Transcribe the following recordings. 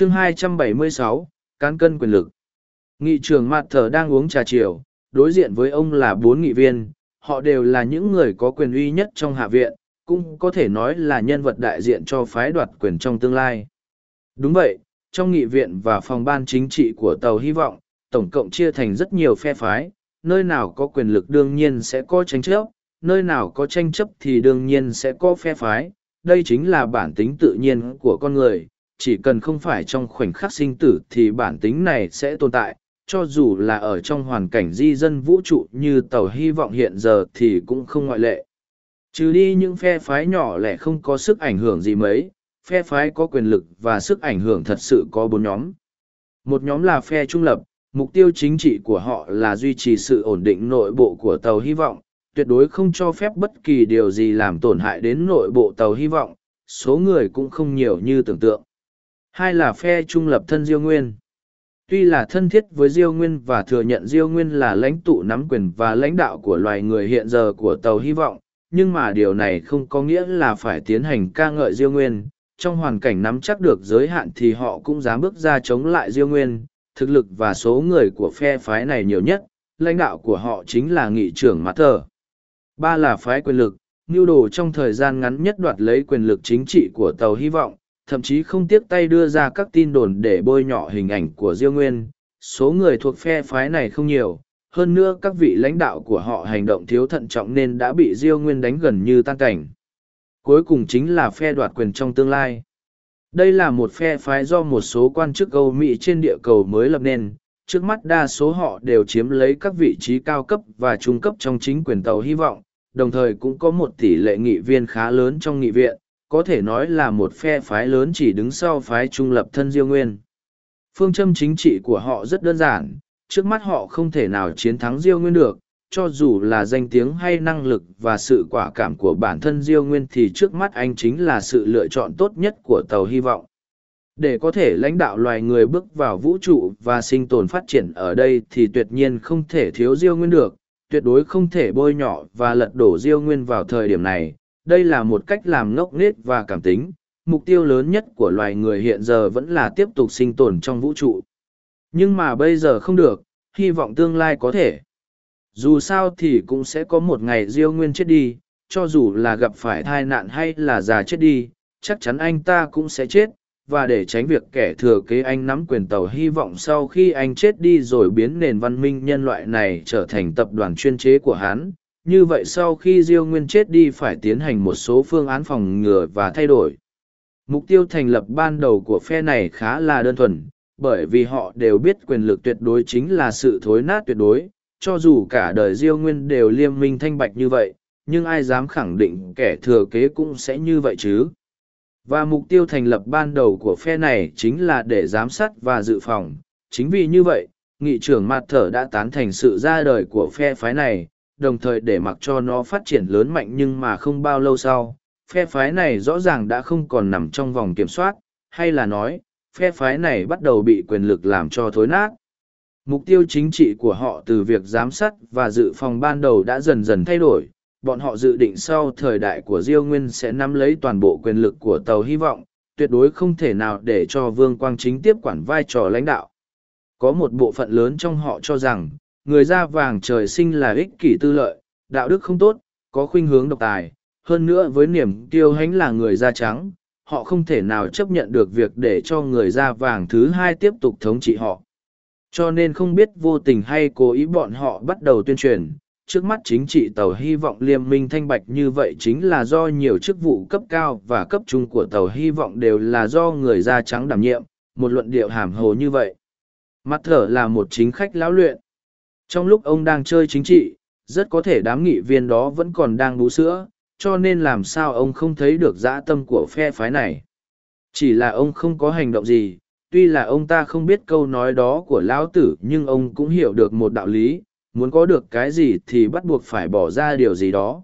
chương 276, cán cân quyền lực. Nghị trưởng mặt thờ đang uống trà chiều, đối diện với ông là bốn nghị viên, họ đều là những người có quyền uy nhất trong hạ viện, cũng có thể nói là nhân vật đại diện cho phái đoạt quyền trong tương lai. Đúng vậy, trong nghị viện và phòng ban chính trị của Tàu Hy vọng, tổng cộng chia thành rất nhiều phe phái, nơi nào có quyền lực đương nhiên sẽ có tranh chấp, nơi nào có tranh chấp thì đương nhiên sẽ có phe phái, đây chính là bản tính tự nhiên của con người, chỉ cần không phải trong khoảnh khắc sinh tử thì bản tính này sẽ tồn tại, cho dù là ở trong hoàn cảnh di dân vũ trụ như tàu hy vọng hiện giờ thì cũng không ngoại lệ. Trừ đi những phe phái nhỏ lẻ không có sức ảnh hưởng gì mấy, phe phái có quyền lực và sức ảnh hưởng thật sự có bốn nhóm. Một nhóm là phe trung lập, mục tiêu chính trị của họ là duy trì sự ổn định nội bộ của tàu hy vọng, tuyệt đối không cho phép bất kỳ điều gì làm tổn hại đến nội bộ tàu hy vọng, số người cũng không nhiều như tưởng tượng. Hai là phe trung lập thân Diêu Nguyên. Tuy là thân thiết với Diêu Nguyên và thừa nhận Diêu Nguyên là lãnh tụ nắm quyền và lãnh đạo của loài người hiện giờ của tàu hy vọng, nhưng mà điều này không có nghĩa là phải tiến hành ca ngợi Diêu Nguyên. Trong hoàn cảnh nắm chắc được giới hạn thì họ cũng dám bước ra chống lại Diêu Nguyên, thực lực và số người của phe phái này nhiều nhất, lãnh đạo của họ chính là nghị trưởng Mát Thờ. Ba là phái quyền lực, nưu đồ trong thời gian ngắn nhất đoạt lấy quyền lực chính trị của tàu hy vọng, thậm chí không tiếc tay đưa ra các tin đồn để bôi nhọ hình ảnh của Diêu Nguyên. Số người thuộc phe phái này không nhiều, hơn nữa các vị lãnh đạo của họ hành động thiếu thận trọng nên đã bị Diêu Nguyên đánh gần như tan cảnh. Cuối cùng chính là phe đoạt quyền trong tương lai. Đây là một phe phái do một số quan chức Âu Mỹ trên địa cầu mới lập nên, trước mắt đa số họ đều chiếm lấy các vị trí cao cấp và trung cấp trong chính quyền tàu hy vọng, đồng thời cũng có một tỷ lệ nghị viên khá lớn trong nghị viện, có thể nói là một phe phái lớn chỉ đứng sau phái trung lập thân diêu nguyên. Phương châm chính trị của họ rất đơn giản, trước mắt họ không thể nào chiến thắng diêu nguyên được, cho dù là danh tiếng hay năng lực và sự quả cảm của bản thân diêu nguyên thì trước mắt anh chính là sự lựa chọn tốt nhất của tàu hy vọng. Để có thể lãnh đạo loài người bước vào vũ trụ và sinh tồn phát triển ở đây thì tuyệt nhiên không thể thiếu diêu nguyên được, tuyệt đối không thể bôi nhọ và lật đổ diêu nguyên vào thời điểm này đây là một cách làm ngốc nghếch và cảm tính. Mục tiêu lớn nhất của loài người hiện giờ vẫn là tiếp tục sinh tồn trong vũ trụ. Nhưng mà bây giờ không được, hy vọng tương lai có thể. Dù sao thì cũng sẽ có một ngày diêu nguyên chết đi, cho dù là gặp phải tai nạn hay là già chết đi, chắc chắn anh ta cũng sẽ chết. Và để tránh việc kẻ thừa kế anh nắm quyền tàu hy vọng sau khi anh chết đi rồi biến nền văn minh nhân loại này trở thành tập đoàn chuyên chế của hắn như vậy sau khi diêu nguyên chết đi phải tiến hành một số phương án phòng ngừa và thay đổi mục tiêu thành lập ban đầu của phe này khá là đơn thuần bởi vì họ đều biết quyền lực tuyệt đối chính là sự thối nát tuyệt đối cho dù cả đời diêu nguyên đều liêm minh thanh bạch như vậy nhưng ai dám khẳng định kẻ thừa kế cũng sẽ như vậy chứ và mục tiêu thành lập ban đầu của phe này chính là để giám sát và dự phòng. Chính vì như vậy, nghị trưởng mặt Thở đã tán thành sự ra đời của phe phái này, đồng thời để mặc cho nó phát triển lớn mạnh nhưng mà không bao lâu sau, phe phái này rõ ràng đã không còn nằm trong vòng kiểm soát, hay là nói, phe phái này bắt đầu bị quyền lực làm cho thối nát. Mục tiêu chính trị của họ từ việc giám sát và dự phòng ban đầu đã dần dần thay đổi, bọn họ dự định sau thời đại của Diêu Nguyên sẽ nắm lấy toàn bộ quyền lực của tàu hy vọng, tuyệt đối không thể nào để cho Vương Quang Chính tiếp quản vai trò lãnh đạo. Có một bộ phận lớn trong họ cho rằng, người da vàng trời sinh là ích kỷ tư lợi, đạo đức không tốt, có khuynh hướng độc tài, hơn nữa với niềm tiêu hãnh là người da trắng, họ không thể nào chấp nhận được việc để cho người da vàng thứ hai tiếp tục thống trị họ. Cho nên không biết vô tình hay cố ý bọn họ bắt đầu tuyên truyền, trước mắt chính trị tàu hy vọng liên minh thanh bạch như vậy chính là do nhiều chức vụ cấp cao và cấp trung của tàu hy vọng đều là do người da trắng đảm nhiệm, một luận điệu hàm hồ như vậy. Mặt thở là một chính khách lão luyện. Trong lúc ông đang chơi chính trị, rất có thể đám nghị viên đó vẫn còn đang bú sữa, cho nên làm sao ông không thấy được dã tâm của phe phái này. Chỉ là ông không có hành động gì, tuy là ông ta không biết câu nói đó của lão tử nhưng ông cũng hiểu được một đạo lý, muốn có được cái gì thì bắt buộc phải bỏ ra điều gì đó.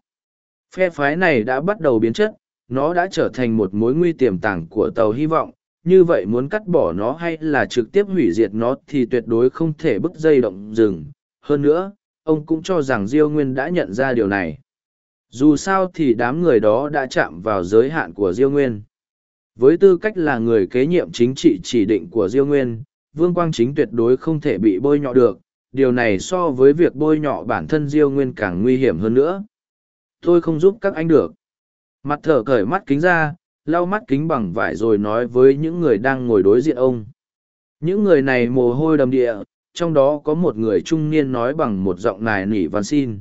Phe phái này đã bắt đầu biến chất, nó đã trở thành một mối nguy tiềm tàng của tàu hy vọng, như vậy muốn cắt bỏ nó hay là trực tiếp hủy diệt nó thì tuyệt đối không thể bức dây động rừng. Hơn nữa, ông cũng cho rằng Diêu Nguyên đã nhận ra điều này. Dù sao thì đám người đó đã chạm vào giới hạn của Diêu Nguyên. Với tư cách là người kế nhiệm chính trị chỉ định của Diêu Nguyên, Vương Quang Chính tuyệt đối không thể bị bôi nhọ được, điều này so với việc bôi nhọ bản thân Diêu Nguyên càng nguy hiểm hơn nữa. Tôi không giúp các anh được. Mặt thở cởi mắt kính ra, lau mắt kính bằng vải rồi nói với những người đang ngồi đối diện ông. Những người này mồ hôi đầm địa, trong đó có một người trung niên nói bằng một giọng ngài nỉ văn xin.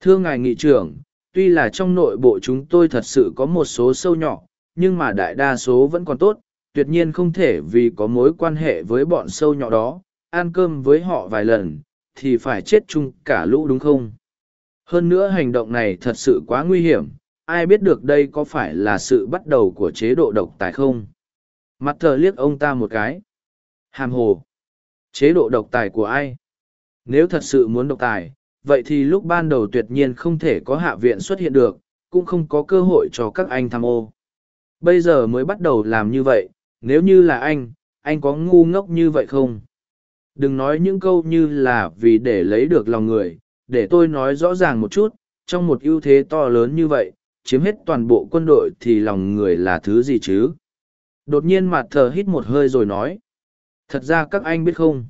Thưa ngài nghị trưởng, tuy là trong nội bộ chúng tôi thật sự có một số sâu nhỏ, nhưng mà đại đa số vẫn còn tốt, tuyệt nhiên không thể vì có mối quan hệ với bọn sâu nhỏ đó, ăn cơm với họ vài lần, thì phải chết chung cả lũ đúng không? Hơn nữa hành động này thật sự quá nguy hiểm, ai biết được đây có phải là sự bắt đầu của chế độ độc tài không? Mặt thờ liếc ông ta một cái. Hàm hồ. Chế độ độc tài của ai? Nếu thật sự muốn độc tài, vậy thì lúc ban đầu tuyệt nhiên không thể có hạ viện xuất hiện được, cũng không có cơ hội cho các anh tham ô. Bây giờ mới bắt đầu làm như vậy, nếu như là anh, anh có ngu ngốc như vậy không? Đừng nói những câu như là vì để lấy được lòng người, để tôi nói rõ ràng một chút, trong một ưu thế to lớn như vậy, chiếm hết toàn bộ quân đội thì lòng người là thứ gì chứ? Đột nhiên mặt thờ hít một hơi rồi nói. Thật ra các anh biết không?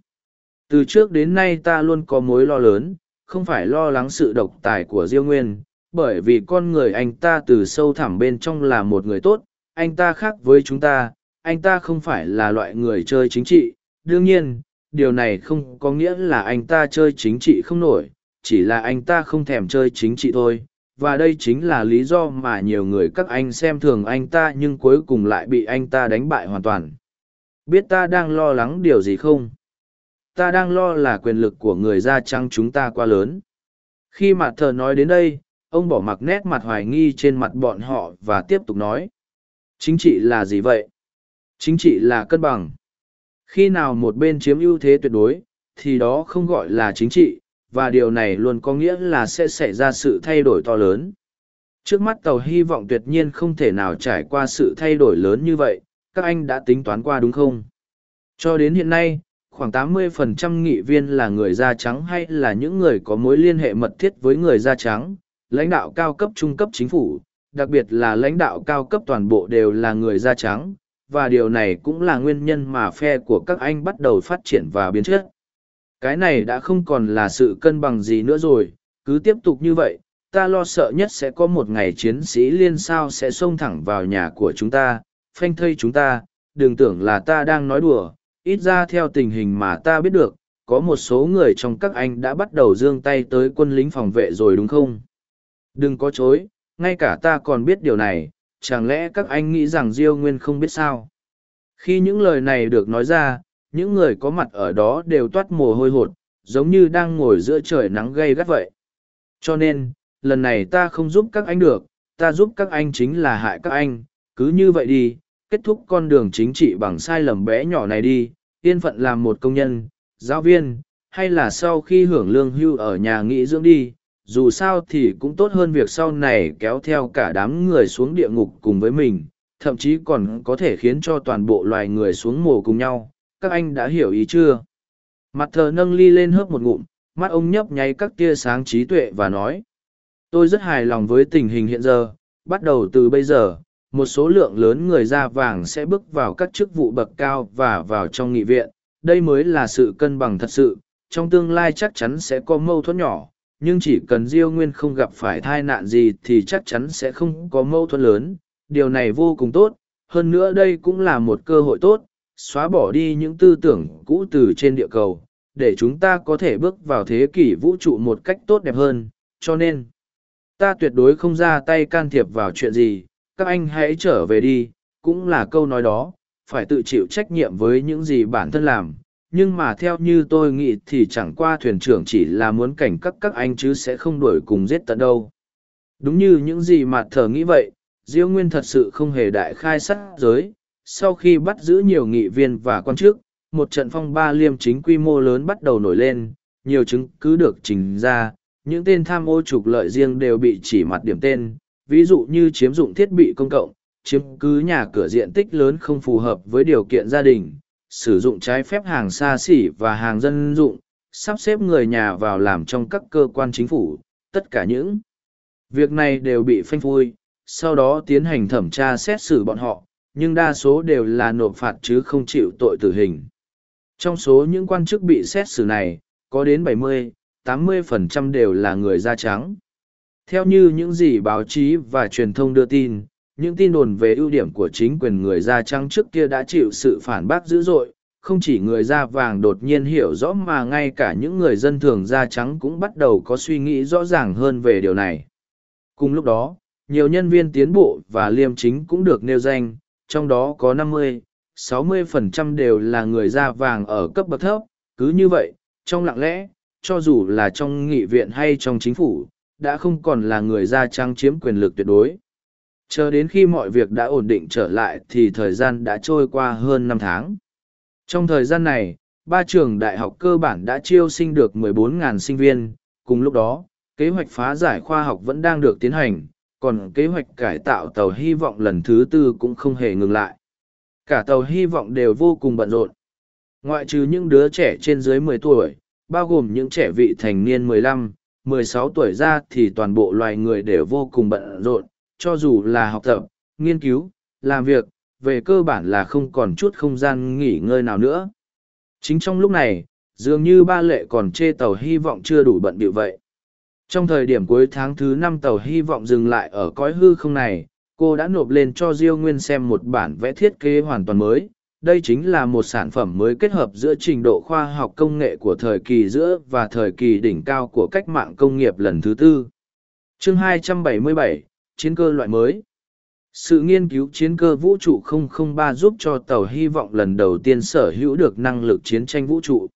Từ trước đến nay ta luôn có mối lo lớn, không phải lo lắng sự độc tài của Diêu Nguyên, bởi vì con người anh ta từ sâu thẳm bên trong là một người tốt, anh ta khác với chúng ta, anh ta không phải là loại người chơi chính trị. Đương nhiên, điều này không có nghĩa là anh ta chơi chính trị không nổi, chỉ là anh ta không thèm chơi chính trị thôi. Và đây chính là lý do mà nhiều người các anh xem thường anh ta nhưng cuối cùng lại bị anh ta đánh bại hoàn toàn. Biết ta đang lo lắng điều gì không? Ta đang lo là quyền lực của người da trắng chúng ta quá lớn. Khi mặt thờ nói đến đây, ông bỏ mặc nét mặt hoài nghi trên mặt bọn họ và tiếp tục nói. Chính trị là gì vậy? Chính trị là cân bằng. Khi nào một bên chiếm ưu thế tuyệt đối, thì đó không gọi là chính trị, và điều này luôn có nghĩa là sẽ xảy ra sự thay đổi to lớn. Trước mắt tàu hy vọng tuyệt nhiên không thể nào trải qua sự thay đổi lớn như vậy, các anh đã tính toán qua đúng không? Cho đến hiện nay, khoảng 80% nghị viên là người da trắng hay là những người có mối liên hệ mật thiết với người da trắng, lãnh đạo cao cấp trung cấp chính phủ, đặc biệt là lãnh đạo cao cấp toàn bộ đều là người da trắng, và điều này cũng là nguyên nhân mà phe của các anh bắt đầu phát triển và biến chất. Cái này đã không còn là sự cân bằng gì nữa rồi, cứ tiếp tục như vậy, ta lo sợ nhất sẽ có một ngày chiến sĩ liên sao sẽ xông thẳng vào nhà của chúng ta, phanh thây chúng ta, đừng tưởng là ta đang nói đùa, ít ra theo tình hình mà ta biết được, có một số người trong các anh đã bắt đầu giương tay tới quân lính phòng vệ rồi đúng không? Đừng có chối, ngay cả ta còn biết điều này, chẳng lẽ các anh nghĩ rằng Diêu Nguyên không biết sao? Khi những lời này được nói ra, những người có mặt ở đó đều toát mồ hôi hột, giống như đang ngồi giữa trời nắng gay gắt vậy. Cho nên, lần này ta không giúp các anh được, ta giúp các anh chính là hại các anh, cứ như vậy đi, kết thúc con đường chính trị bằng sai lầm bé nhỏ này đi, yên phận làm một công nhân, giáo viên, hay là sau khi hưởng lương hưu ở nhà nghỉ dưỡng đi, dù sao thì cũng tốt hơn việc sau này kéo theo cả đám người xuống địa ngục cùng với mình, thậm chí còn có thể khiến cho toàn bộ loài người xuống mồ cùng nhau. Các anh đã hiểu ý chưa? Mặt thờ nâng ly lên hớp một ngụm, mắt ông nhấp nháy các tia sáng trí tuệ và nói. Tôi rất hài lòng với tình hình hiện giờ, bắt đầu từ bây giờ, một số lượng lớn người da vàng sẽ bước vào các chức vụ bậc cao và vào trong nghị viện. Đây mới là sự cân bằng thật sự, trong tương lai chắc chắn sẽ có mâu thuẫn nhỏ, nhưng chỉ cần diêu nguyên không gặp phải tai nạn gì thì chắc chắn sẽ không có mâu thuẫn lớn. Điều này vô cùng tốt. Hơn nữa đây cũng là một cơ hội tốt xóa bỏ đi những tư tưởng cũ từ trên địa cầu để chúng ta có thể bước vào thế kỷ vũ trụ một cách tốt đẹp hơn. Cho nên ta tuyệt đối không ra tay can thiệp vào chuyện gì các anh hãy trở về đi, cũng là câu nói đó, phải tự chịu trách nhiệm với những gì bản thân làm. Nhưng mà theo như tôi nghĩ thì chẳng qua thuyền trưởng chỉ là muốn cảnh các các anh chứ sẽ không đuổi cùng giết tận đâu. Đúng như những gì mà thờ nghĩ vậy, diêu nguyên thật sự không hề đại khai sát giới. Sau khi bắt giữ nhiều nghị viên và quan chức, một trận phong ba liêm chính quy mô lớn bắt đầu nổi lên. Nhiều chứng cứ được trình ra, những tên tham ô trục lợi riêng đều bị chỉ mặt điểm tên ví dụ như chiếm dụng thiết bị công cộng chiếm cứ nhà cửa diện tích lớn không phù hợp với điều kiện gia đình sử dụng trái phép hàng xa xỉ và hàng dân dụng, sắp xếp người nhà vào làm trong các cơ quan chính phủ, tất cả những việc này đều bị phanh phui, sau đó tiến hành thẩm tra xét xử bọn họ, nhưng đa số đều là nộp phạt chứ không chịu tội tử hình. Trong số những quan chức bị xét xử này, có đến 70, 80% đều là người da trắng. Theo như những gì báo chí và truyền thông đưa tin, những tin đồn về ưu điểm của chính quyền người da trắng trước kia đã chịu sự phản bác dữ dội, không chỉ người da vàng đột nhiên hiểu rõ mà ngay cả những người dân thường da trắng cũng bắt đầu có suy nghĩ rõ ràng hơn về điều này. Cùng lúc đó, nhiều nhân viên tiến bộ và liêm chính cũng được nêu danh, trong đó có 50, 60% đều là người da vàng ở cấp bậc thấp, cứ như vậy, trong lặng lẽ, cho dù là trong nghị viện hay trong chính phủ, đã không còn là người da trắng chiếm quyền lực tuyệt đối. Chờ đến khi mọi việc đã ổn định trở lại thì thời gian đã trôi qua hơn năm tháng. Trong thời gian này, ba trường đại học cơ bản đã chiêu sinh được 14.000 sinh viên, cùng lúc đó, kế hoạch phá giải khoa học vẫn đang được tiến hành, còn kế hoạch cải tạo tàu hy vọng lần thứ tư cũng không hề ngừng lại. Cả tàu hy vọng đều vô cùng bận rộn. Ngoại trừ những đứa trẻ trên dưới 10 tuổi, bao gồm những trẻ vị thành niên 15, 16 tuổi ra thì toàn bộ loài người đều vô cùng bận rộn, cho dù là học tập, nghiên cứu, làm việc, về cơ bản là không còn chút không gian nghỉ ngơi nào nữa. Chính trong lúc này, dường như ba lệ còn chê tàu hy vọng chưa đủ bận bịu vậy. Trong thời điểm cuối tháng thứ năm tàu hy vọng dừng lại ở cõi hư không này, cô đã nộp lên cho Diêu Nguyên xem một bản vẽ thiết kế hoàn toàn mới. Đây chính là một sản phẩm mới kết hợp giữa trình độ khoa học công nghệ của thời kỳ giữa và thời kỳ đỉnh cao của cách mạng công nghiệp lần thứ tư. Chương 277, Chiến cơ loại mới sự nghiên cứu chiến cơ vũ trụ 003 giúp cho tàu hy vọng lần đầu tiên sở hữu được năng lực chiến tranh vũ trụ.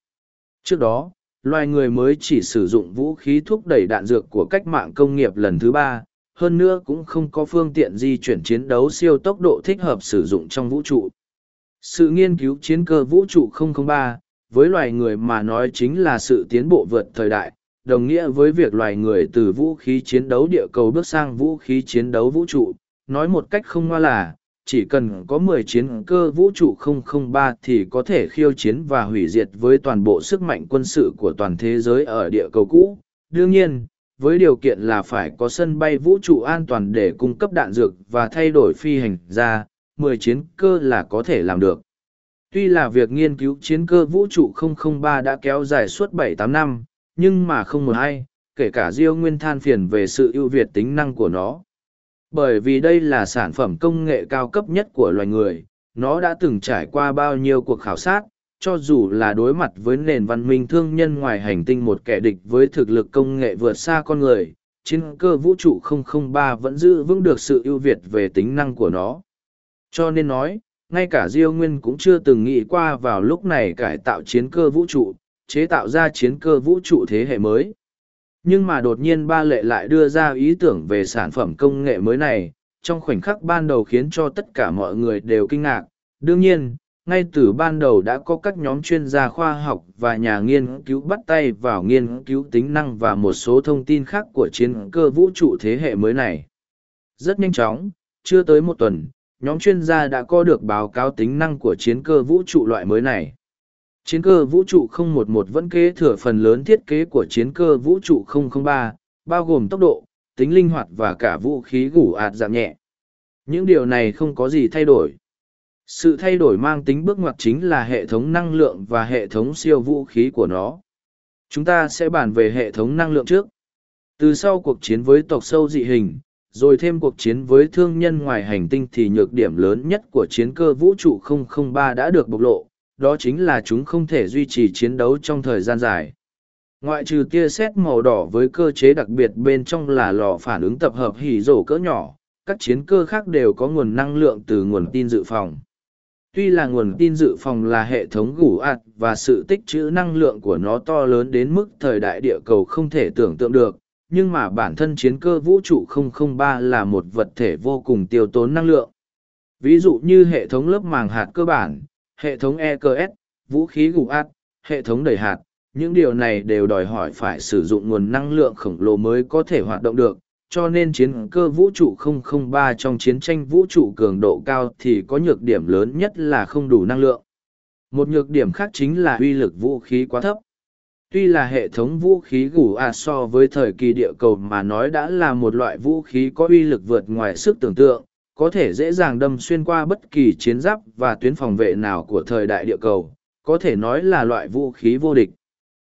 Trước đó, loài người mới chỉ sử dụng vũ khí thúc đẩy đạn dược của cách mạng công nghiệp lần thứ ba, hơn nữa cũng không có phương tiện di chuyển chiến đấu siêu tốc độ thích hợp sử dụng trong vũ trụ. Sự nghiên cứu chiến cơ vũ trụ 003, với loài người mà nói chính là sự tiến bộ vượt thời đại, đồng nghĩa với việc loài người từ vũ khí chiến đấu địa cầu bước sang vũ khí chiến đấu vũ trụ, nói một cách không ngoa là, chỉ cần có 10 chiến cơ vũ trụ 003 thì có thể khiêu chiến và hủy diệt với toàn bộ sức mạnh quân sự của toàn thế giới ở địa cầu cũ. Đương nhiên, với điều kiện là phải có sân bay vũ trụ an toàn để cung cấp đạn dược và thay đổi phi hành ra, 10 chiến cơ là có thể làm được. Tuy là việc nghiên cứu chiến cơ vũ trụ 003 đã kéo dài suốt 7-8 năm, nhưng mà không một ai, kể cả Diêu Nguyên than phiền về sự ưu việt tính năng của nó bởi vì đây là sản phẩm công nghệ cao cấp nhất của loài người nó đã từng trải qua bao nhiêu cuộc khảo sát cho dù là đối mặt với nền văn minh thương nhân ngoài hành tinh một kẻ địch với thực lực công nghệ vượt xa con người chiến cơ vũ trụ 003 vẫn giữ vững được sự ưu việt về tính năng của nó cho nên nói, ngay cả diêu nguyên cũng chưa từng nghĩ qua vào lúc này cải tạo chiến cơ vũ trụ, chế tạo ra chiến cơ vũ trụ thế hệ mới. Nhưng mà đột nhiên ba lệ lại đưa ra ý tưởng về sản phẩm công nghệ mới này, trong khoảnh khắc ban đầu khiến cho tất cả mọi người đều kinh ngạc. Đương nhiên, ngay từ ban đầu đã có các nhóm chuyên gia khoa học và nhà nghiên cứu bắt tay vào nghiên cứu tính năng và một số thông tin khác của chiến cơ vũ trụ thế hệ mới này. Rất nhanh chóng, chưa tới một tuần nhóm chuyên gia đã có được báo cáo tính năng của chiến cơ vũ trụ loại mới này Chiến cơ vũ trụ 011 vẫn kế thừa phần lớn thiết kế của chiến cơ vũ trụ 003, bao gồm tốc độ, tính linh hoạt và cả vũ khí gủ ạt giảm nhẹ. Những điều này không có gì thay đổi. Sự thay đổi mang tính bước ngoặt chính là hệ thống năng lượng và hệ thống siêu vũ khí của nó. Chúng ta sẽ bàn về hệ thống năng lượng trước. Từ sau cuộc chiến với tộc sâu dị hình, rồi thêm cuộc chiến với thương nhân ngoài hành tinh thì nhược điểm lớn nhất của chiến cơ vũ trụ 003 đã được bộc lộ, đó chính là chúng không thể duy trì chiến đấu trong thời gian dài. Ngoại trừ tia sét màu đỏ với cơ chế đặc biệt bên trong là lò phản ứng tập hợp hỉ rổ cỡ nhỏ, các chiến cơ khác đều có nguồn năng lượng từ nguồn tin dự phòng. Tuy là nguồn tin dự phòng là hệ thống gủ ạt và sự tích trữ năng lượng của nó to lớn đến mức thời đại địa cầu không thể tưởng tượng được, nhưng mà bản thân chiến cơ vũ trụ 003 là một vật thể vô cùng tiêu tốn năng lượng. Ví dụ như hệ thống lớp màng hạt cơ bản, hệ thống EKS, vũ khí gù át, hệ thống đầy hạt, những điều này đều đòi hỏi phải sử dụng nguồn năng lượng khổng lồ mới có thể hoạt động được, cho nên chiến cơ vũ trụ 003 trong chiến tranh vũ trụ cường độ cao thì có nhược điểm lớn nhất là không đủ năng lượng. Một nhược điểm khác chính là uy lực vũ khí quá thấp. Tuy là hệ thống vũ khí gù ạt so với thời kỳ địa cầu mà nói đã là một loại vũ khí có uy lực vượt ngoài sức tưởng tượng, có thể dễ dàng đâm xuyên qua bất kỳ chiến giáp và tuyến phòng vệ nào của thời đại địa cầu, có thể nói là loại vũ khí vô địch.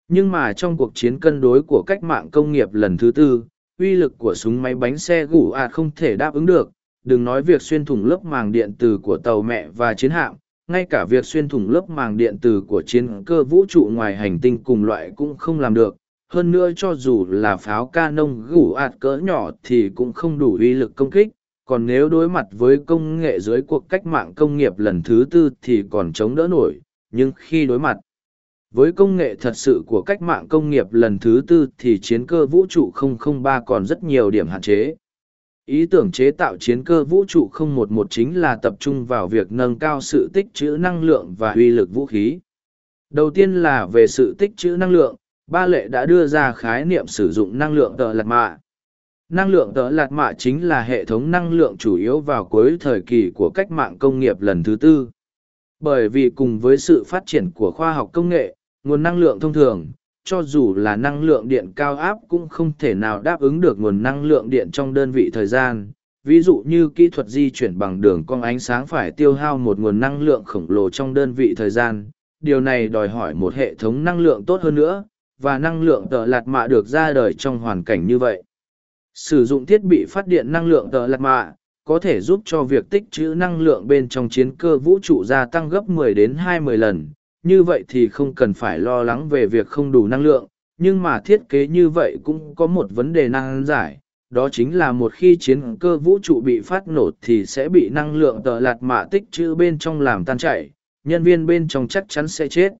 Nhưng mà trong cuộc chiến cân đối của cách mạng công nghiệp lần thứ tư, uy lực của súng máy bánh xe gủ ạt à không thể đáp ứng được, đừng nói việc xuyên thủng lớp màng điện tử của tàu mẹ và chiến hạm, ngay cả việc xuyên thủng lớp màng điện tử của chiến cơ vũ trụ ngoài hành tinh cùng loại cũng không làm được. Hơn nữa cho dù là pháo ca nông gủ ạt cỡ nhỏ thì cũng không đủ uy lực công kích, còn nếu đối mặt với công nghệ dưới cuộc cách mạng công nghiệp lần thứ tư thì còn chống đỡ nổi, nhưng khi đối mặt với công nghệ thật sự của cách mạng công nghiệp lần thứ tư thì chiến cơ vũ trụ 003 còn rất nhiều điểm hạn chế. Ý tưởng chế tạo chiến cơ vũ trụ 011 chính là tập trung vào việc nâng cao sự tích trữ năng lượng và uy lực vũ khí. Đầu tiên là về sự tích trữ năng lượng, ba lệ đã đưa ra khái niệm sử dụng năng lượng tợ lạt mạ. Năng lượng tợ lạt mạ chính là hệ thống năng lượng chủ yếu vào cuối thời kỳ của cách mạng công nghiệp lần thứ tư. Bởi vì cùng với sự phát triển của khoa học công nghệ, nguồn năng lượng thông thường, cho dù là năng lượng điện cao áp cũng không thể nào đáp ứng được nguồn năng lượng điện trong đơn vị thời gian. Ví dụ như kỹ thuật di chuyển bằng đường cong ánh sáng phải tiêu hao một nguồn năng lượng khổng lồ trong đơn vị thời gian. Điều này đòi hỏi một hệ thống năng lượng tốt hơn nữa, và năng lượng tợ lạt mạ được ra đời trong hoàn cảnh như vậy. Sử dụng thiết bị phát điện năng lượng tợ lạt mạ, có thể giúp cho việc tích trữ năng lượng bên trong chiến cơ vũ trụ gia tăng gấp 10 đến 20 lần, như vậy thì không cần phải lo lắng về việc không đủ năng lượng, nhưng mà thiết kế như vậy cũng có một vấn đề năng giải, đó chính là một khi chiến cơ vũ trụ bị phát nổ thì sẽ bị năng lượng tợ lạt mạ tích trữ bên trong làm tan chảy, nhân viên bên trong chắc chắn sẽ chết.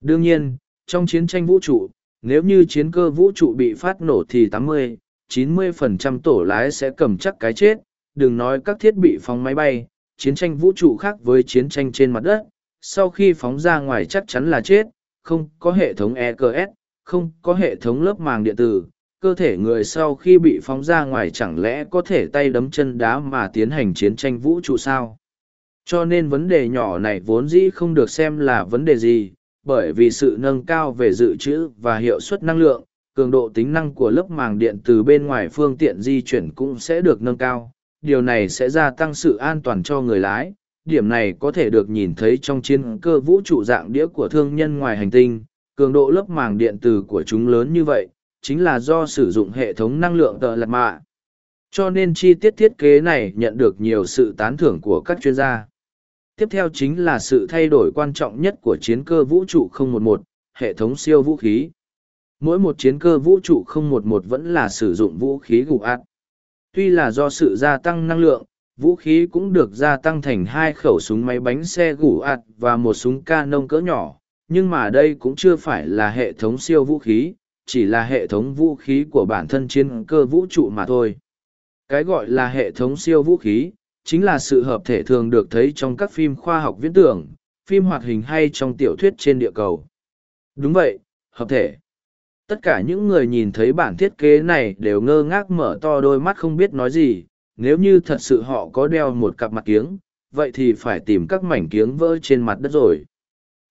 Đương nhiên, trong chiến tranh vũ trụ, nếu như chiến cơ vũ trụ bị phát nổ thì 80, 90% tổ lái sẽ cầm chắc cái chết, đừng nói các thiết bị phóng máy bay, chiến tranh vũ trụ khác với chiến tranh trên mặt đất, sau khi phóng ra ngoài chắc chắn là chết, không có hệ thống EKS, không có hệ thống lớp màng điện tử, cơ thể người sau khi bị phóng ra ngoài chẳng lẽ có thể tay đấm chân đá mà tiến hành chiến tranh vũ trụ sao? Cho nên vấn đề nhỏ này vốn dĩ không được xem là vấn đề gì, bởi vì sự nâng cao về dự trữ và hiệu suất năng lượng, cường độ tính năng của lớp màng điện từ bên ngoài phương tiện di chuyển cũng sẽ được nâng cao. Điều này sẽ gia tăng sự an toàn cho người lái, điểm này có thể được nhìn thấy trong chiến cơ vũ trụ dạng đĩa của thương nhân ngoài hành tinh, cường độ lớp màng điện tử của chúng lớn như vậy, chính là do sử dụng hệ thống năng lượng tợ lạt mạ. Cho nên chi tiết thiết kế này nhận được nhiều sự tán thưởng của các chuyên gia. Tiếp theo chính là sự thay đổi quan trọng nhất của chiến cơ vũ trụ 011, hệ thống siêu vũ khí. Mỗi một chiến cơ vũ trụ 011 vẫn là sử dụng vũ khí gục ạt. Tuy là do sự gia tăng năng lượng, vũ khí cũng được gia tăng thành hai khẩu súng máy bánh xe gủ ạt và một súng ca nông cỡ nhỏ, nhưng mà đây cũng chưa phải là hệ thống siêu vũ khí, chỉ là hệ thống vũ khí của bản thân chiến cơ vũ trụ mà thôi. Cái gọi là hệ thống siêu vũ khí, chính là sự hợp thể thường được thấy trong các phim khoa học viễn tưởng, phim hoạt hình hay trong tiểu thuyết trên địa cầu. Đúng vậy, hợp thể. Tất cả những người nhìn thấy bản thiết kế này đều ngơ ngác mở to đôi mắt không biết nói gì nếu như thật sự họ có đeo một cặp mặt kiếng, vậy thì phải tìm các mảnh kiếng vỡ trên mặt đất rồi.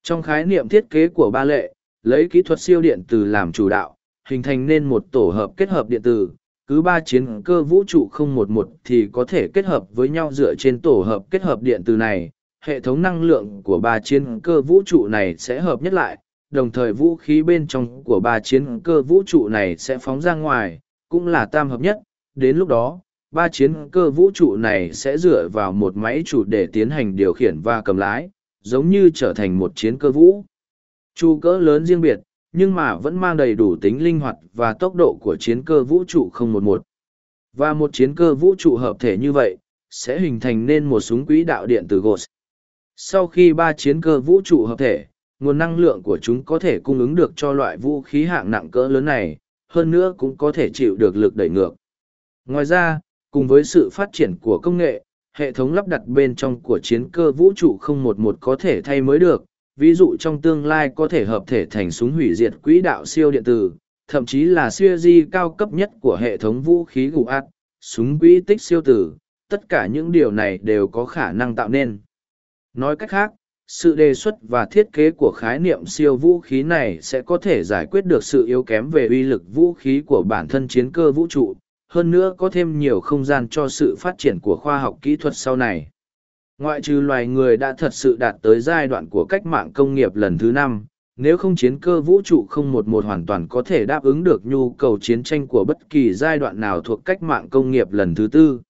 Trong khái niệm thiết kế của ba lệ, lấy kỹ thuật siêu điện từ làm chủ đạo, hình thành nên một tổ hợp kết hợp điện tử, cứ ba chiến cơ vũ trụ 011 thì có thể kết hợp với nhau dựa trên tổ hợp kết hợp điện từ này. Hệ thống năng lượng của ba chiến cơ vũ trụ này sẽ hợp nhất lại, đồng thời vũ khí bên trong của ba chiến cơ vũ trụ này sẽ phóng ra ngoài, cũng là tam hợp nhất. Đến lúc đó, ba chiến cơ vũ trụ này sẽ dựa vào một máy chủ để tiến hành điều khiển và cầm lái, giống như trở thành một chiến cơ vũ. Chu cỡ lớn riêng biệt, nhưng mà vẫn mang đầy đủ tính linh hoạt và tốc độ của chiến cơ vũ trụ 011. Và một chiến cơ vũ trụ hợp thể như vậy, sẽ hình thành nên một súng quỹ đạo điện từ GOS. Sau khi ba chiến cơ vũ trụ hợp thể, nguồn năng lượng của chúng có thể cung ứng được cho loại vũ khí hạng nặng cỡ lớn này, hơn nữa cũng có thể chịu được lực đẩy ngược. Ngoài ra, Cùng với sự phát triển của công nghệ, hệ thống lắp đặt bên trong của chiến cơ vũ trụ 011 có thể thay mới được, ví dụ trong tương lai có thể hợp thể thành súng hủy diệt quỹ đạo siêu điện tử, thậm chí là siêu di cao cấp nhất của hệ thống vũ khí gù ạt, súng quỹ tích siêu tử, tất cả những điều này đều có khả năng tạo nên. Nói cách khác, sự đề xuất và thiết kế của khái niệm siêu vũ khí này sẽ có thể giải quyết được sự yếu kém về uy lực vũ khí của bản thân chiến cơ vũ trụ, hơn nữa có thêm nhiều không gian cho sự phát triển của khoa học kỹ thuật sau này. Ngoại trừ loài người đã thật sự đạt tới giai đoạn của cách mạng công nghiệp lần thứ năm, nếu không chiến cơ vũ trụ không một một hoàn toàn có thể đáp ứng được nhu cầu chiến tranh của bất kỳ giai đoạn nào thuộc cách mạng công nghiệp lần thứ tư.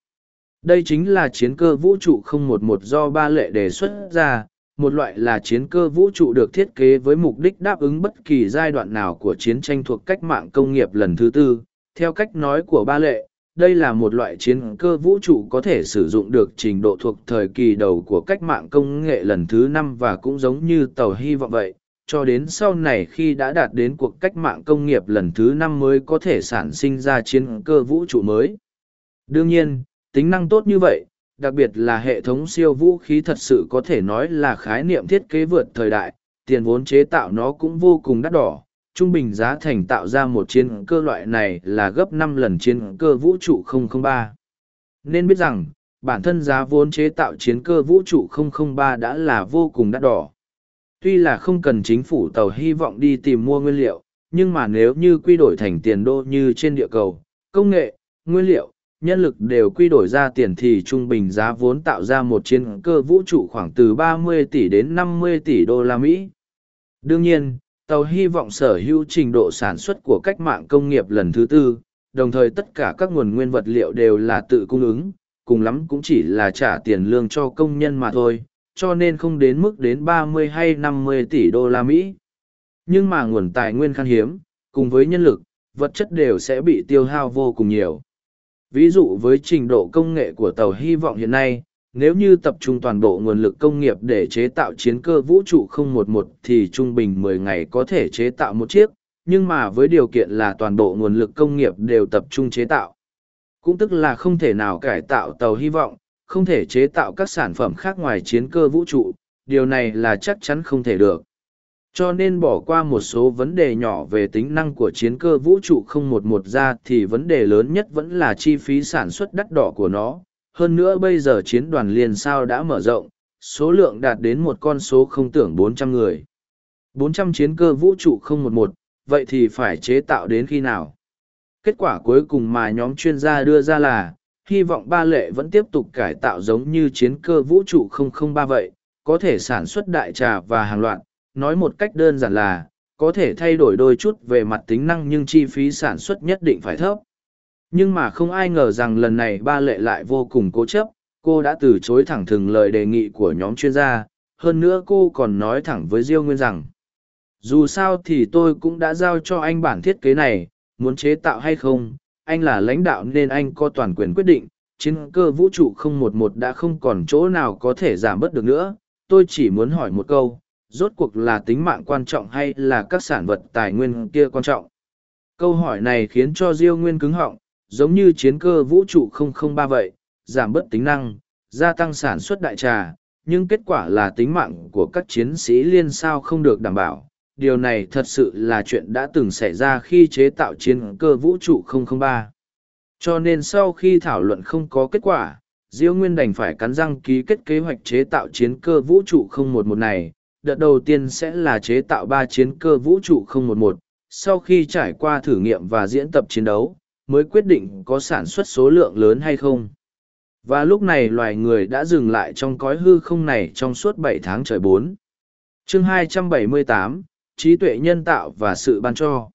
Đây chính là chiến cơ vũ trụ không một một do ba lệ đề xuất ra, một loại là chiến cơ vũ trụ được thiết kế với mục đích đáp ứng bất kỳ giai đoạn nào của chiến tranh thuộc cách mạng công nghiệp lần thứ tư. Theo cách nói của ba lệ, đây là một loại chiến cơ vũ trụ có thể sử dụng được trình độ thuộc thời kỳ đầu của cách mạng công nghệ lần thứ năm và cũng giống như tàu hy vọng vậy cho đến sau này khi đã đạt đến cuộc cách mạng công nghiệp lần thứ năm mới có thể sản sinh ra chiến cơ vũ trụ mới. Đương nhiên tính năng tốt như vậy đặc biệt là hệ thống siêu vũ khí thật sự có thể nói là khái niệm thiết kế vượt thời đại tiền vốn chế tạo nó cũng vô cùng đắt đỏ trung bình giá thành tạo ra một chiến cơ loại này là gấp năm lần chiến cơ vũ trụ 003. Nên biết rằng, bản thân giá vốn chế tạo chiến cơ vũ trụ 003 đã là vô cùng đắt đỏ. Tuy là không cần chính phủ tàu hy vọng đi tìm mua nguyên liệu, nhưng mà nếu như quy đổi thành tiền đô như trên địa cầu, công nghệ, nguyên liệu, nhân lực đều quy đổi ra tiền thì trung bình giá vốn tạo ra một chiến cơ vũ trụ khoảng từ 30 tỷ đến 50 tỷ đô la Mỹ. Đương nhiên, tàu hy vọng sở hữu trình độ sản xuất của cách mạng công nghiệp lần thứ tư đồng thời tất cả các nguồn nguyên vật liệu đều là tự cung ứng cùng lắm cũng chỉ là trả tiền lương cho công nhân mà thôi cho nên không đến mức đến 30 hay 50 tỷ đô la Mỹ. Nhưng mà nguồn tài nguyên khan hiếm, cùng với nhân lực, vật chất đều sẽ bị tiêu hao vô cùng nhiều. Ví dụ với trình độ công nghệ của tàu hy vọng hiện nay, nếu như tập trung toàn bộ nguồn lực công nghiệp để chế tạo chiến cơ vũ trụ 011 thì trung bình 10 ngày có thể chế tạo một chiếc, nhưng mà với điều kiện là toàn bộ nguồn lực công nghiệp đều tập trung chế tạo. Cũng tức là không thể nào cải tạo tàu hy vọng, không thể chế tạo các sản phẩm khác ngoài chiến cơ vũ trụ, điều này là chắc chắn không thể được. Cho nên bỏ qua một số vấn đề nhỏ về tính năng của chiến cơ vũ trụ 011 ra thì vấn đề lớn nhất vẫn là chi phí sản xuất đắt đỏ của nó, hơn nữa bây giờ chiến đoàn liền sao đã mở rộng, số lượng đạt đến một con số không tưởng 400 người. 400 chiến cơ vũ trụ 011, vậy thì phải chế tạo đến khi nào? Kết quả cuối cùng mà nhóm chuyên gia đưa ra là, hy vọng ba lệ vẫn tiếp tục cải tạo giống như chiến cơ vũ trụ 003 vậy, có thể sản xuất đại trà và hàng loạt, nói một cách đơn giản là, có thể thay đổi đôi chút về mặt tính năng nhưng chi phí sản xuất nhất định phải thấp nhưng mà không ai ngờ rằng lần này ba lệ lại vô cùng cố chấp, cô đã từ chối thẳng thừng lời đề nghị của nhóm chuyên gia, hơn nữa cô còn nói thẳng với diêu nguyên rằng, dù sao thì tôi cũng đã giao cho anh bản thiết kế này, muốn chế tạo hay không, anh là lãnh đạo nên anh có toàn quyền quyết định, chiến cơ vũ trụ không một một đã không còn chỗ nào có thể giảm bớt được nữa, tôi chỉ muốn hỏi một câu, rốt cuộc là tính mạng quan trọng hay là các sản vật tài nguyên kia quan trọng? Câu hỏi này khiến cho diêu nguyên cứng họng giống như chiến cơ vũ trụ 003 vậy, giảm bớt tính năng, gia tăng sản xuất đại trà, nhưng kết quả là tính mạng của các chiến sĩ liên sao không được đảm bảo. Điều này thật sự là chuyện đã từng xảy ra khi chế tạo chiến cơ vũ trụ 003. Cho nên sau khi thảo luận không có kết quả, Diêu Nguyên đành phải cắn răng ký kết kế hoạch chế tạo chiến cơ vũ trụ 011 này. Đợt đầu tiên sẽ là chế tạo ba chiến cơ vũ trụ 011, sau khi trải qua thử nghiệm và diễn tập chiến đấu, mới quyết định có sản xuất số lượng lớn hay không. Và lúc này loài người đã dừng lại trong cõi hư không này trong suốt bảy tháng trời bốn. Chương 278, Trí tuệ nhân tạo và sự ban cho.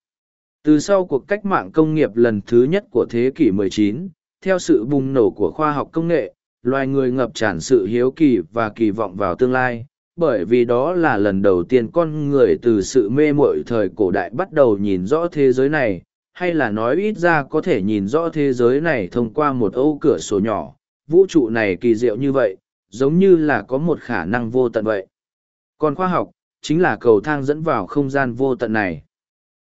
Từ sau cuộc cách mạng công nghiệp lần thứ nhất của thế kỷ 19, theo sự bùng nổ của khoa học công nghệ, loài người ngập tràn sự hiếu kỳ và kỳ vọng vào tương lai, bởi vì đó là lần đầu tiên con người từ sự mê mội thời cổ đại bắt đầu nhìn rõ thế giới này, hay là nói ít ra có thể nhìn rõ thế giới này thông qua một ô cửa sổ nhỏ, vũ trụ này kỳ diệu như vậy, giống như là có một khả năng vô tận vậy. Còn khoa học, chính là cầu thang dẫn vào không gian vô tận này.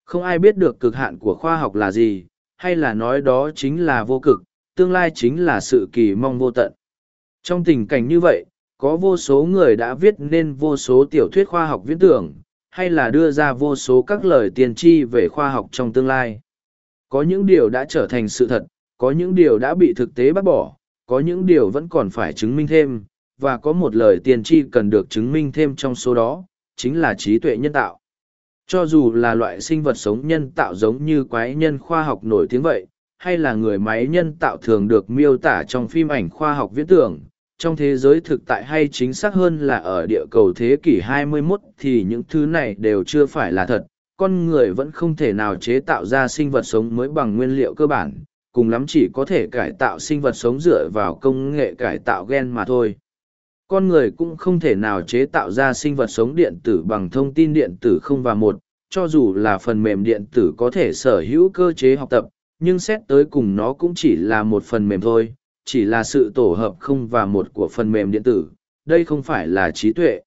Không ai biết được cực hạn của khoa học là gì, hay là nói đó chính là vô cực, tương lai chính là sự kỳ mong vô tận. Trong tình cảnh như vậy, có vô số người đã viết nên vô số tiểu thuyết khoa học viễn tưởng, hay là đưa ra vô số các lời tiên tri về khoa học trong tương lai. Có những điều đã trở thành sự thật, có những điều đã bị thực tế bác bỏ, có những điều vẫn còn phải chứng minh thêm, và có một lời tiên tri cần được chứng minh thêm trong số đó, chính là trí tuệ nhân tạo. Cho dù là loại sinh vật sống nhân tạo giống như quái nhân khoa học nổi tiếng vậy, hay là người máy nhân tạo thường được miêu tả trong phim ảnh khoa học viễn tưởng, trong thế giới thực tại hay chính xác hơn là ở địa cầu thế kỷ 21 thì những thứ này đều chưa phải là thật. Con người vẫn không thể nào chế tạo ra sinh vật sống mới bằng nguyên liệu cơ bản, cùng lắm chỉ có thể cải tạo sinh vật sống dựa vào công nghệ cải tạo gen mà thôi. Con người cũng không thể nào chế tạo ra sinh vật sống điện tử bằng thông tin điện tử không và một, cho dù là phần mềm điện tử có thể sở hữu cơ chế học tập, nhưng xét tới cùng nó cũng chỉ là một phần mềm thôi, chỉ là sự tổ hợp không và một của phần mềm điện tử, đây không phải là trí tuệ.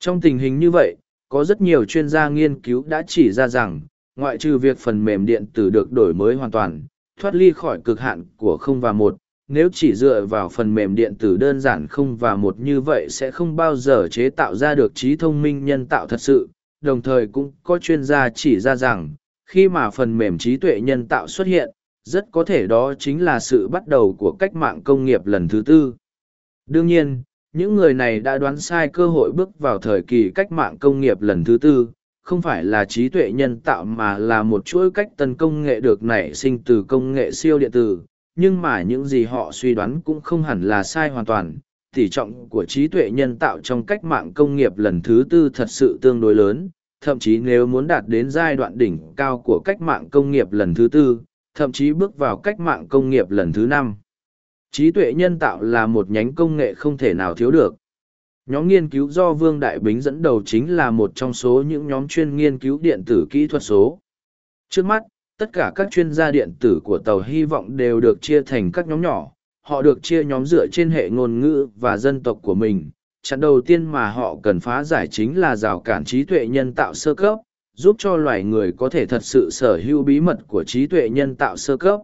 Trong tình hình như vậy, có rất nhiều chuyên gia nghiên cứu đã chỉ ra rằng, ngoại trừ việc phần mềm điện tử được đổi mới hoàn toàn, thoát ly khỏi cực hạn của không và một, nếu chỉ dựa vào phần mềm điện tử đơn giản không và một như vậy sẽ không bao giờ chế tạo ra được trí thông minh nhân tạo thật sự, đồng thời cũng có chuyên gia chỉ ra rằng, khi mà phần mềm trí tuệ nhân tạo xuất hiện, rất có thể đó chính là sự bắt đầu của cách mạng công nghiệp lần thứ tư. Đương nhiên, những người này đã đoán sai cơ hội bước vào thời kỳ cách mạng công nghiệp lần thứ tư, không phải là trí tuệ nhân tạo mà là một chuỗi cách tân công nghệ được nảy sinh từ công nghệ siêu điện tử, nhưng mà những gì họ suy đoán cũng không hẳn là sai hoàn toàn. Tỷ trọng của trí tuệ nhân tạo trong cách mạng công nghiệp lần thứ tư thật sự tương đối lớn, thậm chí nếu muốn đạt đến giai đoạn đỉnh cao của cách mạng công nghiệp lần thứ tư, thậm chí bước vào cách mạng công nghiệp lần thứ năm. Trí tuệ nhân tạo là một nhánh công nghệ không thể nào thiếu được. Nhóm nghiên cứu do Vương Đại Bính dẫn đầu chính là một trong số những nhóm chuyên nghiên cứu điện tử kỹ thuật số. Trước mắt, tất cả các chuyên gia điện tử của tàu hy vọng đều được chia thành các nhóm nhỏ. Họ được chia nhóm dựa trên hệ ngôn ngữ và dân tộc của mình. Chặn đầu tiên mà họ cần phá giải chính là rào cản trí tuệ nhân tạo sơ cấp, giúp cho loài người có thể thật sự sở hữu bí mật của trí tuệ nhân tạo sơ cấp.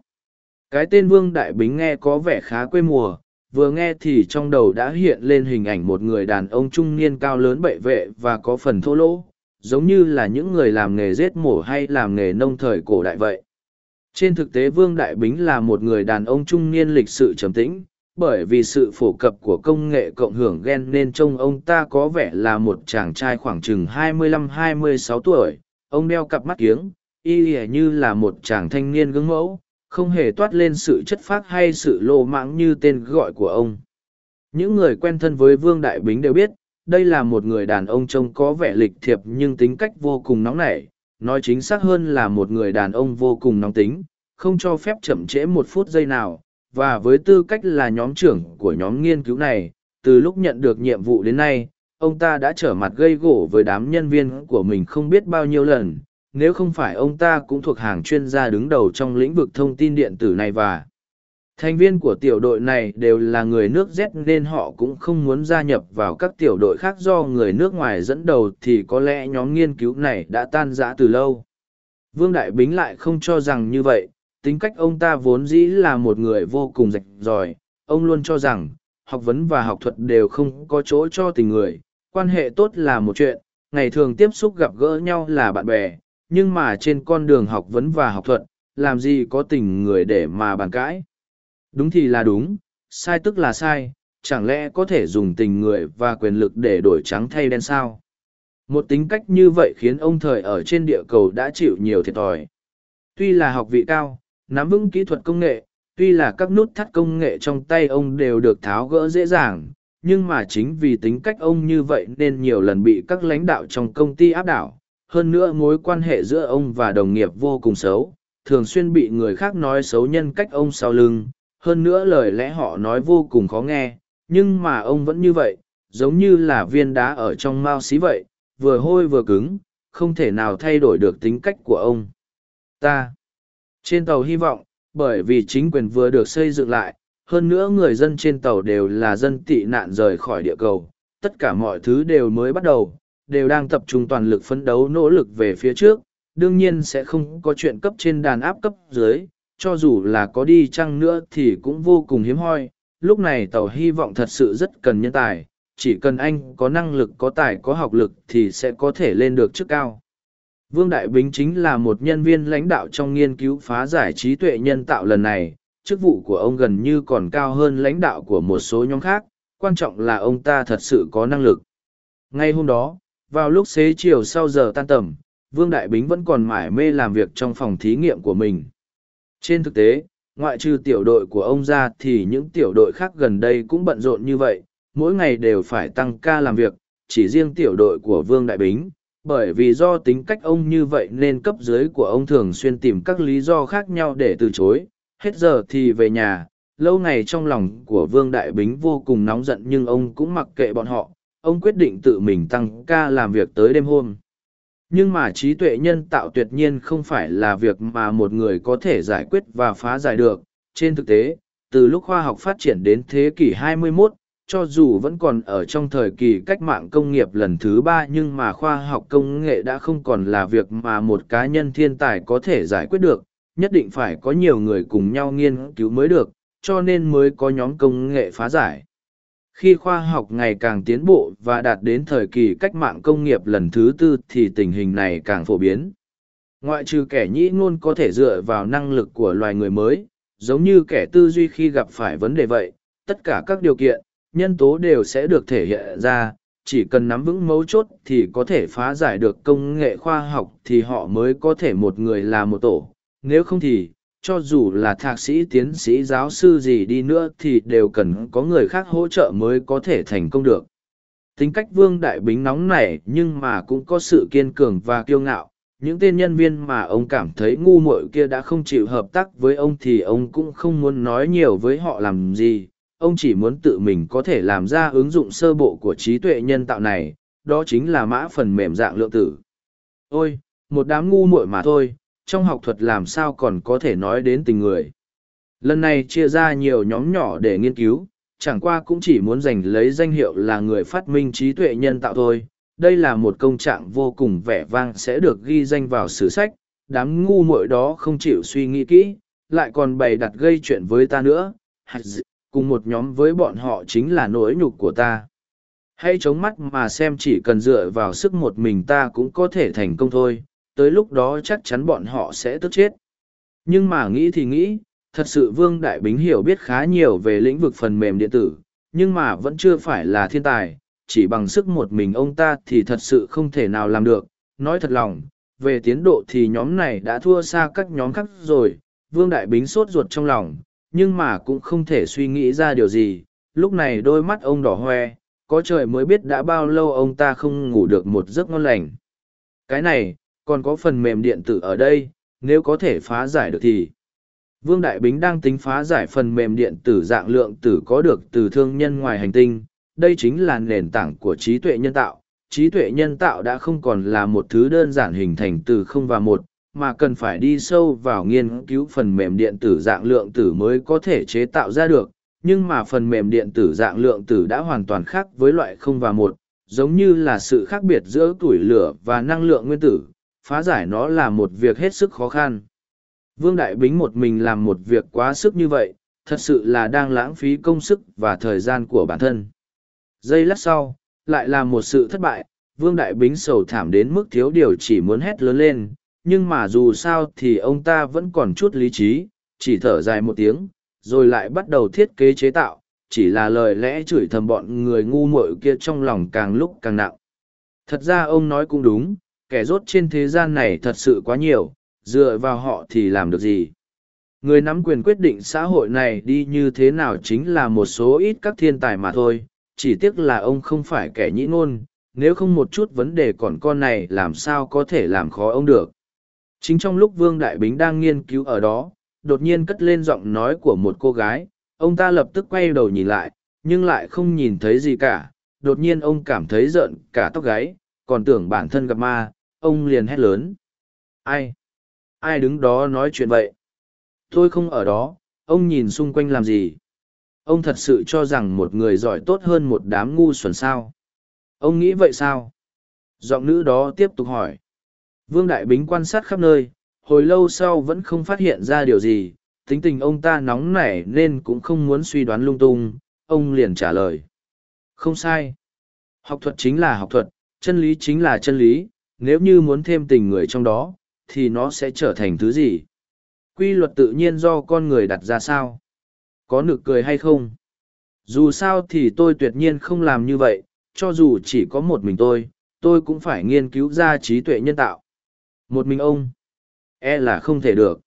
Cái tên Vương Đại Bính nghe có vẻ khá quê mùa, vừa nghe thì trong đầu đã hiện lên hình ảnh một người đàn ông trung niên cao lớn bệ vệ và có phần thô lỗ, giống như là những người làm nghề giết mổ hay làm nghề nông thời cổ đại vậy. Trên thực tế Vương Đại Bính là một người đàn ông trung niên lịch sự trầm tĩnh, bởi vì sự phổ cập của công nghệ cộng hưởng gen nên trông ông ta có vẻ là một chàng trai khoảng chừng 25-26 tuổi, ông đeo cặp mắt kiếng y ỉa như là một chàng thanh niên gương mẫu không hề toát lên sự chất phác hay sự lô mãng như tên gọi của ông. Những người quen thân với vương đại bính đều biết, đây là một người đàn ông trông có vẻ lịch thiệp nhưng tính cách vô cùng nóng nảy. Nói chính xác hơn là một người đàn ông vô cùng nóng tính, không cho phép chậm trễ một phút giây nào. Và với tư cách là nhóm trưởng của nhóm nghiên cứu này, từ lúc nhận được nhiệm vụ đến nay, ông ta đã trở mặt gây gỗ với đám nhân viên của mình không biết bao nhiêu lần nếu không phải ông ta cũng thuộc hàng chuyên gia đứng đầu trong lĩnh vực thông tin điện tử này và thành viên của tiểu đội này đều là người nước z nên họ cũng không muốn gia nhập vào các tiểu đội khác do người nước ngoài dẫn đầu thì có lẽ nhóm nghiên cứu này đã tan rã từ lâu. Vương đại bính lại không cho rằng như vậy tính cách ông ta vốn dĩ là một người vô cùng rạch ròi ông luôn cho rằng học vấn và học thuật đều không có chỗ cho tình người quan hệ tốt là một chuyện, ngày thường tiếp xúc gặp gỡ nhau là bạn bè, nhưng mà trên con đường học vấn và học thuật, làm gì có tình người để mà bàn cãi. Đúng thì là đúng, sai tức là sai, chẳng lẽ có thể dùng tình người và quyền lực để đổi trắng thay đen sao? Một tính cách như vậy khiến ông thời ở trên địa cầu đã chịu nhiều thiệt thòi. Tuy là học vị cao, nắm vững kỹ thuật công nghệ, tuy là các nút thắt công nghệ trong tay ông đều được tháo gỡ dễ dàng, nhưng mà chính vì tính cách ông như vậy nên nhiều lần bị các lãnh đạo trong công ty áp đảo. Hơn nữa mối quan hệ giữa ông và đồng nghiệp vô cùng xấu, thường xuyên bị người khác nói xấu nhân cách ông sau lưng. Hơn nữa lời lẽ họ nói vô cùng khó nghe, nhưng mà ông vẫn như vậy, giống như là viên đá ở trong mao xí vậy, vừa hôi vừa cứng, không thể nào thay đổi được tính cách của ông. Ta. Trên tàu hy vọng, bởi vì chính quyền vừa được xây dựng lại, hơn nữa người dân trên tàu đều là dân tị nạn rời khỏi địa cầu tất cả mọi thứ đều mới bắt đầu đều đang tập trung toàn lực phấn đấu nỗ lực về phía trước đương nhiên sẽ không có chuyện cấp trên đàn áp cấp dưới cho dù là có đi chăng nữa thì cũng vô cùng hiếm hoi. Lúc này tàu hy vọng thật sự rất cần nhân tài chỉ cần anh có năng lực có tài có học lực thì sẽ có thể lên được chức cao. Vương đại bính chính là một nhân viên lãnh đạo trong nghiên cứu phá giải trí tuệ nhân tạo lần này. Chức vụ của ông gần như còn cao hơn lãnh đạo của một số nhóm khác, quan trọng là ông ta thật sự có năng lực. Ngay hôm đó, vào lúc xế chiều sau giờ tan tầm, Vương Đại Bính vẫn còn mải mê làm việc trong phòng thí nghiệm của mình. Trên thực tế, ngoại trừ tiểu đội của ông ra thì những tiểu đội khác gần đây cũng bận rộn như vậy, mỗi ngày đều phải tăng ca làm việc, chỉ riêng tiểu đội của Vương Đại Bính. Bởi vì do tính cách ông như vậy nên cấp dưới của ông thường xuyên tìm các lý do khác nhau để từ chối, hết giờ thì về nhà. Lâu ngày trong lòng của Vương Đại Bính vô cùng nóng giận nhưng ông cũng mặc kệ bọn họ, ông quyết định tự mình tăng ca làm việc tới đêm hôm. Nhưng mà trí tuệ nhân tạo tuyệt nhiên không phải là việc mà một người có thể giải quyết và phá giải được. Trên thực tế từ lúc khoa học phát triển đến thế kỷ 21, cho dù vẫn còn ở trong thời kỳ cách mạng công nghiệp lần thứ ba nhưng mà khoa học công nghệ đã không còn là việc mà một cá nhân thiên tài có thể giải quyết được. Nhất định phải có nhiều người cùng nhau nghiên cứu mới được cho nên mới có nhóm công nghệ phá giải khi khoa học ngày càng tiến bộ và đạt đến thời kỳ cách mạng công nghiệp lần thứ tư thì tình hình này càng phổ biến. Ngoại trừ kẻ nhĩ ngôn có thể dựa vào năng lực của loài người mới, giống như kẻ tư duy khi gặp phải vấn đề vậy, tất cả các điều kiện, nhân tố đều sẽ được thể hiện ra, chỉ cần nắm vững mấu chốt thì có thể phá giải được công nghệ khoa học thì họ mới có thể một người là một tổ, nếu không thì cho dù là thạc sĩ, tiến sĩ, giáo sư gì đi nữa thì đều cần có người khác hỗ trợ mới có thể thành công được. Tính cách vương đại bính nóng nảy nhưng mà cũng có sự kiên cường và kiêu ngạo. Những tên nhân viên mà ông cảm thấy ngu muội kia đã không chịu hợp tác với ông thì ông cũng không muốn nói nhiều với họ làm gì. Ông chỉ muốn tự mình có thể làm ra ứng dụng sơ bộ của trí tuệ nhân tạo này. Đó chính là mã phần mềm dạng lượng tử. Ôi, một đám ngu muội mà thôi trong học thuật làm sao còn có thể nói đến tình người. Lần này chia ra nhiều nhóm nhỏ để nghiên cứu, chẳng qua cũng chỉ muốn giành lấy danh hiệu là người phát minh trí tuệ nhân tạo thôi. Đây là một công trạng vô cùng vẻ vang sẽ được ghi danh vào sử sách, đám ngu muội đó không chịu suy nghĩ kỹ, lại còn bày đặt gây chuyện với ta nữa. Cùng một nhóm với bọn họ chính là nỗi nhục của ta. Hãy chống mắt mà xem chỉ cần dựa vào sức một mình ta cũng có thể thành công thôi, tới lúc đó chắc chắn bọn họ sẽ tức chết. Nhưng mà nghĩ thì nghĩ, thật sự Vương Đại Bính hiểu biết khá nhiều về lĩnh vực phần mềm điện tử, nhưng mà vẫn chưa phải là thiên tài, chỉ bằng sức một mình ông ta thì thật sự không thể nào làm được. Nói thật lòng, về tiến độ thì nhóm này đã thua xa các nhóm khác rồi, Vương Đại Bính sốt ruột trong lòng, nhưng mà cũng không thể suy nghĩ ra điều gì. Lúc này đôi mắt ông đỏ hoe, có trời mới biết đã bao lâu ông ta không ngủ được một giấc ngon lành. Cái này, còn có phần mềm điện tử ở đây, nếu có thể phá giải được thì. Vương Đại Bính đang tính phá giải phần mềm điện tử dạng lượng tử có được từ thương nhân ngoài hành tinh. Đây chính là nền tảng của trí tuệ nhân tạo. Trí tuệ nhân tạo đã không còn là một thứ đơn giản hình thành từ không và một, mà cần phải đi sâu vào nghiên cứu phần mềm điện tử dạng lượng tử mới có thể chế tạo ra được. Nhưng mà phần mềm điện tử dạng lượng tử đã hoàn toàn khác với loại không và một, giống như là sự khác biệt giữa tuổi lửa và năng lượng nguyên tử, phá giải nó là một việc hết sức khó khăn. Vương Đại Bính một mình làm một việc quá sức như vậy, thật sự là đang lãng phí công sức và thời gian của bản thân. Giây lát sau, lại là một sự thất bại, Vương Đại Bính sầu thảm đến mức thiếu điều chỉ muốn hét lớn lên, nhưng mà dù sao thì ông ta vẫn còn chút lý trí, chỉ thở dài một tiếng, rồi lại bắt đầu thiết kế chế tạo, chỉ là lời lẽ chửi thầm bọn người ngu muội kia trong lòng càng lúc càng nặng. Thật ra ông nói cũng đúng, kẻ rốt trên thế gian này thật sự quá nhiều, dựa vào họ thì làm được gì. Người nắm quyền quyết định xã hội này đi như thế nào chính là một số ít các thiên tài mà thôi, chỉ tiếc là ông không phải kẻ nhĩ ngôn, nếu không một chút vấn đề còn con này làm sao có thể làm khó ông được. Chính trong lúc Vương Đại Bính đang nghiên cứu ở đó, đột nhiên cất lên giọng nói của một cô gái, ông ta lập tức quay đầu nhìn lại, nhưng lại không nhìn thấy gì cả, đột nhiên ông cảm thấy rợn cả tóc gáy, còn tưởng bản thân gặp ma, ông liền hét lớn. Ai? Ai đứng đó nói chuyện vậy? Tôi không ở đó, ông nhìn xung quanh làm gì? Ông thật sự cho rằng một người giỏi tốt hơn một đám ngu xuẩn sao? Ông nghĩ vậy sao? Giọng nữ đó tiếp tục hỏi. Vương Đại Bính quan sát khắp nơi, hồi lâu sau vẫn không phát hiện ra điều gì, tính tình ông ta nóng nảy nên cũng không muốn suy đoán lung tung, ông liền trả lời. Không sai. Học thuật chính là học thuật, chân lý chính là chân lý, nếu như muốn thêm tình người trong đó, thì nó sẽ trở thành thứ gì? Quy luật tự nhiên do con người đặt ra sao? Có nực cười hay không? Dù sao thì tôi tuyệt nhiên không làm như vậy, cho dù chỉ có một mình tôi, tôi cũng phải nghiên cứu ra trí tuệ nhân tạo. Một mình ông, e là không thể được.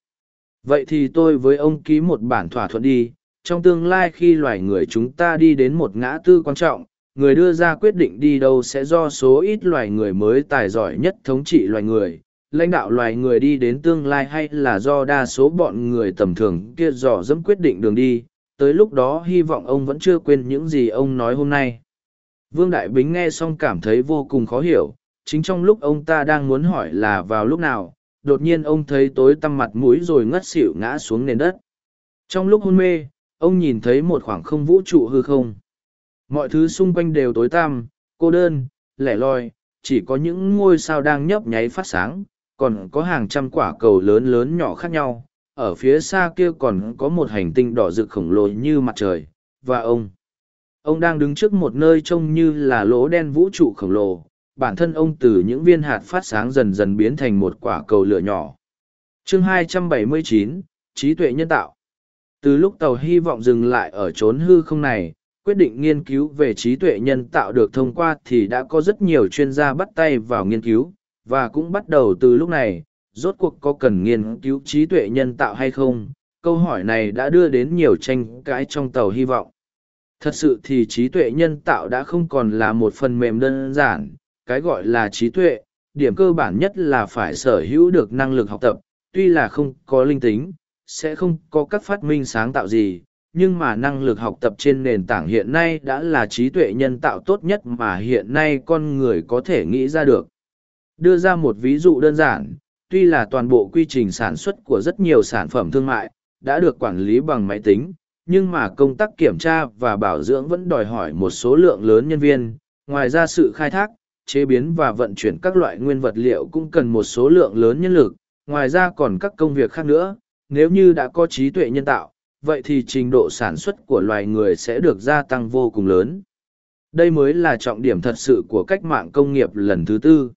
vậy thì tôi với ông ký một bản thỏa thuận đi trong tương lai khi loài người chúng ta đi đến một ngã tư quan trọng người đưa ra quyết định đi đâu sẽ do số ít loài người mới tài giỏi nhất thống trị loài người, lãnh đạo loài người đi đến tương lai hay là do đa số bọn người tầm thường kia dò dẫm quyết định đường đi, tới lúc đó hy vọng ông vẫn chưa quên những gì ông nói hôm nay. Vương đại bính nghe xong cảm thấy vô cùng khó hiểu, chính trong lúc ông ta đang muốn hỏi là vào lúc nào, đột nhiên ông thấy tối tăm mặt mũi rồi ngất xỉu ngã xuống nền đất. Trong lúc hôn mê, ông nhìn thấy một khoảng không vũ trụ hư không mọi thứ xung quanh đều tối tăm cô đơn lẻ loi chỉ có những ngôi sao đang nhấp nháy phát sáng còn có hàng trăm quả cầu lớn lớn nhỏ khác nhau. Ở phía xa kia còn có một hành tinh đỏ rực khổng lồ như mặt trời và ông ông đang đứng trước một nơi trông như là lỗ đen vũ trụ khổng lồ. Bản thân ông từ những viên hạt phát sáng dần dần biến thành một quả cầu lửa nhỏ. Chương 279, trí tuệ nhân tạo. Từ lúc tàu hy vọng dừng lại ở chốn hư không này quyết định nghiên cứu về trí tuệ nhân tạo được thông qua thì đã có rất nhiều chuyên gia bắt tay vào nghiên cứu, và cũng bắt đầu từ lúc này, rốt cuộc có cần nghiên cứu trí tuệ nhân tạo hay không? Câu hỏi này đã đưa đến nhiều tranh cãi trong tàu hy vọng. Thật sự thì trí tuệ nhân tạo đã không còn là một phần mềm đơn giản, cái gọi là trí tuệ, điểm cơ bản nhất là phải sở hữu được năng lực học tập, tuy là không có linh tính, sẽ không có các phát minh sáng tạo gì nhưng mà năng lực học tập trên nền tảng hiện nay đã là trí tuệ nhân tạo tốt nhất mà hiện nay con người có thể nghĩ ra được. Đưa ra một ví dụ đơn giản, tuy là toàn bộ quy trình sản xuất của rất nhiều sản phẩm thương mại đã được quản lý bằng máy tính, nhưng mà công tác kiểm tra và bảo dưỡng vẫn đòi hỏi một số lượng lớn nhân viên. Ngoài ra sự khai thác, chế biến và vận chuyển các loại nguyên vật liệu cũng cần một số lượng lớn nhân lực. Ngoài ra còn các công việc khác nữa, nếu như đã có trí tuệ nhân tạo vậy thì trình độ sản xuất của loài người sẽ được gia tăng vô cùng lớn. Đây mới là trọng điểm thật sự của cách mạng công nghiệp lần thứ tư.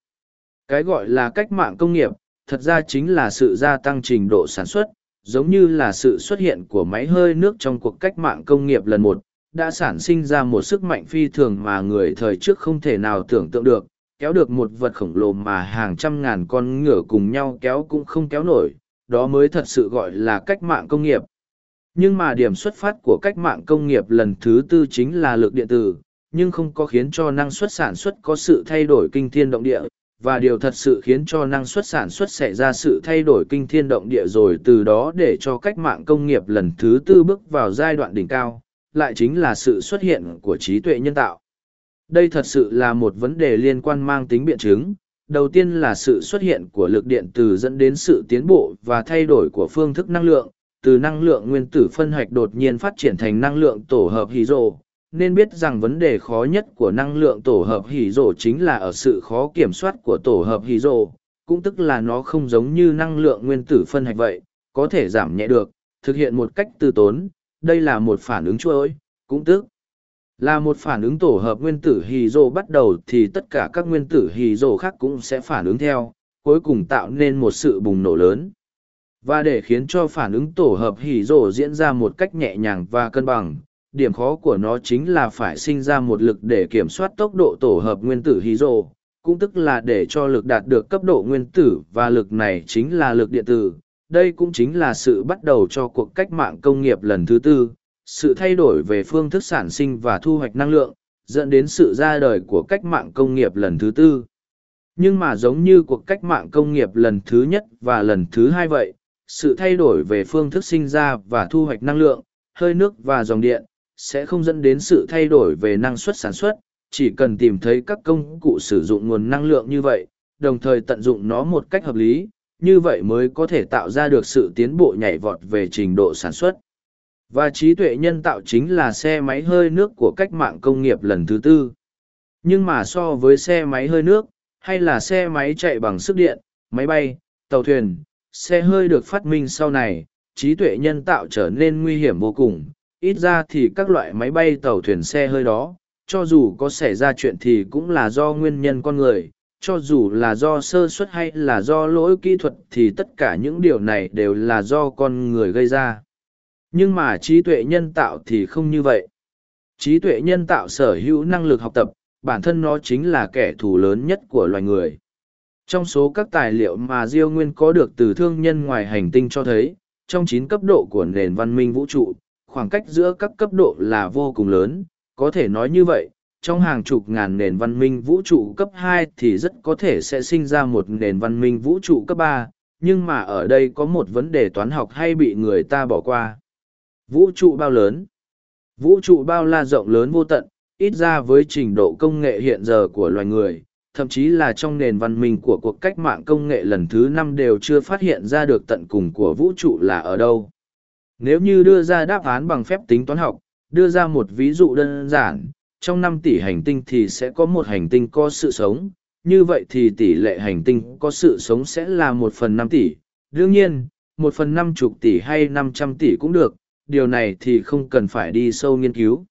Cái gọi là cách mạng công nghiệp, thật ra chính là sự gia tăng trình độ sản xuất, giống như là sự xuất hiện của máy hơi nước trong cuộc cách mạng công nghiệp lần một, đã sản sinh ra một sức mạnh phi thường mà người thời trước không thể nào tưởng tượng được, kéo được một vật khổng lồ mà hàng trăm ngàn con ngựa cùng nhau kéo cũng không kéo nổi, đó mới thật sự gọi là cách mạng công nghiệp nhưng mà điểm xuất phát của cách mạng công nghiệp lần thứ tư chính là lực điện tử, nhưng không có khiến cho năng suất sản xuất có sự thay đổi kinh thiên động địa, và điều thật sự khiến cho năng suất sản xuất xảy ra sự thay đổi kinh thiên động địa rồi từ đó để cho cách mạng công nghiệp lần thứ tư bước vào giai đoạn đỉnh cao, lại chính là sự xuất hiện của trí tuệ nhân tạo. Đây thật sự là một vấn đề liên quan mang tính biện chứng. Đầu tiên là sự xuất hiện của lực điện từ dẫn đến sự tiến bộ và thay đổi của phương thức năng lượng từ năng lượng nguyên tử phân hạch đột nhiên phát triển thành năng lượng tổ hợp hydro nên biết rằng vấn đề khó nhất của năng lượng tổ hợp hydro chính là ở sự khó kiểm soát của tổ hợp hydro cũng tức là nó không giống như năng lượng nguyên tử phân hạch vậy, có thể giảm nhẹ được, thực hiện một cách tư tốn. Đây là một phản ứng chuỗi, cũng tức là một phản ứng tổ hợp nguyên tử hì rồ bắt đầu thì tất cả các nguyên tử hì rồ khác cũng sẽ phản ứng theo, cuối cùng tạo nên một sự bùng nổ lớn và để khiến cho phản ứng tổ hợp hỉ rổ diễn ra một cách nhẹ nhàng và cân bằng, điểm khó của nó chính là phải sinh ra một lực để kiểm soát tốc độ tổ hợp nguyên tử hỉ rổ, cũng tức là để cho lực đạt được cấp độ nguyên tử và lực này chính là lực điện tử. Đây cũng chính là sự bắt đầu cho cuộc cách mạng công nghiệp lần thứ tư, sự thay đổi về phương thức sản sinh và thu hoạch năng lượng, dẫn đến sự ra đời của cách mạng công nghiệp lần thứ tư. Nhưng mà giống như cuộc cách mạng công nghiệp lần thứ nhất và lần thứ hai vậy, sự thay đổi về phương thức sinh ra và thu hoạch năng lượng, hơi nước và dòng điện, sẽ không dẫn đến sự thay đổi về năng suất sản xuất, chỉ cần tìm thấy các công cụ sử dụng nguồn năng lượng như vậy, đồng thời tận dụng nó một cách hợp lý, như vậy mới có thể tạo ra được sự tiến bộ nhảy vọt về trình độ sản xuất. Và trí tuệ nhân tạo chính là xe máy hơi nước của cách mạng công nghiệp lần thứ tư. Nhưng mà so với xe máy hơi nước, hay là xe máy chạy bằng sức điện, máy bay, tàu thuyền, xe hơi được phát minh sau này, trí tuệ nhân tạo trở nên nguy hiểm vô cùng, ít ra thì các loại máy bay tàu thuyền xe hơi đó, cho dù có xảy ra chuyện thì cũng là do nguyên nhân con người, cho dù là do sơ suất hay là do lỗi kỹ thuật thì tất cả những điều này đều là do con người gây ra. Nhưng mà trí tuệ nhân tạo thì không như vậy. Trí tuệ nhân tạo sở hữu năng lực học tập, bản thân nó chính là kẻ thù lớn nhất của loài người. Trong số các tài liệu mà Diêu Nguyên có được từ thương nhân ngoài hành tinh cho thấy, trong chín cấp độ của nền văn minh vũ trụ, khoảng cách giữa các cấp độ là vô cùng lớn, có thể nói như vậy, trong hàng chục ngàn nền văn minh vũ trụ cấp hai thì rất có thể sẽ sinh ra một nền văn minh vũ trụ cấp ba, nhưng mà ở đây có một vấn đề toán học hay bị người ta bỏ qua. Vũ trụ bao lớn? Vũ trụ bao la rộng lớn vô tận, ít ra với trình độ công nghệ hiện giờ của loài người, thậm chí là trong nền văn minh của cuộc cách mạng công nghệ lần thứ năm đều chưa phát hiện ra được tận cùng của vũ trụ là ở đâu. Nếu như đưa ra đáp án bằng phép tính toán học, đưa ra một ví dụ đơn giản, trong năm tỷ hành tinh thì sẽ có một hành tinh có sự sống, như vậy thì tỷ lệ hành tinh có sự sống sẽ là một phần năm tỷ. Đương nhiên, một phần năm chục tỷ hay năm trăm tỷ cũng được, điều này thì không cần phải đi sâu nghiên cứu.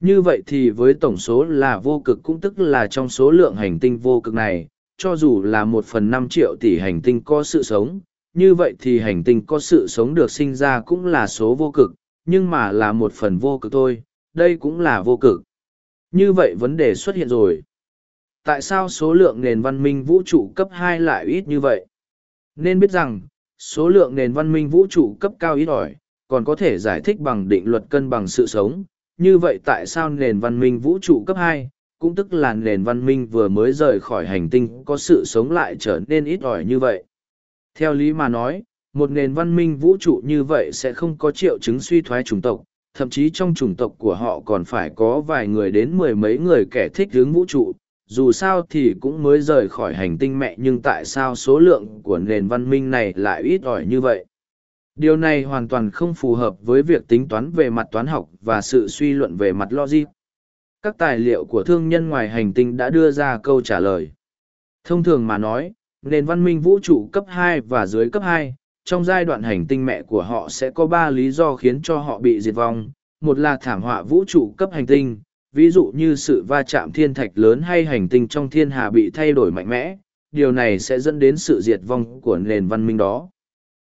Như vậy thì với tổng số là vô cực cũng tức là trong số lượng hành tinh vô cực này, cho dù là một phần năm triệu tỷ hành tinh có sự sống, như vậy thì hành tinh có sự sống được sinh ra cũng là số vô cực, nhưng mà là một phần vô cực thôi, đây cũng là vô cực. Như vậy vấn đề xuất hiện rồi. Tại sao số lượng nền văn minh vũ trụ cấp hai lại ít như vậy? Nên biết rằng, số lượng nền văn minh vũ trụ cấp cao ít ỏi, còn có thể giải thích bằng định luật cân bằng sự sống. Như vậy tại sao nền văn minh vũ trụ cấp hai, cũng tức là nền văn minh vừa mới rời khỏi hành tinh có sự sống lại trở nên ít ỏi như vậy? Theo lý mà nói, một nền văn minh vũ trụ như vậy sẽ không có triệu chứng suy thoái chủng tộc, thậm chí trong chủng tộc của họ còn phải có vài người đến mười mấy người kẻ thích hướng vũ trụ. Dù sao thì cũng mới rời khỏi hành tinh mẹ nhưng tại sao số lượng của nền văn minh này lại ít ỏi như vậy? Điều này hoàn toàn không phù hợp với việc tính toán về mặt toán học và sự suy luận về mặt logic. Các tài liệu của thương nhân ngoài hành tinh đã đưa ra câu trả lời. Thông thường mà nói, nền văn minh vũ trụ cấp hai và dưới cấp hai trong giai đoạn hành tinh mẹ của họ sẽ có ba lý do khiến cho họ bị diệt vong một là thảm họa vũ trụ cấp hành tinh ví dụ như sự va chạm thiên thạch lớn hay hành tinh trong thiên hà bị thay đổi mạnh mẽ điều này sẽ dẫn đến sự diệt vong của nền văn minh đó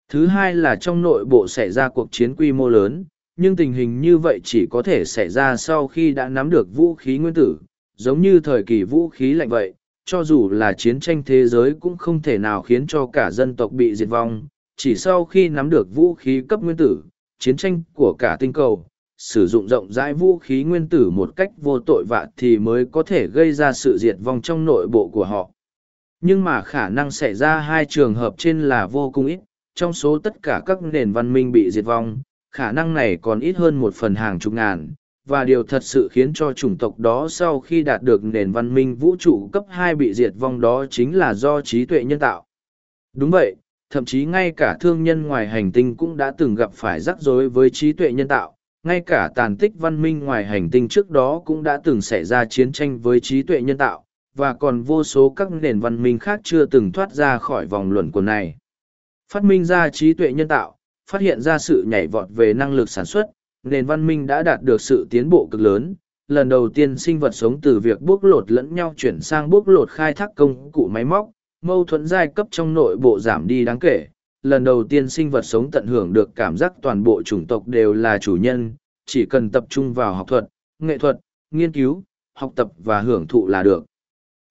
thứ hai là trong nội bộ xảy ra cuộc chiến quy mô lớn, nhưng tình hình như vậy chỉ có thể xảy ra sau khi đã nắm được vũ khí nguyên tử, giống như thời kỳ vũ khí lạnh vậy, cho dù là chiến tranh thế giới cũng không thể nào khiến cho cả dân tộc bị diệt vong, chỉ sau khi nắm được vũ khí cấp nguyên tử, chiến tranh của cả tinh cầu, sử dụng rộng rãi vũ khí nguyên tử một cách vô tội vạ thì mới có thể gây ra sự diệt vong trong nội bộ của họ. Nhưng mà khả năng xảy ra hai trường hợp trên là vô cùng ít trong số tất cả các nền văn minh bị diệt vong khả năng này còn ít hơn một phần hàng chục ngàn và điều thật sự khiến cho chủng tộc đó sau khi đạt được nền văn minh vũ trụ cấp hai bị diệt vong đó chính là do trí tuệ nhân tạo. Đúng vậy, thậm chí ngay cả thương nhân ngoài hành tinh cũng đã từng gặp phải rắc rối với trí tuệ nhân tạo, ngay cả tàn tích văn minh ngoài hành tinh trước đó cũng đã từng xảy ra chiến tranh với trí tuệ nhân tạo, và còn vô số các nền văn minh khác chưa từng thoát ra khỏi vòng luẩn của này. Phát minh ra trí tuệ nhân tạo, phát hiện ra sự nhảy vọt về năng lực sản xuất, nền văn minh đã đạt được sự tiến bộ cực lớn. Lần đầu tiên sinh vật sống từ việc bốc lột lẫn nhau chuyển sang bốc lột khai thác công cụ máy móc, mâu thuẫn giai cấp trong nội bộ giảm đi đáng kể. Lần đầu tiên sinh vật sống tận hưởng được cảm giác toàn bộ chủng tộc đều là chủ nhân, chỉ cần tập trung vào học thuật, nghệ thuật, nghiên cứu, học tập và hưởng thụ là được.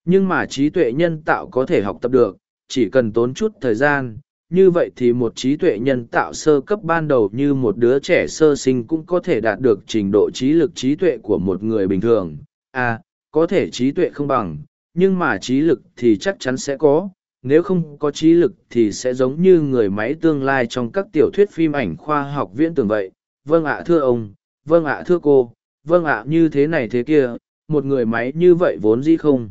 Nhưng mà trí tuệ nhân tạo có thể học tập được, chỉ cần tốn chút thời gian, như vậy thì một trí tuệ nhân tạo sơ cấp ban đầu như một đứa trẻ sơ sinh cũng có thể đạt được trình độ trí lực trí tuệ của một người bình thường. À có thể trí tuệ không bằng, nhưng mà trí lực thì chắc chắn sẽ có. Nếu không có trí lực thì sẽ giống như người máy tương lai trong các tiểu thuyết phim ảnh khoa học viễn tưởng vậy. Vâng ạ, thưa ông. Vâng ạ, thưa cô. Vâng ạ, như thế này thế kia. Một người máy như vậy vốn dĩ không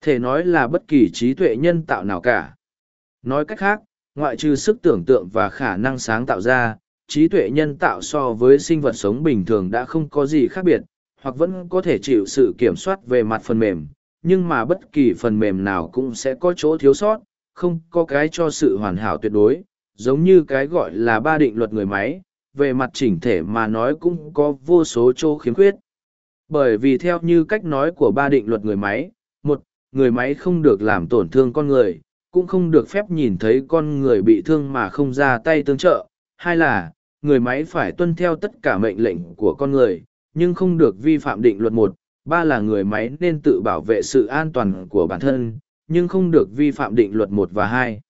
thể nói là bất kỳ trí tuệ nhân tạo nào cả. Nói cách khác ngoại trừ sức tưởng tượng và khả năng sáng tạo ra, trí tuệ nhân tạo so với sinh vật sống bình thường đã không có gì khác biệt, hoặc vẫn có thể chịu sự kiểm soát về mặt phần mềm, nhưng mà bất kỳ phần mềm nào cũng sẽ có chỗ thiếu sót, không có cái cho sự hoàn hảo tuyệt đối, giống như cái gọi là ba định luật người máy, về mặt chỉnh thể mà nói cũng có vô số chỗ khiếm khuyết. Bởi vì theo như cách nói của ba định luật người máy, một, người máy không được làm tổn thương con người, cũng không được phép nhìn thấy con người bị thương mà không ra tay tương trợ. Hai là, người máy phải tuân theo tất cả mệnh lệnh của con người, nhưng không được vi phạm định luật một. Ba là người máy nên tự bảo vệ sự an toàn của bản thân, nhưng không được vi phạm định luật một và hai.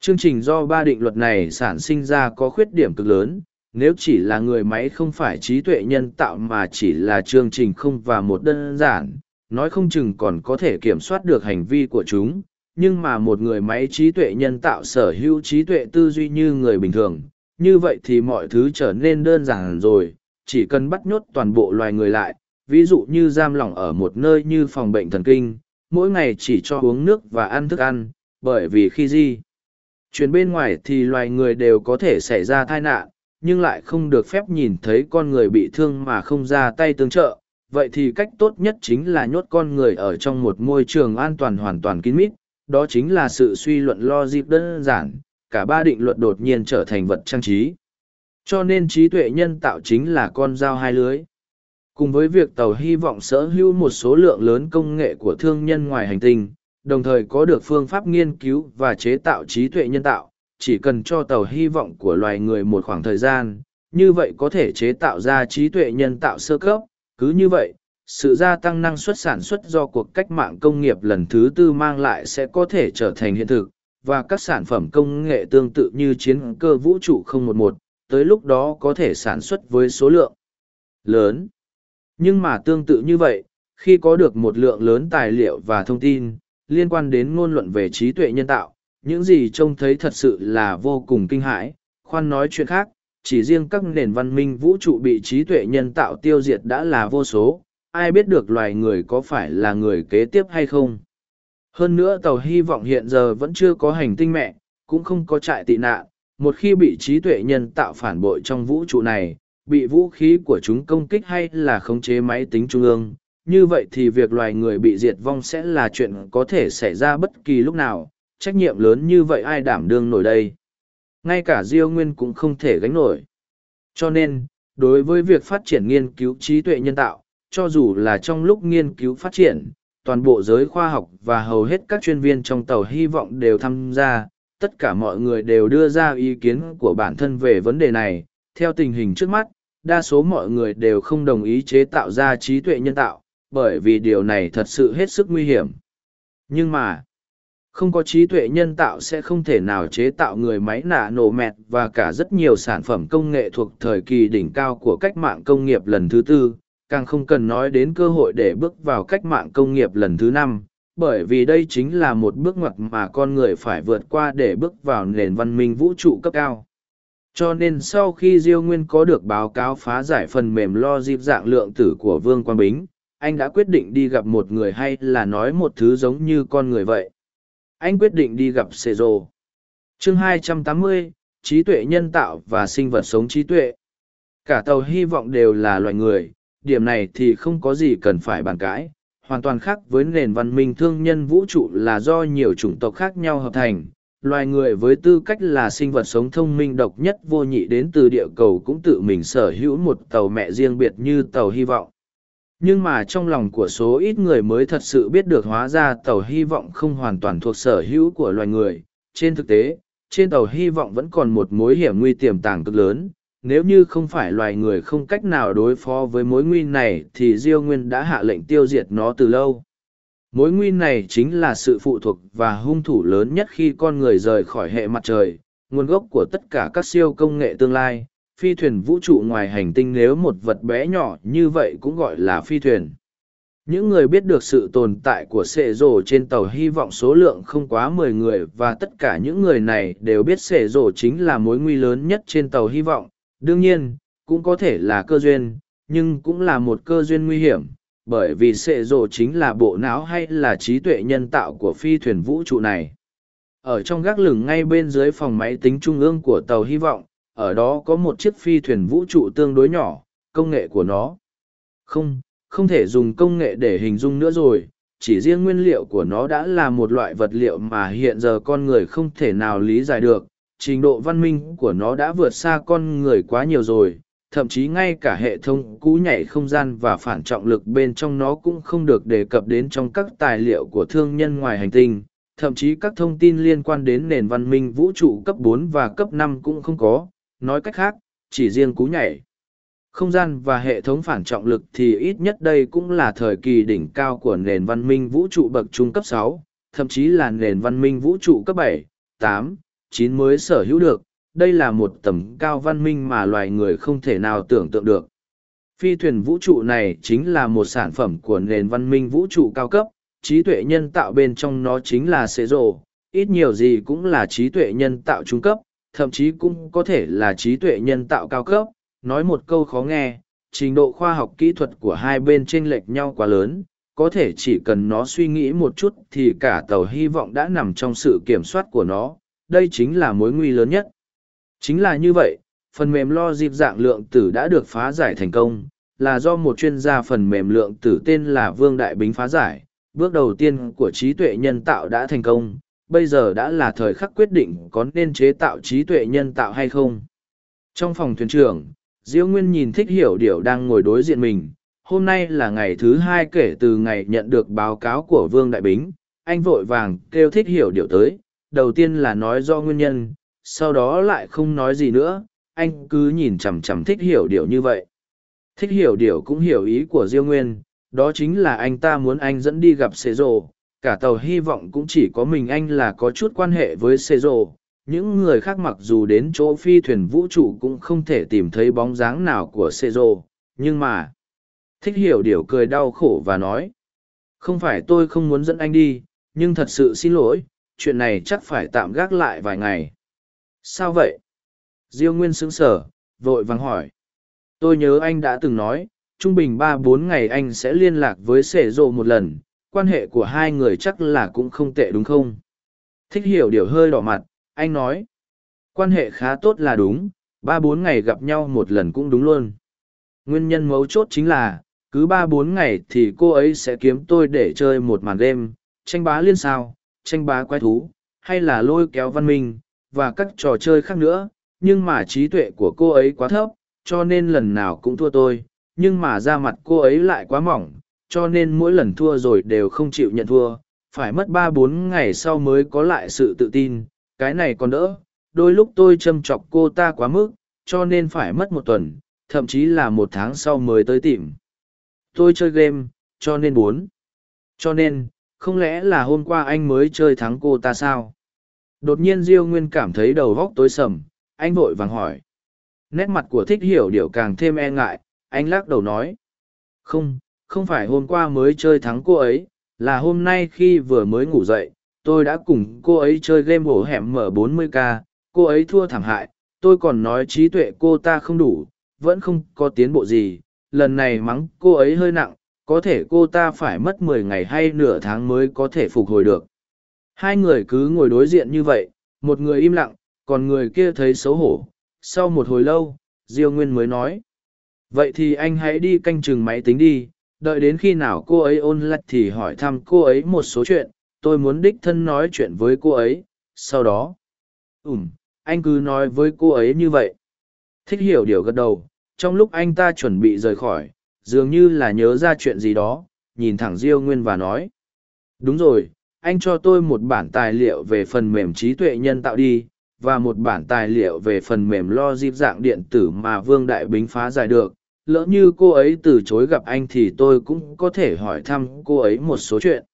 Chương trình do ba định luật này sản sinh ra có khuyết điểm cực lớn, nếu chỉ là người máy không phải trí tuệ nhân tạo mà chỉ là chương trình không và một đơn giản, nói không chừng còn có thể kiểm soát được hành vi của chúng, nhưng mà một người máy trí tuệ nhân tạo sở hữu trí tuệ tư duy như người bình thường, như vậy thì mọi thứ trở nên đơn giản rồi, chỉ cần bắt nhốt toàn bộ loài người lại, ví dụ như giam lỏng ở một nơi như phòng bệnh thần kinh, mỗi ngày chỉ cho uống nước và ăn thức ăn, bởi vì khi di Chuyển bên ngoài thì loài người đều có thể xảy ra tai nạn, nhưng lại không được phép nhìn thấy con người bị thương mà không ra tay tương trợ. Vậy thì cách tốt nhất chính là nhốt con người ở trong một môi trường an toàn hoàn toàn kín mít, đó chính là sự suy luận logic đơn giản, cả ba định luật đột nhiên trở thành vật trang trí. Cho nên trí tuệ nhân tạo chính là con dao hai lưới. Cùng với việc tàu hy vọng sở hữu một số lượng lớn công nghệ của thương nhân ngoài hành tinh, đồng thời có được phương pháp nghiên cứu và chế tạo trí tuệ nhân tạo, chỉ cần cho tàu hy vọng của loài người một khoảng thời gian, như vậy có thể chế tạo ra trí tuệ nhân tạo sơ cấp. Cứ như vậy, sự gia tăng năng suất sản xuất do cuộc cách mạng công nghiệp lần thứ tư mang lại sẽ có thể trở thành hiện thực, và các sản phẩm công nghệ tương tự như chiến cơ vũ trụ 011, tới lúc đó có thể sản xuất với số lượng lớn. Nhưng mà tương tự như vậy, khi có được một lượng lớn tài liệu và thông tin liên quan đến ngôn luận về trí tuệ nhân tạo, những gì trông thấy thật sự là vô cùng kinh hãi. Khoan nói chuyện khác, chỉ riêng các nền văn minh vũ trụ bị trí tuệ nhân tạo tiêu diệt đã là vô số, ai biết được loài người có phải là người kế tiếp hay không. Hơn nữa tàu hy vọng hiện giờ vẫn chưa có hành tinh mẹ, cũng không có trại tị nạn, một khi bị trí tuệ nhân tạo phản bội trong vũ trụ này, bị vũ khí của chúng công kích hay là khống chế máy tính trung ương, như vậy thì việc loài người bị diệt vong sẽ là chuyện có thể xảy ra bất kỳ lúc nào, trách nhiệm lớn như vậy ai đảm đương nổi đây. Ngay cả Diêu Nguyên cũng không thể gánh nổi. Cho nên, đối với việc phát triển nghiên cứu trí tuệ nhân tạo, cho dù là trong lúc nghiên cứu phát triển, toàn bộ giới khoa học và hầu hết các chuyên viên trong tàu hy vọng đều tham gia, tất cả mọi người đều đưa ra ý kiến của bản thân về vấn đề này. Theo tình hình trước mắt, đa số mọi người đều không đồng ý chế tạo ra trí tuệ nhân tạo, bởi vì điều này thật sự hết sức nguy hiểm. Nhưng mà, không có trí tuệ nhân tạo sẽ không thể nào chế tạo người máy nạ nổ mẹt và cả rất nhiều sản phẩm công nghệ thuộc thời kỳ đỉnh cao của cách mạng công nghiệp lần thứ tư, càng không cần nói đến cơ hội để bước vào cách mạng công nghiệp lần thứ năm, bởi vì đây chính là một bước ngoặt mà con người phải vượt qua để bước vào nền văn minh vũ trụ cấp cao. Cho nên sau khi Diêu Nguyên có được báo cáo phá giải phần mềm lo dịp dạng lượng tử của Vương Quang Bính, anh đã quyết định đi gặp một người hay là nói một thứ giống như con người vậy. Anh quyết định đi gặp Sê Rô. Chương 280, trí tuệ nhân tạo và sinh vật sống trí tuệ. Cả tàu hy vọng đều là loài người, điểm này thì không có gì cần phải bàn cãi, hoàn toàn khác với nền văn minh thương nhân vũ trụ là do nhiều chủng tộc khác nhau hợp thành. Loài người với tư cách là sinh vật sống thông minh độc nhất vô nhị đến từ địa cầu cũng tự mình sở hữu một tàu mẹ riêng biệt như tàu hy vọng. Nhưng mà trong lòng của số ít người mới thật sự biết được hóa ra tàu hy vọng không hoàn toàn thuộc sở hữu của loài người. Trên thực tế, trên tàu hy vọng vẫn còn một mối hiểm nguy tiềm tàng cực lớn, nếu như không phải loài người không cách nào đối phó với mối nguy này thì diêu nguyên đã hạ lệnh tiêu diệt nó từ lâu. Mối nguy này chính là sự phụ thuộc và hung thủ lớn nhất khi con người rời khỏi hệ mặt trời, nguồn gốc của tất cả các siêu công nghệ tương lai, phi thuyền vũ trụ ngoài hành tinh nếu một vật bé nhỏ như vậy cũng gọi là phi thuyền. Những người biết được sự tồn tại của sệ rổ trên tàu hy vọng số lượng không quá mười người và tất cả những người này đều biết sệ rổ chính là mối nguy lớn nhất trên tàu hy vọng. Đương nhiên, cũng có thể là cơ duyên, nhưng cũng là một cơ duyên nguy hiểm, bởi vì sệ rộ chính là bộ não hay là trí tuệ nhân tạo của phi thuyền vũ trụ này. Ở trong gác lửng ngay bên dưới phòng máy tính trung ương của tàu hy vọng, ở đó có một chiếc phi thuyền vũ trụ tương đối nhỏ, công nghệ của nó. Không, không thể dùng công nghệ để hình dung nữa rồi, chỉ riêng nguyên liệu của nó đã là một loại vật liệu mà hiện giờ con người không thể nào lý giải được, trình độ văn minh của nó đã vượt xa con người quá nhiều rồi thậm chí ngay cả hệ thống cú nhảy không gian và phản trọng lực bên trong nó cũng không được đề cập đến trong các tài liệu của thương nhân ngoài hành tinh thậm chí các thông tin liên quan đến nền văn minh vũ trụ cấp 4 và cấp 5 cũng không có nói cách khác chỉ riêng cú nhảy. Không gian và hệ thống phản trọng lực thì ít nhất đây cũng là thời kỳ đỉnh cao của nền văn minh vũ trụ bậc trung cấp 6, thậm chí là nền văn minh vũ trụ cấp 7, 8, chín mới sở hữu được, đây là một tầm cao văn minh mà loài người không thể nào tưởng tượng được. Phi thuyền vũ trụ này chính là một sản phẩm của nền văn minh vũ trụ cao cấp, trí tuệ nhân tạo bên trong nó chính là xế rồ, ít nhiều gì cũng là trí tuệ nhân tạo trung cấp, thậm chí cũng có thể là trí tuệ nhân tạo cao cấp. Nói một câu khó nghe, trình độ khoa học kỹ thuật của hai bên chênh lệch nhau quá lớn, có thể chỉ cần nó suy nghĩ một chút thì cả tàu hy vọng đã nằm trong sự kiểm soát của nó, đây chính là mối nguy lớn nhất. Chính là như vậy, phần mềm lo dịp dạng lượng tử đã được phá giải thành công, là do một chuyên gia phần mềm lượng tử tên là Vương Đại Bính phá giải. Bước đầu tiên của trí tuệ nhân tạo đã thành công, bây giờ đã là thời khắc quyết định có nên chế tạo trí tuệ nhân tạo hay không. Trong phòng thuyền trưởng, Diêu Nguyên nhìn thích hiểu điều đang ngồi đối diện mình. Hôm nay là ngày thứ hai kể từ ngày nhận được báo cáo của Vương Đại Bính. Anh vội vàng kêu thích hiểu điều tới. Đầu tiên là nói do nguyên nhân, sau đó lại không nói gì nữa. Anh cứ nhìn chằm chằm thích hiểu điều như vậy. Thích hiểu điều cũng hiểu ý của Diêu Nguyên, đó chính là anh ta muốn anh dẫn đi gặp Sê Rồ. Cả tàu hy vọng cũng chỉ có mình anh là có chút quan hệ với Sê Rồ những người khác mặc dù đến chỗ phi thuyền vũ trụ cũng không thể tìm thấy bóng dáng nào của xê Rồ, nhưng mà thích hiểu điều cười đau khổ và nói không phải tôi không muốn dẫn anh đi nhưng thật sự xin lỗi chuyện này chắc phải tạm gác lại vài ngày. Sao vậy? Diêu nguyên sững sở vội vàng hỏi. Tôi nhớ anh đã từng nói, trung bình ba bốn ngày anh sẽ liên lạc với sể Dộ một lần, quan hệ của hai người chắc là cũng không tệ đúng không? Thích hiểu điều hơi đỏ mặt, anh nói. Quan hệ khá tốt là đúng, ba bốn ngày gặp nhau một lần cũng đúng luôn. Nguyên nhân mấu chốt chính là, cứ ba bốn ngày thì cô ấy sẽ kiếm tôi để chơi một màn game, tranh bá liên sao tranh bá quái thú, hay là lôi kéo văn minh, và các trò chơi khác nữa, nhưng mà trí tuệ của cô ấy quá thấp, cho nên lần nào cũng thua tôi, nhưng mà da mặt cô ấy lại quá mỏng, cho nên mỗi lần thua rồi đều không chịu nhận thua, phải mất ba bốn ngày sau mới có lại sự tự tin, cái này còn đỡ, đôi lúc tôi châm chọc cô ta quá mức, cho nên phải mất một tuần, thậm chí là một tháng sau mới tới tìm. Tôi chơi game, cho nên bốn. Cho nên không lẽ là hôm qua anh mới chơi thắng cô ta sao? Đột nhiên diêu nguyên cảm thấy đầu vóc tối sầm anh vội vàng hỏi. Nét mặt của thích hiểu điều càng thêm e ngại anh lắc đầu nói. Không không phải hôm qua mới chơi thắng cô ấy là hôm nay khi vừa mới ngủ dậy tôi đã cùng cô ấy chơi game hổ hẻm mở 40k, cô ấy thua thảm hại, tôi còn nói trí tuệ cô ta không đủ, vẫn không có tiến bộ gì, lần này mắng cô ấy hơi nặng, có thể cô ta phải mất mười ngày hay nửa tháng mới có thể phục hồi được. Hai người cứ ngồi đối diện như vậy, một người im lặng, còn người kia thấy xấu hổ. Sau một hồi lâu, Diêu Nguyên mới nói. Vậy thì anh hãy đi canh chừng máy tính đi, đợi đến khi nào cô ấy ôn lạch thì hỏi thăm cô ấy một số chuyện, tôi muốn đích thân nói chuyện với cô ấy sau đó ùm anh cứ nói với cô ấy như vậy thích hiểu điều gật đầu trong lúc anh ta chuẩn bị rời khỏi dường như là nhớ ra chuyện gì đó nhìn thẳng diêu nguyên và nói. Đúng rồi anh cho tôi một bản tài liệu về phần mềm trí tuệ nhân tạo đi và một bản tài liệu về phần mềm lo dịp dạng điện tử mà vương đại bính phá giải được. Lỡ như cô ấy từ chối gặp anh thì tôi cũng có thể hỏi thăm cô ấy một số chuyện.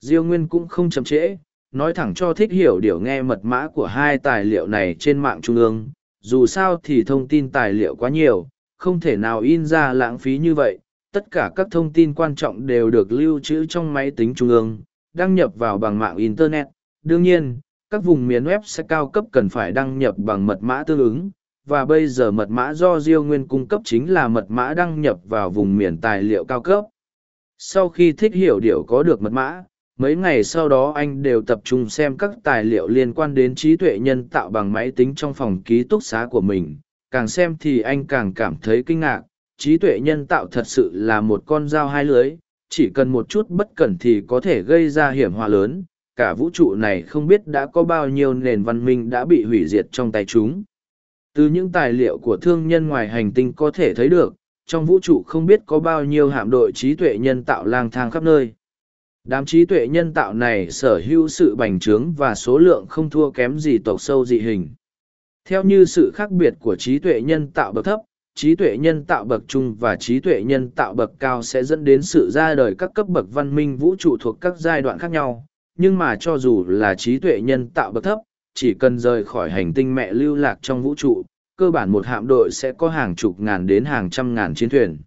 Diêu Nguyên cũng không chậm trễ, nói thẳng cho thích hiểu điều nghe mật mã của hai tài liệu này trên mạng trung ương. Dù sao thì thông tin tài liệu quá nhiều, không thể nào in ra lãng phí như vậy. Tất cả các thông tin quan trọng đều được lưu trữ trong máy tính trung ương, đăng nhập vào bằng mạng Internet. Đương nhiên, các vùng miền web sẽ cao cấp cần phải đăng nhập bằng mật mã tương ứng, và bây giờ mật mã do Diêu Nguyên cung cấp chính là mật mã đăng nhập vào vùng miền tài liệu cao cấp. Sau khi thích hiểu điều có được mật mã, mấy ngày sau đó anh đều tập trung xem các tài liệu liên quan đến trí tuệ nhân tạo bằng máy tính trong phòng ký túc xá của mình càng xem thì anh càng cảm thấy kinh ngạc, trí tuệ nhân tạo thật sự là một con dao hai lưới, chỉ cần một chút bất cẩn thì có thể gây ra hiểm họa lớn, cả vũ trụ này không biết đã có bao nhiêu nền văn minh đã bị hủy diệt trong tay chúng từ những tài liệu của thương nhân ngoài hành tinh có thể thấy được, trong vũ trụ không biết có bao nhiêu hạm đội trí tuệ nhân tạo lang thang khắp nơi Đám trí tuệ nhân tạo này sở hữu sự bành trướng và số lượng không thua kém gì tộc sâu dị hình. Theo như sự khác biệt của trí tuệ nhân tạo bậc thấp, trí tuệ nhân tạo bậc trung và trí tuệ nhân tạo bậc cao sẽ dẫn đến sự ra đời các cấp bậc văn minh vũ trụ thuộc các giai đoạn khác nhau. Nhưng mà cho dù là trí tuệ nhân tạo bậc thấp, chỉ cần rời khỏi hành tinh mẹ lưu lạc trong vũ trụ, cơ bản một hạm đội sẽ có hàng chục ngàn đến hàng trăm ngàn chiến thuyền.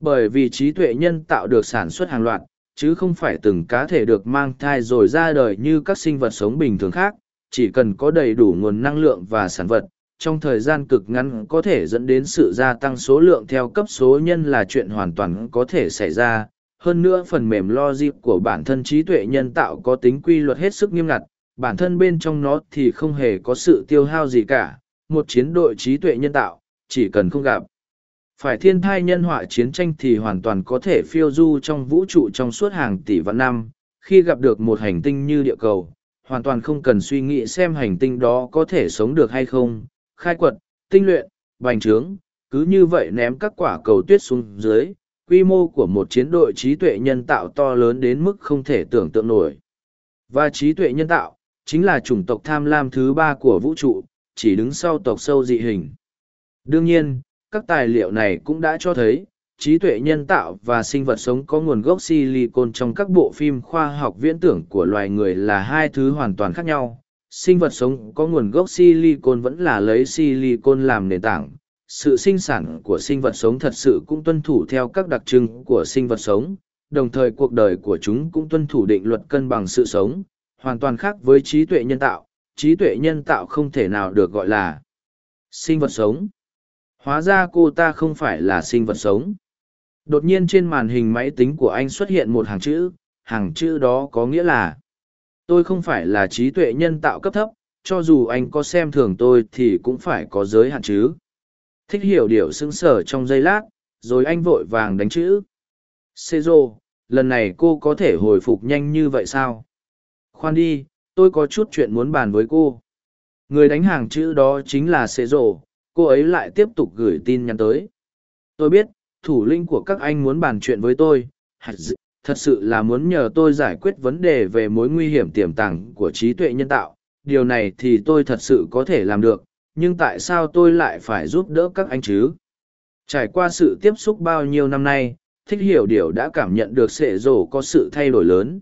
Bởi vì trí tuệ nhân tạo được sản xuất hàng loạt, chứ không phải từng cá thể được mang thai rồi ra đời như các sinh vật sống bình thường khác, chỉ cần có đầy đủ nguồn năng lượng và sản vật, trong thời gian cực ngắn có thể dẫn đến sự gia tăng số lượng theo cấp số nhân là chuyện hoàn toàn có thể xảy ra. Hơn nữa phần mềm logic của bản thân trí tuệ nhân tạo có tính quy luật hết sức nghiêm ngặt, bản thân bên trong nó thì không hề có sự tiêu hao gì cả. Một chiến đội trí tuệ nhân tạo, chỉ cần không gặp. Phải thiên thai nhân họa chiến tranh thì hoàn toàn có thể phiêu du trong vũ trụ trong suốt hàng tỷ vạn năm, khi gặp được một hành tinh như địa cầu, hoàn toàn không cần suy nghĩ xem hành tinh đó có thể sống được hay không, khai quật, tinh luyện, bành trướng, cứ như vậy ném các quả cầu tuyết xuống dưới, quy mô của một chiến đội trí tuệ nhân tạo to lớn đến mức không thể tưởng tượng nổi. Và trí tuệ nhân tạo, chính là chủng tộc tham lam thứ ba của vũ trụ, chỉ đứng sau tộc sâu dị hình. Đương nhiên, các tài liệu này cũng đã cho thấy, trí tuệ nhân tạo và sinh vật sống có nguồn gốc silicon trong các bộ phim khoa học viễn tưởng của loài người là hai thứ hoàn toàn khác nhau. Sinh vật sống có nguồn gốc silicon vẫn là lấy silicon làm nền tảng. Sự sinh sản của sinh vật sống thật sự cũng tuân thủ theo các đặc trưng của sinh vật sống, đồng thời cuộc đời của chúng cũng tuân thủ định luật cân bằng sự sống, hoàn toàn khác với trí tuệ nhân tạo. Trí tuệ nhân tạo không thể nào được gọi là sinh vật sống. Hóa ra cô ta không phải là sinh vật sống. Đột nhiên trên màn hình máy tính của anh xuất hiện một hàng chữ, hàng chữ đó có nghĩa là Tôi không phải là trí tuệ nhân tạo cấp thấp, cho dù anh có xem thường tôi thì cũng phải có giới hạn chứ. Thích hiểu điều sững sở trong giây lát, rồi anh vội vàng đánh chữ. Cezô, lần này cô có thể hồi phục nhanh như vậy sao? Khoan đi, tôi có chút chuyện muốn bàn với cô. Người đánh hàng chữ đó chính là Cezô, cô ấy lại tiếp tục gửi tin nhắn tới. Tôi biết, thủ lĩnh của các anh muốn bàn chuyện với tôi. Thật sự là muốn nhờ tôi giải quyết vấn đề về mối nguy hiểm tiềm tàng của trí tuệ nhân tạo. Điều này thì tôi thật sự có thể làm được, nhưng tại sao tôi lại phải giúp đỡ các anh chứ? Trải qua sự tiếp xúc bao nhiêu năm nay, thích hiểu điều đã cảm nhận được sệ rổ có sự thay đổi lớn.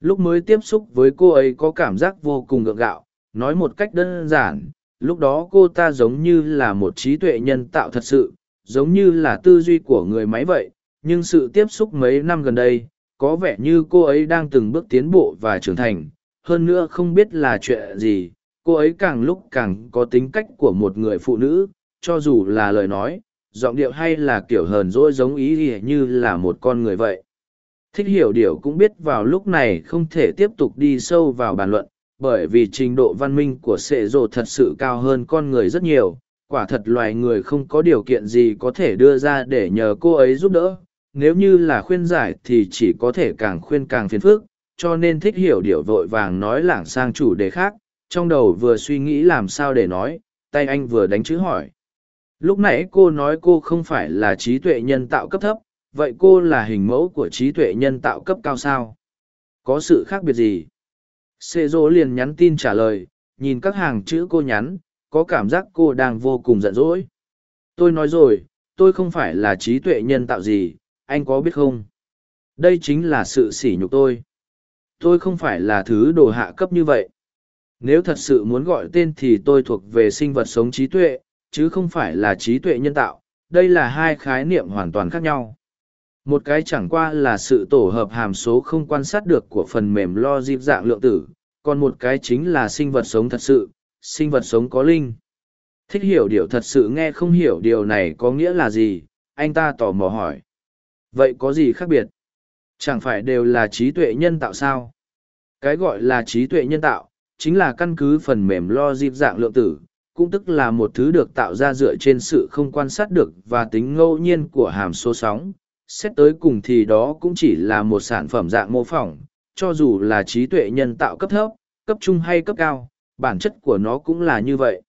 Lúc mới tiếp xúc với cô ấy có cảm giác vô cùng gượng gạo. Nói một cách đơn giản, lúc đó cô ta giống như là một trí tuệ nhân tạo thật sự giống như là tư duy của người máy vậy, nhưng sự tiếp xúc mấy năm gần đây, có vẻ như cô ấy đang từng bước tiến bộ và trưởng thành, hơn nữa không biết là chuyện gì, cô ấy càng lúc càng có tính cách của một người phụ nữ, cho dù là lời nói, giọng điệu hay là kiểu hờn dỗi giống ý như là một con người vậy. Thích hiểu điều cũng biết vào lúc này không thể tiếp tục đi sâu vào bàn luận, bởi vì trình độ văn minh của sệ rồ thật sự cao hơn con người rất nhiều, quả thật loài người không có điều kiện gì có thể đưa ra để nhờ cô ấy giúp đỡ. Nếu như là khuyên giải thì chỉ có thể càng khuyên càng phiền phức, cho nên thích hiểu điều vội vàng nói lảng sang chủ đề khác. Trong đầu vừa suy nghĩ làm sao để nói, tay anh vừa đánh chữ hỏi. Lúc nãy cô nói cô không phải là trí tuệ nhân tạo cấp thấp, vậy cô là hình mẫu của trí tuệ nhân tạo cấp cao sao? Có sự khác biệt gì? Xê dỗ liền nhắn tin trả lời, nhìn các hàng chữ cô nhắn có cảm giác cô đang vô cùng giận dỗi. Tôi nói rồi, tôi không phải là trí tuệ nhân tạo gì, anh có biết không? Đây chính là sự sỉ nhục tôi. Tôi không phải là thứ đồ hạ cấp như vậy. Nếu thật sự muốn gọi tên thì tôi thuộc về sinh vật sống trí tuệ, chứ không phải là trí tuệ nhân tạo. Đây là hai khái niệm hoàn toàn khác nhau. Một cái chẳng qua là sự tổ hợp hàm số không quan sát được của phần mềm logic dạng lượng tử, còn một cái chính là sinh vật sống thật sự, sinh vật sống có linh. Thích hiểu điều thật sự nghe không hiểu điều này có nghĩa là gì, anh ta tò mò hỏi. Vậy có gì khác biệt? Chẳng phải đều là trí tuệ nhân tạo sao? Cái gọi là trí tuệ nhân tạo, chính là căn cứ phần mềm logic dạng lượng tử, cũng tức là một thứ được tạo ra dựa trên sự không quan sát được và tính ngẫu nhiên của hàm số sóng. Xét tới cùng thì đó cũng chỉ là một sản phẩm dạng mô phỏng, cho dù là trí tuệ nhân tạo cấp thấp, cấp trung hay cấp cao, bản chất của nó cũng là như vậy.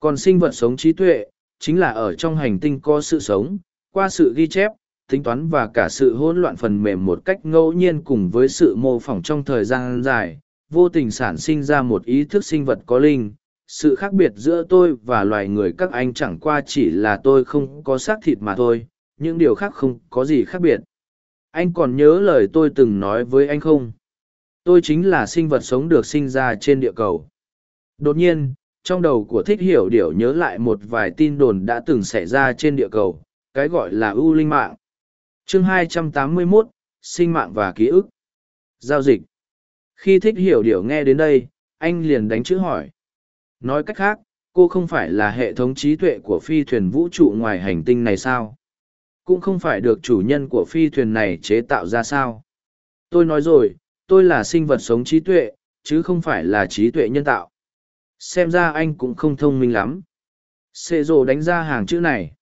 Còn sinh vật sống trí tuệ, chính là ở trong hành tinh có sự sống, qua sự ghi chép, tính toán và cả sự hỗn loạn phần mềm một cách ngẫu nhiên cùng với sự mô phỏng trong thời gian dài, vô tình sản sinh ra một ý thức sinh vật có linh. Sự khác biệt giữa tôi và loài người các anh chẳng qua chỉ là tôi không có xác thịt mà thôi, những điều khác không có gì khác biệt. Anh còn nhớ lời tôi từng nói với anh không? Tôi chính là sinh vật sống được sinh ra trên địa cầu Đột nhiên, trong đầu của thích hiểu điểu nhớ lại một vài tin đồn đã từng xảy ra trên địa cầu, cái gọi là ưu linh mạng. chương 281, sinh mạng và ký ức. Giao dịch. Khi thích hiểu điểu nghe đến đây, anh liền đánh chữ hỏi. Nói cách khác, cô không phải là hệ thống trí tuệ của phi thuyền vũ trụ ngoài hành tinh này sao? Cũng không phải được chủ nhân của phi thuyền này chế tạo ra sao? Tôi nói rồi, tôi là sinh vật sống trí tuệ, chứ không phải là trí tuệ nhân tạo. Xem ra anh cũng không thông minh lắm. Xê rồ đánh ra hàng chữ này.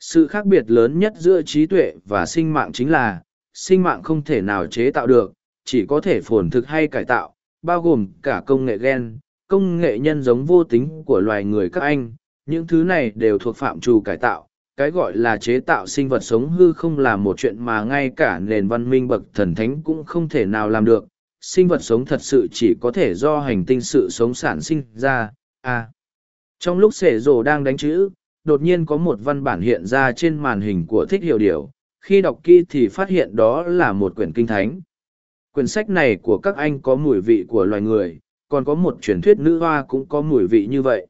Sự khác biệt lớn nhất giữa trí tuệ và sinh mạng chính là, sinh mạng không thể nào chế tạo được, chỉ có thể phồn thực hay cải tạo, bao gồm cả công nghệ gen, công nghệ nhân giống vô tính của loài người các anh, những thứ này đều thuộc phạm trù cải tạo. Cái gọi là chế tạo sinh vật sống hư không là một chuyện mà ngay cả nền văn minh bậc thần thánh cũng không thể nào làm được. Sinh vật sống thật sự chỉ có thể do hành tinh sự sống sản sinh ra. À. Trong lúc sể rồ đang đánh chữ, đột nhiên có một văn bản hiện ra trên màn hình của thích hiểu điều. Khi đọc kỹ thì phát hiện đó là một quyển kinh thánh. Quyển sách này của các anh có mùi vị của loài người, còn có một truyền thuyết nữ hoa cũng có mùi vị như vậy.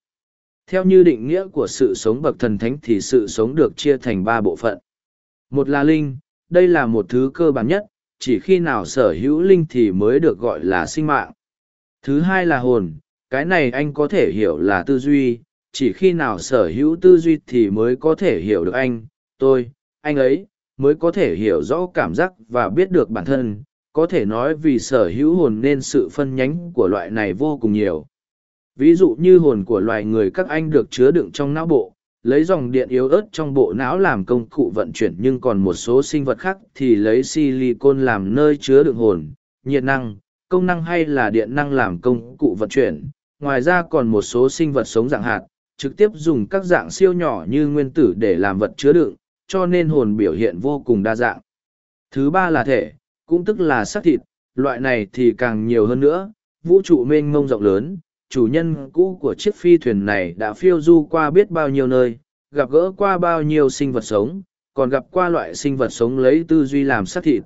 Theo như định nghĩa của sự sống bậc thần thánh thì sự sống được chia thành ba bộ phận. Một là linh, đây là một thứ cơ bản nhất, chỉ khi nào sở hữu linh thì mới được gọi là sinh mạng. Thứ hai là hồn, cái này anh có thể hiểu là tư duy, chỉ khi nào sở hữu tư duy thì mới có thể hiểu được anh, tôi, anh ấy, mới có thể hiểu rõ cảm giác và biết được bản thân, có thể nói vì sở hữu hồn nên sự phân nhánh của loại này vô cùng nhiều. Ví dụ như hồn của loài người các anh được chứa đựng trong não bộ, lấy dòng điện yếu ớt trong bộ não làm công cụ vận chuyển nhưng còn một số sinh vật khác thì lấy silicon làm nơi chứa đựng hồn, nhiệt năng, công năng hay là điện năng làm công cụ vận chuyển. Ngoài ra còn một số sinh vật sống dạng hạt, trực tiếp dùng các dạng siêu nhỏ như nguyên tử để làm vật chứa đựng, cho nên hồn biểu hiện vô cùng đa dạng. Thứ ba là thể, cũng tức là xác thịt, loại này thì càng nhiều hơn nữa, vũ trụ mênh mông rộng lớn, chủ nhân cũ của chiếc phi thuyền này đã phiêu du qua biết bao nhiêu nơi, gặp gỡ qua bao nhiêu sinh vật sống, còn gặp qua loại sinh vật sống lấy tư duy làm xác thịt.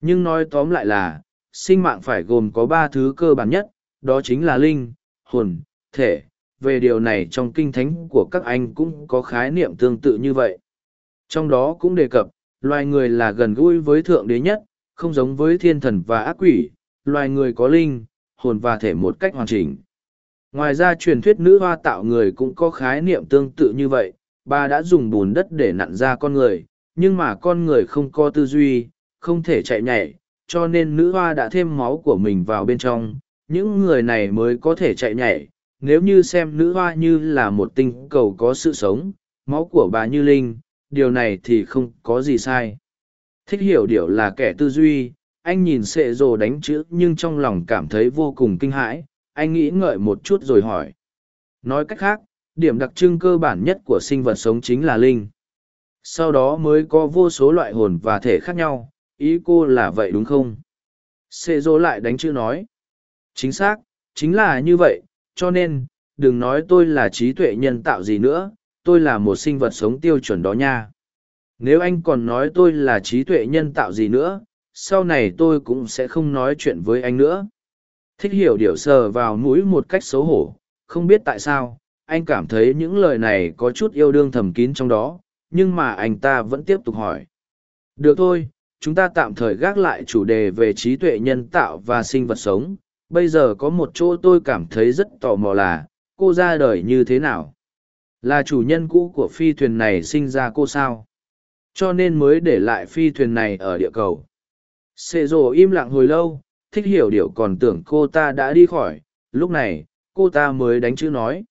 Nhưng nói tóm lại là, sinh mạng phải gồm có ba thứ cơ bản nhất, đó chính là linh, hồn, thể. Về điều này trong kinh thánh của các anh cũng có khái niệm tương tự như vậy. Trong đó cũng đề cập, loài người là gần gũi với thượng đế nhất, không giống với thiên thần và ác quỷ, loài người có linh, hồn và thể một cách hoàn chỉnh. Ngoài ra truyền thuyết nữ hoa tạo người cũng có khái niệm tương tự như vậy, bà đã dùng bùn đất để nặn ra con người, nhưng mà con người không có tư duy, không thể chạy nhảy, cho nên nữ hoa đã thêm máu của mình vào bên trong, những người này mới có thể chạy nhảy. Nếu như xem nữ hoa như là một tinh cầu có sự sống, máu của bà như linh, điều này thì không có gì sai thích hiểu điều là kẻ tư duy anh nhìn sệ rồ đánh chữ nhưng trong lòng cảm thấy vô cùng kinh hãi anh nghĩ ngợi một chút rồi hỏi. Nói cách khác, điểm đặc trưng cơ bản nhất của sinh vật sống chính là linh. Sau đó mới có vô số loại hồn và thể khác nhau, ý cô là vậy đúng không? Xê dô lại đánh chữ nói. Chính xác, chính là như vậy, cho nên, đừng nói tôi là trí tuệ nhân tạo gì nữa, tôi là một sinh vật sống tiêu chuẩn đó nha. Nếu anh còn nói tôi là trí tuệ nhân tạo gì nữa, sau này tôi cũng sẽ không nói chuyện với anh nữa thích hiểu điều sờ vào mũi một cách xấu hổ. Không biết tại sao, anh cảm thấy những lời này có chút yêu đương thầm kín trong đó, nhưng mà anh ta vẫn tiếp tục hỏi. Được thôi, chúng ta tạm thời gác lại chủ đề về trí tuệ nhân tạo và sinh vật sống. Bây giờ có một chỗ tôi cảm thấy rất tò mò là, cô ra đời như thế nào? Là chủ nhân cũ của phi thuyền này sinh ra cô sao? Cho nên mới để lại phi thuyền này ở địa cầu. Sệ rồ im lặng hồi lâu thích hiểu điều còn tưởng cô ta đã đi khỏi lúc này cô ta mới đánh chữ nói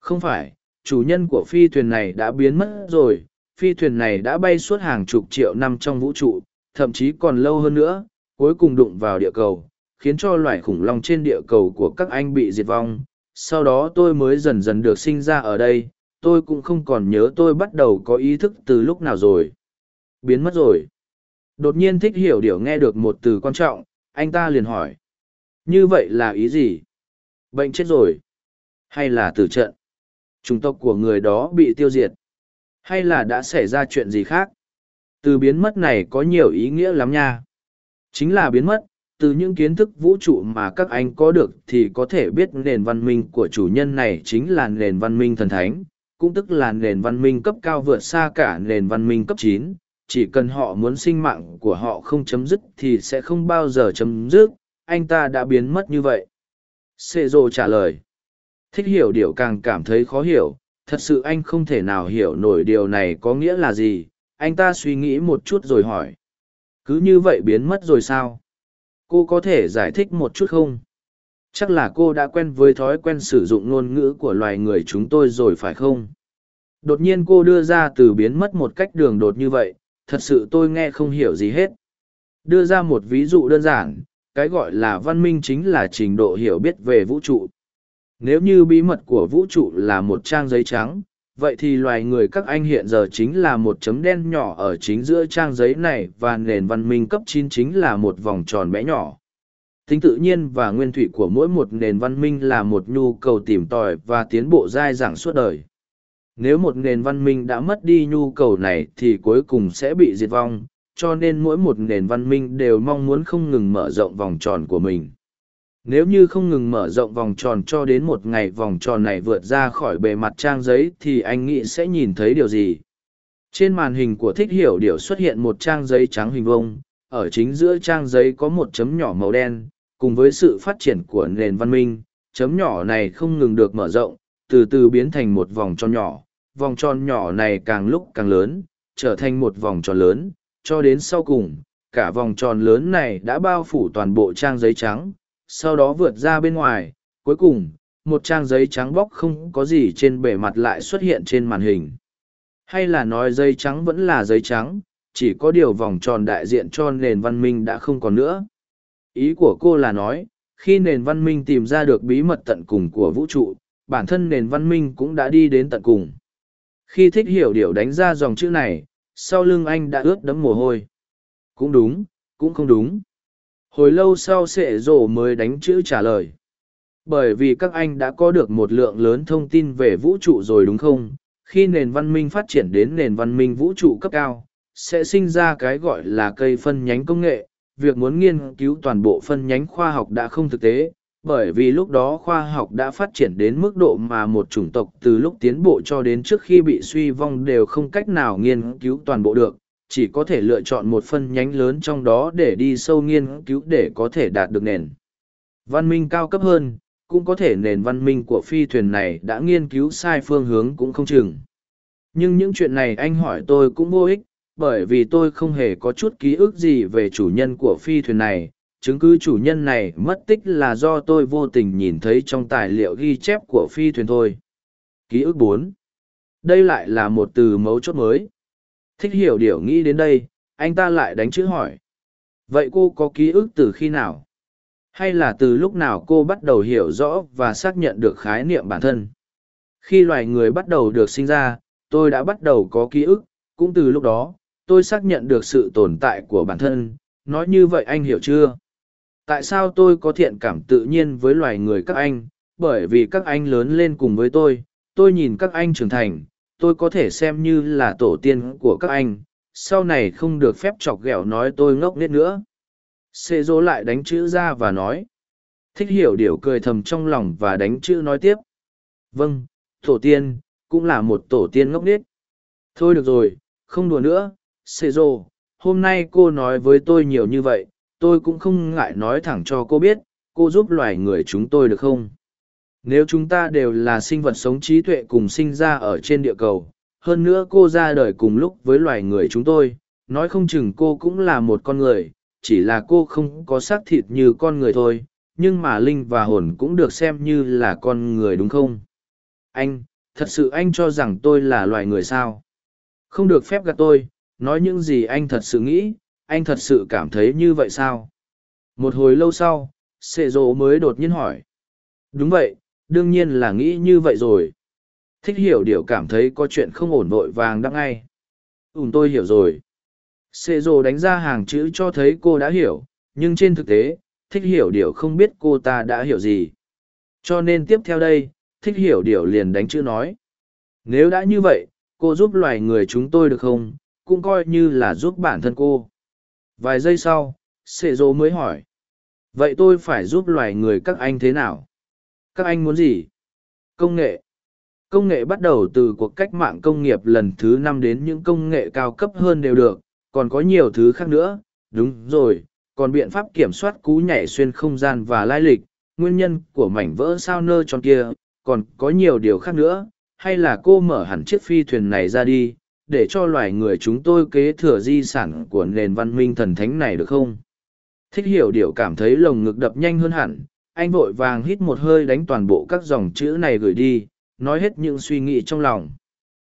không phải chủ nhân của phi thuyền này đã biến mất rồi phi thuyền này đã bay suốt hàng chục triệu năm trong vũ trụ thậm chí còn lâu hơn nữa cuối cùng đụng vào địa cầu khiến cho loài khủng long trên địa cầu của các anh bị diệt vong sau đó tôi mới dần dần được sinh ra ở đây tôi cũng không còn nhớ tôi bắt đầu có ý thức từ lúc nào rồi. Biến mất rồi. Đột nhiên thích hiểu điều nghe được một từ quan trọng, anh ta liền hỏi. Như vậy là ý gì? Bệnh chết rồi? Hay là tử trận? Chủng tộc của người đó bị tiêu diệt? Hay là đã xảy ra chuyện gì khác? Từ biến mất này có nhiều ý nghĩa lắm nha. Chính là biến mất, từ những kiến thức vũ trụ mà các anh có được thì có thể biết nền văn minh của chủ nhân này chính là nền văn minh thần thánh cũng tức là nền văn minh cấp cao vượt xa cả nền văn minh cấp chín chỉ cần họ muốn sinh mạng của họ không chấm dứt thì sẽ không bao giờ chấm dứt, anh ta đã biến mất như vậy. Sệ rô trả lời, thích hiểu điều càng cảm thấy khó hiểu, thật sự anh không thể nào hiểu nổi điều này có nghĩa là gì, anh ta suy nghĩ một chút rồi hỏi. Cứ như vậy biến mất rồi sao? Cô có thể giải thích một chút không? Chắc là cô đã quen với thói quen sử dụng ngôn ngữ của loài người chúng tôi rồi phải không? Đột nhiên cô đưa ra từ biến mất một cách đường đột như vậy thật sự tôi nghe không hiểu gì hết. Đưa ra một ví dụ đơn giản, cái gọi là văn minh chính là trình độ hiểu biết về vũ trụ. Nếu như bí mật của vũ trụ là một trang giấy trắng, vậy thì loài người các anh hiện giờ chính là một chấm đen nhỏ ở chính giữa trang giấy này và nền văn minh cấp chín chính là một vòng tròn bé nhỏ. Tính tự nhiên và nguyên thủy của mỗi một nền văn minh là một nhu cầu tìm tòi và tiến bộ dai dẳng suốt đời nếu một nền văn minh đã mất đi nhu cầu này thì cuối cùng sẽ bị diệt vong, cho nên mỗi một nền văn minh đều mong muốn không ngừng mở rộng vòng tròn của mình. Nếu như không ngừng mở rộng vòng tròn cho đến một ngày vòng tròn này vượt ra khỏi bề mặt trang giấy thì anh nghĩ sẽ nhìn thấy điều gì? Trên màn hình của thích hiểu điều xuất hiện một trang giấy trắng hình vông ở chính giữa trang giấy có một chấm nhỏ màu đen, cùng với sự phát triển của nền văn minh, chấm nhỏ này không ngừng được mở rộng, từ từ biến thành một vòng tròn nhỏ vòng tròn nhỏ này càng lúc càng lớn trở thành một vòng tròn lớn cho đến sau cùng cả vòng tròn lớn này đã bao phủ toàn bộ trang giấy trắng sau đó vượt ra bên ngoài, cuối cùng, một trang giấy trắng bóc không có gì trên bề mặt lại xuất hiện trên màn hình. Hay là nói giấy trắng vẫn là giấy trắng, chỉ có điều vòng tròn đại diện cho nền văn minh đã không còn nữa. Ý của cô là nói, khi nền văn minh tìm ra được bí mật tận cùng của vũ trụ, bản thân nền văn minh cũng đã đi đến tận cùng. Khi thích hiểu điều đánh ra dòng chữ này, sau lưng anh đã ướt đẫm mồ hôi. Cũng đúng, cũng không đúng. Hồi lâu sau sệ rổ mới đánh chữ trả lời. Bởi vì các anh đã có được một lượng lớn thông tin về vũ trụ rồi đúng không? Khi nền văn minh phát triển đến nền văn minh vũ trụ cấp cao sẽ sinh ra cái gọi là cây phân nhánh công nghệ. Việc muốn nghiên cứu toàn bộ phân nhánh khoa học đã không thực tế bởi vì lúc đó khoa học đã phát triển đến mức độ mà một chủng tộc từ lúc tiến bộ cho đến trước khi bị suy vong đều không cách nào nghiên cứu toàn bộ được, chỉ có thể lựa chọn một phân nhánh lớn trong đó để đi sâu nghiên cứu để có thể đạt được nền văn minh cao cấp hơn, cũng có thể nền văn minh của phi thuyền này đã nghiên cứu sai phương hướng cũng không chừng. Nhưng những chuyện này anh hỏi tôi cũng vô ích, bởi vì tôi không hề có chút ký ức gì về chủ nhân của phi thuyền này chứng cứ chủ nhân này mất tích là do tôi vô tình nhìn thấy trong tài liệu ghi chép của phi thuyền thôi ký ức bốn đây lại là một từ mấu chốt mới Thích hiểu điều nghĩ đến đây, anh ta lại đánh chữ hỏi. Vậy cô có ký ức từ khi nào? Hay là từ lúc nào cô bắt đầu hiểu rõ và xác nhận được khái niệm bản thân? Khi loài người bắt đầu được sinh ra, tôi đã bắt đầu có ký ức, cũng từ lúc đó, tôi xác nhận được sự tồn tại của bản thân. Nói như vậy anh hiểu chưa? Tại sao tôi có thiện cảm tự nhiên với loài người các anh? Bởi vì các anh lớn lên cùng với tôi, tôi nhìn các anh trưởng thành, tôi có thể xem như là tổ tiên của các anh. Sau này không được phép chọc ghẹo nói tôi ngốc nghếch nữa. Xê dỗ lại đánh chữ ra và nói thích hiểu điều cười thầm trong lòng và đánh chữ nói tiếp. Vâng tổ tiên cũng là một tổ tiên ngốc nghếch. Thôi được rồi không đùa nữa xê dỗ hôm nay cô nói với tôi nhiều như vậy tôi cũng không ngại nói thẳng cho cô biết cô giúp loài người chúng tôi được không nếu chúng ta đều là sinh vật sống trí tuệ cùng sinh ra ở trên địa cầu, hơn nữa cô ra đời cùng lúc với loài người chúng tôi, nói không chừng cô cũng là một con người, chỉ là cô không có xác thịt như con người thôi, nhưng mà linh và hồn cũng được xem như là con người đúng không? Anh, thật sự anh cho rằng tôi là loài người sao? Không được phép gạt tôi, nói những gì anh thật sự nghĩ, anh thật sự cảm thấy như vậy sao? Một hồi lâu sau, Sệ Dỗ mới đột nhiên hỏi. Đúng vậy, đương nhiên là nghĩ như vậy rồi. Thích hiểu điều cảm thấy có chuyện không ổn vội vàng đăng ngay. Ùn tôi hiểu rồi. Sệ rồ đánh ra hàng chữ cho thấy cô đã hiểu nhưng trên thực tế thích hiểu điều không biết cô ta đã hiểu gì. Cho nên tiếp theo đây thích hiểu điều liền đánh chữ nói. Nếu đã như vậy cô giúp loài người chúng tôi được không? Cũng coi như là giúp bản thân cô vài giây sau sệ dỗ mới hỏi. Vậy tôi phải giúp loài người các anh thế nào? Các anh muốn gì? Công nghệ. Công nghệ bắt đầu từ cuộc cách mạng công nghiệp lần thứ năm đến những công nghệ cao cấp hơn đều được. Còn có nhiều thứ khác nữa. Đúng rồi, còn biện pháp kiểm soát cú nhảy xuyên không gian và lai lịch. Nguyên nhân của mảnh vỡ sao nơ tròn kia, còn có nhiều điều khác nữa. Hay là cô mở hẳn chiếc phi thuyền này ra đi để cho loài người chúng tôi kế thừa di sản của nền văn minh thần thánh này được không? Thích hiểu điều cảm thấy lồng ngực đập nhanh hơn hẳn, anh vội vàng hít một hơi đánh toàn bộ các dòng chữ này gửi đi, nói hết những suy nghĩ trong lòng.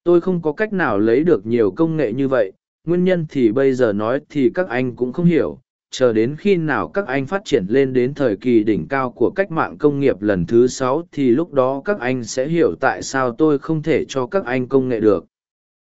Tôi không có cách nào lấy được nhiều công nghệ như vậy, nguyên nhân thì bây giờ nói thì các anh cũng không hiểu. Chờ đến khi nào các anh phát triển lên đến thời kỳ đỉnh cao của cách mạng công nghiệp lần thứ sáu thì lúc đó các anh sẽ hiểu tại sao tôi không thể cho các anh công nghệ được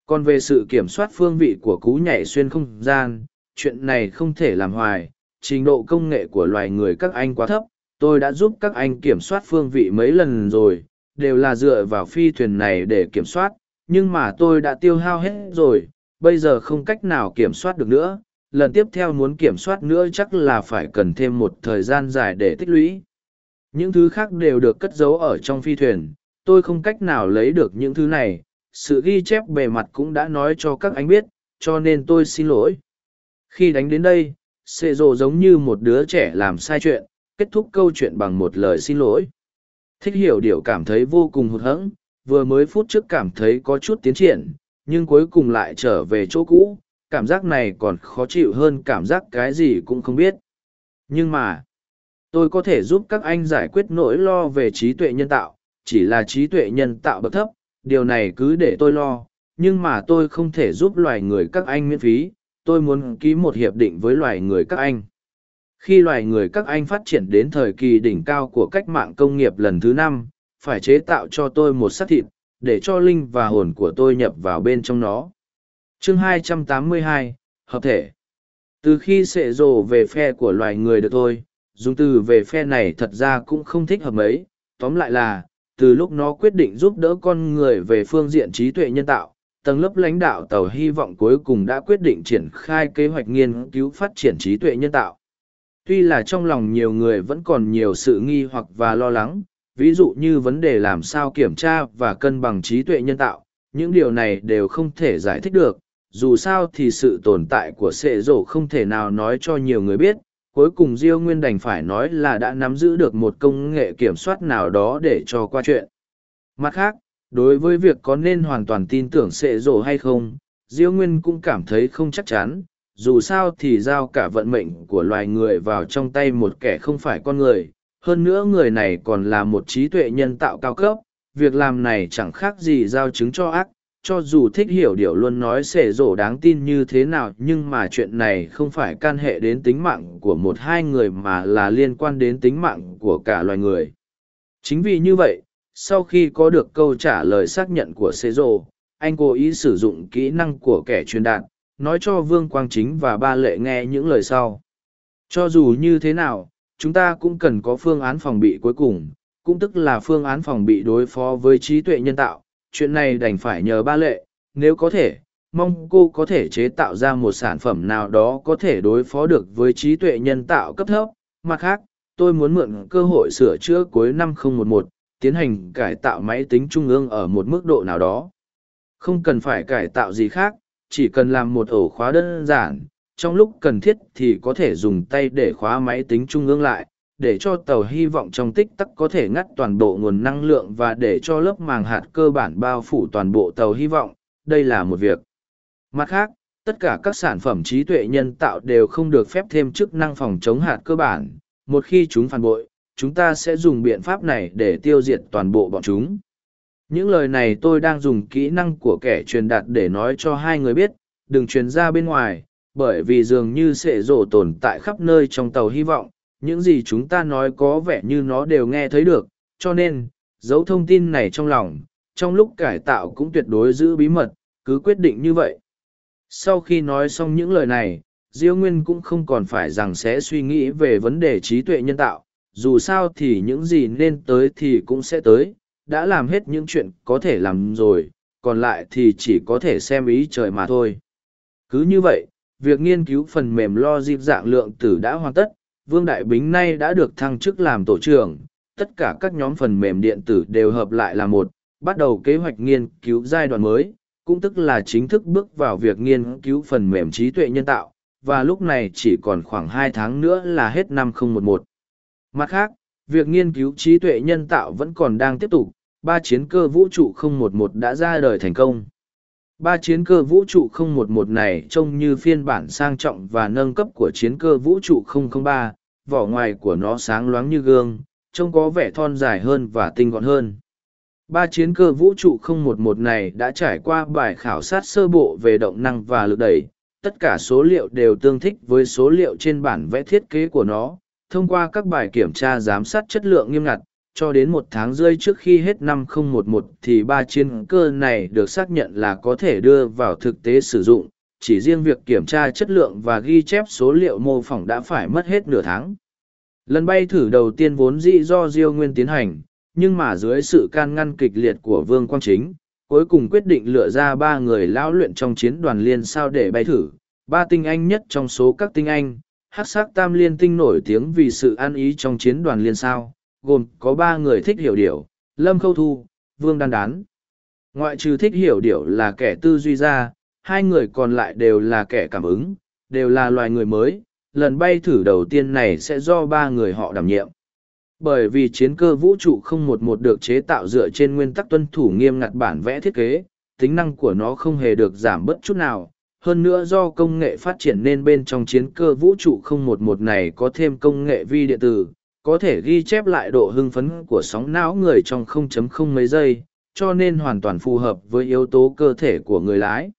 còn về sự kiểm soát phương vị của cú nhảy xuyên không gian, chuyện này không thể làm hoài. Trình độ công nghệ của loài người các anh quá thấp, tôi đã giúp các anh kiểm soát phương vị mấy lần rồi, đều là dựa vào phi thuyền này để kiểm soát, nhưng mà tôi đã tiêu hao hết rồi, bây giờ không cách nào kiểm soát được nữa. Lần tiếp theo muốn kiểm soát nữa chắc là phải cần thêm một thời gian dài để tích lũy. Những thứ khác đều được cất giấu ở trong phi thuyền, tôi không cách nào lấy được những thứ này sự ghi chép bề mặt cũng đã nói cho các anh biết, cho nên tôi xin lỗi. Khi đánh đến đây xệ rộ giống như một đứa trẻ làm sai chuyện, kết thúc câu chuyện bằng một lời xin lỗi. Thích hiểu điều cảm thấy vô cùng hụt hẫng, vừa mới phút trước cảm thấy có chút tiến triển, nhưng cuối cùng lại trở về chỗ cũ, cảm giác này còn khó chịu hơn cảm giác cái gì cũng không biết. Nhưng mà, tôi có thể giúp các anh giải quyết nỗi lo về trí tuệ nhân tạo, chỉ là trí tuệ nhân tạo bậc thấp điều này cứ để tôi lo nhưng mà tôi không thể giúp loài người các anh miễn phí tôi muốn ký một hiệp định với loài người các anh. Khi loài người các anh phát triển đến thời kỳ đỉnh cao của cách mạng công nghiệp lần thứ năm phải chế tạo cho tôi một xác thịt để cho linh và hồn của tôi nhập vào bên trong nó. Chương 282, hợp thể. Từ khi sệ rồ về phe của loài người được thôi dùng từ về phe này thật ra cũng không thích hợp mấy. Tóm lại là từ lúc nó quyết định giúp đỡ con người về phương diện trí tuệ nhân tạo, tầng lớp lãnh đạo tàu hy vọng cuối cùng đã quyết định triển khai kế hoạch nghiên cứu phát triển trí tuệ nhân tạo. Tuy là trong lòng nhiều người vẫn còn nhiều sự nghi hoặc và lo lắng, ví dụ như vấn đề làm sao kiểm tra và cân bằng trí tuệ nhân tạo, những điều này đều không thể giải thích được, dù sao thì sự tồn tại của sệ rổ không thể nào nói cho nhiều người biết cuối cùng diêu nguyên đành phải nói là đã nắm giữ được một công nghệ kiểm soát nào đó để cho qua chuyện. Mặt khác, đối với việc có nên hoàn toàn tin tưởng sệ rổ hay không, diêu nguyên cũng cảm thấy không chắc chắn, dù sao thì giao cả vận mệnh của loài người vào trong tay một kẻ không phải con người, hơn nữa người này còn là một trí tuệ nhân tạo cao cấp, việc làm này chẳng khác gì giao chứng cho ác cho dù thích hiểu điều luôn nói xể rổ đáng tin như thế nào, nhưng mà chuyện này không phải can hệ đến tính mạng của một hai người mà là liên quan đến tính mạng của cả loài người. Chính vì như vậy, sau khi có được câu trả lời xác nhận của xế rổ, anh cố ý sử dụng kỹ năng của kẻ truyền đạt, nói cho vương quang chính và ba lệ nghe những lời sau. Cho dù như thế nào, chúng ta cũng cần có phương án phòng bị cuối cùng, cũng tức là phương án phòng bị đối phó với trí tuệ nhân tạo chuyện này đành phải nhờ ba lệ, nếu có thể, mong cô có thể chế tạo ra một sản phẩm nào đó có thể đối phó được với trí tuệ nhân tạo cấp thấp. Mặt khác, tôi muốn mượn cơ hội sửa chữa cuối năm 2011, tiến hành cải tạo máy tính trung ương ở một mức độ nào đó. Không cần phải cải tạo gì khác, chỉ cần làm một ổ khóa đơn giản, trong lúc cần thiết thì có thể dùng tay để khóa máy tính trung ương lại, để cho tàu hy vọng trong tích tắc có thể ngắt toàn bộ nguồn năng lượng và để cho lớp màng hạt cơ bản bao phủ toàn bộ tàu hy vọng. Đây là một việc. Mặt khác, tất cả các sản phẩm trí tuệ nhân tạo đều không được phép thêm chức năng phòng chống hạt cơ bản. Một khi chúng phản bội, chúng ta sẽ dùng biện pháp này để tiêu diệt toàn bộ bọn chúng. Những lời này tôi đang dùng kỹ năng của kẻ truyền đạt để nói cho hai người biết. Đừng truyền ra bên ngoài, bởi vì dường như sẽ rổ tồn tại khắp nơi trong tàu hy vọng những gì chúng ta nói có vẻ như nó đều nghe thấy được, cho nên, giấu thông tin này trong lòng, trong lúc cải tạo cũng tuyệt đối giữ bí mật, cứ quyết định như vậy. Sau khi nói xong những lời này, Diêu Nguyên cũng không còn phải rằng sẽ suy nghĩ về vấn đề trí tuệ nhân tạo, dù sao thì những gì nên tới thì cũng sẽ tới, đã làm hết những chuyện có thể làm rồi, còn lại thì chỉ có thể xem ý trời mà thôi. Cứ như vậy, việc nghiên cứu phần mềm lo dịp dạng lượng tử đã hoàn tất, Vương Đại Bính nay đã được thăng chức làm tổ trưởng, tất cả các nhóm phần mềm điện tử đều hợp lại là một, bắt đầu kế hoạch nghiên cứu giai đoạn mới, cũng tức là chính thức bước vào việc nghiên cứu phần mềm trí tuệ nhân tạo, và lúc này chỉ còn khoảng hai tháng nữa là hết năm 011. Mặt khác, việc nghiên cứu trí tuệ nhân tạo vẫn còn đang tiếp tục, ba chiến cơ vũ trụ 011 đã ra đời thành công. Ba chiến cơ vũ trụ 011 này trông như phiên bản sang trọng và nâng cấp của chiến cơ vũ trụ 003, vỏ ngoài của nó sáng loáng như gương, trông có vẻ thon dài hơn và tinh gọn hơn. Ba chiến cơ vũ trụ 011 này đã trải qua bài khảo sát sơ bộ về động năng và lực đẩy, tất cả số liệu đều tương thích với số liệu trên bản vẽ thiết kế của nó. Thông qua các bài kiểm tra giám sát chất lượng nghiêm ngặt, cho đến một tháng rơi trước khi hết năm 011 thì ba chiến cơ này được xác nhận là có thể đưa vào thực tế sử dụng. Chỉ riêng việc kiểm tra chất lượng và ghi chép số liệu mô phỏng đã phải mất hết nửa tháng. Lần bay thử đầu tiên vốn dĩ do Diêu Nguyên tiến hành, nhưng mà dưới sự can ngăn kịch liệt của Vương Quang Chính, cuối cùng quyết định lựa ra ba người lão luyện trong chiến đoàn liên sao để bay thử, ba tinh anh nhất trong số các tinh anh, hát sắc tam liên tinh nổi tiếng vì sự an ý trong chiến đoàn liên sao, gồm có ba người thích hiểu điểu, Lâm Khâu Thu, Vương Đan Đán. Ngoại trừ thích hiểu điểu là kẻ tư duy ra, hai người còn lại đều là kẻ cảm ứng, đều là loài người mới, lần bay thử đầu tiên này sẽ do ba người họ đảm nhiệm. Bởi vì chiến cơ vũ trụ 011 được chế tạo dựa trên nguyên tắc tuân thủ nghiêm ngặt bản vẽ thiết kế, tính năng của nó không hề được giảm bất chút nào. Hơn nữa do công nghệ phát triển nên bên trong chiến cơ vũ trụ 011 này có thêm công nghệ vi điện tử, có thể ghi chép lại độ hưng phấn của sóng não người trong 0.0 mấy giây, cho nên hoàn toàn phù hợp với yếu tố cơ thể của người lái.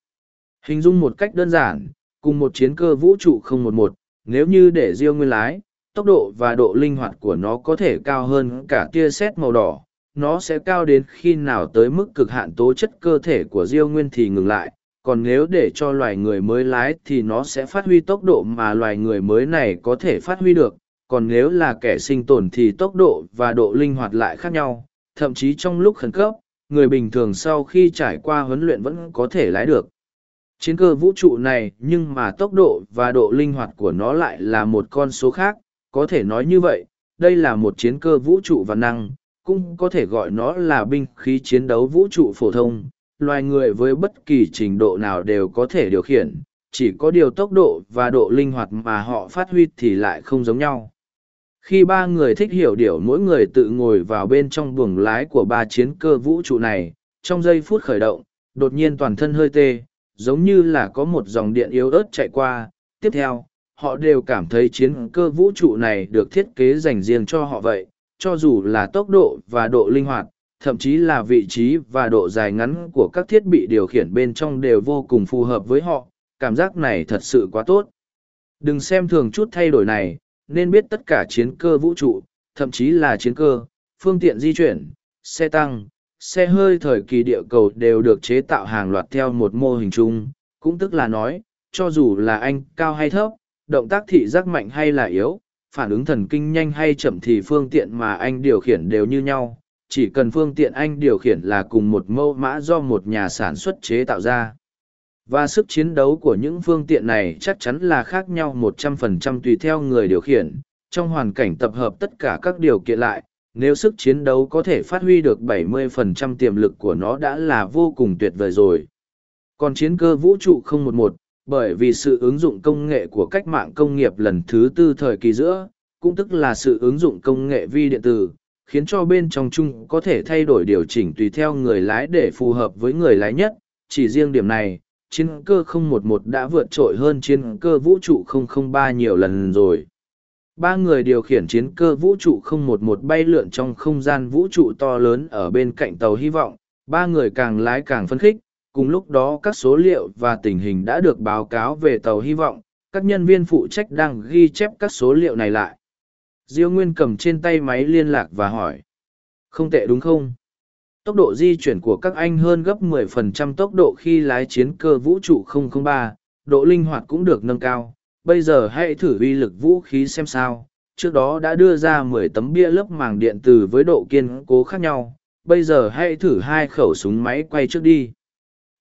Hình dung một cách đơn giản, cùng một chiến cơ vũ trụ 011, nếu như để riêng nguyên lái, tốc độ và độ linh hoạt của nó có thể cao hơn cả tia sét màu đỏ. Nó sẽ cao đến khi nào tới mức cực hạn tố chất cơ thể của Diêu Nguyên thì ngừng lại, còn nếu để cho loài người mới lái thì nó sẽ phát huy tốc độ mà loài người mới này có thể phát huy được, còn nếu là kẻ sinh tồn thì tốc độ và độ linh hoạt lại khác nhau, thậm chí trong lúc khẩn cấp, người bình thường sau khi trải qua huấn luyện vẫn có thể lái được. Chiến cơ vũ trụ này nhưng mà tốc độ và độ linh hoạt của nó lại là một con số khác, có thể nói như vậy, đây là một chiến cơ vũ trụ và năng, cũng có thể gọi nó là binh khí chiến đấu vũ trụ phổ thông. Loài người với bất kỳ trình độ nào đều có thể điều khiển, chỉ có điều tốc độ và độ linh hoạt mà họ phát huy thì lại không giống nhau. Khi ba người thích hiểu điều mỗi người tự ngồi vào bên trong buồng lái của ba chiến cơ vũ trụ này, trong giây phút khởi động, đột nhiên toàn thân hơi tê, giống như là có một dòng điện yếu ớt chạy qua. Tiếp theo, họ đều cảm thấy chiến cơ vũ trụ này được thiết kế dành riêng cho họ vậy, cho dù là tốc độ và độ linh hoạt, thậm chí là vị trí và độ dài ngắn của các thiết bị điều khiển bên trong đều vô cùng phù hợp với họ, cảm giác này thật sự quá tốt. Đừng xem thường chút thay đổi này, nên biết tất cả chiến cơ vũ trụ, thậm chí là chiến cơ, phương tiện di chuyển, xe tăng, xe hơi thời kỳ địa cầu đều được chế tạo hàng loạt theo một mô hình chung, cũng tức là nói, cho dù là anh cao hay thấp, động tác thị giác mạnh hay là yếu, phản ứng thần kinh nhanh hay chậm thì phương tiện mà anh điều khiển đều như nhau, chỉ cần phương tiện anh điều khiển là cùng một mẫu mã do một nhà sản xuất chế tạo ra. Và sức chiến đấu của những phương tiện này chắc chắn là khác nhau 100% tùy theo người điều khiển, trong hoàn cảnh tập hợp tất cả các điều kiện lại, nếu sức chiến đấu có thể phát huy được 70% tiềm lực của nó đã là vô cùng tuyệt vời rồi. Còn chiến cơ vũ trụ 011, bởi vì sự ứng dụng công nghệ của cách mạng công nghiệp lần thứ tư thời kỳ giữa, cũng tức là sự ứng dụng công nghệ vi điện tử, khiến cho bên trong chung có thể thay đổi điều chỉnh tùy theo người lái để phù hợp với người lái nhất. Chỉ riêng điểm này, chiến cơ 011 đã vượt trội hơn chiến cơ vũ trụ 003 nhiều lần rồi. Ba người điều khiển chiến cơ vũ trụ 011 bay lượn trong không gian vũ trụ to lớn ở bên cạnh tàu hy vọng, ba người càng lái càng phấn khích, cùng lúc đó các số liệu và tình hình đã được báo cáo về tàu hy vọng. Các nhân viên phụ trách đang ghi chép các số liệu này lại. Diêu nguyên cầm trên tay máy liên lạc và hỏi không tệ đúng không? Tốc độ di chuyển của các anh hơn gấp 10% tốc độ khi lái chiến cơ vũ trụ 003, độ linh hoạt cũng được nâng cao bây giờ hãy thử uy lực vũ khí xem sao. Trước đó đã đưa ra 10 tấm bia lớp màng điện từ với độ kiên cố khác nhau. Bây giờ hãy thử hai khẩu súng máy quay trước đi.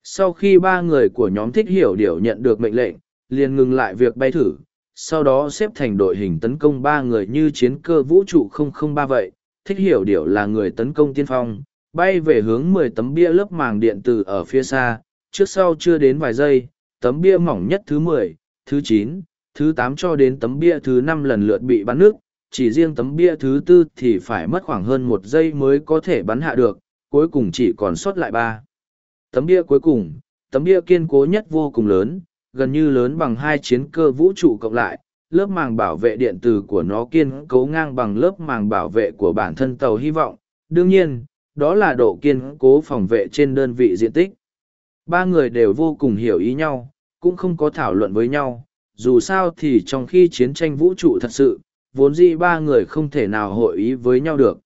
Sau khi ba người của nhóm thích hiểu điều nhận được mệnh lệnh liền ngừng lại việc bay thử. Sau đó xếp thành đội hình tấn công ba người như chiến cơ vũ trụ 003 vậy. Thích hiểu điều là người tấn công tiên phong, bay về hướng mười tấm bia lớp màng điện tử ở phía xa, trước sau chưa đến vài giây, tấm bia mỏng nhất thứ mười, thứ chín, thứ tám cho đến tấm bia thứ năm lần lượt bị bắn nước, chỉ riêng tấm bia thứ tư thì phải mất khoảng hơn một giây mới có thể bắn hạ được, cuối cùng chỉ còn sót lại ba. Tấm bia cuối cùng, tấm bia kiên cố nhất vô cùng lớn, gần như lớn bằng hai chiến cơ vũ trụ cộng lại, lớp màng bảo vệ điện tử của nó kiên cố ngang bằng lớp màng bảo vệ của bản thân tàu hy vọng. Đương nhiên, đó là độ kiên cố phòng vệ trên đơn vị diện tích. Ba người đều vô cùng hiểu ý nhau, cũng không có thảo luận với nhau, dù sao thì trong khi chiến tranh vũ trụ thật sự, vốn dĩ ba người không thể nào hội ý với nhau được.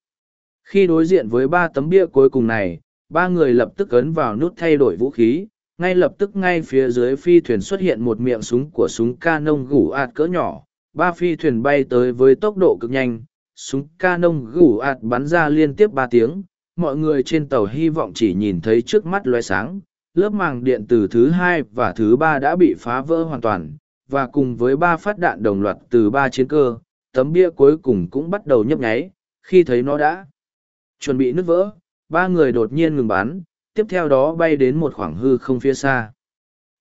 Khi đối diện với ba tấm bia cuối cùng này, ba người lập tức ấn vào nút thay đổi vũ khí, ngay lập tức ngay phía dưới phi thuyền xuất hiện một miệng súng của súng canon gủ ạt cỡ nhỏ, ba phi thuyền bay tới với tốc độ cực nhanh, súng canon gủ ạt bắn ra liên tiếp ba tiếng, mọi người trên tàu hy vọng chỉ nhìn thấy trước mắt loé sáng, lớp màng điện từ thứ hai và thứ ba đã bị phá vỡ hoàn toàn, và cùng với ba phát đạn đồng loạt từ ba chiến cơ, tấm bia cuối cùng cũng bắt đầu nhấp nháy, khi thấy nó đã chuẩn bị nứt vỡ, ba người đột nhiên ngừng bắn, tiếp theo đó bay đến một khoảng hư không phía xa.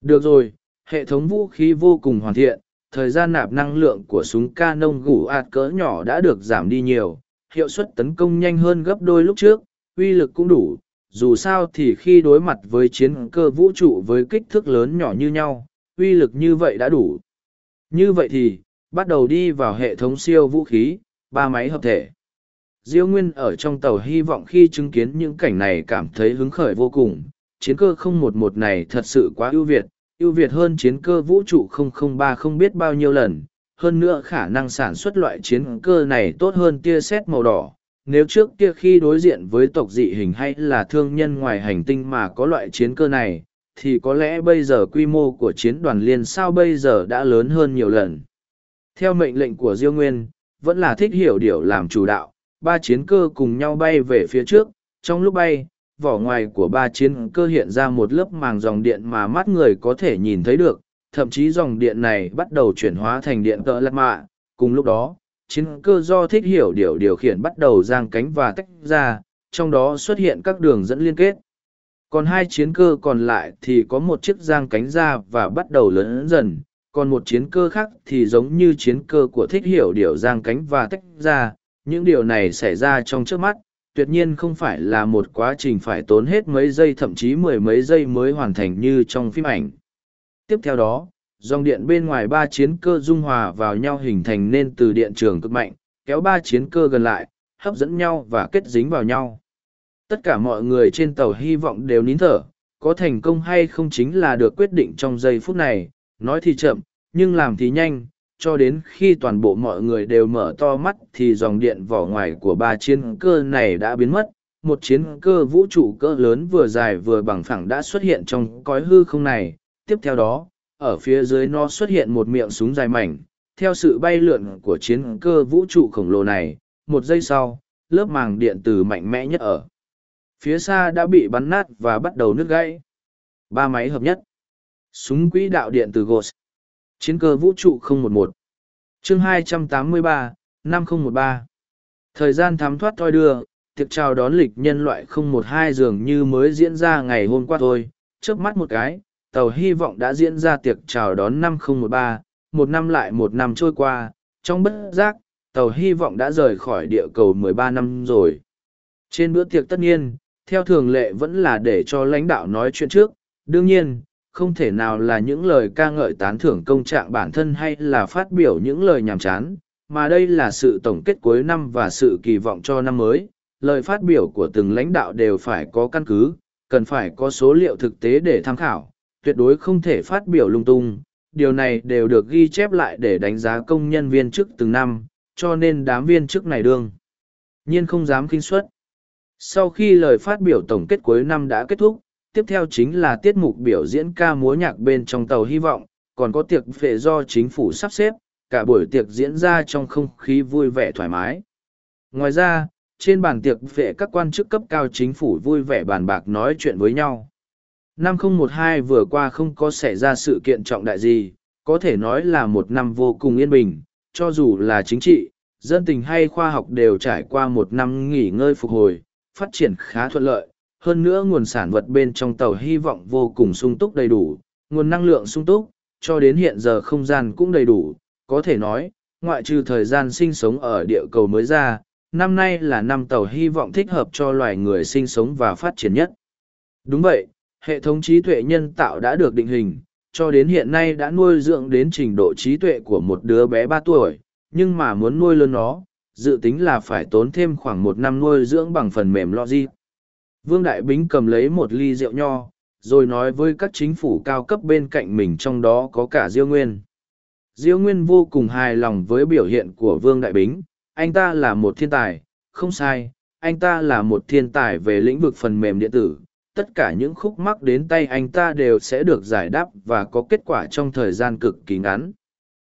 Được rồi, hệ thống vũ khí vô cùng hoàn thiện, thời gian nạp năng lượng của súng canon gủ ạt cỡ nhỏ đã được giảm đi nhiều, hiệu suất tấn công nhanh hơn gấp đôi lúc trước, uy lực cũng đủ, dù sao thì khi đối mặt với chiến cơ vũ trụ với kích thước lớn nhỏ như nhau, uy lực như vậy đã đủ. Như vậy thì, bắt đầu đi vào hệ thống siêu vũ khí, ba máy hợp thể. Diêu Nguyên ở trong tàu hy vọng khi chứng kiến những cảnh này cảm thấy hứng khởi vô cùng. Chiến cơ 011 này thật sự quá ưu việt, ưu việt hơn chiến cơ vũ trụ 003 không biết bao nhiêu lần. Hơn nữa khả năng sản xuất loại chiến cơ này tốt hơn tia sét màu đỏ. Nếu trước kia khi đối diện với tộc dị hình hay là thương nhân ngoài hành tinh mà có loại chiến cơ này, thì có lẽ bây giờ quy mô của chiến đoàn liên sao bây giờ đã lớn hơn nhiều lần. Theo mệnh lệnh của Diêu Nguyên, vẫn là thích hiểu điều làm chủ đạo, ba chiến cơ cùng nhau bay về phía trước, trong lúc bay, vỏ ngoài của ba chiến cơ hiện ra một lớp màng dòng điện mà mắt người có thể nhìn thấy được, thậm chí dòng điện này bắt đầu chuyển hóa thành điện cỡ lạt mạ. Cùng lúc đó, chiến cơ do thích hiểu điều điều khiển bắt đầu giang cánh và tách ra, trong đó xuất hiện các đường dẫn liên kết. Còn hai chiến cơ còn lại thì có một chiếc giang cánh ra và bắt đầu lớn dần, còn một chiến cơ khác thì giống như chiến cơ của thích hiểu điều giang cánh và tách ra, những điều này xảy ra trong trước mắt tuyệt nhiên không phải là một quá trình phải tốn hết mấy giây thậm chí mười mấy giây mới hoàn thành như trong phim ảnh. Tiếp theo đó dòng điện bên ngoài ba chiến cơ dung hòa vào nhau hình thành nên từ điện trường cực mạnh kéo ba chiến cơ gần lại hấp dẫn nhau và kết dính vào nhau tất cả mọi người trên tàu hy vọng đều nín thở, có thành công hay không chính là được quyết định trong giây phút này. Nói thì chậm, nhưng làm thì nhanh, cho đến khi toàn bộ mọi người đều mở to mắt thì dòng điện vỏ ngoài của ba chiến cơ này đã biến mất. Một chiến cơ vũ trụ cỡ lớn vừa dài vừa bằng phẳng đã xuất hiện trong cõi hư không này. Tiếp theo đó, ở phía dưới nó xuất hiện một miệng súng dài mảnh. Theo sự bay lượn của chiến cơ vũ trụ khổng lồ này, một giây sau, lớp màng điện từ mạnh mẽ nhất ở phía xa đã bị bắn nát và bắt đầu nứt gãy. Ba máy hợp nhất. Súng quỹ đạo điện từ Ghost. Chiến cơ vũ trụ 011 chương 283, 5013 Thời gian thám thoát thoi đưa, tiệc chào đón lịch nhân loại 012 dường như mới diễn ra ngày hôm qua thôi, trước mắt một cái, tàu hy vọng đã diễn ra tiệc chào đón 5013, một năm lại một năm trôi qua, trong bất giác, tàu hy vọng đã rời khỏi địa cầu 13 năm rồi. Trên bữa tiệc tất nhiên, theo thường lệ vẫn là để cho lãnh đạo nói chuyện trước, đương nhiên, không thể nào là những lời ca ngợi tán thưởng công trạng bản thân hay là phát biểu những lời nhàm chán, mà đây là sự tổng kết cuối năm và sự kỳ vọng cho năm mới. Lời phát biểu của từng lãnh đạo đều phải có căn cứ, cần phải có số liệu thực tế để tham khảo, tuyệt đối không thể phát biểu lung tung. Điều này đều được ghi chép lại để đánh giá công nhân viên chức từng năm, cho nên đám viên chức này đương. nhiên không dám kinh suất. Sau khi lời phát biểu tổng kết cuối năm đã kết thúc, tiếp theo chính là tiết mục biểu diễn ca múa nhạc bên trong tàu hy vọng, còn có tiệc phệ do chính phủ sắp xếp, cả buổi tiệc diễn ra trong không khí vui vẻ thoải mái. Ngoài ra, trên bàn tiệc phệ các quan chức cấp cao chính phủ vui vẻ bàn bạc nói chuyện với nhau. Năm 2012 vừa qua không có xảy ra sự kiện trọng đại gì, có thể nói là một năm vô cùng yên bình, cho dù là chính trị, dân tình hay khoa học đều trải qua một năm nghỉ ngơi phục hồi, phát triển khá thuận lợi. Hơn nữa nguồn sản vật bên trong tàu hy vọng vô cùng sung túc đầy đủ, nguồn năng lượng sung túc, cho đến hiện giờ không gian cũng đầy đủ, có thể nói, ngoại trừ thời gian sinh sống ở địa cầu mới ra, năm nay là năm tàu hy vọng thích hợp cho loài người sinh sống và phát triển nhất. Đúng vậy, hệ thống trí tuệ nhân tạo đã được định hình, cho đến hiện nay đã nuôi dưỡng đến trình độ trí tuệ của một đứa bé ba tuổi, nhưng mà muốn nuôi lớn nó, dự tính là phải tốn thêm khoảng một năm nuôi dưỡng bằng phần mềm logic. Vương Đại Bính cầm lấy một ly rượu nho, rồi nói với các chính phủ cao cấp bên cạnh mình trong đó có cả Diêu Nguyên. Diêu Nguyên vô cùng hài lòng với biểu hiện của Vương Đại Bính, anh ta là một thiên tài, không sai, anh ta là một thiên tài về lĩnh vực phần mềm điện tử. Tất cả những khúc mắc đến tay anh ta đều sẽ được giải đáp và có kết quả trong thời gian cực kỳ ngắn.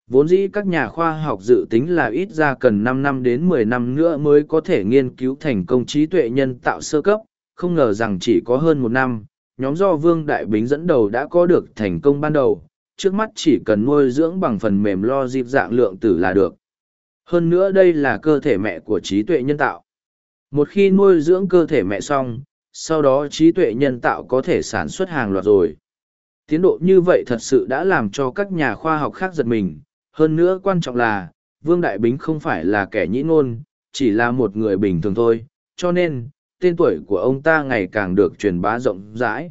Vốn dĩ các nhà khoa học dự tính là ít ra cần năm năm đến mười năm nữa mới có thể nghiên cứu thành công trí tuệ nhân tạo sơ cấp, không ngờ rằng chỉ có hơn một năm, nhóm do Vương Đại Bính dẫn đầu đã có được thành công ban đầu, trước mắt chỉ cần nuôi dưỡng bằng phần mềm lo dịp dạng lượng tử là được. Hơn nữa đây là cơ thể mẹ của trí tuệ nhân tạo. Một khi nuôi dưỡng cơ thể mẹ xong, sau đó trí tuệ nhân tạo có thể sản xuất hàng loạt rồi. Tiến độ như vậy thật sự đã làm cho các nhà khoa học khác giật mình. Hơn nữa quan trọng là, Vương Đại Bính không phải là kẻ nhĩ ngôn, chỉ là một người bình thường thôi. Cho nên, tên tuổi của ông ta ngày càng được truyền bá rộng rãi.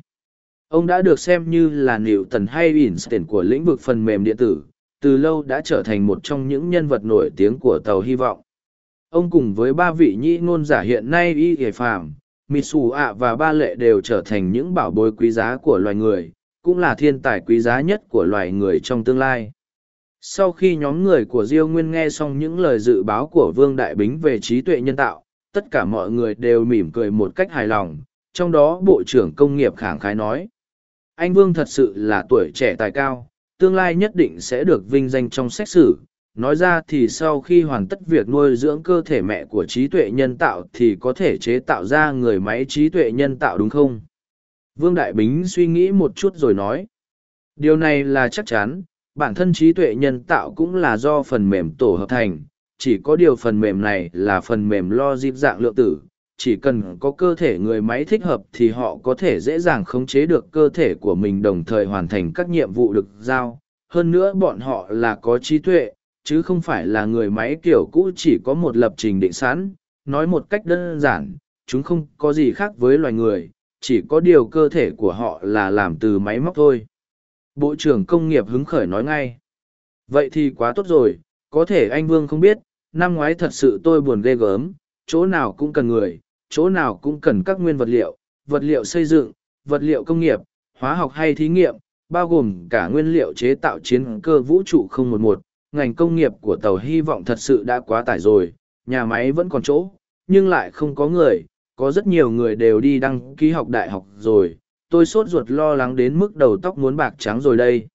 Ông đã được xem như là nịu tần hay Einstein của lĩnh vực phần mềm điện tử, từ lâu đã trở thành một trong những nhân vật nổi tiếng của tàu hy vọng. Ông cùng với ba vị nhĩ ngôn giả hiện nay y hề phàm, Mitsu ạ và ba lệ đều trở thành những bảo bối quý giá của loài người, cũng là thiên tài quý giá nhất của loài người trong tương lai. Sau khi nhóm người của Diêu Nguyên nghe xong những lời dự báo của Vương Đại Bính về trí tuệ nhân tạo, tất cả mọi người đều mỉm cười một cách hài lòng, trong đó Bộ trưởng Công nghiệp khẳng khái nói. Anh Vương thật sự là tuổi trẻ tài cao, tương lai nhất định sẽ được vinh danh trong xét xử. Nói ra thì sau khi hoàn tất việc nuôi dưỡng cơ thể mẹ của trí tuệ nhân tạo thì có thể chế tạo ra người máy trí tuệ nhân tạo đúng không? Vương Đại Bính suy nghĩ một chút rồi nói. Điều này là chắc chắn, bản thân trí tuệ nhân tạo cũng là do phần mềm tổ hợp thành, chỉ có điều phần mềm này là phần mềm lo dịp dạng lượng tử, chỉ cần có cơ thể người máy thích hợp thì họ có thể dễ dàng khống chế được cơ thể của mình đồng thời hoàn thành các nhiệm vụ được giao. Hơn nữa bọn họ là có trí tuệ, chứ không phải là người máy kiểu cũ chỉ có một lập trình định sẵn. Nói một cách đơn giản, chúng không có gì khác với loài người, chỉ có điều cơ thể của họ là làm từ máy móc thôi. Bộ trưởng công nghiệp hứng khởi nói ngay. Vậy thì quá tốt rồi, có thể anh Vương không biết, năm ngoái thật sự tôi buồn ghê gớm, chỗ nào cũng cần người, chỗ nào cũng cần các nguyên vật liệu, vật liệu xây dựng, vật liệu công nghiệp, hóa học hay thí nghiệm, bao gồm cả nguyên liệu chế tạo chiến cơ vũ trụ 011. Ngành công nghiệp của tàu hy vọng thật sự đã quá tải rồi, nhà máy vẫn còn chỗ, nhưng lại không có người, có rất nhiều người đều đi đăng ký học đại học rồi, tôi sốt ruột lo lắng đến mức đầu tóc muốn bạc trắng rồi đây.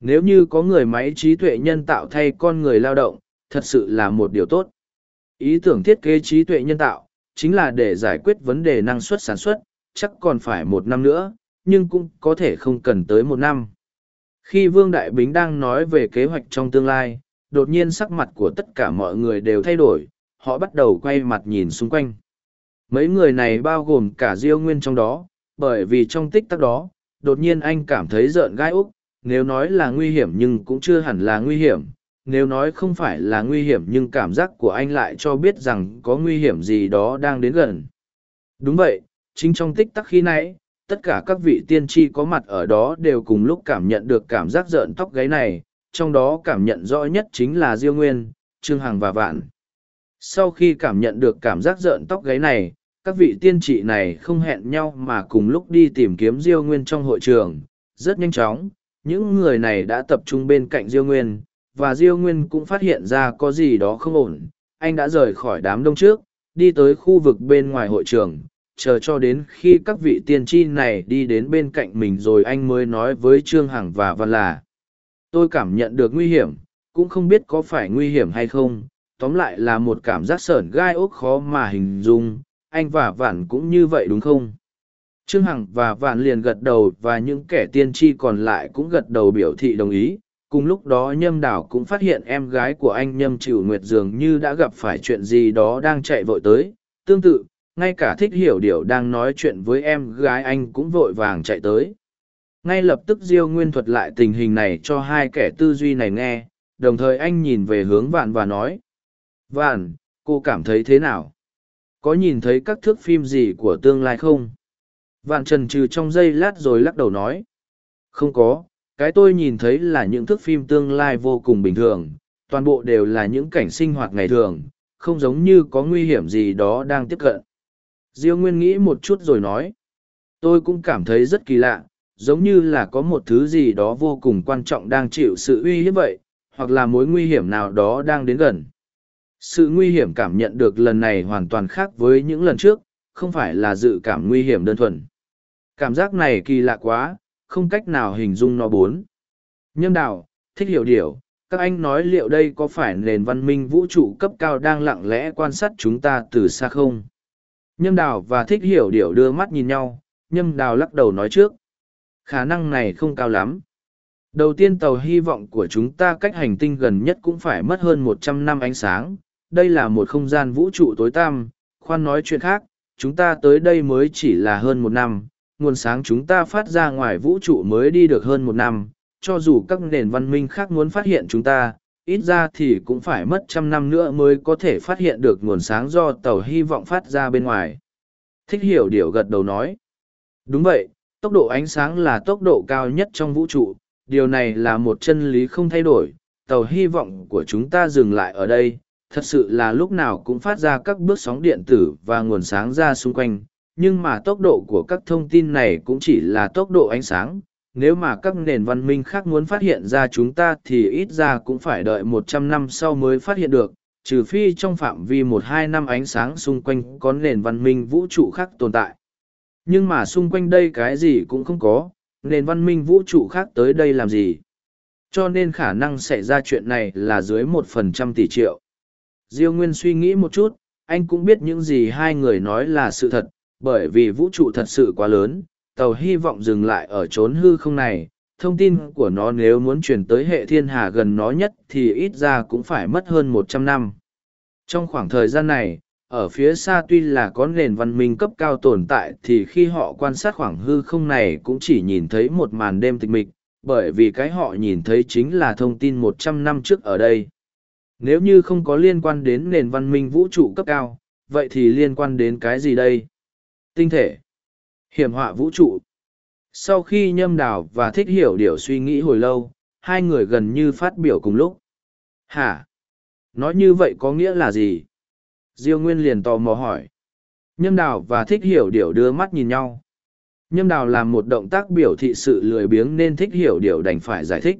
Nếu như có người máy trí tuệ nhân tạo thay con người lao động, thật sự là một điều tốt. Ý tưởng thiết kế trí tuệ nhân tạo, chính là để giải quyết vấn đề năng suất sản xuất, chắc còn phải một năm nữa, nhưng cũng có thể không cần tới một năm. Khi Vương Đại Bính đang nói về kế hoạch trong tương lai, đột nhiên sắc mặt của tất cả mọi người đều thay đổi, họ bắt đầu quay mặt nhìn xung quanh. Mấy người này bao gồm cả Diêu Nguyên trong đó, bởi vì trong tích tắc đó, đột nhiên anh cảm thấy rợn gai úc, nếu nói là nguy hiểm nhưng cũng chưa hẳn là nguy hiểm, nếu nói không phải là nguy hiểm nhưng cảm giác của anh lại cho biết rằng có nguy hiểm gì đó đang đến gần. Đúng vậy, chính trong tích tắc khi nãy, tất cả các vị tiên tri có mặt ở đó đều cùng lúc cảm nhận được cảm giác rợn tóc gáy này, trong đó cảm nhận rõ nhất chính là Diêu Nguyên, Trương Hằng và Vạn. Sau khi cảm nhận được cảm giác rợn tóc gáy này, các vị tiên trị này không hẹn nhau mà cùng lúc đi tìm kiếm Diêu Nguyên trong hội trường. Rất nhanh chóng, những người này đã tập trung bên cạnh Diêu Nguyên, và Diêu Nguyên cũng phát hiện ra có gì đó không ổn. Anh đã rời khỏi đám đông trước, đi tới khu vực bên ngoài hội trường, chờ cho đến khi các vị tiên tri này đi đến bên cạnh mình rồi anh mới nói với Trương Hằng và Văn là Tôi cảm nhận được nguy hiểm, cũng không biết có phải nguy hiểm hay không, tóm lại là một cảm giác sởn gai ốc khó mà hình dung, anh và Vạn cũng như vậy đúng không? Trương Hằng và Vạn liền gật đầu và những kẻ tiên tri còn lại cũng gật đầu biểu thị đồng ý, cùng lúc đó nhâm đảo cũng phát hiện em gái của anh nhâm chịu nguyệt dường như đã gặp phải chuyện gì đó đang chạy vội tới. Tương tự ngay cả thích hiểu điều đang nói chuyện với em gái anh cũng vội vàng chạy tới. Ngay lập tức diêu nguyên thuật lại tình hình này cho hai kẻ tư duy này nghe. Đồng thời anh nhìn về hướng vạn và nói vạn cô cảm thấy thế nào? Có nhìn thấy các thước phim gì của tương lai không? Vạn trần trừ trong giây lát rồi lắc đầu nói. Không có, cái tôi nhìn thấy là những thước phim tương lai vô cùng bình thường, toàn bộ đều là những cảnh sinh hoạt ngày thường, không giống như có nguy hiểm gì đó đang tiếp cận. Diêu nguyên nghĩ một chút rồi nói. Tôi cũng cảm thấy rất kỳ lạ, giống như là có một thứ gì đó vô cùng quan trọng đang chịu sự uy hiếp vậy, hoặc là mối nguy hiểm nào đó đang đến gần sự nguy hiểm cảm nhận được lần này hoàn toàn khác với những lần trước, không phải là dự cảm nguy hiểm đơn thuần. Cảm giác này kỳ lạ quá, không cách nào hình dung nó bốn. Nhâm đạo, thích hiểu điều, các anh nói liệu đây có phải nền văn minh vũ trụ cấp cao đang lặng lẽ quan sát chúng ta từ xa không? Nhâm đào và thích hiểu điều đưa mắt nhìn nhau, nhâm đào lắc đầu nói trước. Khả năng này không cao lắm. Đầu tiên tàu hy vọng của chúng ta cách hành tinh gần nhất cũng phải mất hơn một trăm năm ánh sáng đây là một không gian vũ trụ tối tăm, khoan nói chuyện khác, chúng ta tới đây mới chỉ là hơn một năm, nguồn sáng chúng ta phát ra ngoài vũ trụ mới đi được hơn một năm, cho dù các nền văn minh khác muốn phát hiện chúng ta, ít ra thì cũng phải mất trăm năm nữa mới có thể phát hiện được nguồn sáng do tàu hy vọng phát ra bên ngoài. Thích hiểu điều gật đầu nói. Đúng vậy, tốc độ ánh sáng là tốc độ cao nhất trong vũ trụ, điều này là một chân lý không thay đổi, tàu hy vọng của chúng ta dừng lại ở đây thật sự là lúc nào cũng phát ra các bước sóng điện tử và nguồn sáng ra xung quanh, nhưng mà tốc độ của các thông tin này cũng chỉ là tốc độ ánh sáng. Nếu mà các nền văn minh khác muốn phát hiện ra chúng ta thì ít ra cũng phải đợi một trăm năm sau mới phát hiện được, trừ phi trong phạm vi một hai năm ánh sáng xung quanh có nền văn minh vũ trụ khác tồn tại. Nhưng mà xung quanh đây cái gì cũng không có, nền văn minh vũ trụ khác tới đây làm gì? Cho nên khả năng xảy ra chuyện này là dưới một phần trăm tỷ triệu diêu nguyên suy nghĩ một chút, anh cũng biết những gì hai người nói là sự thật, bởi vì vũ trụ thật sự quá lớn, tàu hy vọng dừng lại ở chốn hư không này. Thông tin của nó nếu muốn truyền tới hệ thiên hà gần nó nhất thì ít ra cũng phải mất hơn một trăm năm. Trong khoảng thời gian này, ở phía xa tuy là có nền văn minh cấp cao tồn tại thì khi họ quan sát khoảng hư không này cũng chỉ nhìn thấy một màn đêm tịch mịch, bởi vì cái họ nhìn thấy chính là thông tin một trăm năm trước ở đây nếu như không có liên quan đến nền văn minh vũ trụ cấp cao, vậy thì liên quan đến cái gì đây? Tinh thể. Hiểm họa vũ trụ. Sau khi nhâm đào và thích hiểu điều suy nghĩ hồi lâu, hai người gần như phát biểu cùng lúc. Hả? Nói như vậy có nghĩa là gì? Diêu nguyên liền tò mò hỏi. Nhâm đào và thích hiểu điều đưa mắt nhìn nhau. Nhâm đào làm một động tác biểu thị sự lười biếng nên thích hiểu điều đành phải giải thích.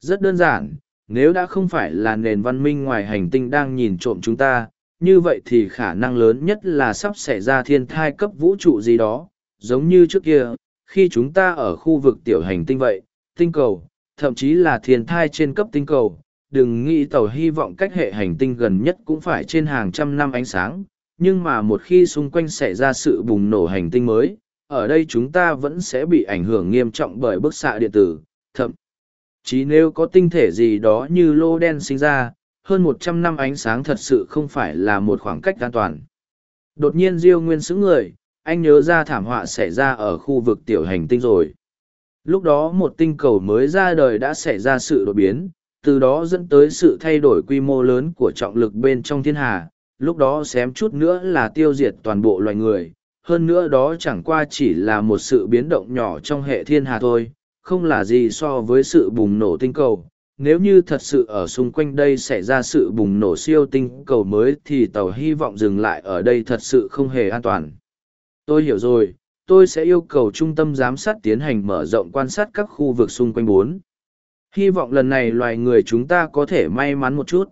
Rất đơn giản nếu đã không phải là nền văn minh ngoài hành tinh đang nhìn trộm chúng ta, như vậy thì khả năng lớn nhất là sắp xảy ra thiên thai cấp vũ trụ gì đó. Giống như trước kia, khi chúng ta ở khu vực tiểu hành tinh vậy, tinh cầu, thậm chí là thiên thai trên cấp tinh cầu, đừng nghĩ tàu hy vọng cách hệ hành tinh gần nhất cũng phải trên hàng trăm năm ánh sáng. Nhưng mà một khi xung quanh xảy ra sự bùng nổ hành tinh mới, ở đây chúng ta vẫn sẽ bị ảnh hưởng nghiêm trọng bởi bức xạ điện tử, thậm chí nếu có tinh thể gì đó như lô đen sinh ra, hơn một trăm năm ánh sáng thật sự không phải là một khoảng cách an toàn. Đột nhiên diêu nguyên xứng người, anh nhớ ra thảm họa xảy ra ở khu vực tiểu hành tinh rồi. Lúc đó một tinh cầu mới ra đời đã xảy ra sự đột biến, từ đó dẫn tới sự thay đổi quy mô lớn của trọng lực bên trong thiên hà, lúc đó xém chút nữa là tiêu diệt toàn bộ loài người, hơn nữa đó chẳng qua chỉ là một sự biến động nhỏ trong hệ thiên hà thôi không là gì so với sự bùng nổ tinh cầu. Nếu như thật sự ở xung quanh đây xảy ra sự bùng nổ siêu tinh cầu mới thì tàu hy vọng dừng lại ở đây thật sự không hề an toàn. Tôi hiểu rồi, tôi sẽ yêu cầu trung tâm giám sát tiến hành mở rộng quan sát các khu vực xung quanh bốn. Hy vọng lần này loài người chúng ta có thể may mắn một chút.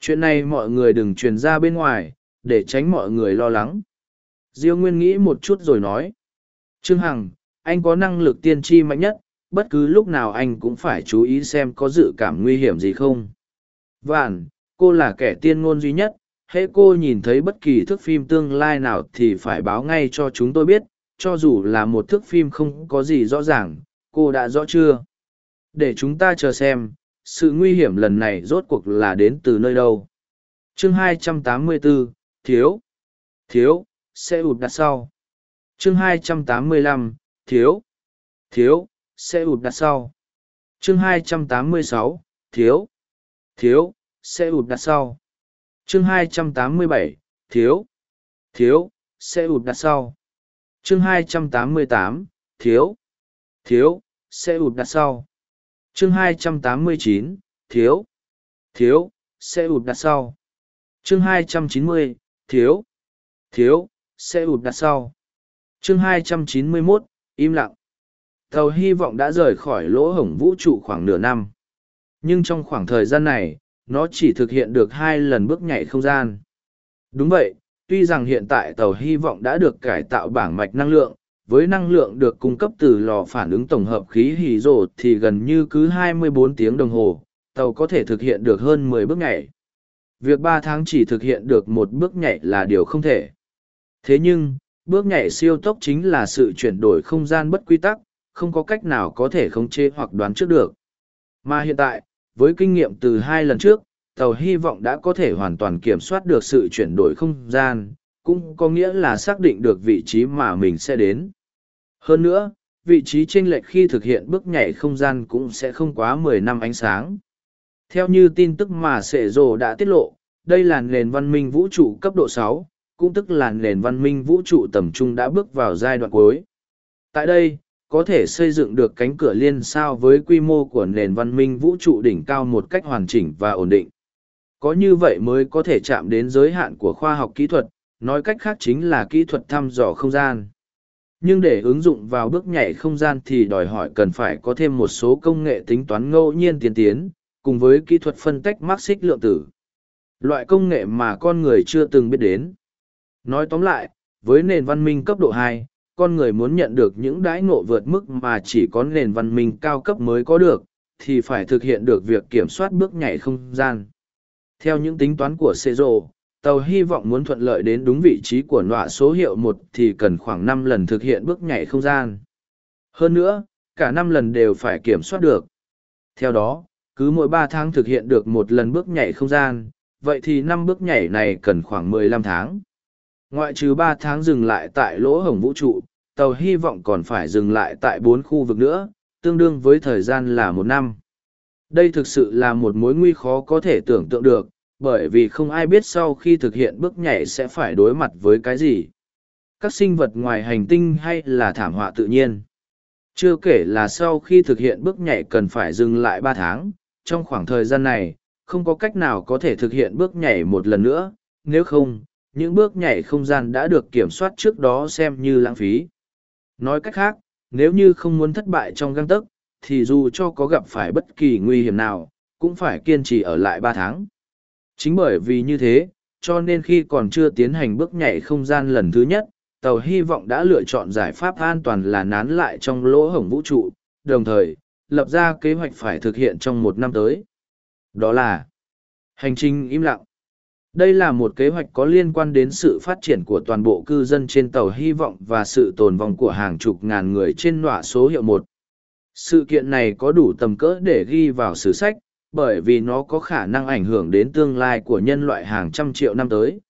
Chuyện này mọi người đừng truyền ra bên ngoài, để tránh mọi người lo lắng. Diêu nguyên nghĩ một chút rồi nói. Trương hằng, anh có năng lực tiên tri mạnh nhất bất cứ lúc nào anh cũng phải chú ý xem có dự cảm nguy hiểm gì không vạn cô là kẻ tiên ngôn duy nhất hễ cô nhìn thấy bất kỳ thước phim tương lai nào thì phải báo ngay cho chúng tôi biết cho dù là một thước phim không có gì rõ ràng cô đã rõ chưa Để chúng ta chờ xem, sự nguy hiểm lần này rốt cuộc là đến từ nơi đâu. Chương 284, Thiếu. Thiếu, sẽ ụt đặt sau. Chương 285, Thiếu. Thiếu, sẽ ụt đặt sau. Chương 286, Thiếu. Thiếu, sẽ ụt đặt sau. Chương 287, Thiếu. Thiếu, sẽ ụt đặt sau. Chương 288, Thiếu. Thiếu, sẽ ụt đặt sau. Chương 289, Thiếu. Thiếu, sẽ ụt đặt sau. Chương 290, Thiếu. Thiếu, sẽ ụt đặt sau. Chương 291, im lặng. Tàu hy vọng đã rời khỏi lỗ hổng vũ trụ khoảng nửa năm. Nhưng trong khoảng thời gian này, nó chỉ thực hiện được hai lần bước nhảy không gian. Đúng vậy, tuy rằng hiện tại tàu hy vọng đã được cải tạo bảng mạch năng lượng, với năng lượng được cung cấp từ lò phản ứng tổng hợp khí hì rồ thì gần như cứ 24 tiếng đồng hồ, tàu có thể thực hiện được hơn 10 bước nhảy. Việc ba tháng chỉ thực hiện được một bước nhảy là điều không thể. Thế nhưng, bước nhảy siêu tốc chính là sự chuyển đổi không gian bất quy tắc, không có cách nào có thể khống chế hoặc đoán trước được. Mà hiện tại, với kinh nghiệm từ hai lần trước, tàu hy vọng đã có thể hoàn toàn kiểm soát được sự chuyển đổi không gian, cũng có nghĩa là xác định được vị trí mà mình sẽ đến. Hơn nữa, vị trí chênh lệch khi thực hiện bước nhảy không gian cũng sẽ không quá 10 năm ánh sáng. Theo như tin tức mà Sệ Dồ đã tiết lộ, đây là nền văn minh vũ trụ cấp độ 6, cũng tức là nền văn minh vũ trụ tầm trung đã bước vào giai đoạn cuối. Tại đây, có thể xây dựng được cánh cửa liên sao với quy mô của nền văn minh vũ trụ đỉnh cao một cách hoàn chỉnh và ổn định. Có như vậy mới có thể chạm đến giới hạn của khoa học kỹ thuật, nói cách khác chính là kỹ thuật thăm dò không gian. Nhưng để ứng dụng vào bước nhảy không gian thì đòi hỏi cần phải có thêm một số công nghệ tính toán ngẫu nhiên tiên tiến, cùng với kỹ thuật phân tách mắc xích lượng tử. Loại công nghệ mà con người chưa từng biết đến. Nói tóm lại, với nền văn minh cấp độ hai, con người muốn nhận được những đãi ngộ vượt mức mà chỉ có nền văn minh cao cấp mới có được, thì phải thực hiện được việc kiểm soát bước nhảy không gian. Theo những tính toán của Cezo, tàu hy vọng muốn thuận lợi đến đúng vị trí của nọa số hiệu một thì cần khoảng năm lần thực hiện bước nhảy không gian. Hơn nữa, cả năm lần đều phải kiểm soát được. Theo đó, cứ mỗi ba tháng thực hiện được một lần bước nhảy không gian, vậy thì năm bước nhảy này cần khoảng mười lăm tháng. Ngoại trừ ba tháng dừng lại tại lỗ hổng vũ trụ, tàu hy vọng còn phải dừng lại tại bốn khu vực nữa, tương đương với thời gian là một năm. Đây thực sự là một mối nguy khó có thể tưởng tượng được, bởi vì không ai biết sau khi thực hiện bước nhảy sẽ phải đối mặt với cái gì. Các sinh vật ngoài hành tinh hay là thảm họa tự nhiên. Chưa kể là sau khi thực hiện bước nhảy cần phải dừng lại ba tháng, trong khoảng thời gian này, không có cách nào có thể thực hiện bước nhảy một lần nữa, nếu không, những bước nhảy không gian đã được kiểm soát trước đó xem như lãng phí. Nói cách khác, nếu như không muốn thất bại trong găng tấc, thì dù cho có gặp phải bất kỳ nguy hiểm nào, cũng phải kiên trì ở lại ba tháng. Chính bởi vì như thế, cho nên khi còn chưa tiến hành bước nhảy không gian lần thứ nhất, tàu hy vọng đã lựa chọn giải pháp an toàn là nán lại trong lỗ hổng vũ trụ, đồng thời, lập ra kế hoạch phải thực hiện trong một năm tới. Đó là hành trình im lặng. Đây là một kế hoạch có liên quan đến sự phát triển của toàn bộ cư dân trên tàu hy vọng và sự tồn vong của hàng chục ngàn người trên nọa số hiệu một. Sự kiện này có đủ tầm cỡ để ghi vào sử sách, bởi vì nó có khả năng ảnh hưởng đến tương lai của nhân loại hàng trăm triệu năm tới.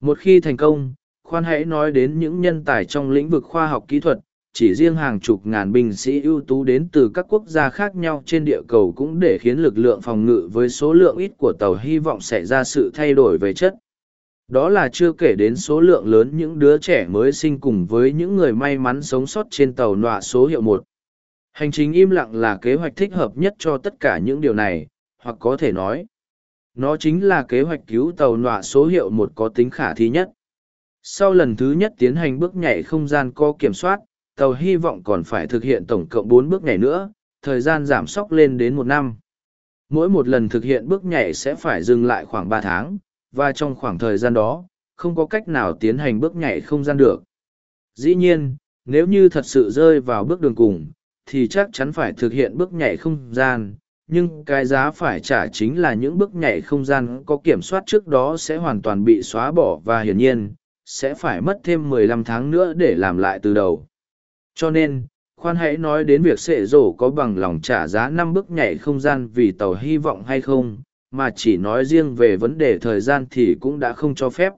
Một khi thành công, khoan hãy nói đến những nhân tài trong lĩnh vực khoa học kỹ thuật, chỉ riêng hàng chục ngàn binh sĩ ưu tú đến từ các quốc gia khác nhau trên địa cầu cũng để khiến lực lượng phòng ngự với số lượng ít của tàu hy vọng xảy ra sự thay đổi về chất. Đó là chưa kể đến số lượng lớn những đứa trẻ mới sinh cùng với những người may mắn sống sót trên tàu nọa số hiệu một. Hành trình im lặng là kế hoạch thích hợp nhất cho tất cả những điều này, hoặc có thể nói, nó chính là kế hoạch cứu tàu nọa số hiệu một có tính khả thi nhất. Sau lần thứ nhất tiến hành bước nhảy không gian có kiểm soát, tàu hy vọng còn phải thực hiện tổng cộng bốn bước nhảy nữa, thời gian giảm sóc lên đến một năm. Mỗi một lần thực hiện bước nhảy sẽ phải dừng lại khoảng ba tháng, và trong khoảng thời gian đó, không có cách nào tiến hành bước nhảy không gian được. Dĩ nhiên, nếu như thật sự rơi vào bước đường cùng, thì chắc chắn phải thực hiện bước nhảy không gian, nhưng cái giá phải trả chính là những bước nhảy không gian có kiểm soát trước đó sẽ hoàn toàn bị xóa bỏ và hiển nhiên, sẽ phải mất thêm 15 tháng nữa để làm lại từ đầu. Cho nên, khoan hãy nói đến việc sệ rổ có bằng lòng trả giá năm bước nhảy không gian vì tàu hy vọng hay không mà chỉ nói riêng về vấn đề thời gian thì cũng đã không cho phép.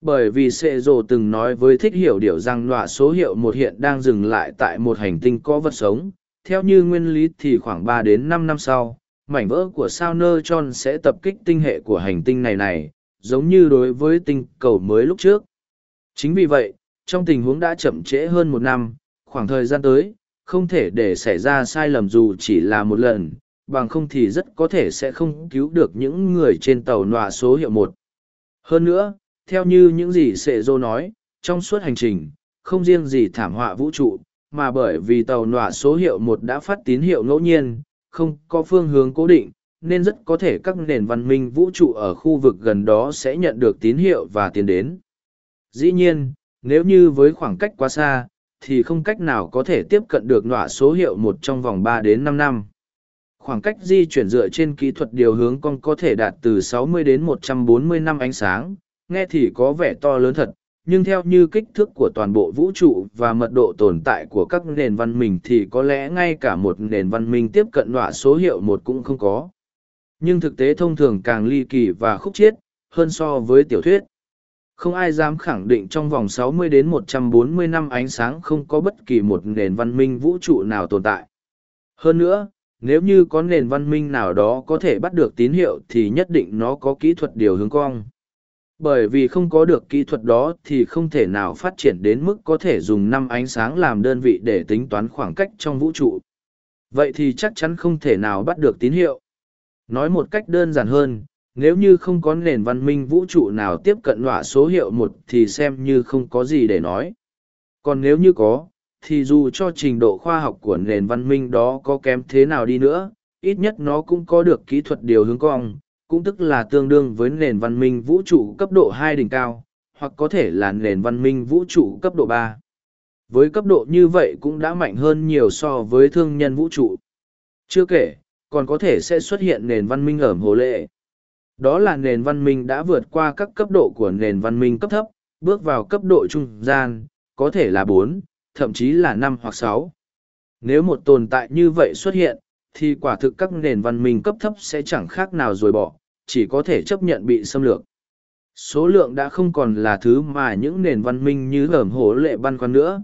Bởi vì sệ rổ từng nói với thích hiểu điều rằng nọa số hiệu một hiện đang dừng lại tại một hành tinh có vật sống. Theo như nguyên lý thì khoảng ba đến năm năm sau mảnh vỡ của sao nơ tròn sẽ tập kích tinh hệ của hành tinh này này giống như đối với tinh cầu mới lúc trước. Chính vì vậy trong tình huống đã chậm trễ hơn một năm khoảng thời gian tới, không thể để xảy ra sai lầm dù chỉ là một lần, bằng không thì rất có thể sẽ không cứu được những người trên tàu nọa số hiệu một. Hơn nữa, theo như những gì sệ dô nói, trong suốt hành trình, không riêng gì thảm họa vũ trụ, mà bởi vì tàu nọa số hiệu một đã phát tín hiệu ngẫu nhiên, không có phương hướng cố định, nên rất có thể các nền văn minh vũ trụ ở khu vực gần đó sẽ nhận được tín hiệu và tiến đến. Dĩ nhiên, nếu như với khoảng cách quá xa thì không cách nào có thể tiếp cận được nọa số hiệu một trong vòng ba đến năm năm. Khoảng cách di chuyển dựa trên kỹ thuật điều hướng con có thể đạt từ 60 đến 140 năm ánh sáng, nghe thì có vẻ to lớn thật, nhưng theo như kích thước của toàn bộ vũ trụ và mật độ tồn tại của các nền văn minh thì có lẽ ngay cả một nền văn minh tiếp cận nọa số hiệu một cũng không có. Nhưng thực tế thông thường càng ly kỳ và khúc chiết hơn so với tiểu thuyết không ai dám khẳng định trong vòng 60 đến 140 năm ánh sáng không có bất kỳ một nền văn minh vũ trụ nào tồn tại. Hơn nữa, nếu như có nền văn minh nào đó có thể bắt được tín hiệu thì nhất định nó có kỹ thuật điều hướng cong. Bởi vì không có được kỹ thuật đó thì không thể nào phát triển đến mức có thể dùng năm ánh sáng làm đơn vị để tính toán khoảng cách trong vũ trụ. Vậy thì chắc chắn không thể nào bắt được tín hiệu. Nói một cách đơn giản hơn, nếu như không có nền văn minh vũ trụ nào tiếp cận đọa số hiệu một thì xem như không có gì để nói. Còn nếu như có, thì dù cho trình độ khoa học của nền văn minh đó có kém thế nào đi nữa, ít nhất nó cũng có được kỹ thuật điều hướng cong, cũng tức là tương đương với nền văn minh vũ trụ cấp độ hai đỉnh cao, hoặc có thể là nền văn minh vũ trụ cấp độ ba. Với cấp độ như vậy cũng đã mạnh hơn nhiều so với thương nhân vũ trụ. Chưa kể, còn có thể sẽ xuất hiện nền văn minh ở hồ lệ đó là nền văn minh đã vượt qua các cấp độ của nền văn minh cấp thấp, bước vào cấp độ trung gian, có thể là bốn, thậm chí là năm hoặc sáu. Nếu một tồn tại như vậy xuất hiện, thì quả thực các nền văn minh cấp thấp sẽ chẳng khác nào rồi bỏ, chỉ có thể chấp nhận bị xâm lược. Số lượng đã không còn là thứ mà những nền văn minh như hởm hổ lệ băn khoăn nữa.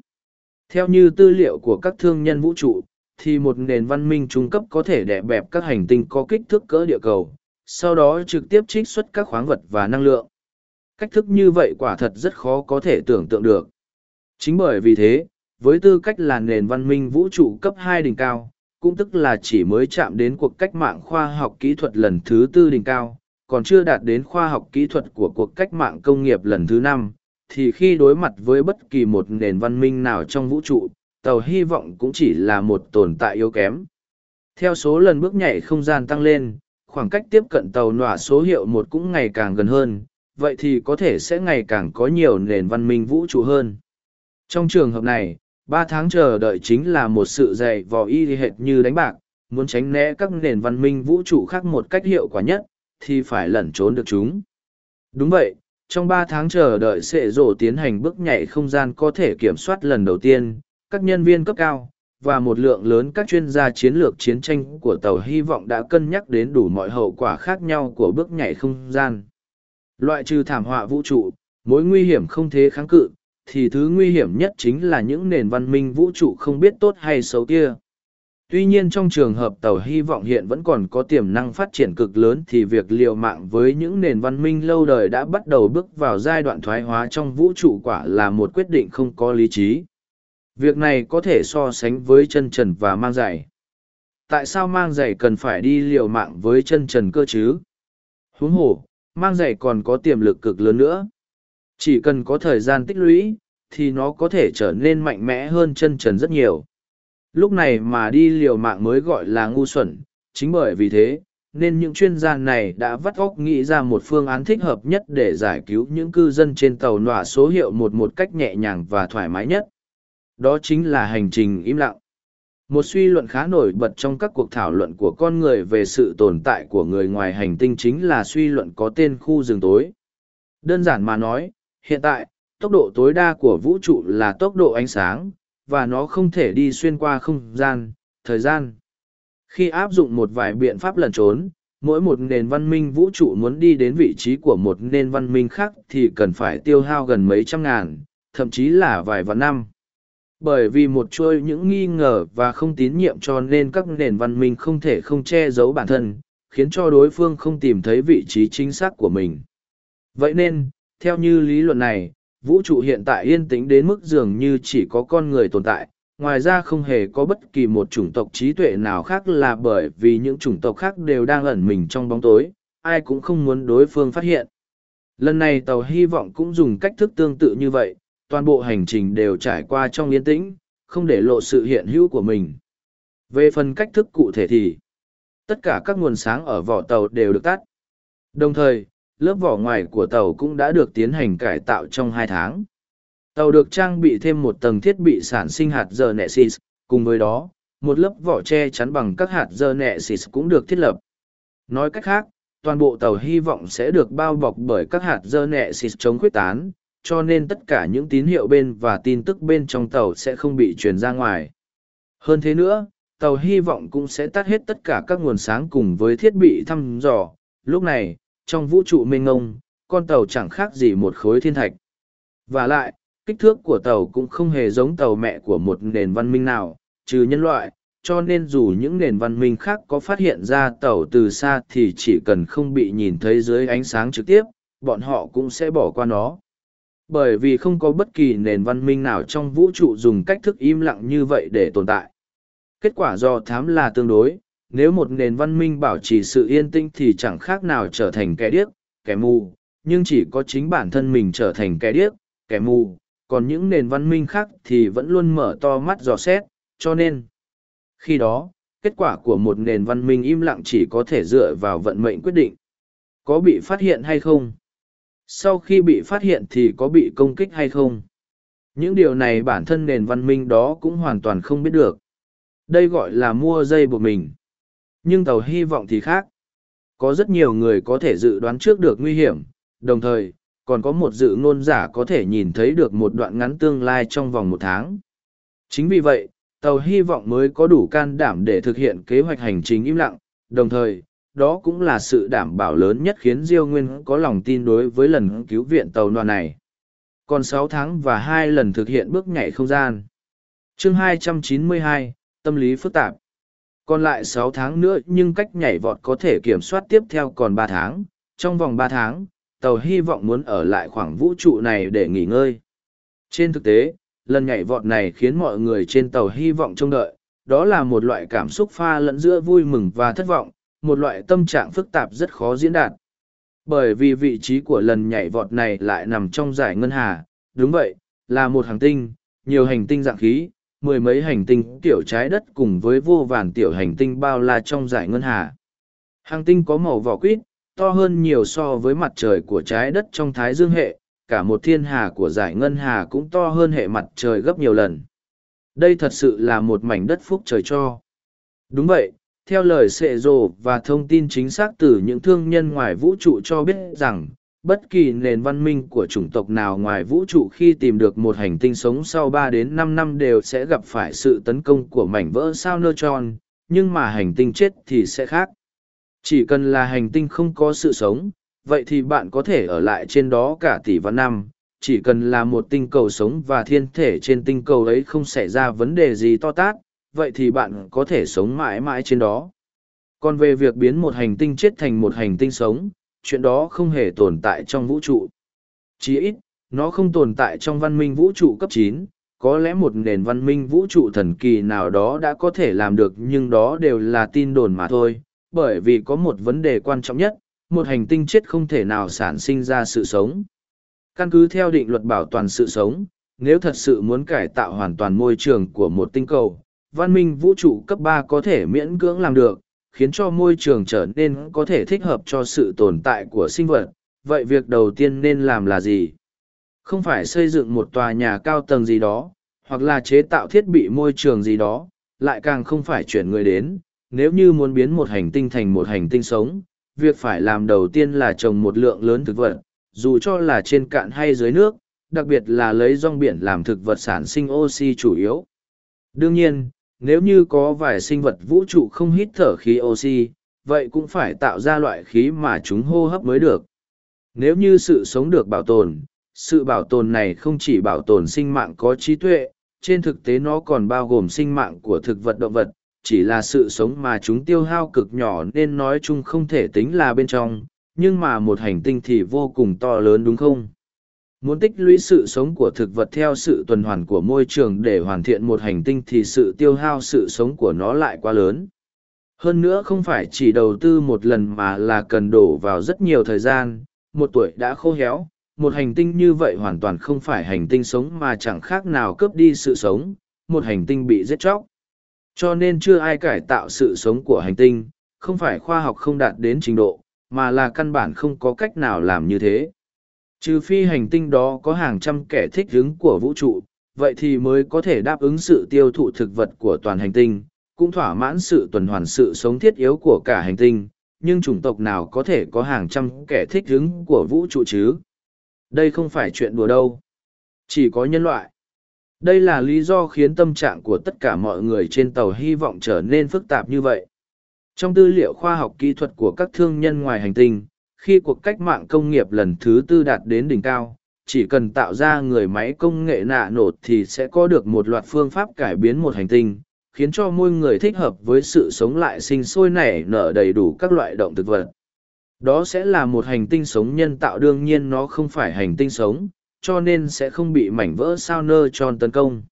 Theo như tư liệu của các thương nhân vũ trụ, thì một nền văn minh trung cấp có thể đẻ bẹp các hành tinh có kích thước cỡ địa cầu, sau đó trực tiếp trích xuất các khoáng vật và năng lượng. Cách thức như vậy quả thật rất khó có thể tưởng tượng được. Chính bởi vì thế, với tư cách là nền văn minh vũ trụ cấp hai đỉnh cao, cũng tức là chỉ mới chạm đến cuộc cách mạng khoa học kỹ thuật lần thứ tư đỉnh cao, còn chưa đạt đến khoa học kỹ thuật của cuộc cách mạng công nghiệp lần thứ năm, thì khi đối mặt với bất kỳ một nền văn minh nào trong vũ trụ, tàu hy vọng cũng chỉ là một tồn tại yếu kém. Theo số lần bước nhảy không gian tăng lên, khoảng cách tiếp cận tàu nọa số hiệu một cũng ngày càng gần hơn, vậy thì có thể sẽ ngày càng có nhiều nền văn minh vũ trụ hơn. Trong trường hợp này, ba tháng chờ đợi chính là một sự dày vò y hệt như đánh bạc, muốn tránh né các nền văn minh vũ trụ khác một cách hiệu quả nhất, thì phải lẩn trốn được chúng. Đúng vậy, trong ba tháng chờ đợi sẽ rổ tiến hành bước nhảy không gian có thể kiểm soát lần đầu tiên, các nhân viên cấp cao, và một lượng lớn các chuyên gia chiến lược chiến tranh của tàu hy vọng đã cân nhắc đến đủ mọi hậu quả khác nhau của bước nhảy không gian. Loại trừ thảm họa vũ trụ, mối nguy hiểm không thế kháng cự, thì thứ nguy hiểm nhất chính là những nền văn minh vũ trụ không biết tốt hay xấu kia. Tuy nhiên trong trường hợp tàu hy vọng hiện vẫn còn có tiềm năng phát triển cực lớn thì việc liều mạng với những nền văn minh lâu đời đã bắt đầu bước vào giai đoạn thoái hóa trong vũ trụ quả là một quyết định không có lý trí. Việc này có thể so sánh với chân trần và mang giày. Tại sao mang giày cần phải đi liều mạng với chân trần cơ chứ? Huống hồ, mang giày còn có tiềm lực cực lớn nữa. Chỉ cần có thời gian tích lũy, thì nó có thể trở nên mạnh mẽ hơn chân trần rất nhiều. Lúc này mà đi liều mạng mới gọi là ngu xuẩn, chính bởi vì thế, nên những chuyên gia này đã vắt óc nghĩ ra một phương án thích hợp nhất để giải cứu những cư dân trên tàu nọa số hiệu một một cách nhẹ nhàng và thoải mái nhất đó chính là hành trình im lặng một suy luận khá nổi bật trong các cuộc thảo luận của con người về sự tồn tại của người ngoài hành tinh chính là suy luận có tên khu rừng tối đơn giản mà nói hiện tại tốc độ tối đa của vũ trụ là tốc độ ánh sáng và nó không thể đi xuyên qua không gian, thời gian. Khi áp dụng một vài biện pháp lẩn trốn, mỗi một nền văn minh vũ trụ muốn đi đến vị trí của một nền văn minh khác thì cần phải tiêu hao gần mấy trăm ngàn, thậm chí là vài vạn năm. Bởi vì một chuôi những nghi ngờ và không tín nhiệm cho nên các nền văn minh không thể không che giấu bản thân, khiến cho đối phương không tìm thấy vị trí chính xác của mình. Vậy nên, theo như lý luận này, vũ trụ hiện tại yên tĩnh đến mức dường như chỉ có con người tồn tại, ngoài ra không hề có bất kỳ một chủng tộc trí tuệ nào khác là bởi vì những chủng tộc khác đều đang ẩn mình trong bóng tối, ai cũng không muốn đối phương phát hiện. Lần này tàu hy vọng cũng dùng cách thức tương tự như vậy, toàn bộ hành trình đều trải qua trong yên tĩnh, không để lộ sự hiện hữu của mình. Về phần cách thức cụ thể thì, tất cả các nguồn sáng ở vỏ tàu đều được tắt. Đồng thời, lớp vỏ ngoài của tàu cũng đã được tiến hành cải tạo trong hai tháng. Tàu được trang bị thêm một tầng thiết bị sản sinh hạt giờ nẹ xịt, cùng với đó, một lớp vỏ che chắn bằng các hạt giờ nẹ xịt cũng được thiết lập. Nói cách khác, toàn bộ tàu hy vọng sẽ được bao bọc bởi các hạt dơ xịt chống khuyết tán, cho nên tất cả những tín hiệu bên và tin tức bên trong tàu sẽ không bị truyền ra ngoài. Hơn thế nữa, tàu hy vọng cũng sẽ tắt hết tất cả các nguồn sáng cùng với thiết bị thăm dò. Lúc này, trong vũ trụ mênh ngông, con tàu chẳng khác gì một khối thiên thạch. Và lại, kích thước của tàu cũng không hề giống tàu mẹ của một nền văn minh nào, trừ nhân loại, cho nên dù những nền văn minh khác có phát hiện ra tàu từ xa thì chỉ cần không bị nhìn thấy dưới ánh sáng trực tiếp, bọn họ cũng sẽ bỏ qua nó. Bởi vì không có bất kỳ nền văn minh nào trong vũ trụ dùng cách thức im lặng như vậy để tồn tại. Kết quả do thám là tương đối, nếu một nền văn minh bảo trì sự yên tĩnh thì chẳng khác nào trở thành kẻ điếc, kẻ mù, nhưng chỉ có chính bản thân mình trở thành kẻ điếc, kẻ mù, còn những nền văn minh khác thì vẫn luôn mở to mắt dò xét, cho nên, khi đó, kết quả của một nền văn minh im lặng chỉ có thể dựa vào vận mệnh quyết định. Có bị phát hiện hay không? Sau khi bị phát hiện thì có bị công kích hay không? Những điều này bản thân nền văn minh đó cũng hoàn toàn không biết được. Đây gọi là mua dây buộc mình. Nhưng tàu hy vọng thì khác. Có rất nhiều người có thể dự đoán trước được nguy hiểm, đồng thời, còn có một dự ngôn giả có thể nhìn thấy được một đoạn ngắn tương lai trong vòng một tháng. Chính vì vậy, tàu hy vọng mới có đủ can đảm để thực hiện kế hoạch hành trình im lặng, đồng thời, đó cũng là sự đảm bảo lớn nhất khiến Diêu Nguyên có lòng tin đối với lần cứu viện tàu đoàn này. Còn sáu tháng và hai lần thực hiện bước nhảy không gian. chương 292, tâm lý phức tạp. Còn lại sáu tháng nữa nhưng cách nhảy vọt có thể kiểm soát tiếp theo còn ba tháng. Trong vòng ba tháng, tàu hy vọng muốn ở lại khoảng vũ trụ này để nghỉ ngơi. Trên thực tế, lần nhảy vọt này khiến mọi người trên tàu hy vọng trông đợi, đó là một loại cảm xúc pha lẫn giữa vui mừng và thất vọng, một loại tâm trạng phức tạp rất khó diễn đạt. Bởi vì vị trí của lần nhảy vọt này lại nằm trong giải ngân hà, đúng vậy, là một hành tinh, nhiều hành tinh dạng khí, mười mấy hành tinh tiểu trái đất cùng với vô vàn tiểu hành tinh bao la trong giải ngân hà. Hành tinh có màu vỏ quýt, to hơn nhiều so với mặt trời của trái đất trong thái dương hệ, cả một thiên hà của giải ngân hà cũng to hơn hệ mặt trời gấp nhiều lần. Đây thật sự là một mảnh đất phúc trời cho. Đúng vậy, theo lời sệ rồ và thông tin chính xác từ những thương nhân ngoài vũ trụ cho biết rằng, bất kỳ nền văn minh của chủng tộc nào ngoài vũ trụ khi tìm được một hành tinh sống sau ba đến năm năm đều sẽ gặp phải sự tấn công của mảnh vỡ sao neutron, nhưng mà hành tinh chết thì sẽ khác. Chỉ cần là hành tinh không có sự sống, vậy thì bạn có thể ở lại trên đó cả tỷ vạn năm. Chỉ cần là một tinh cầu sống và thiên thể trên tinh cầu ấy không xảy ra vấn đề gì to tát, vậy thì bạn có thể sống mãi mãi trên đó. Còn về việc biến một hành tinh chết thành một hành tinh sống, chuyện đó không hề tồn tại trong vũ trụ. Chỉ ít, nó không tồn tại trong văn minh vũ trụ cấp chín. có lẽ một nền văn minh vũ trụ thần kỳ nào đó đã có thể làm được nhưng đó đều là tin đồn mà thôi, bởi vì có một vấn đề quan trọng nhất, một hành tinh chết không thể nào sản sinh ra sự sống. Căn cứ theo định luật bảo toàn sự sống, nếu thật sự muốn cải tạo hoàn toàn môi trường của một tinh cầu, văn minh vũ trụ cấp ba có thể miễn cưỡng làm được, khiến cho môi trường trở nên có thể thích hợp cho sự tồn tại của sinh vật. Vậy việc đầu tiên nên làm là gì? Không phải xây dựng một tòa nhà cao tầng gì đó, hoặc là chế tạo thiết bị môi trường gì đó, lại càng không phải chuyển người đến. Nếu như muốn biến một hành tinh thành một hành tinh sống, việc phải làm đầu tiên là trồng một lượng lớn thực vật, dù cho là trên cạn hay dưới nước, đặc biệt là lấy rong biển làm thực vật sản sinh oxy chủ yếu, Đương nhiên, nếu như có vài sinh vật vũ trụ không hít thở khí oxy, vậy cũng phải tạo ra loại khí mà chúng hô hấp mới được. Nếu như sự sống được bảo tồn, sự bảo tồn này không chỉ bảo tồn sinh mạng có trí tuệ, trên thực tế nó còn bao gồm sinh mạng của thực vật động vật, chỉ là sự sống mà chúng tiêu hao cực nhỏ nên nói chung không thể tính là bên trong, nhưng mà một hành tinh thì vô cùng to lớn đúng không? Muốn tích lũy sự sống của thực vật theo sự tuần hoàn của môi trường để hoàn thiện một hành tinh thì sự tiêu hao sự sống của nó lại quá lớn. Hơn nữa không phải chỉ đầu tư một lần mà là cần đổ vào rất nhiều thời gian, một tuổi đã khô héo, một hành tinh như vậy hoàn toàn không phải hành tinh sống mà chẳng khác nào cướp đi sự sống, một hành tinh bị giết chóc. Cho nên chưa ai cải tạo sự sống của hành tinh, không phải khoa học không đạt đến trình độ, mà là căn bản không có cách nào làm như thế. Trừ phi hành tinh đó có hàng trăm kẻ thích ứng của vũ trụ, vậy thì mới có thể đáp ứng sự tiêu thụ thực vật của toàn hành tinh, cũng thỏa mãn sự tuần hoàn sự sống thiết yếu của cả hành tinh, nhưng chủng tộc nào có thể có hàng trăm kẻ thích ứng của vũ trụ chứ? Đây không phải chuyện đùa đâu. Chỉ có nhân loại. Đây là lý do khiến tâm trạng của tất cả mọi người trên tàu hy vọng trở nên phức tạp như vậy. Trong tư liệu khoa học kỹ thuật của các thương nhân ngoài hành tinh, khi cuộc cách mạng công nghiệp lần thứ tư đạt đến đỉnh cao, chỉ cần tạo ra người máy công nghệ nạ nột thì sẽ có được một loạt phương pháp cải biến một hành tinh, khiến cho môi người thích hợp với sự sống lại sinh sôi nảy nở đầy đủ các loại động thực vật. Đó sẽ là một hành tinh sống nhân tạo đương nhiên nó không phải hành tinh sống, cho nên sẽ không bị mảnh vỡ sao nơ tròn tấn công.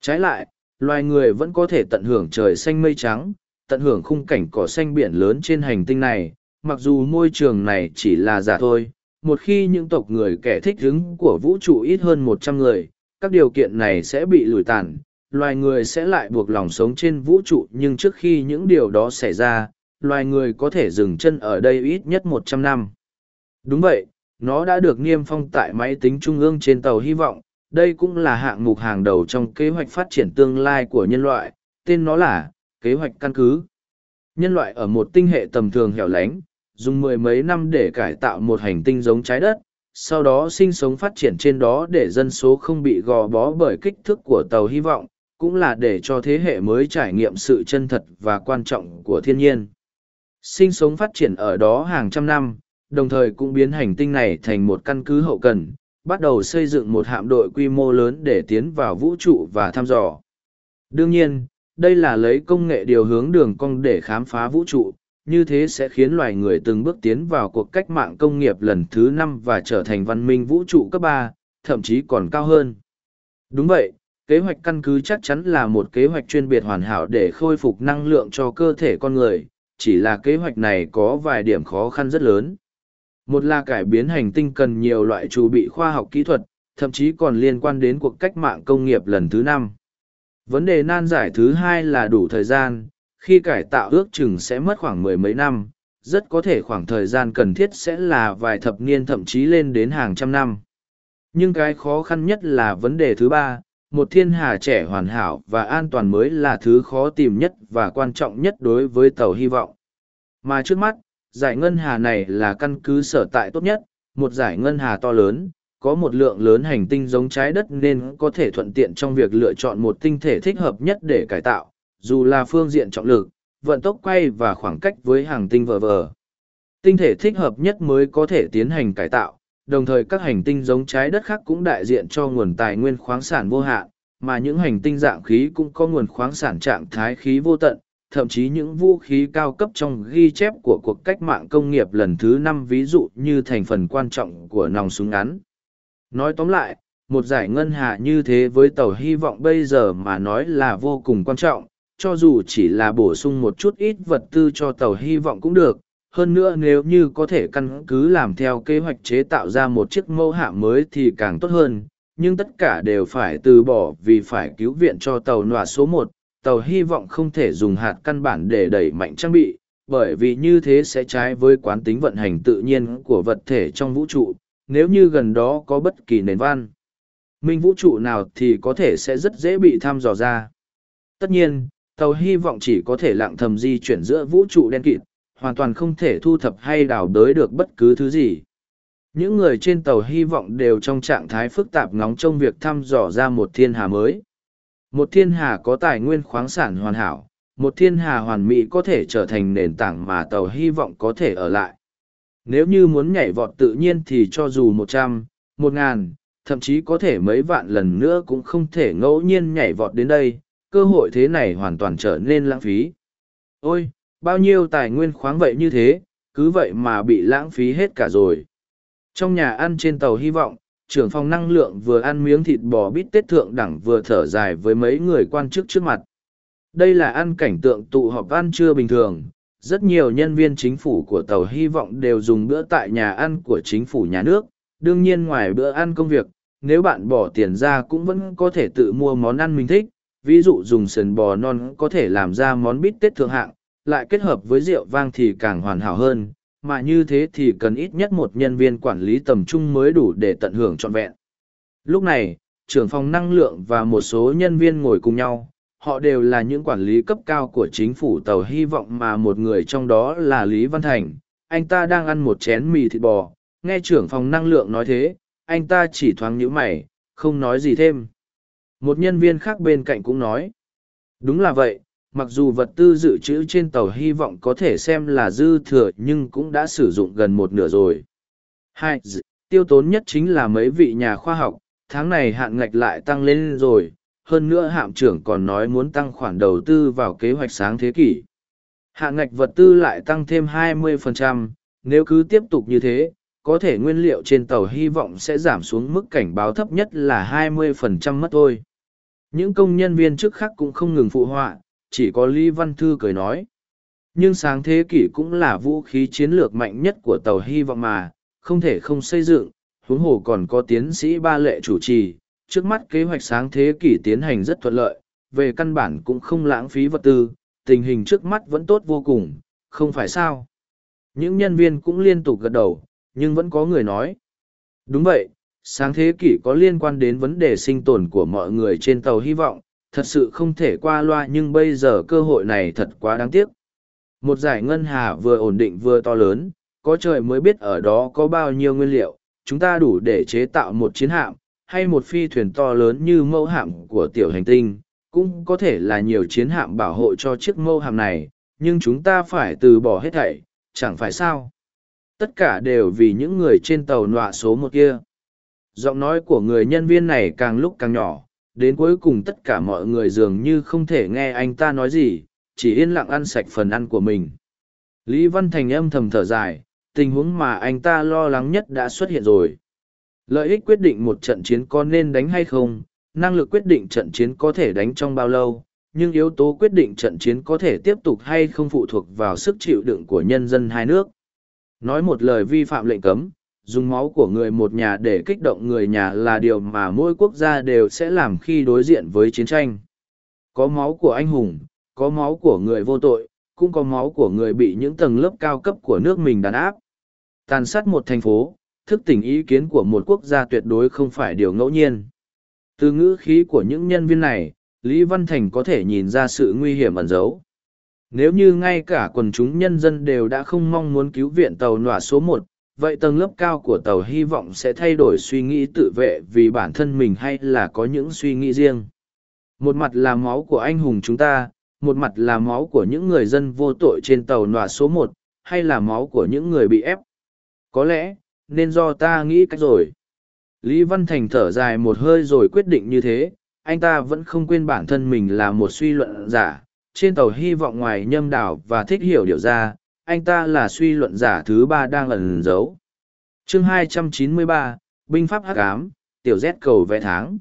Trái lại, loài người vẫn có thể tận hưởng trời xanh mây trắng, tận hưởng khung cảnh cỏ xanh biển lớn trên hành tinh này, mặc dù môi trường này chỉ là giả thôi. Một khi những tộc người kẻ thích đứng của vũ trụ ít hơn một trăm người, các điều kiện này sẽ bị lùi tàn, loài người sẽ lại buộc lòng sống trên vũ trụ nhưng trước khi những điều đó xảy ra, loài người có thể dừng chân ở đây ít nhất một trăm năm. Đúng vậy, nó đã được niêm phong tại máy tính trung ương trên tàu hy vọng, đây cũng là hạng mục hàng đầu trong kế hoạch phát triển tương lai của nhân loại, tên nó là kế hoạch căn cứ. Nhân loại ở một tinh hệ tầm thường hẻo lánh, dùng mười mấy năm để cải tạo một hành tinh giống trái đất, sau đó sinh sống phát triển trên đó để dân số không bị gò bó bởi kích thước của tàu hy vọng, cũng là để cho thế hệ mới trải nghiệm sự chân thật và quan trọng của thiên nhiên. Sinh sống phát triển ở đó hàng trăm năm, đồng thời cũng biến hành tinh này thành một căn cứ hậu cần, bắt đầu xây dựng một hạm đội quy mô lớn để tiến vào vũ trụ và thăm dò. Đương nhiên, đây là lấy công nghệ điều hướng đường cong để khám phá vũ trụ, như thế sẽ khiến loài người từng bước tiến vào cuộc cách mạng công nghiệp lần thứ năm và trở thành văn minh vũ trụ cấp ba, thậm chí còn cao hơn. Đúng vậy, kế hoạch căn cứ chắc chắn là một kế hoạch chuyên biệt hoàn hảo để khôi phục năng lượng cho cơ thể con người, chỉ là kế hoạch này có vài điểm khó khăn rất lớn. Một là cải biến hành tinh cần nhiều loại chủ bị khoa học kỹ thuật, thậm chí còn liên quan đến cuộc cách mạng công nghiệp lần thứ năm. Vấn đề nan giải thứ hai là đủ thời gian, khi cải tạo ước chừng sẽ mất khoảng mười mấy năm, rất có thể khoảng thời gian cần thiết sẽ là vài thập niên thậm chí lên đến hàng trăm năm. Nhưng cái khó khăn nhất là vấn đề thứ ba, một thiên hà trẻ hoàn hảo và an toàn mới là thứ khó tìm nhất và quan trọng nhất đối với tàu hy vọng. Mà trước mắt, giải ngân hà này là căn cứ sở tại tốt nhất, một giải ngân hà to lớn, có một lượng lớn hành tinh giống trái đất nên có thể thuận tiện trong việc lựa chọn một tinh thể thích hợp nhất để cải tạo, dù là phương diện trọng lực, vận tốc quay và khoảng cách với hàng tinh vờ vờ. Tinh thể thích hợp nhất mới có thể tiến hành cải tạo, đồng thời các hành tinh giống trái đất khác cũng đại diện cho nguồn tài nguyên khoáng sản vô hạn, mà những hành tinh dạng khí cũng có nguồn khoáng sản trạng thái khí vô tận, thậm chí những vũ khí cao cấp trong ghi chép của cuộc cách mạng công nghiệp lần thứ năm ví dụ như thành phần quan trọng của nòng súng ngắn. Nói tóm lại, một giải ngân hà như thế với tàu hy vọng bây giờ mà nói là vô cùng quan trọng, cho dù chỉ là bổ sung một chút ít vật tư cho tàu hy vọng cũng được. Hơn nữa nếu như có thể căn cứ làm theo kế hoạch chế tạo ra một chiếc mẫu hạm mới thì càng tốt hơn, nhưng tất cả đều phải từ bỏ vì phải cứu viện cho tàu nọa số một tàu hy vọng không thể dùng hạt căn bản để đẩy mạnh trang bị bởi vì như thế sẽ trái với quán tính vận hành tự nhiên của vật thể trong vũ trụ nếu như gần đó có bất kỳ nền văn minh vũ trụ nào thì có thể sẽ rất dễ bị thăm dò ra tất nhiên tàu hy vọng chỉ có thể lặng thầm di chuyển giữa vũ trụ đen kịt hoàn toàn không thể thu thập hay đào đới được bất cứ thứ gì những người trên tàu hy vọng đều trong trạng thái phức tạp ngóng trong việc thăm dò ra một thiên hà mới Một thiên hà có tài nguyên khoáng sản hoàn hảo, một thiên hà hoàn mỹ có thể trở thành nền tảng mà tàu hy vọng có thể ở lại. Nếu như muốn nhảy vọt tự nhiên thì cho dù một trăm, một ngàn, thậm chí có thể mấy vạn lần nữa cũng không thể ngẫu nhiên nhảy vọt đến đây, cơ hội thế này hoàn toàn trở nên lãng phí. Ôi, bao nhiêu tài nguyên khoáng vậy như thế, cứ vậy mà bị lãng phí hết cả rồi. Trong nhà ăn trên tàu hy vọng, trưởng phòng năng lượng vừa ăn miếng thịt bò bít tết thượng đẳng vừa thở dài với mấy người quan chức trước mặt. Đây là ăn cảnh tượng tụ họp ăn trưa bình thường. Rất nhiều nhân viên chính phủ của tàu hy vọng đều dùng bữa tại nhà ăn của chính phủ nhà nước. Đương nhiên ngoài bữa ăn công việc, nếu bạn bỏ tiền ra cũng vẫn có thể tự mua món ăn mình thích. Ví dụ dùng sườn bò non có thể làm ra món bít tết thượng hạng, lại kết hợp với rượu vang thì càng hoàn hảo hơn mà như thế thì cần ít nhất một nhân viên quản lý tầm trung mới đủ để tận hưởng trọn vẹn. Lúc này, trưởng phòng năng lượng và một số nhân viên ngồi cùng nhau, họ đều là những quản lý cấp cao của chính phủ tàu hy vọng mà một người trong đó là Lý Văn Thành. Anh ta đang ăn một chén mì thịt bò, nghe trưởng phòng năng lượng nói thế, anh ta chỉ thoáng nhíu mày, không nói gì thêm. Một nhân viên khác bên cạnh cũng nói, đúng là vậy, mặc dù vật tư dự trữ trên tàu hy vọng có thể xem là dư thừa nhưng cũng đã sử dụng gần một nửa rồi. Hai, tiêu tốn nhất chính là mấy vị nhà khoa học, tháng này hạn ngạch lại tăng lên rồi, hơn nữa hạm trưởng còn nói muốn tăng khoản đầu tư vào kế hoạch sáng thế kỷ. Hạn ngạch vật tư lại tăng thêm 20%, nếu cứ tiếp tục như thế, có thể nguyên liệu trên tàu hy vọng sẽ giảm xuống mức cảnh báo thấp nhất là 20% mất thôi. Những công nhân viên chức khác cũng không ngừng phụ họa, chỉ có Lý Văn Thư cười nói. Nhưng sáng thế kỷ cũng là vũ khí chiến lược mạnh nhất của tàu hy vọng mà, không thể không xây dựng, huống hồ còn có tiến sĩ ba lệ chủ trì. Trước mắt kế hoạch sáng thế kỷ tiến hành rất thuận lợi, về căn bản cũng không lãng phí vật tư, tình hình trước mắt vẫn tốt vô cùng, không phải sao. Những nhân viên cũng liên tục gật đầu, nhưng vẫn có người nói. Đúng vậy, sáng thế kỷ có liên quan đến vấn đề sinh tồn của mọi người trên tàu hy vọng, thật sự không thể qua loa nhưng bây giờ cơ hội này thật quá đáng tiếc. Một giải ngân hà vừa ổn định vừa to lớn, có trời mới biết ở đó có bao nhiêu nguyên liệu, chúng ta đủ để chế tạo một chiến hạm, hay một phi thuyền to lớn như mẫu hạm của tiểu hành tinh, cũng có thể là nhiều chiến hạm bảo hộ cho chiếc mẫu hạm này, nhưng chúng ta phải từ bỏ hết thảy, chẳng phải sao. Tất cả đều vì những người trên tàu nọa số một kia. Giọng nói của người nhân viên này càng lúc càng nhỏ, đến cuối cùng tất cả mọi người dường như không thể nghe anh ta nói gì chỉ yên lặng ăn sạch phần ăn của mình. Lý văn thành âm thầm thở dài tình huống mà anh ta lo lắng nhất đã xuất hiện rồi. Lợi ích quyết định một trận chiến có nên đánh hay không năng lực quyết định trận chiến có thể đánh trong bao lâu nhưng yếu tố quyết định trận chiến có thể tiếp tục hay không phụ thuộc vào sức chịu đựng của nhân dân hai nước nói một lời vi phạm lệnh cấm dùng máu của người một nhà để kích động người nhà là điều mà mỗi quốc gia đều sẽ làm khi đối diện với chiến tranh. Có máu của anh hùng, có máu của người vô tội, cũng có máu của người bị những tầng lớp cao cấp của nước mình đàn áp. Tàn sát một thành phố, thức tỉnh ý kiến của một quốc gia tuyệt đối không phải điều ngẫu nhiên. Từ ngữ khí của những nhân viên này, Lý Văn Thành có thể nhìn ra sự nguy hiểm ẩn giấu. Nếu như ngay cả quần chúng nhân dân đều đã không mong muốn cứu viện tàu nọa số một, vậy tầng lớp cao của tàu hy vọng sẽ thay đổi suy nghĩ tự vệ vì bản thân mình hay là có những suy nghĩ riêng? Một mặt là máu của anh hùng chúng ta, một mặt là máu của những người dân vô tội trên tàu nọa số một, hay là máu của những người bị ép? Có lẽ, nên do ta nghĩ cách rồi. Lý văn thành thở dài một hơi rồi quyết định như thế, anh ta vẫn không quên bản thân mình là một suy luận giả trên tàu hy vọng ngoài nhâm đảo và thích hiểu điều ra anh ta là suy luận giả thứ ba đang ẩn giấu. chương 293, binh pháp hắc ám, tiểu z cầu vẽ tháng.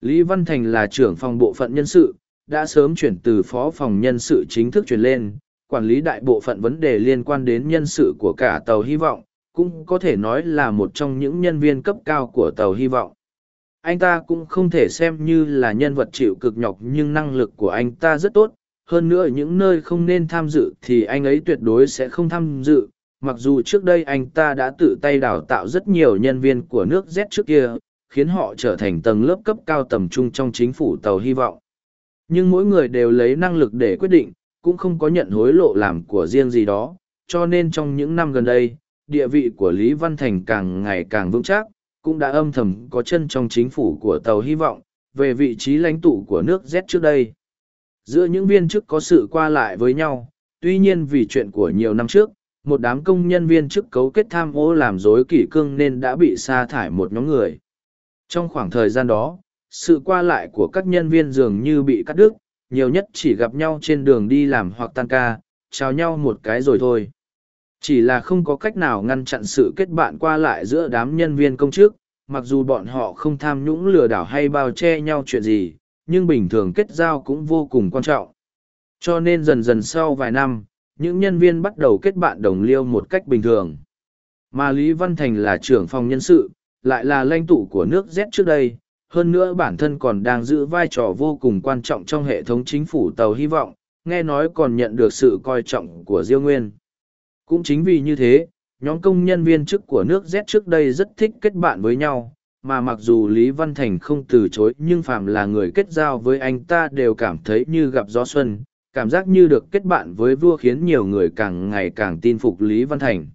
Lý Văn Thành là trưởng phòng bộ phận nhân sự, đã sớm chuyển từ phó phòng nhân sự chính thức chuyển lên, quản lý đại bộ phận vấn đề liên quan đến nhân sự của cả tàu hy vọng, cũng có thể nói là một trong những nhân viên cấp cao của tàu hy vọng. Anh ta cũng không thể xem như là nhân vật chịu cực nhọc nhưng năng lực của anh ta rất tốt, hơn nữa những nơi không nên tham dự thì anh ấy tuyệt đối sẽ không tham dự. Mặc dù trước đây anh ta đã tự tay đào tạo rất nhiều nhân viên của nước z trước kia, khiến họ trở thành tầng lớp cấp cao tầm trung trong chính phủ tàu hy vọng. Nhưng mỗi người đều lấy năng lực để quyết định, cũng không có nhận hối lộ làm của riêng gì đó. Cho nên trong những năm gần đây, địa vị của lý văn thành càng ngày càng vững chắc, cũng đã âm thầm có chân trong chính phủ của tàu hy vọng về vị trí lãnh tụ của nước Z trước đây. Giữa những viên chức có sự qua lại với nhau, tuy nhiên vì chuyện của nhiều năm trước, một đám công nhân viên chức cấu kết tham ô làm dối kỷ cương nên đã bị sa thải một nhóm người. Trong khoảng thời gian đó, sự qua lại của các nhân viên dường như bị cắt đứt, nhiều nhất chỉ gặp nhau trên đường đi làm hoặc tan ca, chào nhau một cái rồi thôi. Chỉ là không có cách nào ngăn chặn sự kết bạn qua lại giữa đám nhân viên công chức, mặc dù bọn họ không tham nhũng lừa đảo hay bao che nhau chuyện gì, nhưng bình thường kết giao cũng vô cùng quan trọng. Cho nên dần dần sau vài năm, những nhân viên bắt đầu kết bạn đồng liêu một cách bình thường. Mà Lý Văn Thành là trưởng phòng nhân sự, lại là lãnh tụ của nước Z trước đây, hơn nữa bản thân còn đang giữ vai trò vô cùng quan trọng trong hệ thống chính phủ tàu hy vọng, nghe nói còn nhận được sự coi trọng của Diêu Nguyên. Cũng chính vì như thế, nhóm công nhân viên chức của nước Z trước đây rất thích kết bạn với nhau, mà mặc dù Lý Văn Thành không từ chối nhưng phàm là người kết giao với anh ta đều cảm thấy như gặp gió xuân, cảm giác như được kết bạn với vua khiến nhiều người càng ngày càng tin phục Lý Văn Thành.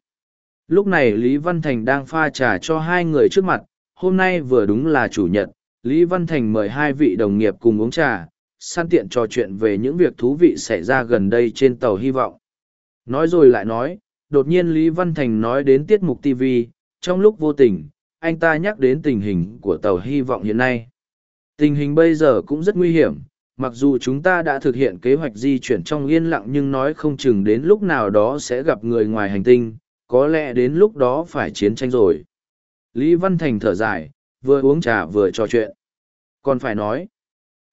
Lúc này Lý Văn Thành đang pha trà cho hai người trước mặt, hôm nay vừa đúng là chủ nhật, Lý Văn Thành mời hai vị đồng nghiệp cùng uống trà, san tiện trò chuyện về những việc thú vị xảy ra gần đây trên tàu hy vọng. Nói rồi lại nói, đột nhiên Lý Văn Thành nói đến tiết mục TV, trong lúc vô tình, anh ta nhắc đến tình hình của tàu hy vọng hiện nay. Tình hình bây giờ cũng rất nguy hiểm, mặc dù chúng ta đã thực hiện kế hoạch di chuyển trong yên lặng nhưng nói không chừng đến lúc nào đó sẽ gặp người ngoài hành tinh, có lẽ đến lúc đó phải chiến tranh rồi. Lý Văn Thành thở dài, vừa uống trà vừa trò chuyện. Còn phải nói,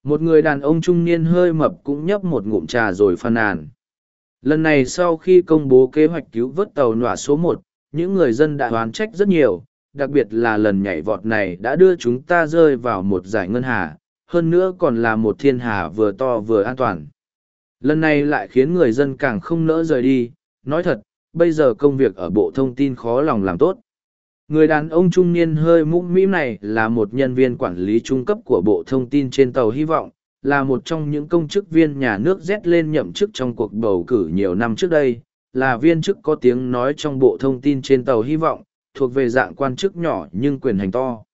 một người đàn ông trung niên hơi mập cũng nhấp một ngụm trà rồi phàn nàn. Lần này sau khi công bố kế hoạch cứu vớt tàu nọa số một, những người dân đã oán trách rất nhiều, đặc biệt là lần nhảy vọt này đã đưa chúng ta rơi vào một giải ngân hà, hơn nữa còn là một thiên hà vừa to vừa an toàn. Lần này lại khiến người dân càng không nỡ rời đi, nói thật, bây giờ công việc ở Bộ Thông tin khó lòng làm tốt. Người đàn ông trung niên hơi mũm mĩm này là một nhân viên quản lý trung cấp của Bộ Thông tin trên tàu Hy vọng, là một trong những công chức viên nhà nước Z lên nhậm chức trong cuộc bầu cử nhiều năm trước đây, là viên chức có tiếng nói trong Bộ Thông tin trên tàu Hy vọng, thuộc về dạng quan chức nhỏ nhưng quyền hành to.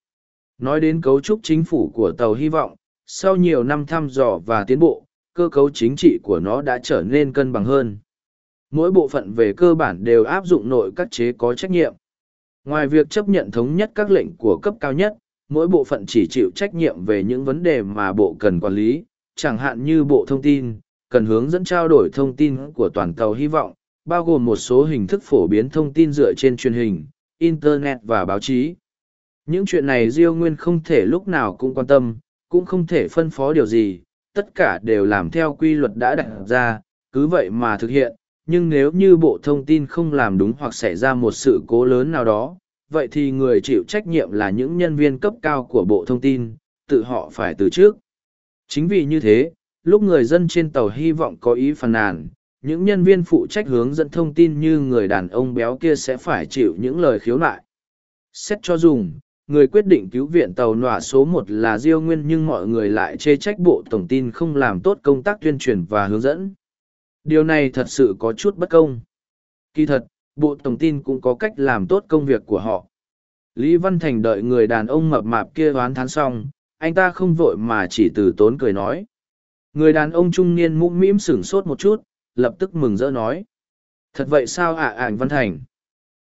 Nói đến cấu trúc chính phủ của tàu Hy vọng, sau nhiều năm thăm dò và tiến bộ, cơ cấu chính trị của nó đã trở nên cân bằng hơn. Mỗi bộ phận về cơ bản đều áp dụng nội các chế có trách nhiệm. Ngoài việc chấp nhận thống nhất các lệnh của cấp cao nhất, mỗi bộ phận chỉ chịu trách nhiệm về những vấn đề mà bộ cần quản lý, chẳng hạn như bộ thông tin, cần hướng dẫn trao đổi thông tin của toàn tàu hy vọng, bao gồm một số hình thức phổ biến thông tin dựa trên truyền hình, Internet và báo chí. Những chuyện này Diêu Nguyên không thể lúc nào cũng quan tâm, cũng không thể phân phó điều gì, tất cả đều làm theo quy luật đã đặt ra, cứ vậy mà thực hiện, nhưng nếu như bộ thông tin không làm đúng hoặc xảy ra một sự cố lớn nào đó, vậy thì người chịu trách nhiệm là những nhân viên cấp cao của bộ thông tin, tự họ phải từ trước. Chính vì như thế, lúc người dân trên tàu hy vọng có ý phàn nàn, những nhân viên phụ trách hướng dẫn thông tin như người đàn ông béo kia sẽ phải chịu những lời khiếu nại. Xét cho dùng, người quyết định cứu viện tàu nọa số một là diêu nguyên nhưng mọi người lại chê trách bộ tổng tin không làm tốt công tác tuyên truyền và hướng dẫn. Điều này thật sự có chút bất công. Kỳ thật bộ tổng tin cũng có cách làm tốt công việc của họ. Lý văn thành đợi người đàn ông mập mạp kia oán thán xong anh ta không vội mà chỉ từ tốn cười nói. Người đàn ông trung niên mũm mĩm sửng sốt một chút lập tức mừng rỡ nói thật vậy sao ạ à, ảnh văn thành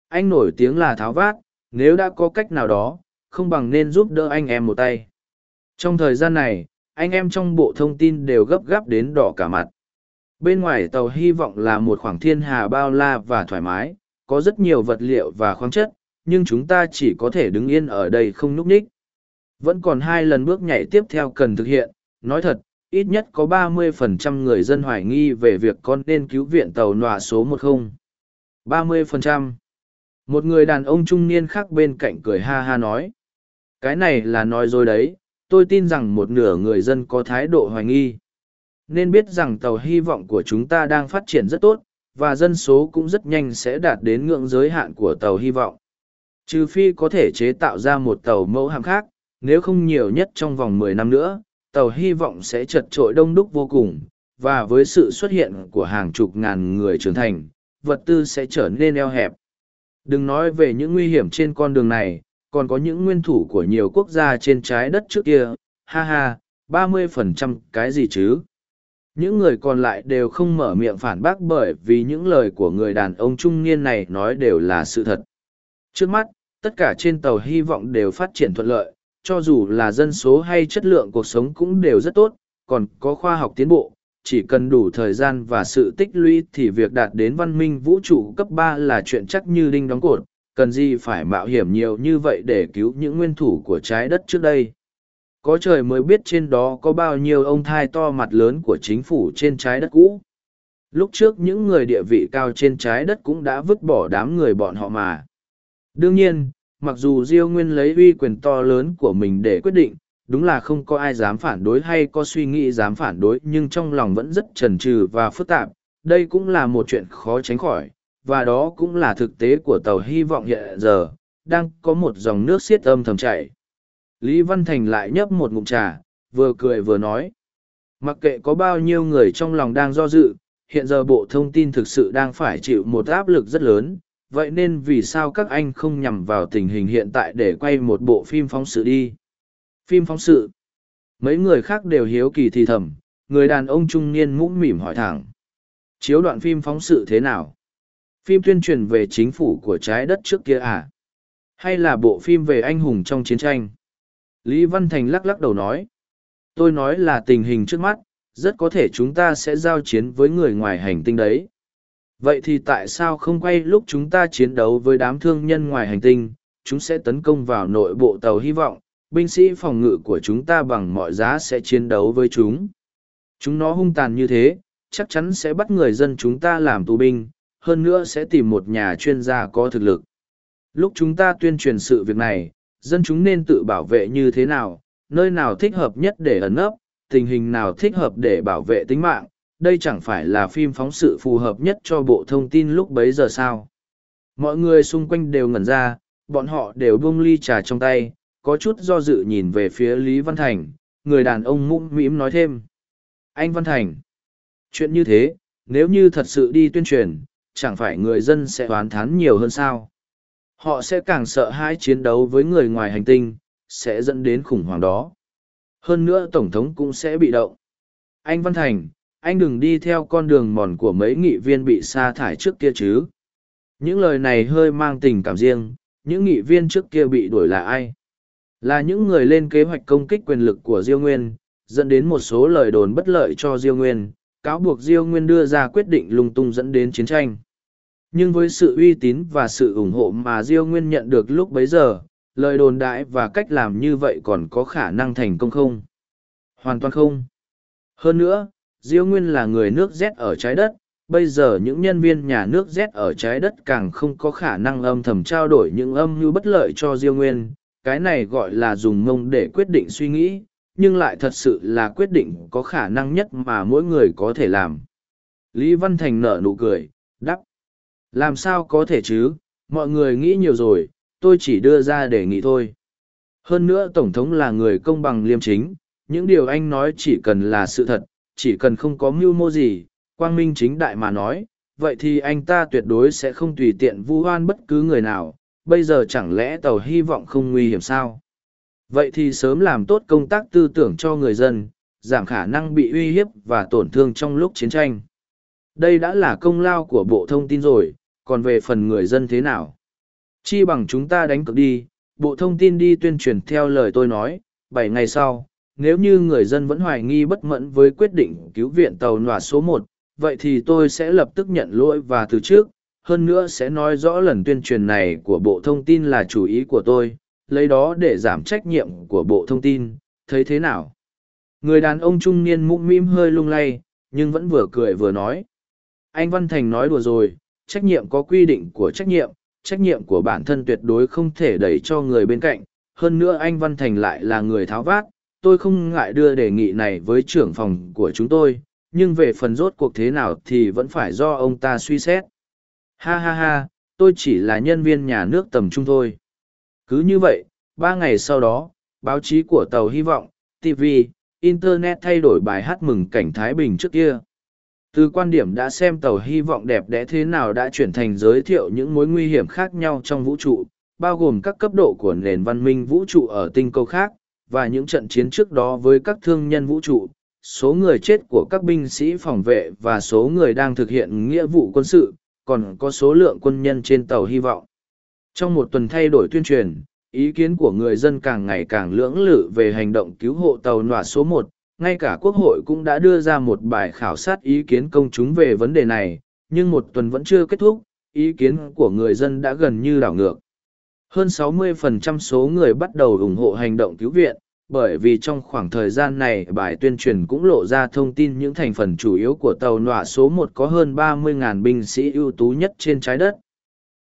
anh nổi tiếng là tháo vát nếu đã có cách nào đó không bằng nên giúp đỡ anh em một tay. Trong thời gian này, anh em trong bộ thông tin đều gấp gáp đến đỏ cả mặt. Bên ngoài tàu hy vọng là một khoảng thiên hà bao la và thoải mái, có rất nhiều vật liệu và khoáng chất, nhưng chúng ta chỉ có thể đứng yên ở đây không núp ních. Vẫn còn hai lần bước nhảy tiếp theo cần thực hiện, nói thật, ít nhất có 30% người dân hoài nghi về việc con nên cứu viện tàu nọa số 10. 30%. Một người đàn ông trung niên khác bên cạnh cười ha ha nói. Cái này là nói rồi đấy, tôi tin rằng một nửa người dân có thái độ hoài nghi. Nên biết rằng tàu hy vọng của chúng ta đang phát triển rất tốt, và dân số cũng rất nhanh sẽ đạt đến ngưỡng giới hạn của tàu hy vọng. Trừ phi có thể chế tạo ra một tàu mẫu hạm khác, nếu không nhiều nhất trong vòng mười năm nữa, tàu hy vọng sẽ chật trội đông đúc vô cùng, và với sự xuất hiện của hàng chục ngàn người trưởng thành, vật tư sẽ trở nên eo hẹp. Đừng nói về những nguy hiểm trên con đường này, còn có những nguyên thủ của nhiều quốc gia trên trái đất trước kia, ha ha, ba mươi phần trăm cái gì chứ? Những người còn lại đều không mở miệng phản bác bởi vì những lời của người đàn ông trung niên này nói đều là sự thật. Trước mắt, tất cả trên tàu hy vọng đều phát triển thuận lợi, cho dù là dân số hay chất lượng cuộc sống cũng đều rất tốt, còn có khoa học tiến bộ, chỉ cần đủ thời gian và sự tích lũy thì việc đạt đến văn minh vũ trụ cấp ba là chuyện chắc như đinh đóng cột, cần gì phải mạo hiểm nhiều như vậy để cứu những nguyên thủ của trái đất trước đây. Có trời mới biết trên đó có bao nhiêu ông thai to mặt lớn của chính phủ trên trái đất cũ. Lúc trước những người địa vị cao trên trái đất cũng đã vứt bỏ đám người bọn họ mà. Đương nhiên, mặc dù Diêu Nguyên lấy uy quyền to lớn của mình để quyết định, đúng là không có ai dám phản đối hay có suy nghĩ dám phản đối nhưng trong lòng vẫn rất chần chừ và phức tạp. Đây cũng là một chuyện khó tránh khỏi, và đó cũng là thực tế của tàu hy vọng hiện giờ, đang có một dòng nước xiết âm thầm chảy. Lý Văn Thành lại nhấp một ngụm trà, vừa cười vừa nói. Mặc kệ có bao nhiêu người trong lòng đang do dự, hiện giờ bộ thông tin thực sự đang phải chịu một áp lực rất lớn, vậy nên vì sao các anh không nhằm vào tình hình hiện tại để quay một bộ phim phóng sự đi? Phim phóng sự. Mấy người khác đều hiếu kỳ thì thầm, người đàn ông trung niên mũm mỉm hỏi thẳng. Chiếu đoạn phim phóng sự thế nào? Phim tuyên truyền về chính phủ của trái đất trước kia à? Hay là bộ phim về anh hùng trong chiến tranh? Lý Văn Thành lắc lắc đầu nói. Tôi nói là tình hình trước mắt, rất có thể chúng ta sẽ giao chiến với người ngoài hành tinh đấy. Vậy thì tại sao không quay lúc chúng ta chiến đấu với đám thương nhân ngoài hành tinh, chúng sẽ tấn công vào nội bộ tàu hy vọng, binh sĩ phòng ngự của chúng ta bằng mọi giá sẽ chiến đấu với chúng. Chúng nó hung tàn như thế, chắc chắn sẽ bắt người dân chúng ta làm tù binh, hơn nữa sẽ tìm một nhà chuyên gia có thực lực. Lúc chúng ta tuyên truyền sự việc này, dân chúng nên tự bảo vệ như thế nào, nơi nào thích hợp nhất để ẩn nấp, tình hình nào thích hợp để bảo vệ tính mạng, đây chẳng phải là phim phóng sự phù hợp nhất cho bộ thông tin lúc bấy giờ sao. Mọi người xung quanh đều ngẩn ra, bọn họ đều buông ly trà trong tay, có chút do dự nhìn về phía Lý Văn Thành, người đàn ông mũm mĩm nói thêm. Anh Văn Thành, chuyện như thế, nếu như thật sự đi tuyên truyền, chẳng phải người dân sẽ oán thán nhiều hơn sao? Họ sẽ càng sợ hãi chiến đấu với người ngoài hành tinh, sẽ dẫn đến khủng hoảng đó. Hơn nữa Tổng thống cũng sẽ bị động. Anh Văn Thành, anh đừng đi theo con đường mòn của mấy nghị viên bị sa thải trước kia chứ. Những lời này hơi mang tình cảm riêng, những nghị viên trước kia bị đuổi là ai? Là những người lên kế hoạch công kích quyền lực của Diêu Nguyên, dẫn đến một số lời đồn bất lợi cho Diêu Nguyên, cáo buộc Diêu Nguyên đưa ra quyết định lung tung dẫn đến chiến tranh. Nhưng với sự uy tín và sự ủng hộ mà Diêu Nguyên nhận được lúc bấy giờ, lời đồn đại và cách làm như vậy còn có khả năng thành công không? Hoàn toàn không. Hơn nữa, Diêu Nguyên là người nước Z ở trái đất, bây giờ những nhân viên nhà nước Z ở trái đất càng không có khả năng âm thầm trao đổi những âm mưu bất lợi cho Diêu Nguyên, cái này gọi là dùng mông để quyết định suy nghĩ, nhưng lại thật sự là quyết định có khả năng nhất mà mỗi người có thể làm. Lý Văn Thành nở nụ cười, đắp. Làm sao có thể chứ, mọi người nghĩ nhiều rồi, tôi chỉ đưa ra để nghĩ thôi. Hơn nữa Tổng thống là người công bằng liêm chính, những điều anh nói chỉ cần là sự thật, chỉ cần không có mưu mô gì, quang minh chính đại mà nói, vậy thì anh ta tuyệt đối sẽ không tùy tiện vu oan bất cứ người nào, bây giờ chẳng lẽ tàu hy vọng không nguy hiểm sao? Vậy thì sớm làm tốt công tác tư tưởng cho người dân, giảm khả năng bị uy hiếp và tổn thương trong lúc chiến tranh. Đây đã là công lao của Bộ Thông tin rồi, còn về phần người dân thế nào? Chi bằng chúng ta đánh cược đi, Bộ Thông tin đi tuyên truyền theo lời tôi nói, bảy ngày sau, nếu như người dân vẫn hoài nghi bất mẫn với quyết định cứu viện tàu nọa số một, vậy thì tôi sẽ lập tức nhận lỗi và từ trước, hơn nữa sẽ nói rõ lần tuyên truyền này của Bộ Thông tin là chủ ý của tôi, lấy đó để giảm trách nhiệm của Bộ Thông tin, thấy thế nào? Người đàn ông trung niên mũm mĩm hơi lung lay, nhưng vẫn vừa cười vừa nói. Anh Văn Thành nói đùa rồi, trách nhiệm có quy định của trách nhiệm, trách nhiệm của bản thân tuyệt đối không thể đẩy cho người bên cạnh. Hơn nữa anh Văn Thành lại là người tháo vát, tôi không ngại đưa đề nghị này với trưởng phòng của chúng tôi, nhưng về phần rốt cuộc thế nào thì vẫn phải do ông ta suy xét. Ha ha ha, tôi chỉ là nhân viên nhà nước tầm trung thôi. Cứ như vậy, ba ngày sau đó, báo chí của tàu hy vọng, TV, Internet thay đổi bài hát mừng cảnh Thái Bình trước kia. Từ quan điểm đã xem tàu hy vọng đẹp đẽ thế nào đã chuyển thành giới thiệu những mối nguy hiểm khác nhau trong vũ trụ, bao gồm các cấp độ của nền văn minh vũ trụ ở tinh cầu khác, và những trận chiến trước đó với các thương nhân vũ trụ, số người chết của các binh sĩ phòng vệ và số người đang thực hiện nghĩa vụ quân sự, còn có số lượng quân nhân trên tàu hy vọng. Trong một tuần thay đổi tuyên truyền, ý kiến của người dân càng ngày càng lưỡng lự về hành động cứu hộ tàu nọa số một ngay cả quốc hội cũng đã đưa ra một bài khảo sát ý kiến công chúng về vấn đề này nhưng một tuần vẫn chưa kết thúc ý kiến của người dân đã gần như đảo ngược hơn 60% số người bắt đầu ủng hộ hành động cứu viện, bởi vì trong khoảng thời gian này bài tuyên truyền cũng lộ ra thông tin những thành phần chủ yếu của tàu nọa số một có hơn 30.000 binh sĩ ưu tú nhất trên trái đất.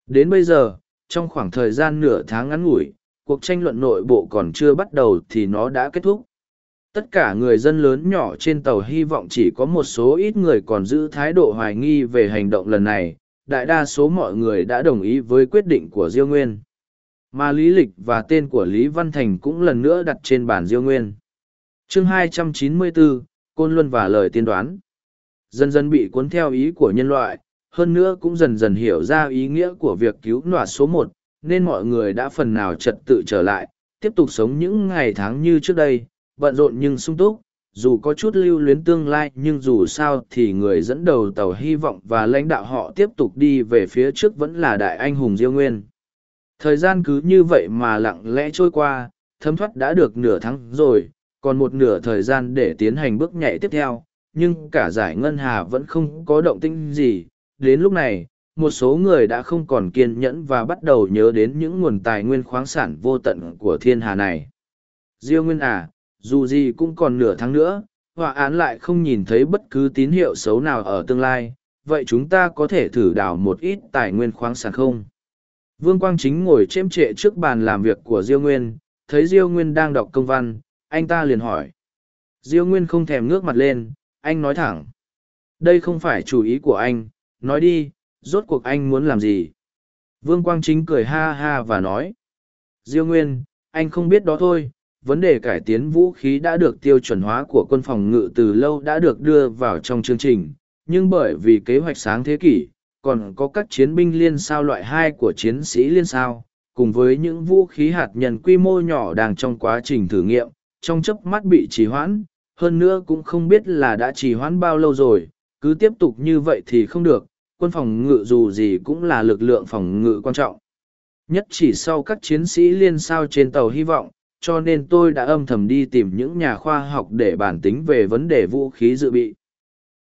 Đến bây giờ, trong khoảng thời gian nửa tháng ngắn ngủi, cuộc tranh luận nội bộ còn chưa bắt đầu thì nó đã kết thúc. Tất cả người dân lớn nhỏ trên tàu hy vọng chỉ có một số ít người còn giữ thái độ hoài nghi về hành động lần này. Đại đa số mọi người đã đồng ý với quyết định của diêu nguyên mà lý lịch và tên của lý văn thành cũng lần nữa đặt trên bản diêu nguyên chương 294, côn luân và lời tiên đoán dần dần bị cuốn theo ý của nhân loại hơn nữa cũng dần dần hiểu ra ý nghĩa của việc cứu nọa số một nên mọi người đã phần nào trật tự trở lại, tiếp tục sống những ngày tháng như trước đây, bận rộn nhưng sung túc, dù có chút lưu luyến tương lai nhưng dù sao thì người dẫn đầu tàu hy vọng và lãnh đạo họ tiếp tục đi về phía trước vẫn là đại anh hùng Diêu Nguyên. Thời gian cứ như vậy mà lặng lẽ trôi qua, thấm thoát đã được nửa tháng rồi, còn một nửa thời gian để tiến hành bước nhảy tiếp theo, nhưng cả giải ngân hà vẫn không có động tĩnh gì. Đến lúc này, một số người đã không còn kiên nhẫn và bắt đầu nhớ đến những nguồn tài nguyên khoáng sản vô tận của thiên hà này. Diêu Nguyên à, dù gì cũng còn nửa tháng nữa, họa án lại không nhìn thấy bất cứ tín hiệu xấu nào ở tương lai, vậy chúng ta có thể thử đào một ít tài nguyên khoáng sản không? Vương Quang Chính ngồi chêm trệ trước bàn làm việc của Diêu Nguyên, thấy Diêu Nguyên đang đọc công văn, anh ta liền hỏi. Diêu Nguyên không thèm ngước mặt lên, anh nói thẳng. Đây không phải chủ ý của anh, nói đi, rốt cuộc anh muốn làm gì? Vương Quang Chính cười ha ha và nói. Diêu Nguyên, anh không biết đó thôi, vấn đề cải tiến vũ khí đã được tiêu chuẩn hóa của quân phòng ngự từ lâu đã được đưa vào trong chương trình, nhưng bởi vì kế hoạch sáng thế kỷ, còn có các chiến binh liên sao loại hai của chiến sĩ liên sao, cùng với những vũ khí hạt nhân quy mô nhỏ đang trong quá trình thử nghiệm, trong chớp mắt bị trì hoãn, hơn nữa cũng không biết là đã trì hoãn bao lâu rồi, cứ tiếp tục như vậy thì không được, quân phòng ngự dù gì cũng là lực lượng phòng ngự quan trọng. Nhất chỉ sau các chiến sĩ liên sao trên tàu hy vọng, cho nên tôi đã âm thầm đi tìm những nhà khoa học để bản tính về vấn đề vũ khí dự bị.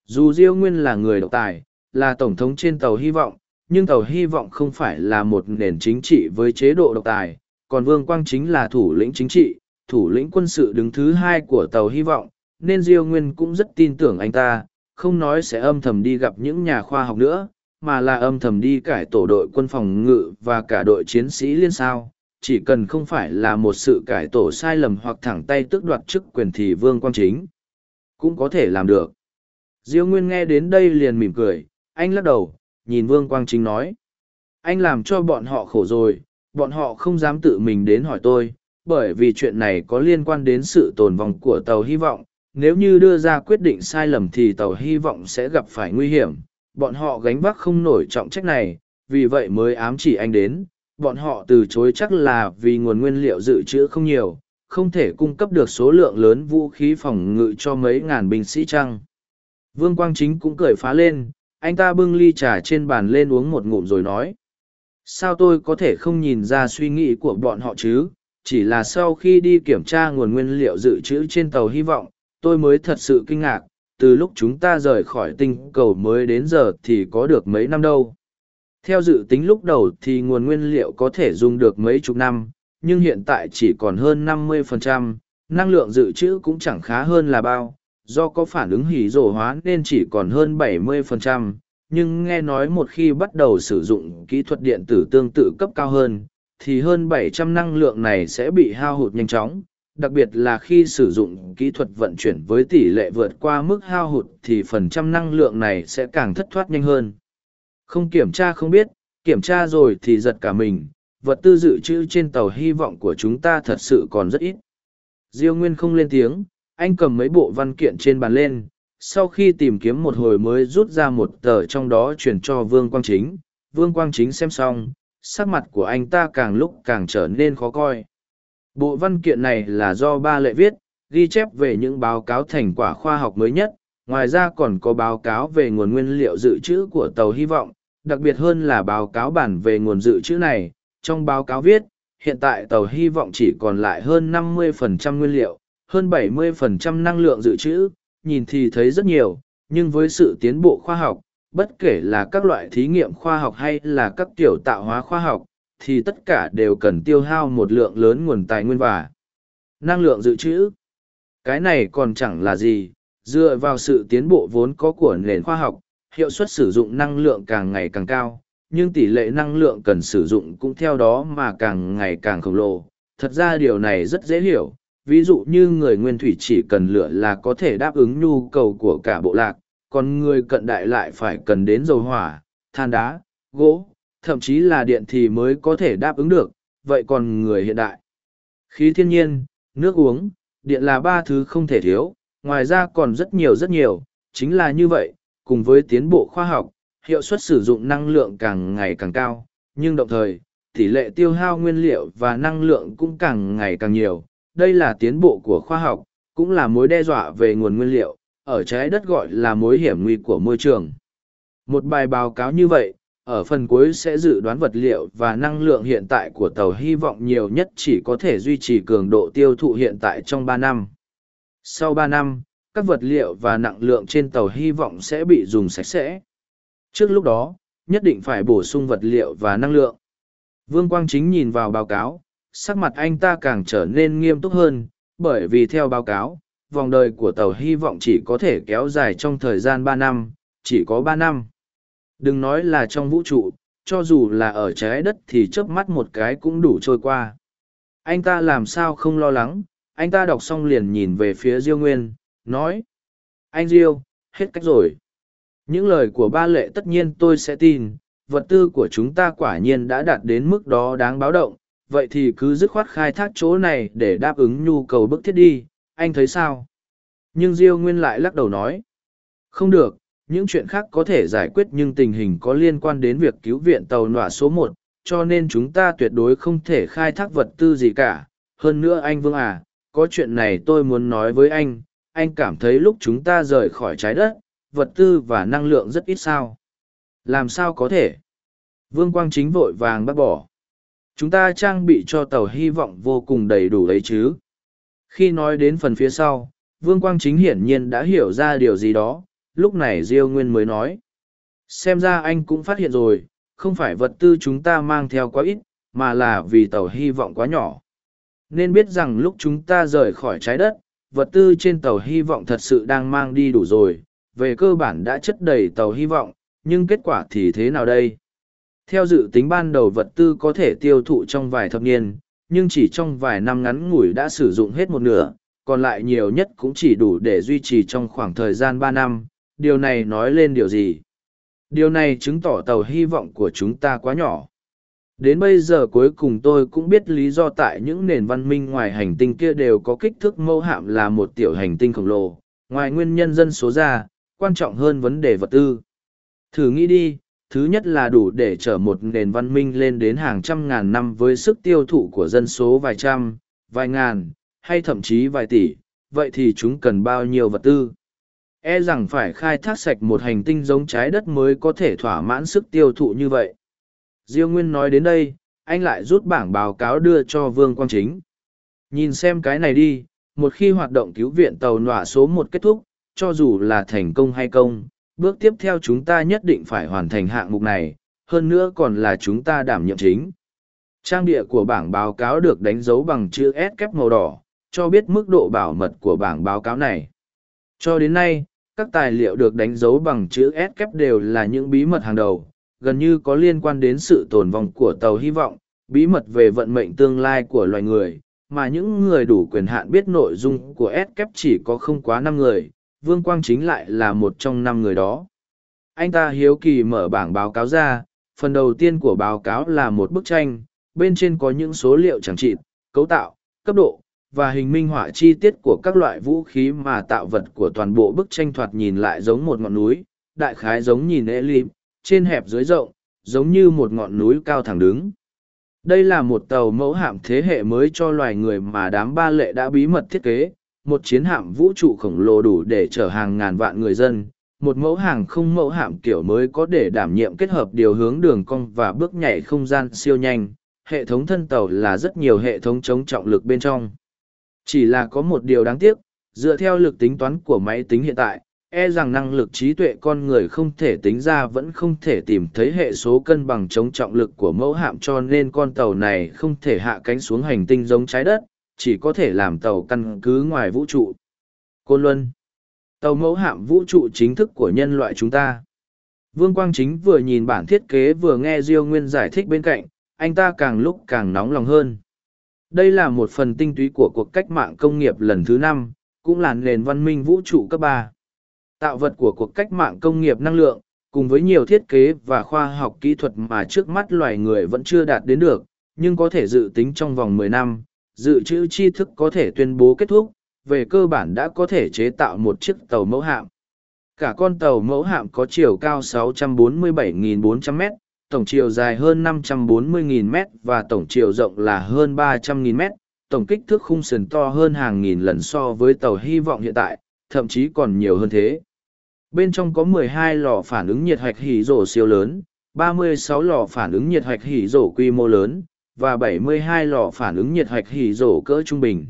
Dù Diêu Nguyên là người độc tài, là tổng thống trên tàu hy vọng, nhưng tàu hy vọng không phải là một nền chính trị với chế độ độc tài, còn Vương Quang chính là thủ lĩnh chính trị, thủ lĩnh quân sự đứng thứ hai của tàu hy vọng, nên Diêu Nguyên cũng rất tin tưởng anh ta, không nói sẽ âm thầm đi gặp những nhà khoa học nữa, mà là âm thầm đi cải tổ đội quân phòng ngự và cả đội chiến sĩ liên sao. Chỉ cần không phải là một sự cải tổ sai lầm hoặc thẳng tay tước đoạt chức quyền thì Vương Quang Chính cũng có thể làm được. Diêu Nguyên nghe đến đây liền mỉm cười, anh lắc đầu, nhìn Vương Quang Chính nói. Anh làm cho bọn họ khổ rồi, bọn họ không dám tự mình đến hỏi tôi, bởi vì chuyện này có liên quan đến sự tồn vong của tàu hy vọng, nếu như đưa ra quyết định sai lầm thì tàu hy vọng sẽ gặp phải nguy hiểm bọn họ gánh vác không nổi trọng trách này vì vậy mới ám chỉ anh đến bọn họ từ chối chắc là vì nguồn nguyên liệu dự trữ không nhiều không thể cung cấp được số lượng lớn vũ khí phòng ngự cho mấy ngàn binh sĩ chăng. vương quang chính cũng cười phá lên anh ta bưng ly trà trên bàn lên uống một ngụm rồi nói. Sao tôi có thể không nhìn ra suy nghĩ của bọn họ chứ? Chỉ là sau khi đi kiểm tra nguồn nguyên liệu dự trữ trên tàu hy vọng tôi mới thật sự kinh ngạc, từ lúc chúng ta rời khỏi tinh cầu mới đến giờ thì có được mấy năm đâu. Theo dự tính lúc đầu thì nguồn nguyên liệu có thể dùng được mấy chục năm, nhưng hiện tại chỉ còn hơn 50%, năng lượng dự trữ cũng chẳng khá hơn là bao, do có phản ứng hỉ rổ hóa nên chỉ còn hơn 70%, nhưng nghe nói một khi bắt đầu sử dụng kỹ thuật điện tử tương tự cấp cao hơn, thì hơn 700 năng lượng này sẽ bị hao hụt nhanh chóng, đặc biệt là khi sử dụng kỹ thuật vận chuyển với tỷ lệ vượt qua mức hao hụt thì phần trăm năng lượng này sẽ càng thất thoát nhanh hơn. Không kiểm tra không biết, kiểm tra rồi thì giật cả mình, vật tư dự trữ trên tàu hy vọng của chúng ta thật sự còn rất ít. Diêu Nguyên không lên tiếng, anh cầm mấy bộ văn kiện trên bàn lên, sau khi tìm kiếm một hồi mới rút ra một tờ trong đó chuyển cho Vương Quang Chính. Vương Quang Chính xem xong, sắc mặt của anh ta càng lúc càng trở nên khó coi Bộ văn kiện này là do ba lệ viết, ghi chép về những báo cáo thành quả khoa học mới nhất, ngoài ra còn có báo cáo về nguồn nguyên liệu dự trữ của tàu hy vọng, đặc biệt hơn là báo cáo bản về nguồn dự trữ này. Trong báo cáo viết, hiện tại tàu hy vọng chỉ còn lại hơn 50% nguyên liệu, hơn 70% năng lượng dự trữ, nhìn thì thấy rất nhiều, nhưng với sự tiến bộ khoa học, bất kể là các loại thí nghiệm khoa học hay là các kiểu tạo hóa khoa học, thì tất cả đều cần tiêu hao một lượng lớn nguồn tài nguyên và năng lượng dự trữ. Cái này còn chẳng là gì, dựa vào sự tiến bộ vốn có của nền khoa học, hiệu suất sử dụng năng lượng càng ngày càng cao, nhưng tỷ lệ năng lượng cần sử dụng cũng theo đó mà càng ngày càng khổng lồ. Thật ra điều này rất dễ hiểu, ví dụ như người nguyên thủy chỉ cần lửa là có thể đáp ứng nhu cầu của cả bộ lạc, còn người cận đại lại phải cần đến dầu hỏa, than đá, gỗ, thậm chí là điện thì mới có thể đáp ứng được, vậy còn người hiện đại. Khí thiên nhiên, nước uống, điện là ba thứ không thể thiếu, ngoài ra còn rất nhiều rất nhiều, chính là như vậy, cùng với tiến bộ khoa học, hiệu suất sử dụng năng lượng càng ngày càng cao, nhưng đồng thời, tỷ lệ tiêu hao nguyên liệu và năng lượng cũng càng ngày càng nhiều. Đây là tiến bộ của khoa học, cũng là mối đe dọa về nguồn nguyên liệu, ở trái đất gọi là mối hiểm nguy của môi trường. Một bài báo cáo như vậy, ở phần cuối sẽ dự đoán vật liệu và năng lượng hiện tại của tàu hy vọng nhiều nhất chỉ có thể duy trì cường độ tiêu thụ hiện tại trong ba năm. Sau ba năm, các vật liệu và năng lượng trên tàu hy vọng sẽ bị dùng sạch sẽ. Trước lúc đó, nhất định phải bổ sung vật liệu và năng lượng. Vương Quang Chính nhìn vào báo cáo, sắc mặt anh ta càng trở nên nghiêm túc hơn, bởi vì theo báo cáo, vòng đời của tàu hy vọng chỉ có thể kéo dài trong thời gian ba năm, chỉ có ba năm. Đừng nói là trong vũ trụ, cho dù là ở trái đất thì chớp mắt một cái cũng đủ trôi qua. Anh ta làm sao không lo lắng, anh ta đọc xong liền nhìn về phía Diêu Nguyên, nói. Anh Diêu, hết cách rồi. Những lời của ba lệ tất nhiên tôi sẽ tin, vật tư của chúng ta quả nhiên đã đạt đến mức đó đáng báo động, vậy thì cứ dứt khoát khai thác chỗ này để đáp ứng nhu cầu bức thiết đi, anh thấy sao? Nhưng Diêu Nguyên lại lắc đầu nói. Không được, những chuyện khác có thể giải quyết nhưng tình hình có liên quan đến việc cứu viện tàu nọa số một cho nên chúng ta tuyệt đối không thể khai thác vật tư gì cả hơn nữa anh vương à có chuyện này tôi muốn nói với anh anh cảm thấy lúc chúng ta rời khỏi trái đất vật tư và năng lượng rất ít sao làm sao có thể vương quang chính vội vàng bác bỏ chúng ta trang bị cho tàu hy vọng vô cùng đầy đủ đấy chứ. Khi nói đến phần phía sau, vương quang chính hiển nhiên đã hiểu ra điều gì đó, lúc này diêu nguyên mới nói. Xem ra anh cũng phát hiện rồi, không phải vật tư chúng ta mang theo quá ít, mà là vì tàu hy vọng quá nhỏ. Nên biết rằng lúc chúng ta rời khỏi trái đất, vật tư trên tàu hy vọng thật sự đang mang đi đủ rồi, về cơ bản đã chất đầy tàu hy vọng, nhưng kết quả thì thế nào đây? Theo dự tính ban đầu vật tư có thể tiêu thụ trong vài thập niên, nhưng chỉ trong vài năm ngắn ngủi đã sử dụng hết một nửa, còn lại nhiều nhất cũng chỉ đủ để duy trì trong khoảng thời gian ba năm. Điều này nói lên điều gì? Điều này chứng tỏ tàu hy vọng của chúng ta quá nhỏ. Đến bây giờ cuối cùng tôi cũng biết lý do tại những nền văn minh ngoài hành tinh kia đều có kích thước mẫu hạm là một tiểu hành tinh khổng lồ. Ngoài nguyên nhân dân số ra, quan trọng hơn vấn đề vật tư. Thử nghĩ đi thứ nhất là đủ để chở một nền văn minh lên đến hàng trăm ngàn năm với sức tiêu thụ của dân số vài trăm, vài ngàn, hay thậm chí vài tỷ, vậy thì chúng cần bao nhiêu vật tư? E rằng phải khai thác sạch một hành tinh giống trái đất mới có thể thỏa mãn sức tiêu thụ như vậy. Diêu nguyên nói đến đây, anh lại rút bảng báo cáo đưa cho vương quang chính. Nhìn xem cái này đi, một khi hoạt động cứu viện tàu nọa số một kết thúc, cho dù là thành công hay công bước tiếp theo chúng ta nhất định phải hoàn thành hạng mục này hơn nữa còn là chúng ta đảm nhiệm chính. Trang địa của bảng báo cáo được đánh dấu bằng chữ s kép màu đỏ cho biết mức độ bảo mật của bảng báo cáo này. Cho đến nay các tài liệu được đánh dấu bằng chữ S kép đều là những bí mật hàng đầu, gần như có liên quan đến sự tồn vong của tàu hy vọng, bí mật về vận mệnh tương lai của loài người, mà những người đủ quyền hạn biết nội dung của S kép chỉ có không quá năm người, Vương Quang Chính lại là một trong năm người đó. Anh ta hiếu kỳ mở bảng báo cáo ra, phần đầu tiên của báo cáo là một bức tranh, bên trên có những số liệu chẳng trị, cấu tạo, cấp độ, và hình minh họa chi tiết của các loại vũ khí mà tạo vật của toàn bộ bức tranh thoạt nhìn lại giống một ngọn núi, đại khái giống nhìn ê lim, trên hẹp dưới rộng, giống như một ngọn núi cao thẳng đứng. Đây là một tàu mẫu hạm thế hệ mới cho loài người mà đám ba lệ đã bí mật thiết kế, một chiến hạm vũ trụ khổng lồ đủ để chở hàng ngàn vạn người dân, một mẫu hàng không mẫu hạm kiểu mới có để đảm nhiệm kết hợp điều hướng đường cong và bước nhảy không gian siêu nhanh. Hệ thống thân tàu là rất nhiều hệ thống chống trọng lực bên trong. Chỉ là có một điều đáng tiếc, dựa theo lực tính toán của máy tính hiện tại, e rằng năng lực trí tuệ con người không thể tính ra vẫn không thể tìm thấy hệ số cân bằng chống trọng lực của mẫu hạm cho nên con tàu này không thể hạ cánh xuống hành tinh giống trái đất, chỉ có thể làm tàu căn cứ ngoài vũ trụ. Côn Luân Tàu mẫu hạm vũ trụ chính thức của nhân loại chúng ta. Vương Quang Chính vừa nhìn bản thiết kế vừa nghe Diêu Nguyên giải thích bên cạnh, anh ta càng lúc càng nóng lòng hơn. Đây là một phần tinh túy của cuộc cách mạng công nghiệp lần thứ năm, cũng là nền văn minh vũ trụ cấp ba. Tạo vật của cuộc cách mạng công nghiệp năng lượng, cùng với nhiều thiết kế và khoa học kỹ thuật mà trước mắt loài người vẫn chưa đạt đến được, nhưng có thể dự tính trong vòng 10 năm, dự trữ tri thức có thể tuyên bố kết thúc, về cơ bản đã có thể chế tạo một chiếc tàu mẫu hạm. Cả con tàu mẫu hạm có chiều cao 647.400 m tổng chiều dài hơn 540.000 m và tổng chiều rộng là hơn 300.000 m tổng kích thước khung sườn to hơn hàng nghìn lần so với tàu hy vọng hiện tại, thậm chí còn nhiều hơn thế. Bên trong có 12 lò phản ứng nhiệt hạch hỉ rổ siêu lớn, 36 lò phản ứng nhiệt hạch hỉ rổ quy mô lớn, và 72 lò phản ứng nhiệt hạch hỉ rổ cỡ trung bình.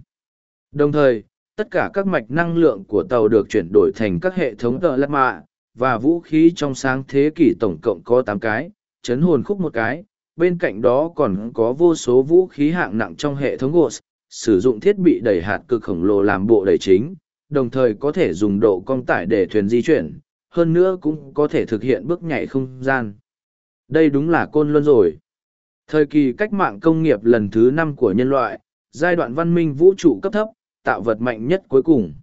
Đồng thời, tất cả các mạch năng lượng của tàu được chuyển đổi thành các hệ thống tờ lát mạ, và vũ khí trong sáng thế kỷ tổng cộng có tám cái, chấn hồn khúc một cái, bên cạnh đó còn có vô số vũ khí hạng nặng trong hệ thống GOS, sử dụng thiết bị đẩy hạt cực khổng lồ làm bộ đẩy chính, đồng thời có thể dùng độ cong tải để thuyền di chuyển, hơn nữa cũng có thể thực hiện bước nhảy không gian. Đây đúng là côn luân rồi. Thời kỳ cách mạng công nghiệp lần thứ năm của nhân loại, giai đoạn văn minh vũ trụ cấp thấp, tạo vật mạnh nhất cuối cùng.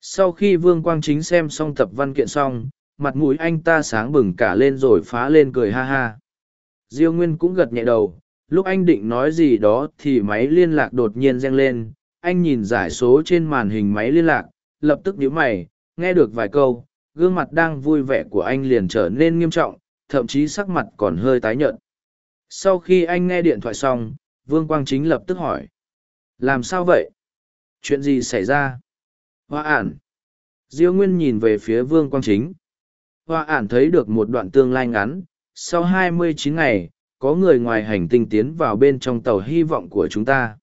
Sau khi Vương Quang Chính xem xong tập văn kiện xong, mặt mũi anh ta sáng bừng cả lên rồi phá lên cười ha ha. Diêu Nguyên cũng gật nhẹ đầu, lúc anh định nói gì đó thì máy liên lạc đột nhiên reng lên, anh nhìn giải số trên màn hình máy liên lạc, lập tức nhíu mày, nghe được vài câu, gương mặt đang vui vẻ của anh liền trở nên nghiêm trọng, thậm chí sắc mặt còn hơi tái nhợt. Sau khi anh nghe điện thoại xong, Vương Quang Chính lập tức hỏi. Làm sao vậy? Chuyện gì xảy ra? Hoa ản. Diêu Nguyên nhìn về phía Vương Quang Chính. Hoa ản thấy được một đoạn tương lai ngắn, sau 29 ngày, có người ngoài hành tinh tiến vào bên trong tàu hy vọng của chúng ta.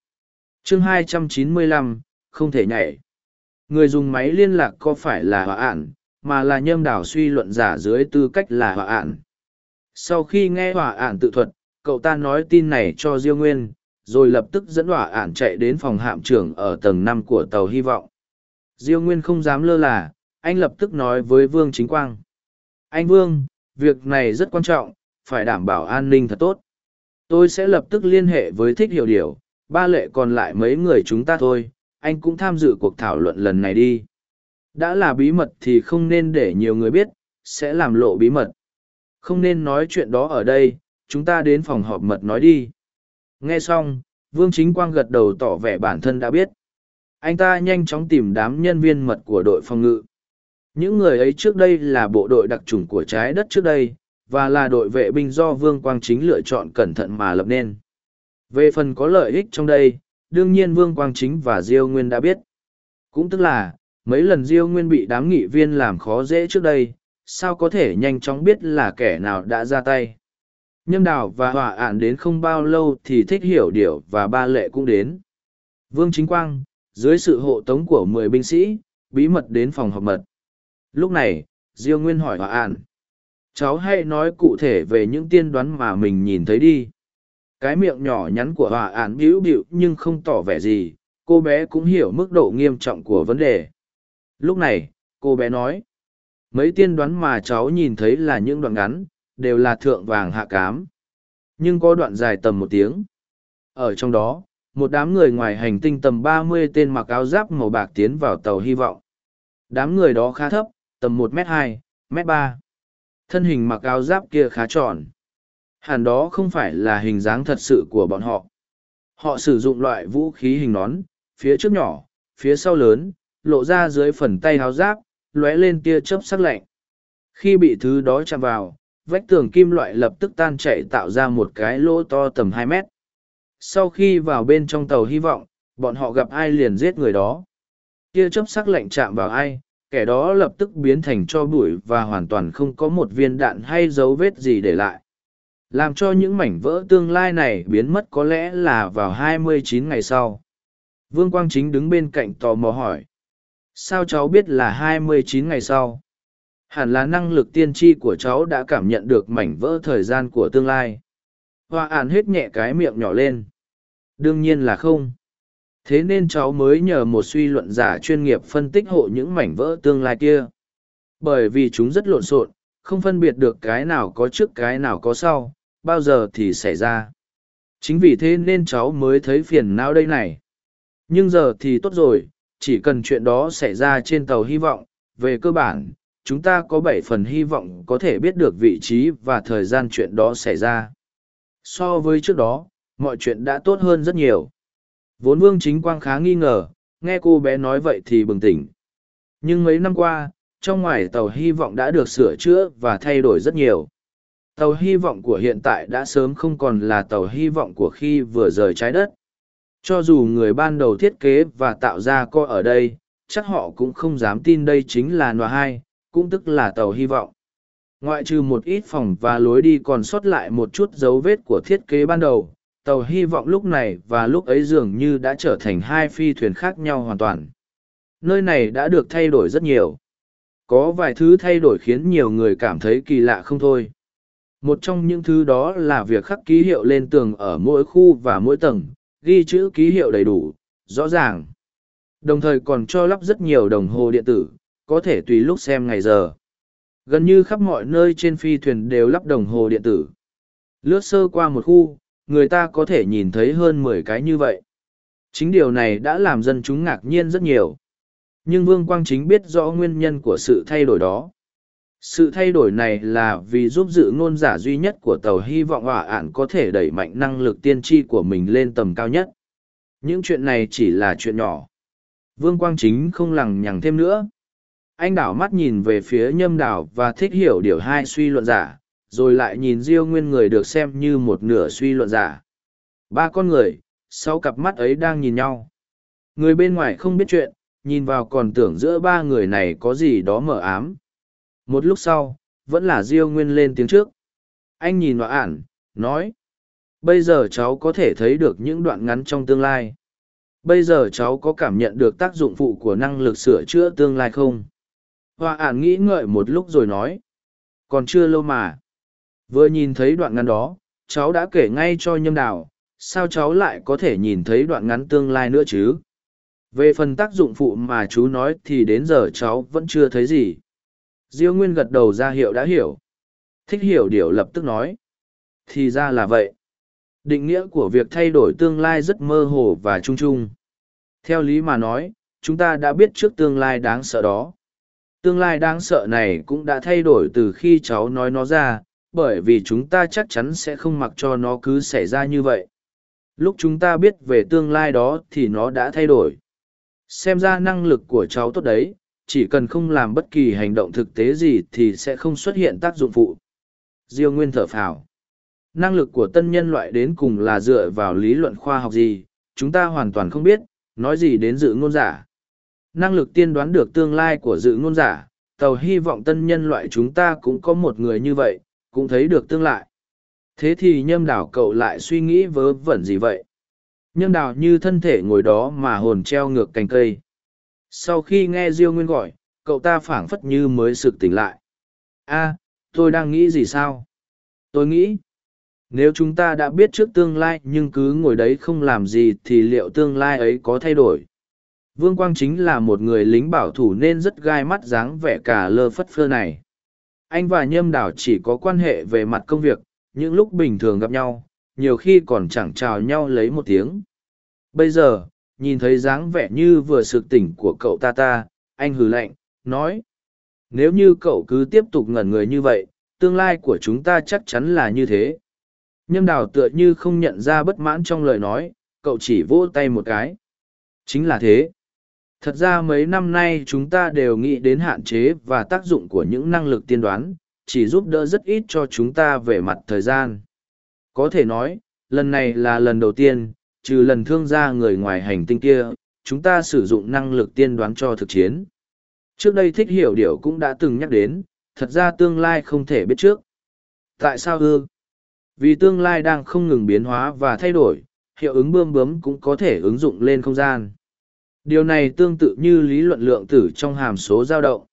chương 295, không thể nhảy. Người dùng máy liên lạc có phải là hoa ản, mà là nhâm đảo suy luận giả dưới tư cách là hoa ản. Sau khi nghe hoa ản tự thuật, cậu ta nói tin này cho Diêu Nguyên, rồi lập tức dẫn đọa ản chạy đến phòng hạm trưởng ở tầng năm của tàu hy vọng. Diêu Nguyên không dám lơ là, anh lập tức nói với Vương Chính Quang. Anh Vương, việc này rất quan trọng, phải đảm bảo an ninh thật tốt. Tôi sẽ lập tức liên hệ với thích hiểu điều, ba lệ còn lại mấy người chúng ta thôi, anh cũng tham dự cuộc thảo luận lần này đi. Đã là bí mật thì không nên để nhiều người biết, sẽ làm lộ bí mật. Không nên nói chuyện đó ở đây, chúng ta đến phòng họp mật nói đi. Nghe xong, Vương Chính Quang gật đầu tỏ vẻ bản thân đã biết. Anh ta nhanh chóng tìm đám nhân viên mật của đội phòng ngự. Những người ấy trước đây là bộ đội đặc trùng của trái đất trước đây, và là đội vệ binh do Vương Quang Chính lựa chọn cẩn thận mà lập nên. Về phần có lợi ích trong đây, đương nhiên Vương Quang Chính và Diêu Nguyên đã biết. Cũng tức là, mấy lần Diêu Nguyên bị đám nghị viên làm khó dễ trước đây, sao có thể nhanh chóng biết là kẻ nào đã ra tay. Nhâm đào và hỏa ạn đến không bao lâu thì thích hiểu điều và ba lệ cũng đến. Vương Chính Quang, dưới sự hộ tống của mười binh sĩ, bí mật đến phòng họp mật. Lúc này, Diêu Nguyên hỏi hỏa ạn. Cháu hãy nói cụ thể về những tiên đoán mà mình nhìn thấy đi. Cái miệng nhỏ nhắn của hỏa ạn bĩu bịu nhưng không tỏ vẻ gì, cô bé cũng hiểu mức độ nghiêm trọng của vấn đề. Lúc này, cô bé nói. Mấy tiên đoán mà cháu nhìn thấy là những đoạn ngắn, đều là thượng vàng hạ cám. Nhưng có đoạn dài tầm một tiếng. Ở trong đó, một đám người ngoài hành tinh tầm ba mươi tên mặc áo giáp màu bạc tiến vào tàu hy vọng. Đám người đó khá thấp, tầm một m hai, m ba. Thân hình mặc áo giáp kia khá tròn. Hẳn đó không phải là hình dáng thật sự của bọn họ. Họ sử dụng loại vũ khí hình nón, phía trước nhỏ, phía sau lớn, lộ ra dưới phần tay áo giáp, lóe lên tia chớp sắc lạnh. Khi bị thứ đó chạm vào, vách tường kim loại lập tức tan chảy tạo ra một cái lỗ to tầm hai mét. Sau khi vào bên trong tàu hy vọng, bọn họ gặp ai liền giết người đó. Kia chớp sắc lạnh chạm vào ai, kẻ đó lập tức biến thành cho bụi và hoàn toàn không có một viên đạn hay dấu vết gì để lại. Làm cho những mảnh vỡ tương lai này biến mất có lẽ là vào 29 ngày sau. Vương Quang Chính đứng bên cạnh tò mò hỏi. Sao cháu biết là 29 ngày sau? Hẳn là năng lực tiên tri của cháu đã cảm nhận được mảnh vỡ thời gian của tương lai. Hoa ản hết nhẹ cái miệng nhỏ lên. Đương nhiên là không. Thế nên cháu mới nhờ một suy luận giả chuyên nghiệp phân tích hộ những mảnh vỡ tương lai kia. Bởi vì chúng rất lộn xộn, không phân biệt được cái nào có trước cái nào có sau, bao giờ thì xảy ra. Chính vì thế nên cháu mới thấy phiền não đây này. Nhưng giờ thì tốt rồi, chỉ cần chuyện đó xảy ra trên tàu hy vọng, về cơ bản, chúng ta có bảy phần hy vọng có thể biết được vị trí và thời gian chuyện đó xảy ra. So với trước đó, mọi chuyện đã tốt hơn rất nhiều. Vốn Vương Chính Quang khá nghi ngờ, nghe cô bé nói vậy thì bừng tỉnh. Nhưng mấy năm qua, trong ngoài tàu hy vọng đã được sửa chữa và thay đổi rất nhiều. Tàu hy vọng của hiện tại đã sớm không còn là tàu hy vọng của khi vừa rời trái đất. Cho dù người ban đầu thiết kế và tạo ra co ở đây, chắc họ cũng không dám tin đây chính là nòa hai, cũng tức là tàu hy vọng. Ngoại trừ một ít phòng và lối đi còn sót lại một chút dấu vết của thiết kế ban đầu, tàu hy vọng lúc này và lúc ấy dường như đã trở thành hai phi thuyền khác nhau hoàn toàn. Nơi này đã được thay đổi rất nhiều. Có vài thứ thay đổi khiến nhiều người cảm thấy kỳ lạ không thôi. Một trong những thứ đó là việc khắc ký hiệu lên tường ở mỗi khu và mỗi tầng, ghi chữ ký hiệu đầy đủ, rõ ràng. Đồng thời còn cho lắp rất nhiều đồng hồ điện tử, có thể tùy lúc xem ngày giờ. Gần như khắp mọi nơi trên phi thuyền đều lắp đồng hồ điện tử. Lướt sơ qua một khu, người ta có thể nhìn thấy hơn mười cái như vậy. Chính điều này đã làm dân chúng ngạc nhiên rất nhiều. Nhưng Vương Quang Chính biết rõ nguyên nhân của sự thay đổi đó. Sự thay đổi này là vì giúp dự ngôn giả duy nhất của tàu hy vọng hỏa ản có thể đẩy mạnh năng lực tiên tri của mình lên tầm cao nhất. Những chuyện này chỉ là chuyện nhỏ. Vương Quang Chính không lằng nhằng thêm nữa. Anh đảo mắt nhìn về phía nhâm đảo và thích hiểu điều hai suy luận giả, rồi lại nhìn Diêu Nguyên người được xem như một nửa suy luận giả. Ba con người, sau cặp mắt ấy đang nhìn nhau. Người bên ngoài không biết chuyện, nhìn vào còn tưởng giữa ba người này có gì đó mờ ám. Một lúc sau, vẫn là Diêu Nguyên lên tiếng trước. Anh nhìn vào ản, nói. Bây giờ cháu có thể thấy được những đoạn ngắn trong tương lai. Bây giờ cháu có cảm nhận được tác dụng phụ của năng lực sửa chữa tương lai không? Hoa ản nghĩ ngợi một lúc rồi nói. Còn chưa lâu mà. Vừa nhìn thấy đoạn ngắn đó, cháu đã kể ngay cho nhâm đào, sao cháu lại có thể nhìn thấy đoạn ngắn tương lai nữa chứ? Về phần tác dụng phụ mà chú nói thì đến giờ cháu vẫn chưa thấy gì. Diêu Nguyên gật đầu ra hiệu đã hiểu. Thích hiểu điều lập tức nói. Thì ra là vậy. Định nghĩa của việc thay đổi tương lai rất mơ hồ và chung chung. Theo lý mà nói, chúng ta đã biết trước tương lai đáng sợ đó. Tương lai đáng sợ này cũng đã thay đổi từ khi cháu nói nó ra, bởi vì chúng ta chắc chắn sẽ không mặc cho nó cứ xảy ra như vậy. Lúc chúng ta biết về tương lai đó thì nó đã thay đổi. Xem ra năng lực của cháu tốt đấy, chỉ cần không làm bất kỳ hành động thực tế gì thì sẽ không xuất hiện tác dụng phụ. Diêu Nguyên thở phào. Năng lực của tân nhân loại đến cùng là dựa vào lý luận khoa học gì, chúng ta hoàn toàn không biết, nói gì đến dự ngôn giả. Năng lực tiên đoán được tương lai của dự ngôn giả, tàu hy vọng tân nhân loại chúng ta cũng có một người như vậy, cũng thấy được tương lai. Thế thì nhâm đảo cậu lại suy nghĩ vớ vẩn gì vậy? Nhâm đảo như thân thể ngồi đó mà hồn treo ngược cành cây. Sau khi nghe Diêu Nguyên gọi, cậu ta phảng phất như mới sực tỉnh lại. a tôi đang nghĩ gì sao? Tôi nghĩ, nếu chúng ta đã biết trước tương lai nhưng cứ ngồi đấy không làm gì thì liệu tương lai ấy có thay đổi? Vương Quang chính là một người lính bảo thủ nên rất gai mắt dáng vẻ cả lơ phất phơ này. Anh và Nhâm Đảo chỉ có quan hệ về mặt công việc, những lúc bình thường gặp nhau, nhiều khi còn chẳng chào nhau lấy một tiếng. Bây giờ, nhìn thấy dáng vẻ như vừa sực tỉnh của cậu ta ta, anh hừ lạnh, nói. Nếu như cậu cứ tiếp tục ngẩn người như vậy, tương lai của chúng ta chắc chắn là như thế. Nhâm đào tựa như không nhận ra bất mãn trong lời nói, cậu chỉ vỗ tay một cái. Chính là thế. Thật ra mấy năm nay chúng ta đều nghĩ đến hạn chế và tác dụng của những năng lực tiên đoán, chỉ giúp đỡ rất ít cho chúng ta về mặt thời gian. Có thể nói, lần này là lần đầu tiên, trừ lần thương gia người ngoài hành tinh kia, chúng ta sử dụng năng lực tiên đoán cho thực chiến. Trước đây thích hiểu điều cũng đã từng nhắc đến, thật ra tương lai không thể biết trước. Tại sao ư? Vì tương lai đang không ngừng biến hóa và thay đổi, hiệu ứng bơm bướm cũng có thể ứng dụng lên không gian. Điều này tương tự như lý luận lượng tử trong hàm số dao động.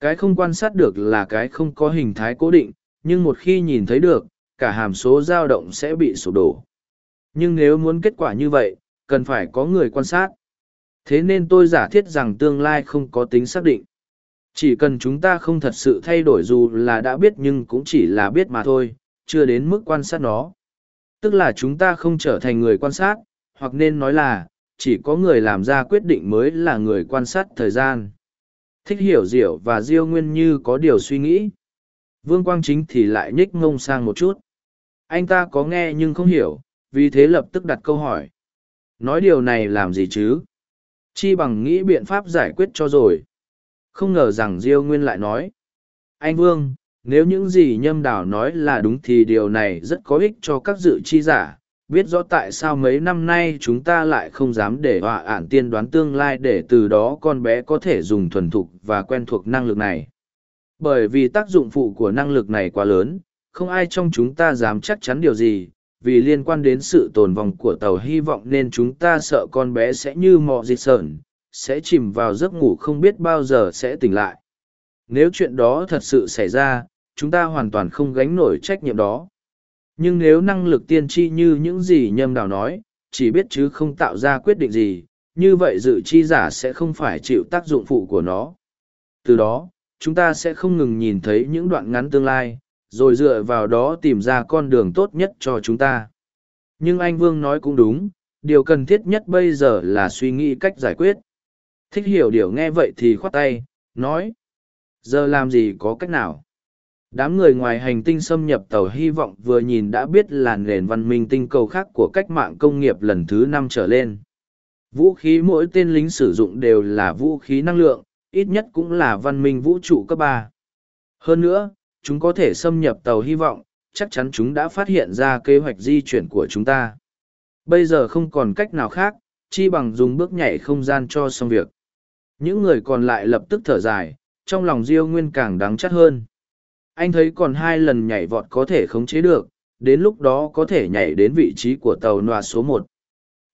Cái không quan sát được là cái không có hình thái cố định, nhưng một khi nhìn thấy được, cả hàm số dao động sẽ bị sụp đổ. Nhưng nếu muốn kết quả như vậy, cần phải có người quan sát. Thế nên tôi giả thiết rằng tương lai không có tính xác định. Chỉ cần chúng ta không thật sự thay đổi dù là đã biết nhưng cũng chỉ là biết mà thôi, chưa đến mức quan sát nó. Tức là chúng ta không trở thành người quan sát, hoặc nên nói là, chỉ có người làm ra quyết định mới là người quan sát thời gian. Thích hiểu diệu và diêu nguyên như có điều suy nghĩ. Vương Quang Chính thì lại nhích ngông sang một chút. Anh ta có nghe nhưng không hiểu, vì thế lập tức đặt câu hỏi. Nói điều này làm gì chứ? Chi bằng nghĩ biện pháp giải quyết cho rồi. Không ngờ rằng Diêu Nguyên lại nói. Anh Vương, nếu những gì nhâm đảo nói là đúng thì điều này rất có ích cho các dự chi giả. Biết rõ tại sao mấy năm nay chúng ta lại không dám để họa ản tiên đoán tương lai để từ đó con bé có thể dùng thuần thục và quen thuộc năng lực này. Bởi vì tác dụng phụ của năng lực này quá lớn, không ai trong chúng ta dám chắc chắn điều gì, vì liên quan đến sự tồn vong của tàu hy vọng nên chúng ta sợ con bé sẽ như mọ dịch sởn sẽ chìm vào giấc ngủ không biết bao giờ sẽ tỉnh lại nếu chuyện đó thật sự xảy ra chúng ta hoàn toàn không gánh nổi trách nhiệm đó nhưng nếu năng lực tiên tri như những gì nhâm đào nói chỉ biết chứ không tạo ra quyết định gì như vậy dự chi giả sẽ không phải chịu tác dụng phụ của nó từ đó chúng ta sẽ không ngừng nhìn thấy những đoạn ngắn tương lai rồi dựa vào đó tìm ra con đường tốt nhất cho chúng ta. Nhưng anh Vương nói cũng đúng, điều cần thiết nhất bây giờ là suy nghĩ cách giải quyết. Thích hiểu điều nghe vậy thì khoát tay, nói. Giờ làm gì có cách nào? Đám người ngoài hành tinh xâm nhập tàu hy vọng vừa nhìn đã biết là nền văn minh tinh cầu khác của cách mạng công nghiệp lần thứ năm trở lên. Vũ khí mỗi tên lính sử dụng đều là vũ khí năng lượng, ít nhất cũng là văn minh vũ trụ cấp ba. Hơn nữa, chúng có thể xâm nhập tàu hy vọng, chắc chắn chúng đã phát hiện ra kế hoạch di chuyển của chúng ta. Bây giờ không còn cách nào khác, chi bằng dùng bước nhảy không gian cho xong việc. Những người còn lại lập tức thở dài, trong lòng Diêu Nguyên càng đáng chắc hơn. Anh thấy còn hai lần nhảy vọt có thể khống chế được, đến lúc đó có thể nhảy đến vị trí của tàu nòa số một.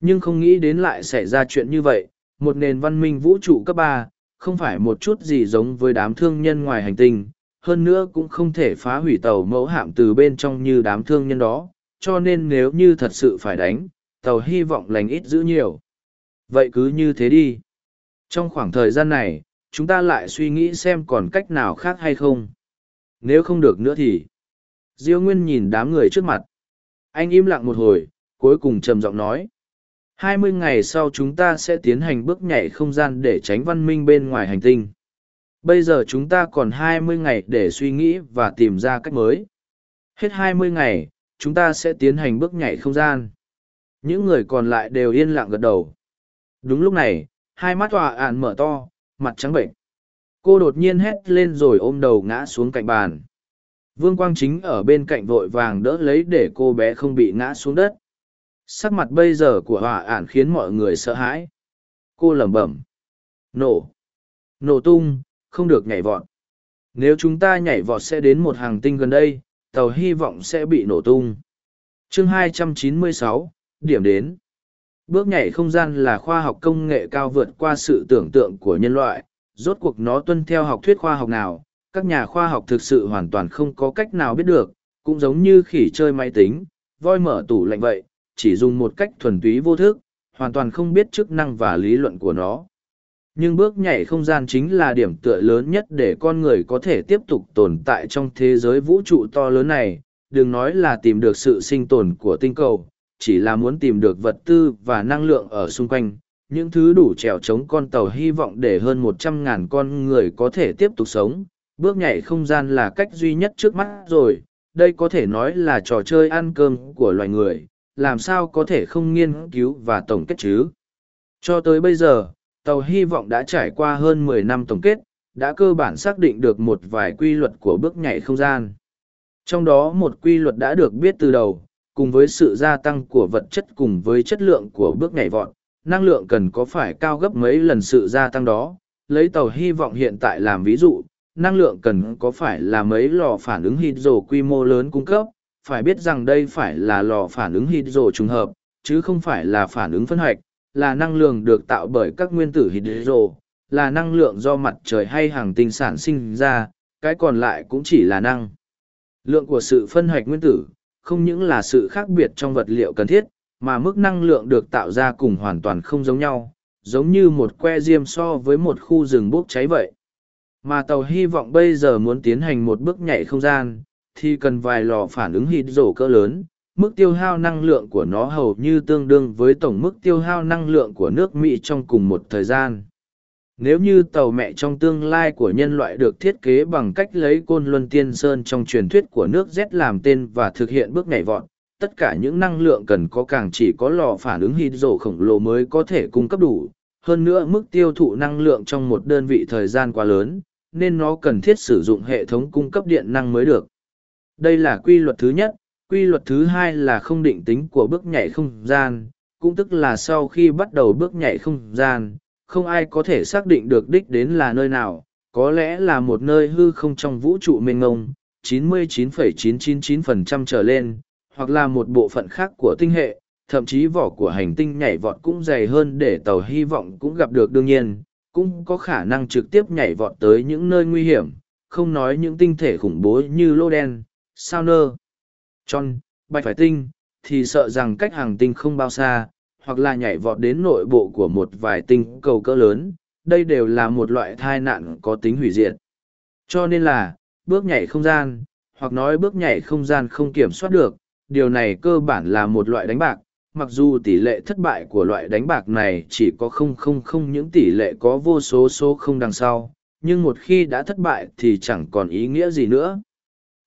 Nhưng không nghĩ đến lại xảy ra chuyện như vậy, một nền văn minh vũ trụ cấp ba, không phải một chút gì giống với đám thương nhân ngoài hành tinh, hơn nữa cũng không thể phá hủy tàu mẫu hạm từ bên trong như đám thương nhân đó, cho nên nếu như thật sự phải đánh, tàu hy vọng lành ít giữ nhiều. Vậy cứ như thế đi. Trong khoảng thời gian này, chúng ta lại suy nghĩ xem còn cách nào khác hay không. Nếu không được nữa thì... Diêu Nguyên nhìn đám người trước mặt. Anh im lặng một hồi, cuối cùng trầm giọng nói. hai mươi ngày sau chúng ta sẽ tiến hành bước nhảy không gian để tránh văn minh bên ngoài hành tinh bây giờ chúng ta còn 20 ngày để suy nghĩ và tìm ra cách mới. Hết 20 ngày, chúng ta sẽ tiến hành bước nhảy không gian. Những người còn lại đều yên lặng gật đầu. Đúng lúc này, hai mắt tòa ạn mở to, mặt trắng bệnh. Cô đột nhiên hét lên rồi ôm đầu ngã xuống cạnh bàn. Vương Quang Chính ở bên cạnh vội vàng đỡ lấy để cô bé không bị ngã xuống đất. Sắc mặt bây giờ của hỏa ản khiến mọi người sợ hãi. Cô lẩm bẩm. Nổ. Nổ tung, không được nhảy vọt. Nếu chúng ta nhảy vọt sẽ đến một hàng tinh gần đây, tàu hy vọng sẽ bị nổ tung. Chương 296, điểm đến. Bước nhảy không gian là khoa học công nghệ cao vượt qua sự tưởng tượng của nhân loại, rốt cuộc nó tuân theo học thuyết khoa học nào, các nhà khoa học thực sự hoàn toàn không có cách nào biết được, cũng giống như khỉ chơi máy tính, voi mở tủ lạnh vậy, chỉ dùng một cách thuần túy vô thức, hoàn toàn không biết chức năng và lý luận của nó. Nhưng bước nhảy không gian chính là điểm tựa lớn nhất để con người có thể tiếp tục tồn tại trong thế giới vũ trụ to lớn này. Đừng nói là tìm được sự sinh tồn của tinh cầu chỉ là muốn tìm được vật tư và năng lượng ở xung quanh những thứ đủ trèo chống con tàu hy vọng để hơn một trăm ngàn con người có thể tiếp tục sống. Bước nhảy không gian là cách duy nhất trước mắt rồi. Đây có thể nói là trò chơi ăn cơm của loài người. Làm sao có thể không nghiên cứu và tổng kết chứ? Cho tới bây giờ tàu hy vọng đã trải qua hơn 10 năm tổng kết, đã cơ bản xác định được một vài quy luật của bước nhảy không gian. Trong đó một quy luật đã được biết từ đầu, cùng với sự gia tăng của vật chất cùng với chất lượng của bước nhảy vọt, năng lượng cần có phải cao gấp mấy lần sự gia tăng đó. Lấy tàu hy vọng hiện tại làm ví dụ, năng lượng cần có phải là mấy lò phản ứng hydro quy mô lớn cung cấp, phải biết rằng đây phải là lò phản ứng hydro trùng hợp, chứ không phải là phản ứng phân hoạch, là năng lượng được tạo bởi các nguyên tử hydro, là năng lượng do mặt trời hay hàng tinh sản sinh ra, cái còn lại cũng chỉ là năng lượng của sự phân hoạch nguyên tử, không những là sự khác biệt trong vật liệu cần thiết, mà mức năng lượng được tạo ra cùng hoàn toàn không giống nhau, giống như một que diêm so với một khu rừng bốc cháy vậy. Mà tàu hy vọng bây giờ muốn tiến hành một bước nhảy không gian, thì cần vài lò phản ứng hít rổ cỡ lớn, mức tiêu hao năng lượng của nó hầu như tương đương với tổng mức tiêu hao năng lượng của nước Mỹ trong cùng một thời gian. Nếu như tàu mẹ trong tương lai của nhân loại được thiết kế bằng cách lấy côn luân tiên sơn trong truyền thuyết của nước Z làm tên và thực hiện bước nhảy vọt, tất cả những năng lượng cần có càng chỉ có lò phản ứng hydro khổng lồ mới có thể cung cấp đủ. Hơn nữa mức tiêu thụ năng lượng trong một đơn vị thời gian quá lớn, nên nó cần thiết sử dụng hệ thống cung cấp điện năng mới được. Đây là quy luật thứ nhất, quy luật thứ hai là không định tính của bước nhảy không gian, cũng tức là sau khi bắt đầu bước nhảy không gian, không ai có thể xác định được đích đến là nơi nào, có lẽ là một nơi hư không trong vũ trụ mênh ngông, 99,999% trở lên, hoặc là một bộ phận khác của tinh hệ, thậm chí vỏ của hành tinh nhảy vọt cũng dày hơn để tàu hy vọng cũng gặp được đương nhiên, cũng có khả năng trực tiếp nhảy vọt tới những nơi nguy hiểm, không nói những tinh thể khủng bố như lô đen, sao nơ, tròn, bạch phải tinh, thì sợ rằng cách hàng tinh không bao xa, hoặc là nhảy vọt đến nội bộ của một vài tinh cầu cỡ lớn, đây đều là một loại thai nạn có tính hủy diệt. Cho nên là, bước nhảy không gian, hoặc nói bước nhảy không gian không kiểm soát được, điều này cơ bản là một loại đánh bạc, mặc dù tỷ lệ thất bại của loại đánh bạc này chỉ có không không không những tỷ lệ có vô số số không đằng sau, nhưng một khi đã thất bại thì chẳng còn ý nghĩa gì nữa.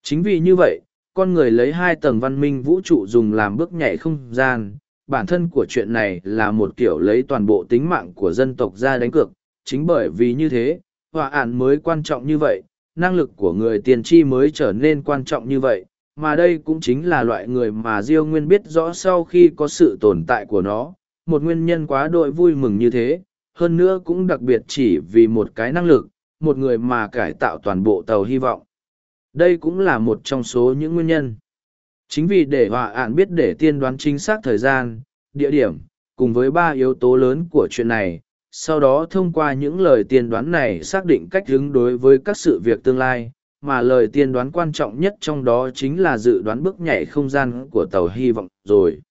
Chính vì như vậy, con người lấy hai tầng văn minh vũ trụ dùng làm bước nhảy không gian, bản thân của chuyện này là một kiểu lấy toàn bộ tính mạng của dân tộc ra đánh cược, chính bởi vì như thế, hòa ạn mới quan trọng như vậy, năng lực của người tiền tri mới trở nên quan trọng như vậy, mà đây cũng chính là loại người mà Diêu Nguyên biết rõ sau khi có sự tồn tại của nó, một nguyên nhân quá đội vui mừng như thế, hơn nữa cũng đặc biệt chỉ vì một cái năng lực, một người mà cải tạo toàn bộ tàu hy vọng. Đây cũng là một trong số những nguyên nhân. Chính vì để họa ạn biết để tiên đoán chính xác thời gian, địa điểm, cùng với ba yếu tố lớn của chuyện này, sau đó thông qua những lời tiên đoán này xác định cách ứng đối với các sự việc tương lai, mà lời tiên đoán quan trọng nhất trong đó chính là dự đoán bước nhảy không gian của tàu hy vọng rồi.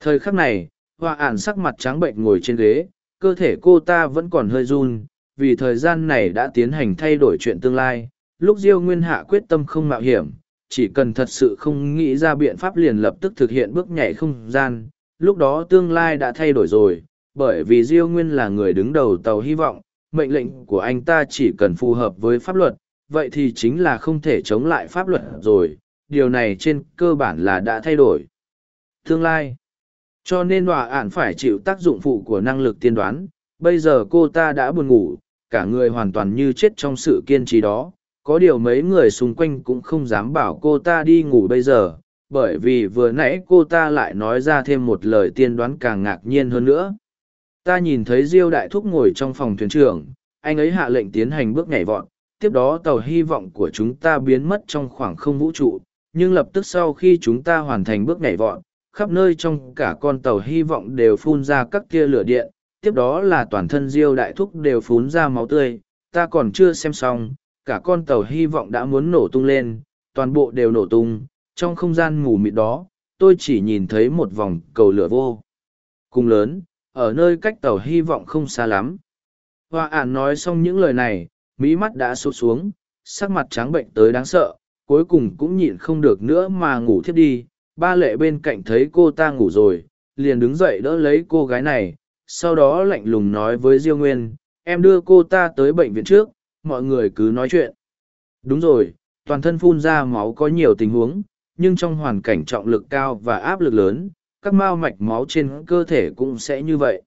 Thời khắc này, hoa ản sắc mặt trắng bệnh ngồi trên ghế, cơ thể cô ta vẫn còn hơi run, vì thời gian này đã tiến hành thay đổi chuyện tương lai, lúc Diêu Nguyên Hạ quyết tâm không mạo hiểm, chỉ cần thật sự không nghĩ ra biện pháp liền lập tức thực hiện bước nhảy không gian, lúc đó tương lai đã thay đổi rồi, bởi vì Diêu Nguyên là người đứng đầu tàu hy vọng, mệnh lệnh của anh ta chỉ cần phù hợp với pháp luật, vậy thì chính là không thể chống lại pháp luật rồi, điều này trên cơ bản là đã thay đổi. Tương lai Cho nên hòa ản phải chịu tác dụng phụ của năng lực tiên đoán, bây giờ cô ta đã buồn ngủ, cả người hoàn toàn như chết trong sự kiên trì đó, có điều mấy người xung quanh cũng không dám bảo cô ta đi ngủ bây giờ bởi vì vừa nãy cô ta lại nói ra thêm một lời tiên đoán càng ngạc nhiên hơn nữa ta nhìn thấy diêu đại thúc ngồi trong phòng thuyền trưởng anh ấy hạ lệnh tiến hành bước nhảy vọt tiếp đó tàu hy vọng của chúng ta biến mất trong khoảng không vũ trụ nhưng lập tức sau khi chúng ta hoàn thành bước nhảy vọt khắp nơi trong cả con tàu hy vọng đều phun ra các tia lửa điện tiếp đó là toàn thân diêu đại thúc đều phun ra máu tươi ta còn chưa xem xong cả con tàu hy vọng đã muốn nổ tung lên, toàn bộ đều nổ tung, trong không gian mù mịt đó, tôi chỉ nhìn thấy một vòng cầu lửa vô. Cùng lớn, ở nơi cách tàu hy vọng không xa lắm. Hoa ản nói xong những lời này, mỹ mắt đã sụt xuống, sắc mặt trắng bệnh tới đáng sợ, cuối cùng cũng nhịn không được nữa mà ngủ thiếp đi. Ba lệ bên cạnh thấy cô ta ngủ rồi, liền đứng dậy đỡ lấy cô gái này, sau đó lạnh lùng nói với Diêu Nguyên, em đưa cô ta tới bệnh viện trước, mọi người cứ nói chuyện. Đúng rồi, toàn thân phun ra máu có nhiều tình huống, nhưng trong hoàn cảnh trọng lực cao và áp lực lớn, các mao mạch máu trên cơ thể cũng sẽ như vậy.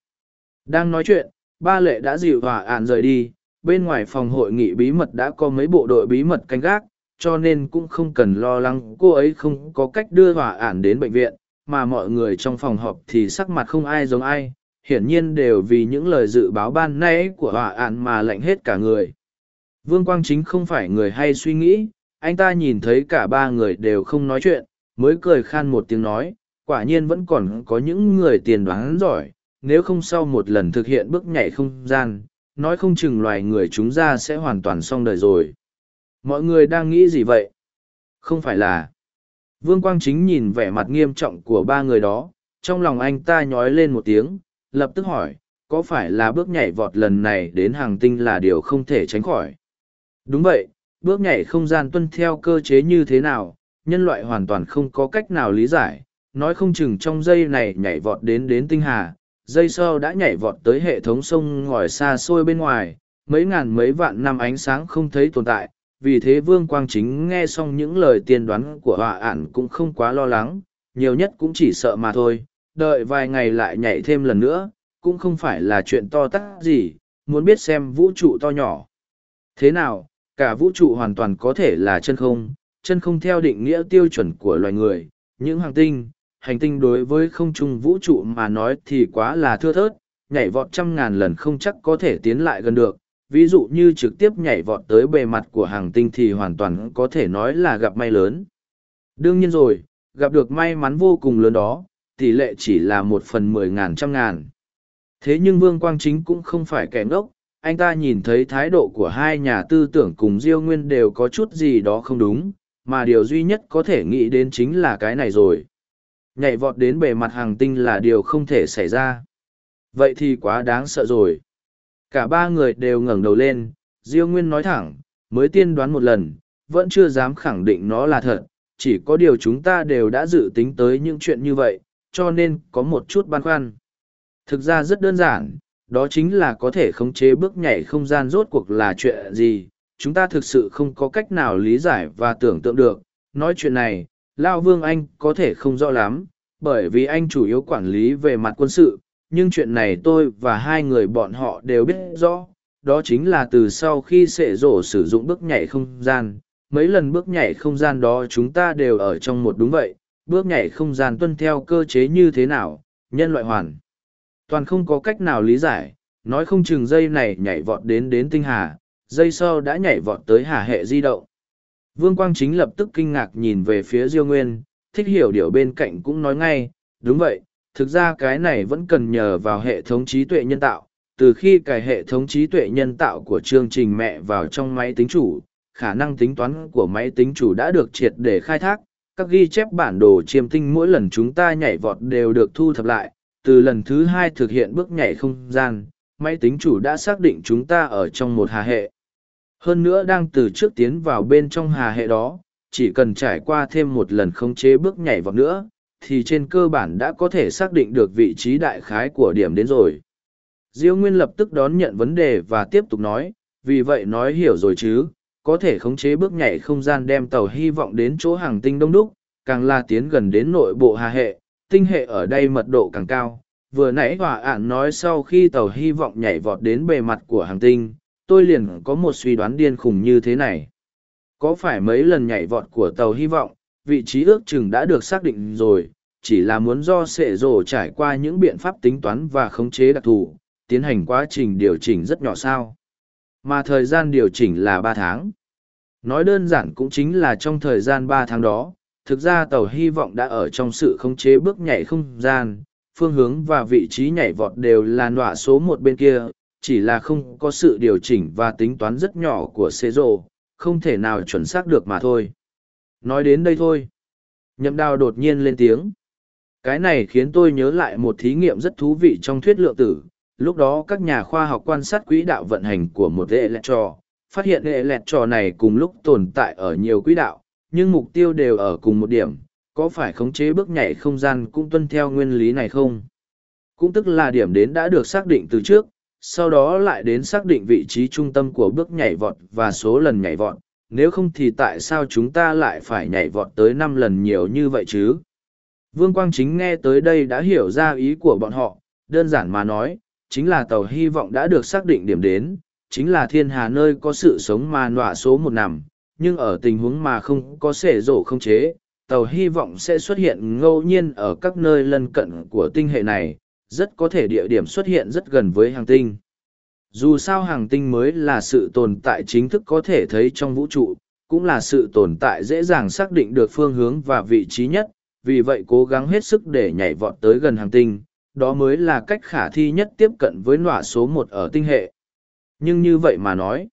Đang nói chuyện, ba lệ đã dịu hòa ạn rời đi, bên ngoài phòng hội nghị bí mật đã có mấy bộ đội bí mật canh gác, cho nên cũng không cần lo lắng cô ấy không có cách đưa hòa ản đến bệnh viện, mà mọi người trong phòng họp thì sắc mặt không ai giống ai, hiển nhiên đều vì những lời dự báo ban nãy của hỏa ản mà lạnh hết cả người. Vương Quang Chính không phải người hay suy nghĩ, anh ta nhìn thấy cả ba người đều không nói chuyện, mới cười khan một tiếng nói, quả nhiên vẫn còn có những người tiền đoán giỏi, nếu không sau một lần thực hiện bước nhảy không gian, nói không chừng loài người chúng ra sẽ hoàn toàn xong đời rồi. Mọi người đang nghĩ gì vậy? Không phải là... Vương Quang Chính nhìn vẻ mặt nghiêm trọng của ba người đó, trong lòng anh ta nhói lên một tiếng, lập tức hỏi, có phải là bước nhảy vọt lần này đến hàng tinh là điều không thể tránh khỏi? Đúng vậy, bước nhảy không gian tuân theo cơ chế như thế nào, nhân loại hoàn toàn không có cách nào lý giải, nói không chừng trong giây này nhảy vọt đến đến tinh hà, dây sau đã nhảy vọt tới hệ thống sông ngòi xa xôi bên ngoài, mấy ngàn mấy vạn năm ánh sáng không thấy tồn tại, vì thế Vương Quang Chính nghe xong những lời tiên đoán của họa ản cũng không quá lo lắng, nhiều nhất cũng chỉ sợ mà thôi, đợi vài ngày lại nhảy thêm lần nữa, cũng không phải là chuyện to tát gì, muốn biết xem vũ trụ to nhỏ. Thế nào, cả vũ trụ hoàn toàn có thể là chân không, chân không theo định nghĩa tiêu chuẩn của loài người, những hành tinh, hành tinh đối với không trung vũ trụ mà nói thì quá là thưa thớt, nhảy vọt trăm ngàn lần không chắc có thể tiến lại gần được. Ví dụ như trực tiếp nhảy vọt tới bề mặt của hàng tinh thì hoàn toàn có thể nói là gặp may lớn. Đương nhiên rồi, gặp được may mắn vô cùng lớn đó, tỷ lệ chỉ là một phần mười ngàn trăm ngàn. Thế nhưng Vương Quang Chính cũng không phải kẻ ngốc, anh ta nhìn thấy thái độ của hai nhà tư tưởng cùng Diêu Nguyên đều có chút gì đó không đúng, mà điều duy nhất có thể nghĩ đến chính là cái này rồi. Nhảy vọt đến bề mặt hàng tinh là điều không thể xảy ra. Vậy thì quá đáng sợ rồi. Cả ba người đều ngẩng đầu lên, Diêu Nguyên nói thẳng, mới tiên đoán một lần, vẫn chưa dám khẳng định nó là thật, chỉ có điều chúng ta đều đã dự tính tới những chuyện như vậy, cho nên có một chút băn khoăn. Thực ra rất đơn giản, đó chính là có thể khống chế bước nhảy không gian rốt cuộc là chuyện gì, chúng ta thực sự không có cách nào lý giải và tưởng tượng được. Nói chuyện này, Lao Vương Anh có thể không rõ lắm, bởi vì anh chủ yếu quản lý về mặt quân sự, nhưng chuyện này tôi và hai người bọn họ đều biết rõ, đó chính là từ sau khi sệ rổ sử dụng bước nhảy không gian. Mấy lần bước nhảy không gian đó chúng ta đều ở trong một đúng vậy, bước nhảy không gian tuân theo cơ chế như thế nào, nhân loại hoàn. Toàn không có cách nào lý giải, nói không chừng dây này nhảy vọt đến đến tinh hà, dây sau đã nhảy vọt tới hà hệ di động. Vương Quang Chính lập tức kinh ngạc nhìn về phía Diêu Nguyên, thích hiểu điều bên cạnh cũng nói ngay, đúng vậy, thực ra cái này vẫn cần nhờ vào hệ thống trí tuệ nhân tạo. Từ khi cài hệ thống trí tuệ nhân tạo của chương trình mẹ vào trong máy tính chủ, khả năng tính toán của máy tính chủ đã được triệt để khai thác, các ghi chép bản đồ chiêm tinh mỗi lần chúng ta nhảy vọt đều được thu thập lại, từ lần thứ hai thực hiện bước nhảy không gian, máy tính chủ đã xác định chúng ta ở trong một hà hệ. Hơn nữa đang từ trước tiến vào bên trong hà hệ đó, chỉ cần trải qua thêm một lần khống chế bước nhảy vọt nữa, thì trên cơ bản đã có thể xác định được vị trí đại khái của điểm đến rồi. Diêu Nguyên lập tức đón nhận vấn đề và tiếp tục nói, vì vậy nói hiểu rồi chứ, có thể khống chế bước nhảy không gian đem tàu hy vọng đến chỗ hàng tinh đông đúc, càng la tiến gần đến nội bộ hà hệ, tinh hệ ở đây mật độ càng cao. Vừa nãy hòa ạn nói sau khi tàu hy vọng nhảy vọt đến bề mặt của hàng tinh, tôi liền có một suy đoán điên khùng như thế này. Có phải mấy lần nhảy vọt của tàu hy vọng, vị trí ước chừng đã được xác định rồi, chỉ là muốn do sệ rổ trải qua những biện pháp tính toán và khống chế đặc thù, tiến hành quá trình điều chỉnh rất nhỏ sao. Mà thời gian điều chỉnh là ba tháng. Nói đơn giản cũng chính là trong thời gian ba tháng đó, thực ra tàu hy vọng đã ở trong sự khống chế bước nhảy không gian, phương hướng và vị trí nhảy vọt đều là nọa số một bên kia, chỉ là không có sự điều chỉnh và tính toán rất nhỏ của xế rộ, không thể nào chuẩn xác được mà thôi. Nói đến đây thôi. Nhậm đào đột nhiên lên tiếng. Cái này khiến tôi nhớ lại một thí nghiệm rất thú vị trong thuyết lượng tử. Lúc đó các nhà khoa học quan sát quỹ đạo vận hành của một hệ lẹt trò, phát hiện hệ lẹt trò này cùng lúc tồn tại ở nhiều quỹ đạo, nhưng mục tiêu đều ở cùng một điểm. Có phải khống chế bước nhảy không gian cũng tuân theo nguyên lý này không? Cũng tức là điểm đến đã được xác định từ trước, sau đó lại đến xác định vị trí trung tâm của bước nhảy vọt và số lần nhảy vọt, nếu không thì tại sao chúng ta lại phải nhảy vọt tới năm lần nhiều như vậy chứ? Vương Quang Chính nghe tới đây đã hiểu ra ý của bọn họ, đơn giản mà nói, chính là tàu hy vọng đã được xác định điểm đến, chính là thiên hà nơi có sự sống mà nọa số một nằm, nhưng ở tình huống mà không có xẻ rổ không chế, tàu hy vọng sẽ xuất hiện ngẫu nhiên ở các nơi lân cận của tinh hệ này rất có thể địa điểm xuất hiện rất gần với hàng tinh. Dù sao hàng tinh mới là sự tồn tại chính thức có thể thấy trong vũ trụ, cũng là sự tồn tại dễ dàng xác định được phương hướng và vị trí nhất, vì vậy cố gắng hết sức để nhảy vọt tới gần hàng tinh, đó mới là cách khả thi nhất tiếp cận với nọa số một ở tinh hệ. Nhưng như vậy mà nói,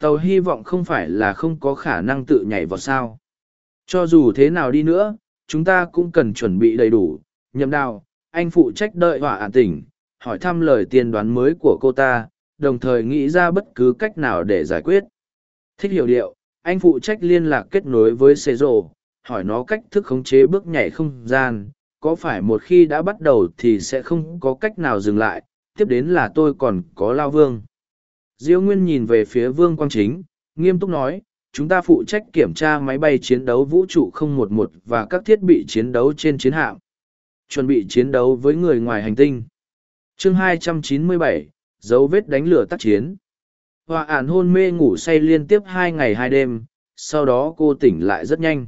tàu hy vọng không phải là không có khả năng tự nhảy vào sao. Cho dù thế nào đi nữa, chúng ta cũng cần chuẩn bị đầy đủ, nhậm đào anh phụ trách đợi hỏa ản tỉnh, hỏi thăm lời tiên đoán mới của cô ta, đồng thời nghĩ ra bất cứ cách nào để giải quyết. Thích hiểu điệu, anh phụ trách liên lạc kết nối với xê rộ hỏi nó cách thức khống chế bước nhảy không gian, có phải một khi đã bắt đầu thì sẽ không có cách nào dừng lại, tiếp đến là tôi còn có lao vương. Diêu nguyên nhìn về phía vương quang chính, nghiêm túc nói, chúng ta phụ trách kiểm tra máy bay chiến đấu vũ trụ 011 và các thiết bị chiến đấu trên chiến hạm chuẩn bị chiến đấu với người ngoài hành tinh. Chương 297, dấu vết đánh lửa tác chiến. Hòa ản hôn mê ngủ say liên tiếp hai ngày hai đêm sau đó cô tỉnh lại rất nhanh.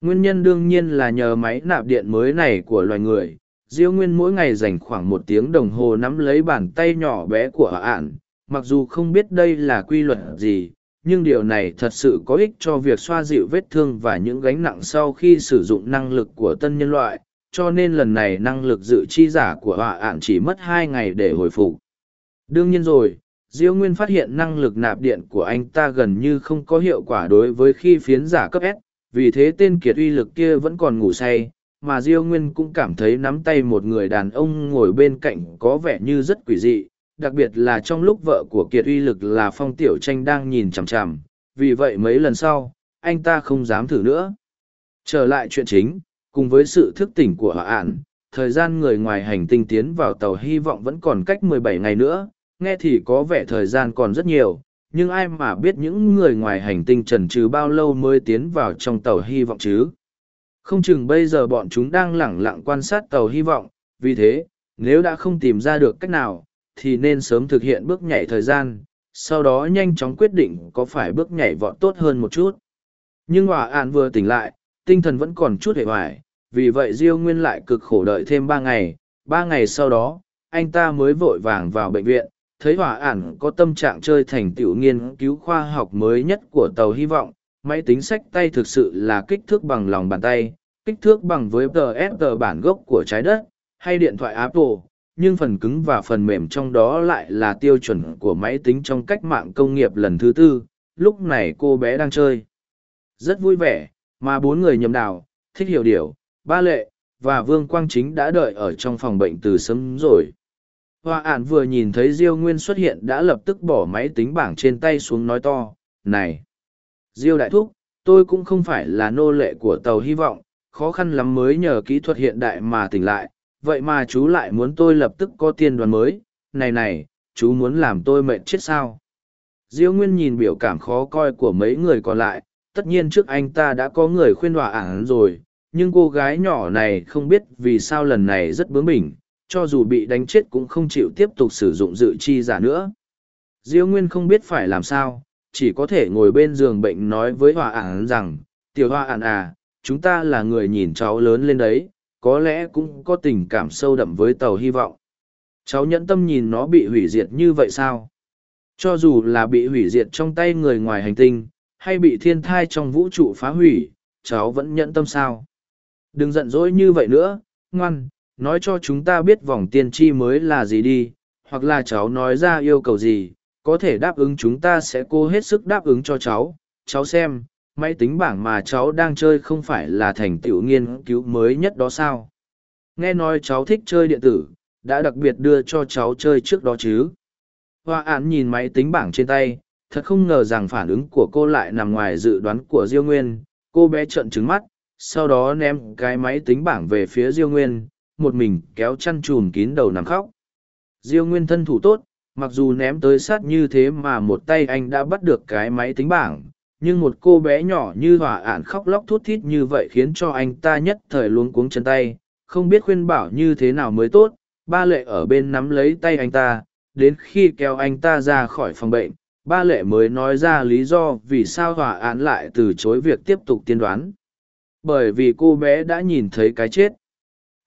Nguyên nhân đương nhiên là nhờ máy nạp điện mới này của loài người. Diêu nguyên mỗi ngày dành khoảng một tiếng đồng hồ nắm lấy bàn tay nhỏ bé của hòa ản mặc dù không biết đây là quy luật gì nhưng điều này thật sự có ích cho việc xoa dịu vết thương và những gánh nặng sau khi sử dụng năng lực của tân nhân loại cho nên lần này năng lực dự chi giả của họa ạn chỉ mất hai ngày để hồi phục. Đương nhiên rồi, diêu nguyên phát hiện năng lực nạp điện của anh ta gần như không có hiệu quả đối với khi phiến giả cấp s, vì thế tên kiệt uy lực kia vẫn còn ngủ say, mà diêu nguyên cũng cảm thấy nắm tay một người đàn ông ngồi bên cạnh có vẻ như rất quỷ dị, đặc biệt là trong lúc vợ của kiệt uy lực là phong tiểu tranh đang nhìn chằm chằm, vì vậy mấy lần sau, anh ta không dám thử nữa. Trở lại chuyện chính cùng với sự thức tỉnh của họ ạn thời gian người ngoài hành tinh tiến vào tàu hy vọng vẫn còn cách 17 ngày nữa, nghe thì có vẻ thời gian còn rất nhiều, nhưng ai mà biết những người ngoài hành tinh trần trừ bao lâu mới tiến vào trong tàu hy vọng chứ? Không chừng bây giờ bọn chúng đang lẳng lặng quan sát tàu hy vọng, vì thế, nếu đã không tìm ra được cách nào, thì nên sớm thực hiện bước nhảy thời gian, sau đó nhanh chóng quyết định có phải bước nhảy vọt tốt hơn một chút. Nhưng hòa an vừa tỉnh lại tinh thần vẫn còn chút hề hoài, vì vậy diêu nguyên lại cực khổ đợi thêm ba ngày. Ba ngày sau đó, anh ta mới vội vàng vào bệnh viện, thấy hỏa ản có tâm trạng chơi thành tựu nghiên cứu khoa học mới nhất của tàu hy vọng. Máy tính sách tay thực sự là kích thước bằng lòng bàn tay, kích thước bằng với ts bản gốc của trái đất, hay điện thoại apple, nhưng phần cứng và phần mềm trong đó lại là tiêu chuẩn của máy tính trong cách mạng công nghiệp lần thứ tư. Lúc này cô bé đang chơi. Rất vui vẻ mà bốn người nhầm đảo, thích hiểu điều ba lệ và vương quang chính đã đợi ở trong phòng bệnh từ sớm rồi. Hoa ản vừa nhìn thấy diêu nguyên xuất hiện đã lập tức bỏ máy tính bảng trên tay xuống nói to này diêu đại thúc tôi cũng không phải là nô lệ của tàu hy vọng khó khăn lắm mới nhờ kỹ thuật hiện đại mà tỉnh lại vậy mà chú lại muốn tôi lập tức có tiên đoàn mới này này chú muốn làm tôi mệt chết sao? Diêu nguyên nhìn biểu cảm khó coi của mấy người còn lại tất nhiên trước anh ta đã có người khuyên đọa ảng rồi, nhưng cô gái nhỏ này không biết vì sao lần này rất bướng bỉnh, cho dù bị đánh chết cũng không chịu tiếp tục sử dụng dự chi giả nữa. Diêu nguyên không biết phải làm sao, chỉ có thể ngồi bên giường bệnh nói với hòa ảng rằng, tiểu hoa ảng à chúng ta là người nhìn cháu lớn lên đấy, có lẽ cũng có tình cảm sâu đậm với tàu hy vọng. Cháu nhẫn tâm nhìn nó bị hủy diệt như vậy sao? Cho dù là bị hủy diệt trong tay người ngoài hành tinh hay bị thiên thai trong vũ trụ phá hủy, cháu vẫn nhẫn tâm sao? Đừng giận dỗi như vậy nữa, ngoan, nói cho chúng ta biết vòng tiên tri mới là gì đi, hoặc là cháu nói ra yêu cầu gì, có thể đáp ứng chúng ta sẽ cố hết sức đáp ứng cho cháu. Cháu xem, máy tính bảng mà cháu đang chơi không phải là thành tựu nghiên cứu mới nhất đó sao? Nghe nói cháu thích chơi điện tử, đã đặc biệt đưa cho cháu chơi trước đó chứ? Hoa án nhìn máy tính bảng trên tay thật không ngờ rằng phản ứng của cô lại nằm ngoài dự đoán của diêu nguyên. Cô bé trợn trứng mắt, sau đó ném cái máy tính bảng về phía diêu nguyên, một mình kéo chăn chùm kín đầu nằm khóc. Diêu nguyên thân thủ tốt, mặc dù ném tới sát như thế mà một tay anh đã bắt được cái máy tính bảng, nhưng một cô bé nhỏ như hỏa ạn khóc lóc thút thít như vậy khiến cho anh ta nhất thời luống cuống chân tay, không biết khuyên bảo như thế nào mới tốt. Ba lệ ở bên nắm lấy tay anh ta, đến khi kéo anh ta ra khỏi phòng bệnh ba lệ mới nói ra lý do vì sao hòa án lại từ chối việc tiếp tục tiên đoán. Bởi vì cô bé đã nhìn thấy cái chết.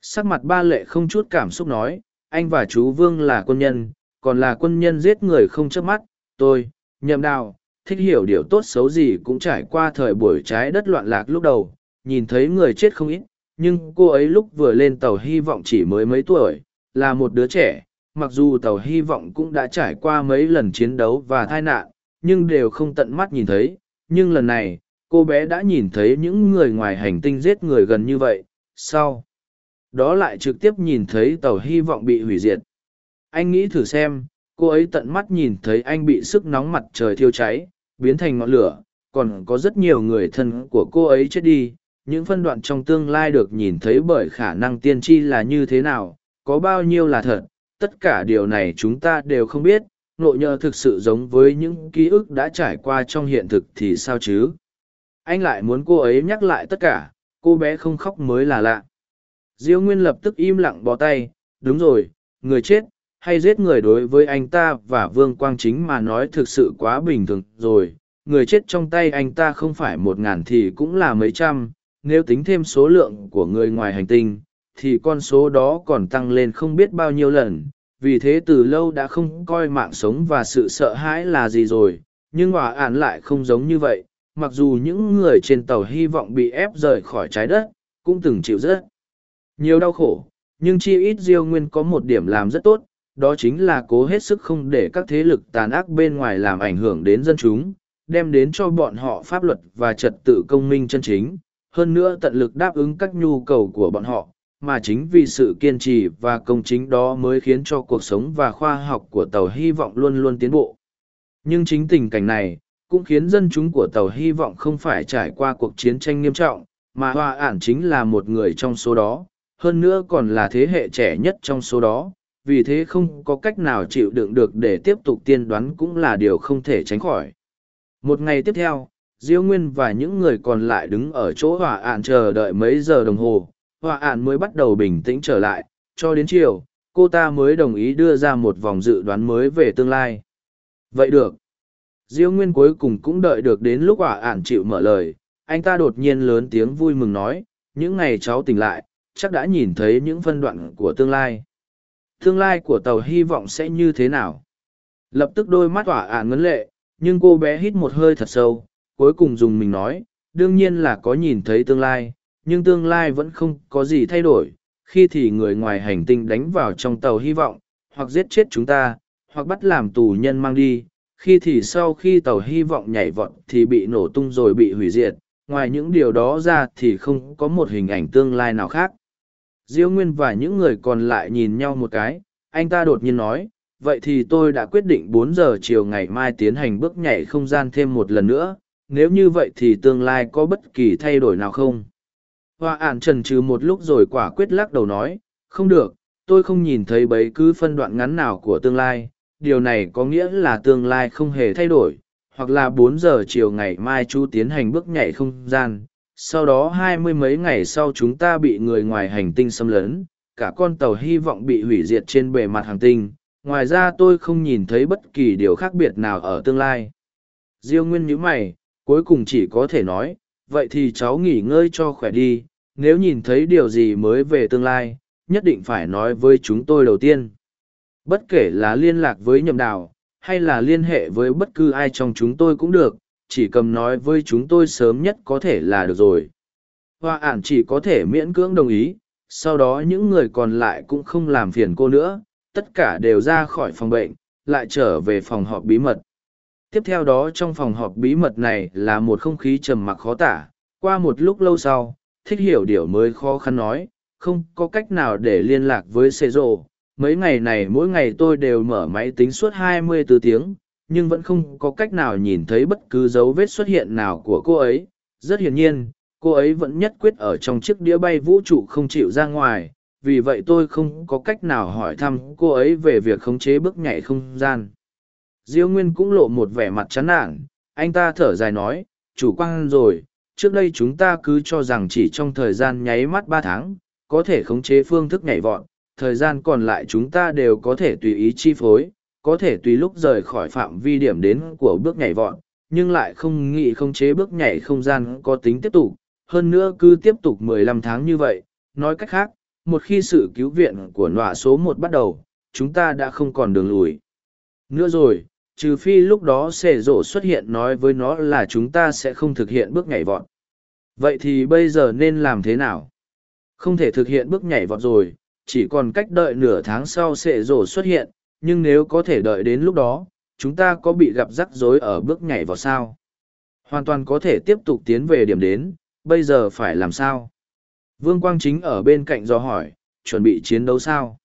Sắc mặt ba lệ không chút cảm xúc nói, anh và chú vương là quân nhân, còn là quân nhân giết người không chớp mắt. Tôi, nhậm đào, thích hiểu điều tốt xấu gì cũng trải qua thời buổi trái đất loạn lạc lúc đầu, nhìn thấy người chết không ít, nhưng cô ấy lúc vừa lên tàu hy vọng chỉ mới mấy tuổi, là một đứa trẻ mặc dù tàu hy vọng cũng đã trải qua mấy lần chiến đấu và tai nạn, nhưng đều không tận mắt nhìn thấy. Nhưng lần này, cô bé đã nhìn thấy những người ngoài hành tinh giết người gần như vậy. Sau đó lại trực tiếp nhìn thấy tàu hy vọng bị hủy diệt. Anh nghĩ thử xem, cô ấy tận mắt nhìn thấy anh bị sức nóng mặt trời thiêu cháy, biến thành ngọn lửa. Còn có rất nhiều người thân của cô ấy chết đi. Những phân đoạn trong tương lai được nhìn thấy bởi khả năng tiên tri là như thế nào, có bao nhiêu là thật tất cả điều này chúng ta đều không biết nộ nhờ thực sự giống với những ký ức đã trải qua trong hiện thực thì sao chứ? Anh lại muốn cô ấy nhắc lại tất cả, cô bé không khóc mới là lạ. Diêu nguyên lập tức im lặng bó tay, đúng rồi, người chết, hay giết người đối với anh ta và vương quang chính mà nói thực sự quá bình thường rồi. Người chết trong tay anh ta không phải một ngàn thì cũng là mấy trăm, nếu tính thêm số lượng của người ngoài hành tinh thì con số đó còn tăng lên không biết bao nhiêu lần. Vì thế từ lâu đã không coi mạng sống và sự sợ hãi là gì rồi, nhưng hòa ạn lại không giống như vậy. Mặc dù những người trên tàu hy vọng bị ép rời khỏi trái đất, cũng từng chịu rất nhiều đau khổ, nhưng chi ít diêu nguyên có một điểm làm rất tốt, đó chính là cố hết sức không để các thế lực tàn ác bên ngoài làm ảnh hưởng đến dân chúng, đem đến cho bọn họ pháp luật và trật tự công minh chân chính. Hơn nữa tận lực đáp ứng các nhu cầu của bọn họ mà chính vì sự kiên trì và công chính đó mới khiến cho cuộc sống và khoa học của tàu hy vọng luôn luôn tiến bộ. Nhưng chính tình cảnh này cũng khiến dân chúng của tàu hy vọng không phải trải qua cuộc chiến tranh nghiêm trọng, mà hoa ản chính là một người trong số đó, hơn nữa còn là thế hệ trẻ nhất trong số đó, vì thế không có cách nào chịu đựng được để tiếp tục tiên đoán cũng là điều không thể tránh khỏi. Một ngày tiếp theo, diêu nguyên và những người còn lại đứng ở chỗ hỏa ạn chờ đợi mấy giờ đồng hồ hỏa ạn mới bắt đầu bình tĩnh trở lại, cho đến chiều, cô ta mới đồng ý đưa ra một vòng dự đoán mới về tương lai. Vậy được. Diêu nguyên cuối cùng cũng đợi được đến lúc hỏa ạn chịu mở lời. Anh ta đột nhiên lớn tiếng vui mừng nói, những ngày cháu tỉnh lại, chắc đã nhìn thấy những phân đoạn của tương lai. Tương lai của tàu hy vọng sẽ như thế nào? Lập tức đôi mắt hỏa ạn ngấn lệ, nhưng cô bé hít một hơi thật sâu, cuối cùng dùng mình nói, đương nhiên là có nhìn thấy tương lai nhưng tương lai vẫn không có gì thay đổi, khi thì người ngoài hành tinh đánh vào trong tàu hy vọng, hoặc giết chết chúng ta, hoặc bắt làm tù nhân mang đi, khi thì sau khi tàu hy vọng nhảy vọt thì bị nổ tung rồi bị hủy diệt, ngoài những điều đó ra thì không có một hình ảnh tương lai nào khác. Diêu nguyên và những người còn lại nhìn nhau một cái, anh ta đột nhiên nói, vậy thì tôi đã quyết định bốn giờ chiều ngày mai tiến hành bước nhảy không gian thêm một lần nữa, nếu như vậy thì tương lai có bất kỳ thay đổi nào không? Hoa ản trần trừ một lúc rồi quả quyết lắc đầu nói, không được, tôi không nhìn thấy bấy cứ phân đoạn ngắn nào của tương lai, điều này có nghĩa là tương lai không hề thay đổi, hoặc là bốn giờ chiều ngày mai chú tiến hành bước nhảy không gian, sau đó hai mươi mấy ngày sau chúng ta bị người ngoài hành tinh xâm lấn, cả con tàu hy vọng bị hủy diệt trên bề mặt hành tinh, ngoài ra tôi không nhìn thấy bất kỳ điều khác biệt nào ở tương lai. Diêu nguyên nhíu mày, cuối cùng chỉ có thể nói vậy thì cháu nghỉ ngơi cho khỏe đi, nếu nhìn thấy điều gì mới về tương lai, nhất định phải nói với chúng tôi đầu tiên. Bất kể là liên lạc với nhậm đào, hay là liên hệ với bất cứ ai trong chúng tôi cũng được, chỉ cầm nói với chúng tôi sớm nhất có thể là được rồi. Hoa ản chỉ có thể miễn cưỡng đồng ý, sau đó những người còn lại cũng không làm phiền cô nữa, tất cả đều ra khỏi phòng bệnh, lại trở về phòng họp bí mật tiếp theo đó trong phòng họp bí mật này là một không khí trầm mặc khó tả. Qua một lúc lâu sau, thích hiểu điều mới khó khăn nói, không có cách nào để liên lạc với xê rộ mấy ngày này mỗi ngày tôi đều mở máy tính suốt 24 tiếng, nhưng vẫn không có cách nào nhìn thấy bất cứ dấu vết xuất hiện nào của cô ấy. Rất hiển nhiên, cô ấy vẫn nhất quyết ở trong chiếc đĩa bay vũ trụ không chịu ra ngoài. Vì vậy tôi không có cách nào hỏi thăm cô ấy về việc khống chế bước nhảy không gian diêu nguyên cũng lộ một vẻ mặt chán nản anh ta thở dài nói chủ quan rồi trước đây chúng ta cứ cho rằng chỉ trong thời gian nháy mắt ba tháng có thể khống chế phương thức nhảy vọt thời gian còn lại chúng ta đều có thể tùy ý chi phối có thể tùy lúc rời khỏi phạm vi điểm đến của bước nhảy vọt nhưng lại không nghĩ khống chế bước nhảy không gian có tính tiếp tục hơn nữa cứ tiếp tục 15 tháng như vậy, nói cách khác, một khi sự cứu viện của nọa số một bắt đầu, chúng ta đã không còn đường lùi. Nữa rồi, trừ phi lúc đó xệ rổ xuất hiện nói với nó là chúng ta sẽ không thực hiện bước nhảy vọt. Vậy thì bây giờ nên làm thế nào? Không thể thực hiện bước nhảy vọt rồi, chỉ còn cách đợi nửa tháng sau xệ rổ xuất hiện, nhưng nếu có thể đợi đến lúc đó, chúng ta có bị gặp rắc rối ở bước nhảy vọt sao? Hoàn toàn có thể tiếp tục tiến về điểm đến, bây giờ phải làm sao? Vương Quang Chính ở bên cạnh do hỏi, chuẩn bị chiến đấu sao?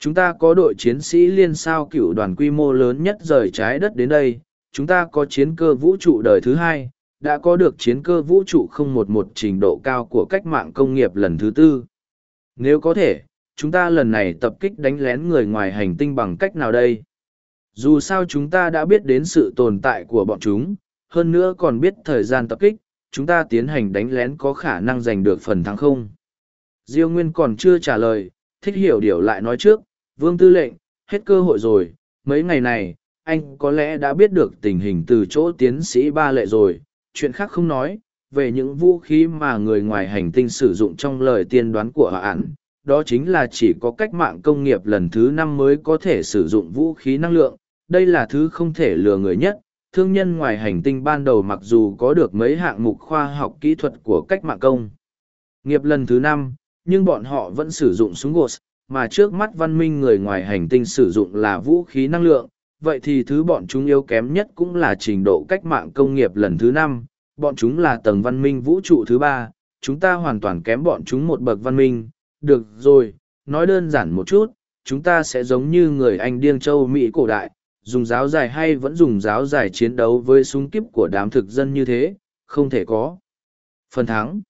Chúng ta có đội chiến sĩ liên sao cựu đoàn quy mô lớn nhất rời trái đất đến đây, chúng ta có chiến cơ vũ trụ đời thứ hai, đã có được chiến cơ vũ trụ không một một trình độ cao của cách mạng công nghiệp lần thứ tư. Nếu có thể, chúng ta lần này tập kích đánh lén người ngoài hành tinh bằng cách nào đây? Dù sao chúng ta đã biết đến sự tồn tại của bọn chúng, hơn nữa còn biết thời gian tập kích, chúng ta tiến hành đánh lén có khả năng giành được phần thắng không? Diêu Nguyên còn chưa trả lời, thích hiểu điều lại nói trước, Vương Tư lệnh, hết cơ hội rồi, mấy ngày này, anh có lẽ đã biết được tình hình từ chỗ tiến sĩ ba lệ rồi, chuyện khác không nói, về những vũ khí mà người ngoài hành tinh sử dụng trong lời tiên đoán của họ ản, đó chính là chỉ có cách mạng công nghiệp lần thứ năm mới có thể sử dụng vũ khí năng lượng, đây là thứ không thể lừa người nhất. Thương nhân ngoài hành tinh ban đầu mặc dù có được mấy hạng mục khoa học kỹ thuật của cách mạng công nghiệp lần thứ năm, nhưng bọn họ vẫn sử dụng súng gột, mà trước mắt văn minh người ngoài hành tinh sử dụng là vũ khí năng lượng, vậy thì thứ bọn chúng yếu kém nhất cũng là trình độ cách mạng công nghiệp lần thứ năm, bọn chúng là tầng văn minh vũ trụ thứ ba, chúng ta hoàn toàn kém bọn chúng một bậc văn minh. Được rồi, nói đơn giản một chút, chúng ta sẽ giống như người Anh điên châu Mỹ cổ đại, dùng giáo dài hay vẫn dùng giáo dài chiến đấu với súng kíp của đám thực dân như thế, không thể có. Phần thắng.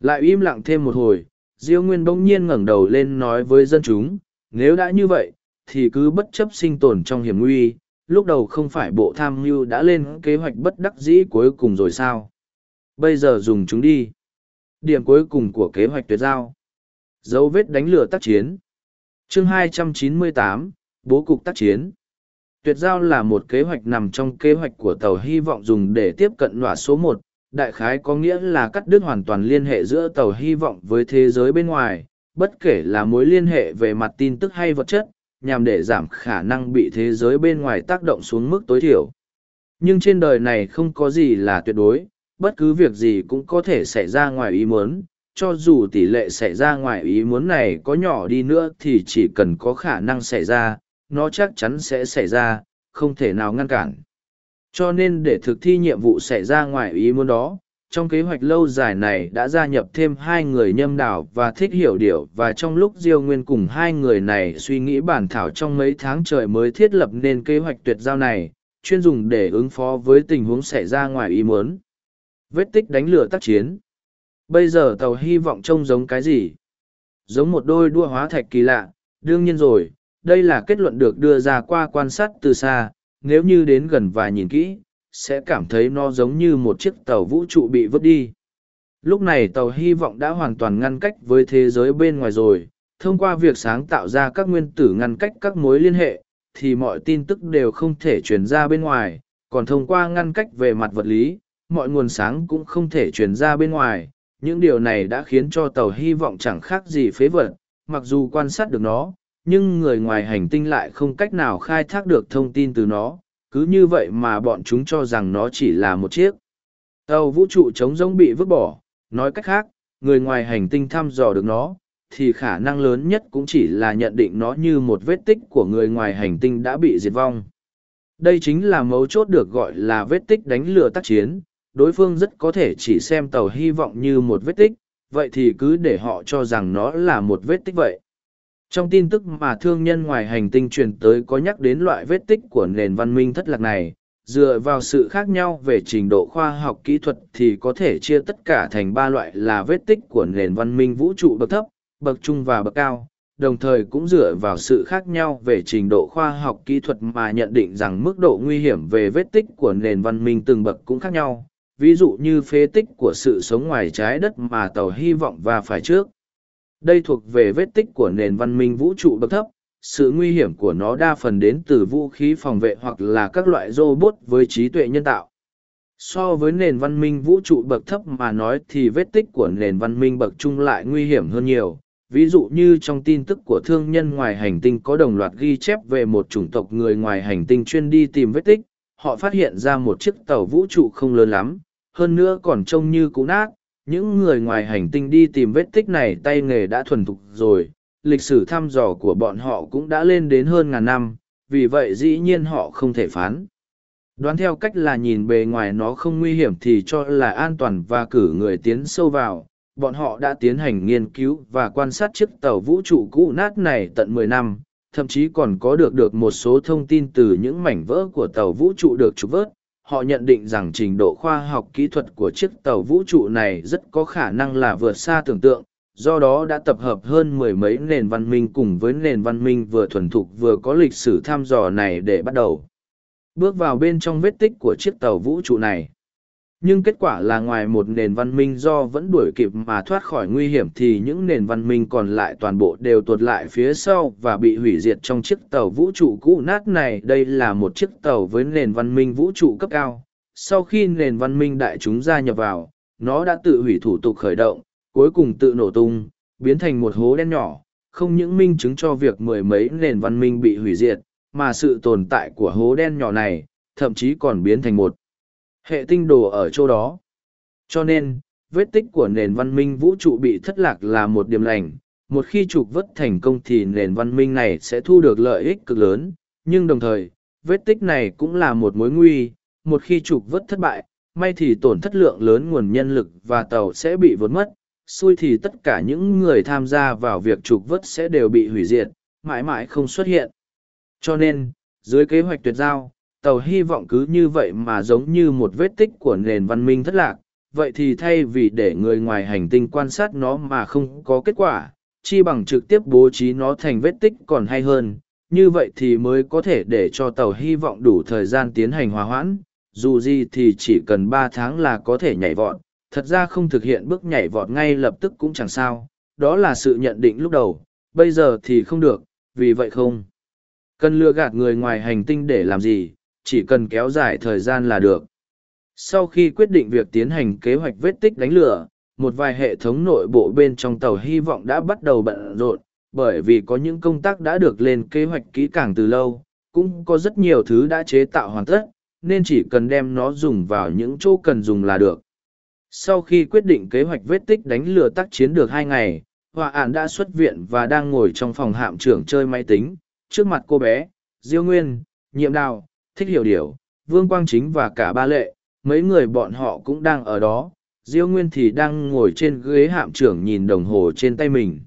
Lại im lặng thêm một hồi, Diêu Nguyên bỗng nhiên ngẩng đầu lên nói với dân chúng, nếu đã như vậy, thì cứ bất chấp sinh tồn trong hiểm nguy, lúc đầu không phải bộ tham mưu đã lên kế hoạch bất đắc dĩ cuối cùng rồi sao? Bây giờ dùng chúng đi. Điểm cuối cùng của kế hoạch tuyệt giao. Dấu vết đánh lửa tác chiến. Chương 298, Bố cục tác chiến. Tuyệt giao là một kế hoạch nằm trong kế hoạch của tàu hy vọng dùng để tiếp cận nọa số một đại khái có nghĩa là cắt đứt hoàn toàn liên hệ giữa tàu hy vọng với thế giới bên ngoài, bất kể là mối liên hệ về mặt tin tức hay vật chất, nhằm để giảm khả năng bị thế giới bên ngoài tác động xuống mức tối thiểu. Nhưng trên đời này không có gì là tuyệt đối, bất cứ việc gì cũng có thể xảy ra ngoài ý muốn, cho dù tỷ lệ xảy ra ngoài ý muốn này có nhỏ đi nữa thì chỉ cần có khả năng xảy ra, nó chắc chắn sẽ xảy ra, không thể nào ngăn cản. Cho nên để thực thi nhiệm vụ xảy ra ngoài ý muốn đó, trong kế hoạch lâu dài này đã gia nhập thêm hai người nhâm đảo và thích hiểu điều và trong lúc diêu nguyên cùng hai người này suy nghĩ bản thảo trong mấy tháng trời mới thiết lập nên kế hoạch tuyệt giao này chuyên dùng để ứng phó với tình huống xảy ra ngoài ý muốn. Vết tích đánh lửa tác chiến. Bây giờ tàu hy vọng trông giống cái gì? Giống một đôi đua hóa thạch kỳ lạ. Đương nhiên rồi đây là kết luận được đưa ra qua quan sát từ xa nếu như đến gần và nhìn kỹ, sẽ cảm thấy nó giống như một chiếc tàu vũ trụ bị vứt đi. Lúc này tàu hy vọng đã hoàn toàn ngăn cách với thế giới bên ngoài rồi, thông qua việc sáng tạo ra các nguyên tử ngăn cách các mối liên hệ, thì mọi tin tức đều không thể truyền ra bên ngoài, còn thông qua ngăn cách về mặt vật lý, mọi nguồn sáng cũng không thể truyền ra bên ngoài. Những điều này đã khiến cho tàu hy vọng chẳng khác gì phế vật, mặc dù quan sát được nó, nhưng người ngoài hành tinh lại không cách nào khai thác được thông tin từ nó, cứ như vậy mà bọn chúng cho rằng nó chỉ là một chiếc tàu vũ trụ trống rỗng bị vứt bỏ. Nói cách khác, người ngoài hành tinh thăm dò được nó, thì khả năng lớn nhất cũng chỉ là nhận định nó như một vết tích của người ngoài hành tinh đã bị diệt vong. Đây chính là mấu chốt được gọi là vết tích đánh lừa tác chiến. Đối phương rất có thể chỉ xem tàu hy vọng như một vết tích, vậy thì cứ để họ cho rằng nó là một vết tích vậy trong tin tức mà thương nhân ngoài hành tinh truyền tới có nhắc đến loại vết tích của nền văn minh thất lạc này, dựa vào sự khác nhau về trình độ khoa học kỹ thuật thì có thể chia tất cả thành ba loại là vết tích của nền văn minh vũ trụ bậc thấp, bậc trung và bậc cao, đồng thời cũng dựa vào sự khác nhau về trình độ khoa học kỹ thuật mà nhận định rằng mức độ nguy hiểm về vết tích của nền văn minh từng bậc cũng khác nhau, ví dụ như phế tích của sự sống ngoài trái đất mà tàu hy vọng và phải trước đây thuộc về vết tích của nền văn minh vũ trụ bậc thấp, sự nguy hiểm của nó đa phần đến từ vũ khí phòng vệ hoặc là các loại robot với trí tuệ nhân tạo. so với nền văn minh vũ trụ bậc thấp mà nói thì vết tích của nền văn minh bậc trung lại nguy hiểm hơn nhiều ví dụ như trong tin tức của thương nhân ngoài hành tinh có đồng loạt ghi chép về một chủng tộc người ngoài hành tinh chuyên đi tìm vết tích họ phát hiện ra một chiếc tàu vũ trụ không lớn lắm hơn nữa còn trông như cũ nát những người ngoài hành tinh đi tìm vết tích này tay nghề đã thuần thục rồi, lịch sử thăm dò của bọn họ cũng đã lên đến hơn ngàn năm, vì vậy dĩ nhiên họ không thể phán. Đoán theo cách là nhìn bề ngoài nó không nguy hiểm thì cho là an toàn và cử người tiến sâu vào. Bọn họ đã tiến hành nghiên cứu và quan sát chiếc tàu vũ trụ cũ nát này tận mười năm, thậm chí còn có được được một số thông tin từ những mảnh vỡ của tàu vũ trụ được trục vớt họ nhận định rằng trình độ khoa học kỹ thuật của chiếc tàu vũ trụ này rất có khả năng là vượt xa tưởng tượng, do đó đã tập hợp hơn mười mấy nền văn minh cùng với nền văn minh vừa thuần thục vừa có lịch sử thăm dò này để bắt đầu. Bước vào bên trong vết tích của chiếc tàu vũ trụ này nhưng kết quả là ngoài một nền văn minh do vẫn đuổi kịp mà thoát khỏi nguy hiểm thì những nền văn minh còn lại toàn bộ đều tuột lại phía sau và bị hủy diệt trong chiếc tàu vũ trụ cũ. Nát này, đây là một chiếc tàu với nền văn minh vũ trụ cấp cao. Sau khi nền văn minh đại chúng gia nhập vào, nó đã tự hủy thủ tục khởi động, cuối cùng tự nổ tung, biến thành một hố đen nhỏ. Không những minh chứng cho việc mười mấy nền văn minh bị hủy diệt, mà sự tồn tại của hố đen nhỏ này thậm chí còn biến thành một hệ tinh đồ ở chỗ đó. Cho nên, vết tích của nền văn minh vũ trụ bị thất lạc là một điểm lành. Một khi trục vất thành công thì nền văn minh này sẽ thu được lợi ích cực lớn, nhưng đồng thời, vết tích này cũng là một mối nguy. Một khi trục vất thất bại, may thì tổn thất lượng lớn nguồn nhân lực và tàu sẽ bị vớt mất. Xui thì tất cả những người tham gia vào việc trục vớt sẽ đều bị hủy diệt, mãi mãi không xuất hiện. Cho nên, dưới kế hoạch tuyệt giao, tàu hy vọng cứ như vậy mà giống như một vết tích của nền văn minh thất lạc, vậy thì thay vì để người ngoài hành tinh quan sát nó mà không có kết quả, chi bằng trực tiếp bố trí nó thành vết tích còn hay hơn, như vậy thì mới có thể để cho tàu hy vọng đủ thời gian tiến hành hòa hoãn, dù gì thì chỉ cần ba tháng là có thể nhảy vọt, thật ra không thực hiện bước nhảy vọt ngay lập tức cũng chẳng sao, đó là sự nhận định lúc đầu, bây giờ thì không được, vì vậy không cần lừa gạt người ngoài hành tinh để làm gì chỉ cần kéo dài thời gian là được. Sau khi quyết định việc tiến hành kế hoạch vết tích đánh lửa, một vài hệ thống nội bộ bên trong tàu hy vọng đã bắt đầu bận rộn, bởi vì có những công tác đã được lên kế hoạch kỹ càng từ lâu, cũng có rất nhiều thứ đã chế tạo hoàn tất, nên chỉ cần đem nó dùng vào những chỗ cần dùng là được. Sau khi quyết định kế hoạch vết tích đánh lửa tác chiến được hai ngày, Hòa Ản đã xuất viện và đang ngồi trong phòng hạm trưởng chơi máy tính, trước mặt cô bé, Diêu Nguyên, Nhiệm Đào, thích hiểu điều, Vương Quang Chính và cả ba lệ, mấy người bọn họ cũng đang ở đó, Diêu Nguyên thì đang ngồi trên ghế hạm trưởng nhìn đồng hồ trên tay mình.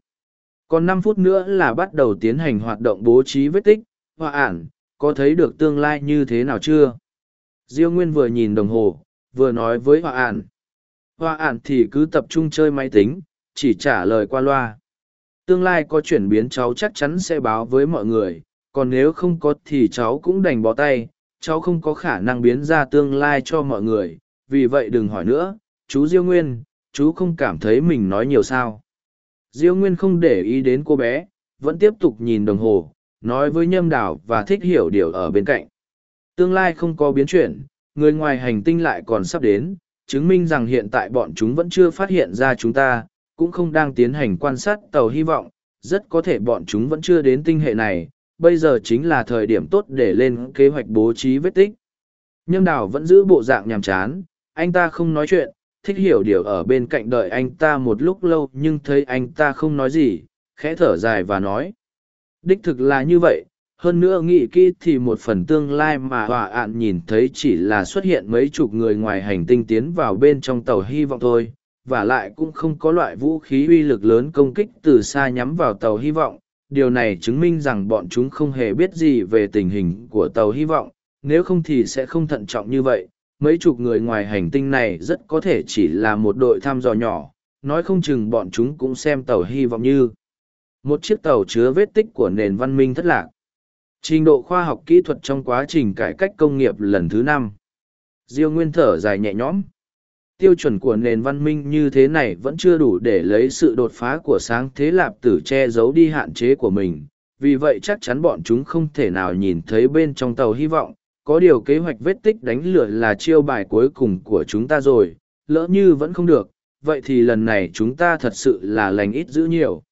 Còn năm phút nữa là bắt đầu tiến hành hoạt động bố trí vết tích, hoa ản, có thấy được tương lai như thế nào chưa? Diêu Nguyên vừa nhìn đồng hồ, vừa nói với hoa ản. Hoa ản thì cứ tập trung chơi máy tính, chỉ trả lời qua loa. Tương lai có chuyển biến cháu chắc chắn sẽ báo với mọi người, còn nếu không có thì cháu cũng đành bó tay, cháu không có khả năng biến ra tương lai cho mọi người, vì vậy đừng hỏi nữa, chú Diêu Nguyên, chú không cảm thấy mình nói nhiều sao. Diêu Nguyên không để ý đến cô bé, vẫn tiếp tục nhìn đồng hồ, nói với nhâm đảo và thích hiểu điều ở bên cạnh. Tương lai không có biến chuyển, người ngoài hành tinh lại còn sắp đến, chứng minh rằng hiện tại bọn chúng vẫn chưa phát hiện ra chúng ta, cũng không đang tiến hành quan sát tàu hy vọng, rất có thể bọn chúng vẫn chưa đến tinh hệ này, bây giờ chính là thời điểm tốt để lên kế hoạch bố trí vết tích. Nhâm đào vẫn giữ bộ dạng nhàm chán, anh ta không nói chuyện, thích hiểu điều ở bên cạnh đợi anh ta một lúc lâu nhưng thấy anh ta không nói gì, khẽ thở dài và nói. Đích thực là như vậy, hơn nữa nghĩ kỹ thì một phần tương lai mà hòa ạn nhìn thấy chỉ là xuất hiện mấy chục người ngoài hành tinh tiến vào bên trong tàu hy vọng thôi, và lại cũng không có loại vũ khí uy lực lớn công kích từ xa nhắm vào tàu hy vọng, điều này chứng minh rằng bọn chúng không hề biết gì về tình hình của tàu hy vọng, nếu không thì sẽ không thận trọng như vậy. Mấy chục người ngoài hành tinh này rất có thể chỉ là một đội thăm dò nhỏ, nói không chừng bọn chúng cũng xem tàu hy vọng như một chiếc tàu chứa vết tích của nền văn minh thất lạc. Trình độ khoa học kỹ thuật trong quá trình cải cách công nghiệp lần thứ năm. Diêu nguyên thở dài nhẹ nhõm tiêu chuẩn của nền văn minh như thế này vẫn chưa đủ để lấy sự đột phá của sáng thế lạp tử che giấu đi hạn chế của mình. Vì vậy chắc chắn bọn chúng không thể nào nhìn thấy bên trong tàu hy vọng. Có điều kế hoạch vết tích đánh lửa là chiêu bài cuối cùng của chúng ta rồi, lỡ như vẫn không được, vậy thì lần này chúng ta thật sự là lành ít giữ nhiều.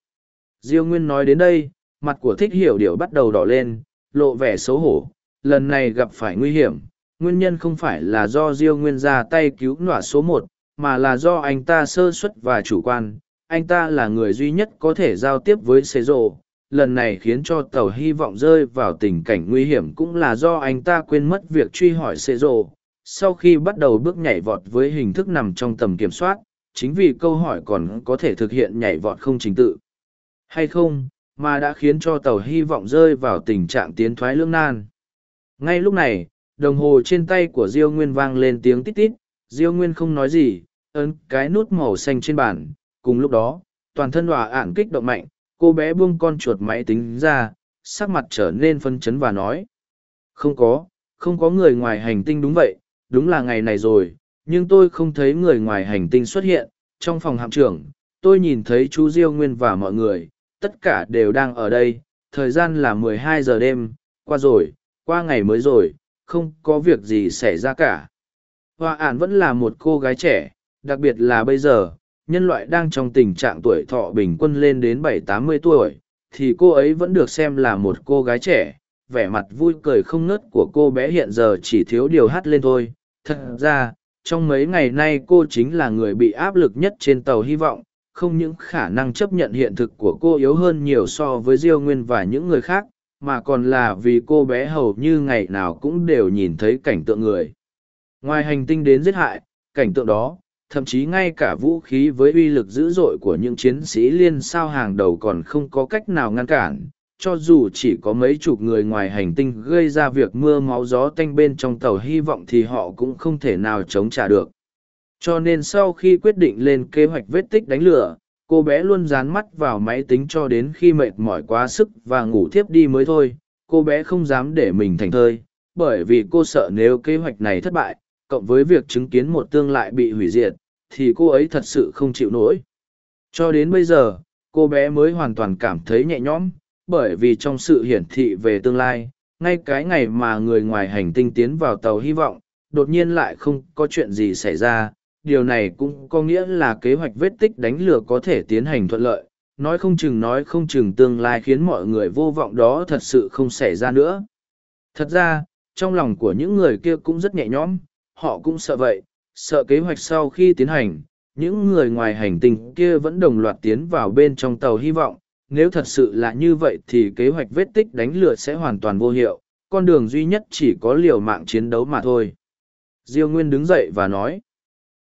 Diêu Nguyên nói đến đây, mặt của thích hiểu điều bắt đầu đỏ lên, lộ vẻ xấu hổ, lần này gặp phải nguy hiểm, nguyên nhân không phải là do Diêu Nguyên ra tay cứu nọa số một, mà là do anh ta sơ suất và chủ quan. Anh ta là người duy nhất có thể giao tiếp với xế Rộ. Lần này khiến cho tàu hy vọng rơi vào tình cảnh nguy hiểm cũng là do anh ta quên mất việc truy hỏi xế Rộ. Sau khi bắt đầu bước nhảy vọt với hình thức nằm trong tầm kiểm soát, chính vì câu hỏi còn có thể thực hiện nhảy vọt không chính tự. Hay không, mà đã khiến cho tàu hy vọng rơi vào tình trạng tiến thoái lưỡng nan. Ngay lúc này, đồng hồ trên tay của Diêu Nguyên vang lên tiếng tít tít, Diêu Nguyên không nói gì, ấn cái nút màu xanh trên bàn. Cùng lúc đó, toàn thân hòa ạn kích động mạnh, cô bé buông con chuột máy tính ra, sắc mặt trở nên phân chấn và nói. Không có, không có người ngoài hành tinh đúng vậy, đúng là ngày này rồi, nhưng tôi không thấy người ngoài hành tinh xuất hiện. Trong phòng hạm trưởng, tôi nhìn thấy chú Diêu Nguyên và mọi người, tất cả đều đang ở đây, thời gian là 12 giờ đêm, qua rồi, qua ngày mới rồi, không có việc gì xảy ra cả. Hoa ản vẫn là một cô gái trẻ, đặc biệt là bây giờ, nhân loại đang trong tình trạng tuổi thọ bình quân lên đến bảy tám mươi tuổi, thì cô ấy vẫn được xem là một cô gái trẻ. Vẻ mặt vui cười không ngớt của cô bé hiện giờ chỉ thiếu điều hát lên thôi. Thật ra, trong mấy ngày nay cô chính là người bị áp lực nhất trên tàu hy vọng, không những khả năng chấp nhận hiện thực của cô yếu hơn nhiều so với Diêu Nguyên và những người khác, mà còn là vì cô bé hầu như ngày nào cũng đều nhìn thấy cảnh tượng người. Ngoài hành tinh đến giết hại, cảnh tượng đó, thậm chí ngay cả vũ khí với uy lực dữ dội của những chiến sĩ liên sao hàng đầu còn không có cách nào ngăn cản, cho dù chỉ có mấy chục người ngoài hành tinh gây ra việc mưa máu gió tanh bên trong tàu hy vọng thì họ cũng không thể nào chống trả được. Cho nên sau khi quyết định lên kế hoạch vết tích đánh lửa, cô bé luôn dán mắt vào máy tính cho đến khi mệt mỏi quá sức và ngủ thiếp đi mới thôi. Cô bé không dám để mình thành thơi, bởi vì cô sợ nếu kế hoạch này thất bại, cộng với việc chứng kiến một tương lai bị hủy diệt, thì cô ấy thật sự không chịu nổi. Cho đến bây giờ, cô bé mới hoàn toàn cảm thấy nhẹ nhõm, bởi vì trong sự hiển thị về tương lai, ngay cái ngày mà người ngoài hành tinh tiến vào tàu hy vọng, đột nhiên lại không có chuyện gì xảy ra điều này cũng có nghĩa là kế hoạch vết tích đánh lừa có thể tiến hành thuận lợi. Nói không chừng nói không chừng tương lai khiến mọi người vô vọng đó thật sự không xảy ra nữa. Thật ra, trong lòng của những người kia cũng rất nhẹ nhõm, họ cũng sợ vậy, sợ kế hoạch sau khi tiến hành, những người ngoài hành tinh kia vẫn đồng loạt tiến vào bên trong tàu hy vọng. Nếu thật sự là như vậy thì kế hoạch vết tích đánh lừa sẽ hoàn toàn vô hiệu, con đường duy nhất chỉ có liều mạng chiến đấu mà thôi. Diêu nguyên đứng dậy và nói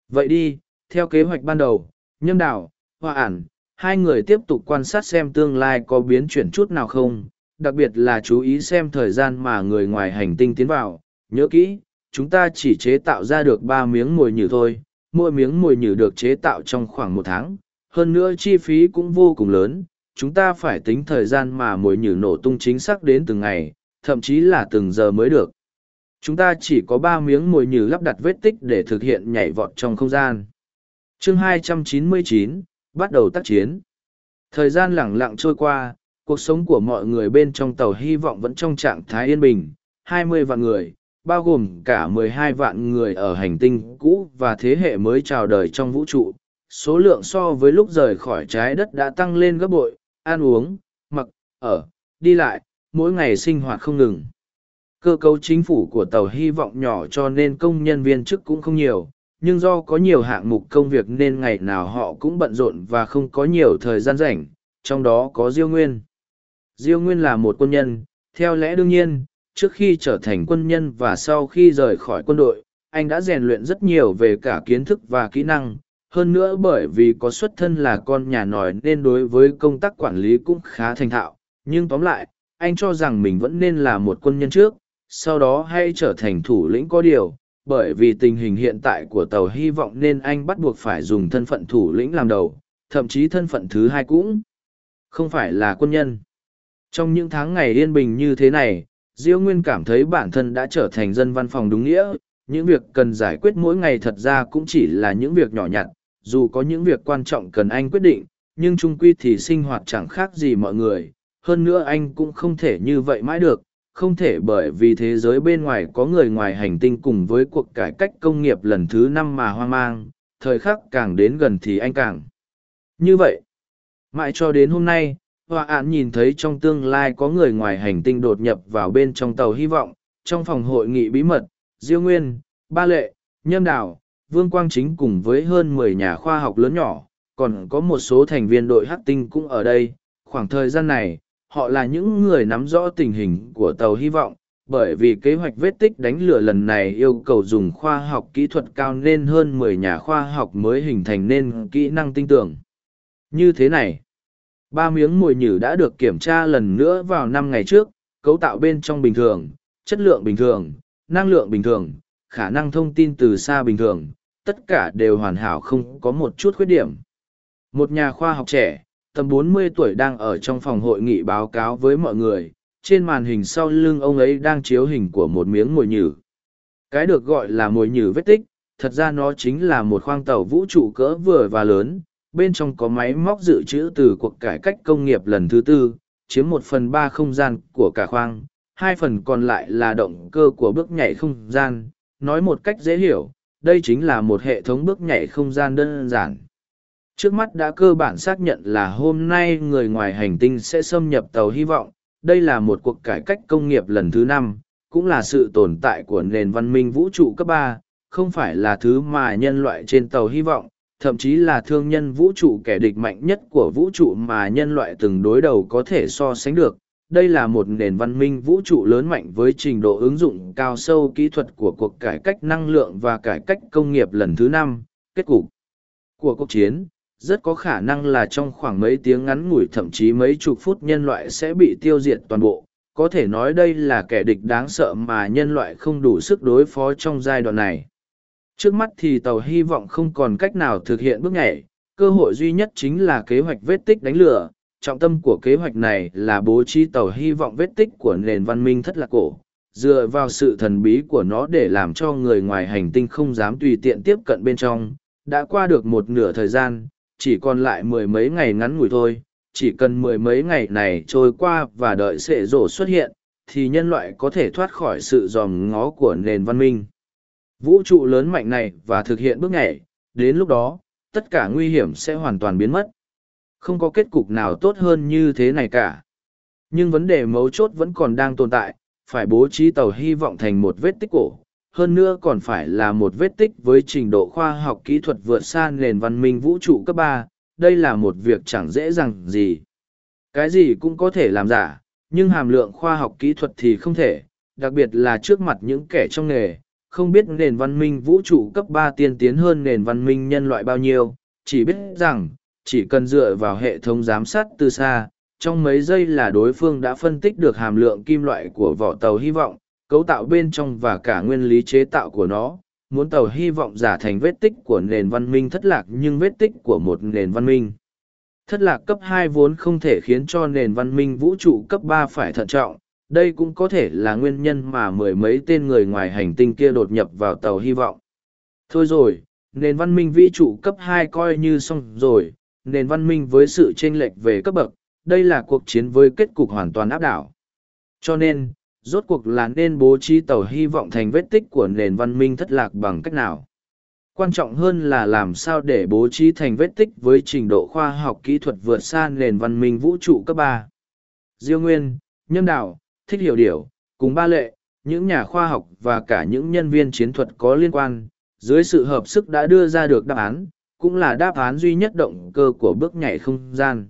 Vậy đi, theo kế hoạch ban đầu, nhâm đảo hoa ản, hai người tiếp tục quan sát xem tương lai có biến chuyển chút nào không, đặc biệt là chú ý xem thời gian mà người ngoài hành tinh tiến vào. Nhớ kỹ, chúng ta chỉ chế tạo ra được ba miếng mồi nhử thôi, mỗi miếng mồi nhử được chế tạo trong khoảng một tháng. Hơn nữa chi phí cũng vô cùng lớn, chúng ta phải tính thời gian mà mồi nhử nổ tung chính xác đến từng ngày, thậm chí là từng giờ mới được chúng ta chỉ có ba miếng mồi nhử lắp đặt vết tích để thực hiện nhảy vọt trong không gian. Chương 299, bắt đầu tác chiến. Thời gian lẳng lặng trôi qua cuộc sống của mọi người bên trong tàu hy vọng vẫn trong trạng thái yên bình 20 vạn người bao gồm cả 12 vạn người ở hành tinh cũ và thế hệ mới chào đời trong vũ trụ. Số lượng so với lúc rời khỏi trái đất đã tăng lên gấp bội ăn uống mặc ở đi lại mỗi ngày sinh hoạt không ngừng cơ cấu chính phủ của tàu hy vọng nhỏ cho nên công nhân viên chức cũng không nhiều, nhưng do có nhiều hạng mục công việc nên ngày nào họ cũng bận rộn và không có nhiều thời gian rảnh, trong đó có diêu nguyên. Diêu nguyên là một quân nhân, theo lẽ đương nhiên, trước khi trở thành quân nhân và sau khi rời khỏi quân đội, anh đã rèn luyện rất nhiều về cả kiến thức và kỹ năng. Hơn nữa bởi vì có xuất thân là con nhà nòi nên đối với công tác quản lý cũng khá thành thạo, nhưng tóm lại, anh cho rằng mình vẫn nên là một quân nhân trước sau đó hay trở thành thủ lĩnh có điều, bởi vì tình hình hiện tại của tàu hy vọng nên anh bắt buộc phải dùng thân phận thủ lĩnh làm đầu, thậm chí thân phận thứ hai cũng không phải là quân nhân. Trong những tháng ngày yên bình như thế này, diêu nguyên cảm thấy bản thân đã trở thành dân văn phòng đúng nghĩa, những việc cần giải quyết mỗi ngày thật ra cũng chỉ là những việc nhỏ nhặt, dù có những việc quan trọng cần anh quyết định, nhưng trung quy thì sinh hoạt chẳng khác gì mọi người, hơn nữa anh cũng không thể như vậy mãi được không thể bởi vì thế giới bên ngoài có người ngoài hành tinh cùng với cuộc cải cách công nghiệp lần thứ năm mà hoang mang, thời khắc càng đến gần thì anh càng. Như vậy, mãi cho đến hôm nay, hòa Án nhìn thấy trong tương lai có người ngoài hành tinh đột nhập vào bên trong tàu hy vọng, trong phòng hội nghị bí mật, Diêu Nguyên, Ba Lệ, Nhâm đảo Vương Quang Chính cùng với hơn mười nhà khoa học lớn nhỏ, còn có một số thành viên đội hắc tinh cũng ở đây. Khoảng thời gian này, họ là những người nắm rõ tình hình của tàu hy vọng, bởi vì kế hoạch vết tích đánh lửa lần này yêu cầu dùng khoa học kỹ thuật cao nên hơn mười nhà khoa học mới hình thành nên kỹ năng tinh tưởng. Như thế này, ba miếng mồi nhử đã được kiểm tra lần nữa vào năm ngày trước, cấu tạo bên trong bình thường, chất lượng bình thường, năng lượng bình thường, khả năng thông tin từ xa bình thường, tất cả đều hoàn hảo không có một chút khuyết điểm. Một nhà khoa học trẻ, tầm 40 tuổi đang ở trong phòng hội nghị báo cáo với mọi người, trên màn hình sau lưng ông ấy đang chiếu hình của một miếng mồi nhử. Cái được gọi là mồi nhử vết tích, thật ra nó chính là một khoang tàu vũ trụ cỡ vừa và lớn, bên trong có máy móc dự trữ từ cuộc cải cách công nghiệp lần thứ tư, chiếm một phần ba không gian của cả khoang, hai phần còn lại là động cơ của bước nhảy không gian. Nói một cách dễ hiểu, đây chính là một hệ thống bước nhảy không gian đơn giản. Trước mắt đã cơ bản xác nhận là hôm nay người ngoài hành tinh sẽ xâm nhập tàu hy vọng, đây là một cuộc cải cách công nghiệp lần thứ năm, cũng là sự tồn tại của nền văn minh vũ trụ cấp ba, không phải là thứ mà nhân loại trên tàu hy vọng, thậm chí là thương nhân vũ trụ kẻ địch mạnh nhất của vũ trụ mà nhân loại từng đối đầu có thể so sánh được. Đây là một nền văn minh vũ trụ lớn mạnh với trình độ ứng dụng cao sâu kỹ thuật của cuộc cải cách năng lượng và cải cách công nghiệp lần thứ năm. Kết cục của cuộc chiến, rất có khả năng là trong khoảng mấy tiếng ngắn ngủi thậm chí mấy chục phút nhân loại sẽ bị tiêu diệt toàn bộ. Có thể nói đây là kẻ địch đáng sợ mà nhân loại không đủ sức đối phó trong giai đoạn này. Trước mắt thì tàu hy vọng không còn cách nào thực hiện bước nhảy, cơ hội duy nhất chính là kế hoạch vết tích đánh lửa. Trọng tâm của kế hoạch này là bố trí tàu hy vọng vết tích của nền văn minh thất lạc cổ, dựa vào sự thần bí của nó để làm cho người ngoài hành tinh không dám tùy tiện tiếp cận bên trong. Đã qua được một nửa thời gian, chỉ còn lại mười mấy ngày ngắn ngủi thôi, chỉ cần mười mấy ngày này trôi qua và đợi sệ rổ xuất hiện, thì nhân loại có thể thoát khỏi sự dòm ngó của nền văn minh. Vũ trụ lớn mạnh này và thực hiện bước nhảy, đến lúc đó, tất cả nguy hiểm sẽ hoàn toàn biến mất. Không có kết cục nào tốt hơn như thế này cả. Nhưng vấn đề mấu chốt vẫn còn đang tồn tại, phải bố trí tàu hy vọng thành một vết tích cổ, hơn nữa còn phải là một vết tích với trình độ khoa học kỹ thuật vượt xa nền văn minh vũ trụ cấp ba. đây là một việc chẳng dễ dàng gì. Cái gì cũng có thể làm giả, nhưng hàm lượng khoa học kỹ thuật thì không thể, đặc biệt là trước mặt những kẻ trong nghề, không biết nền văn minh vũ trụ cấp ba tiên tiến hơn nền văn minh nhân loại bao nhiêu, chỉ biết rằng, chỉ cần dựa vào hệ thống giám sát từ xa, trong mấy giây là đối phương đã phân tích được hàm lượng kim loại của vỏ tàu hy vọng, cấu tạo bên trong và cả nguyên lý chế tạo của nó. Muốn tàu hy vọng giả thành vết tích của nền văn minh thất lạc nhưng vết tích của một nền văn minh. Thất lạc cấp hai vốn không thể khiến cho nền văn minh vũ trụ cấp ba phải thận trọng, đây cũng có thể là nguyên nhân mà mười mấy tên người ngoài hành tinh kia đột nhập vào tàu hy vọng. Thôi rồi, nền văn minh vũ trụ cấp hai coi như xong rồi, nền văn minh với sự chênh lệch về cấp bậc, đây là cuộc chiến với kết cục hoàn toàn áp đảo. Cho nên, rốt cuộc là nên bố trí tàu hy vọng thành vết tích của nền văn minh thất lạc bằng cách nào. Quan trọng hơn là làm sao để bố trí thành vết tích với trình độ khoa học kỹ thuật vượt xa nền văn minh vũ trụ cấp ba. Diêu Nguyên, Nhâm Đạo, thích hiểu điều, cùng ba lệ, những nhà khoa học và cả những nhân viên chiến thuật có liên quan, dưới sự hợp sức đã đưa ra được đáp án, cũng là đáp án duy nhất động cơ của bước nhảy không gian.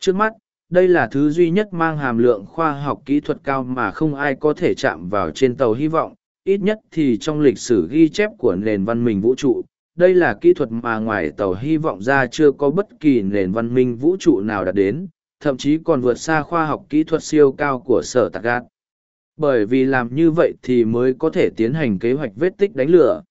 Trước mắt, đây là thứ duy nhất mang hàm lượng khoa học kỹ thuật cao mà không ai có thể chạm vào trên tàu hy vọng, ít nhất thì trong lịch sử ghi chép của nền văn minh vũ trụ. Đây là kỹ thuật mà ngoài tàu hy vọng ra chưa có bất kỳ nền văn minh vũ trụ nào đạt đến, thậm chí còn vượt xa khoa học kỹ thuật siêu cao của sở tạc gạt. Bởi vì làm như vậy thì mới có thể tiến hành kế hoạch vết tích đánh lửa.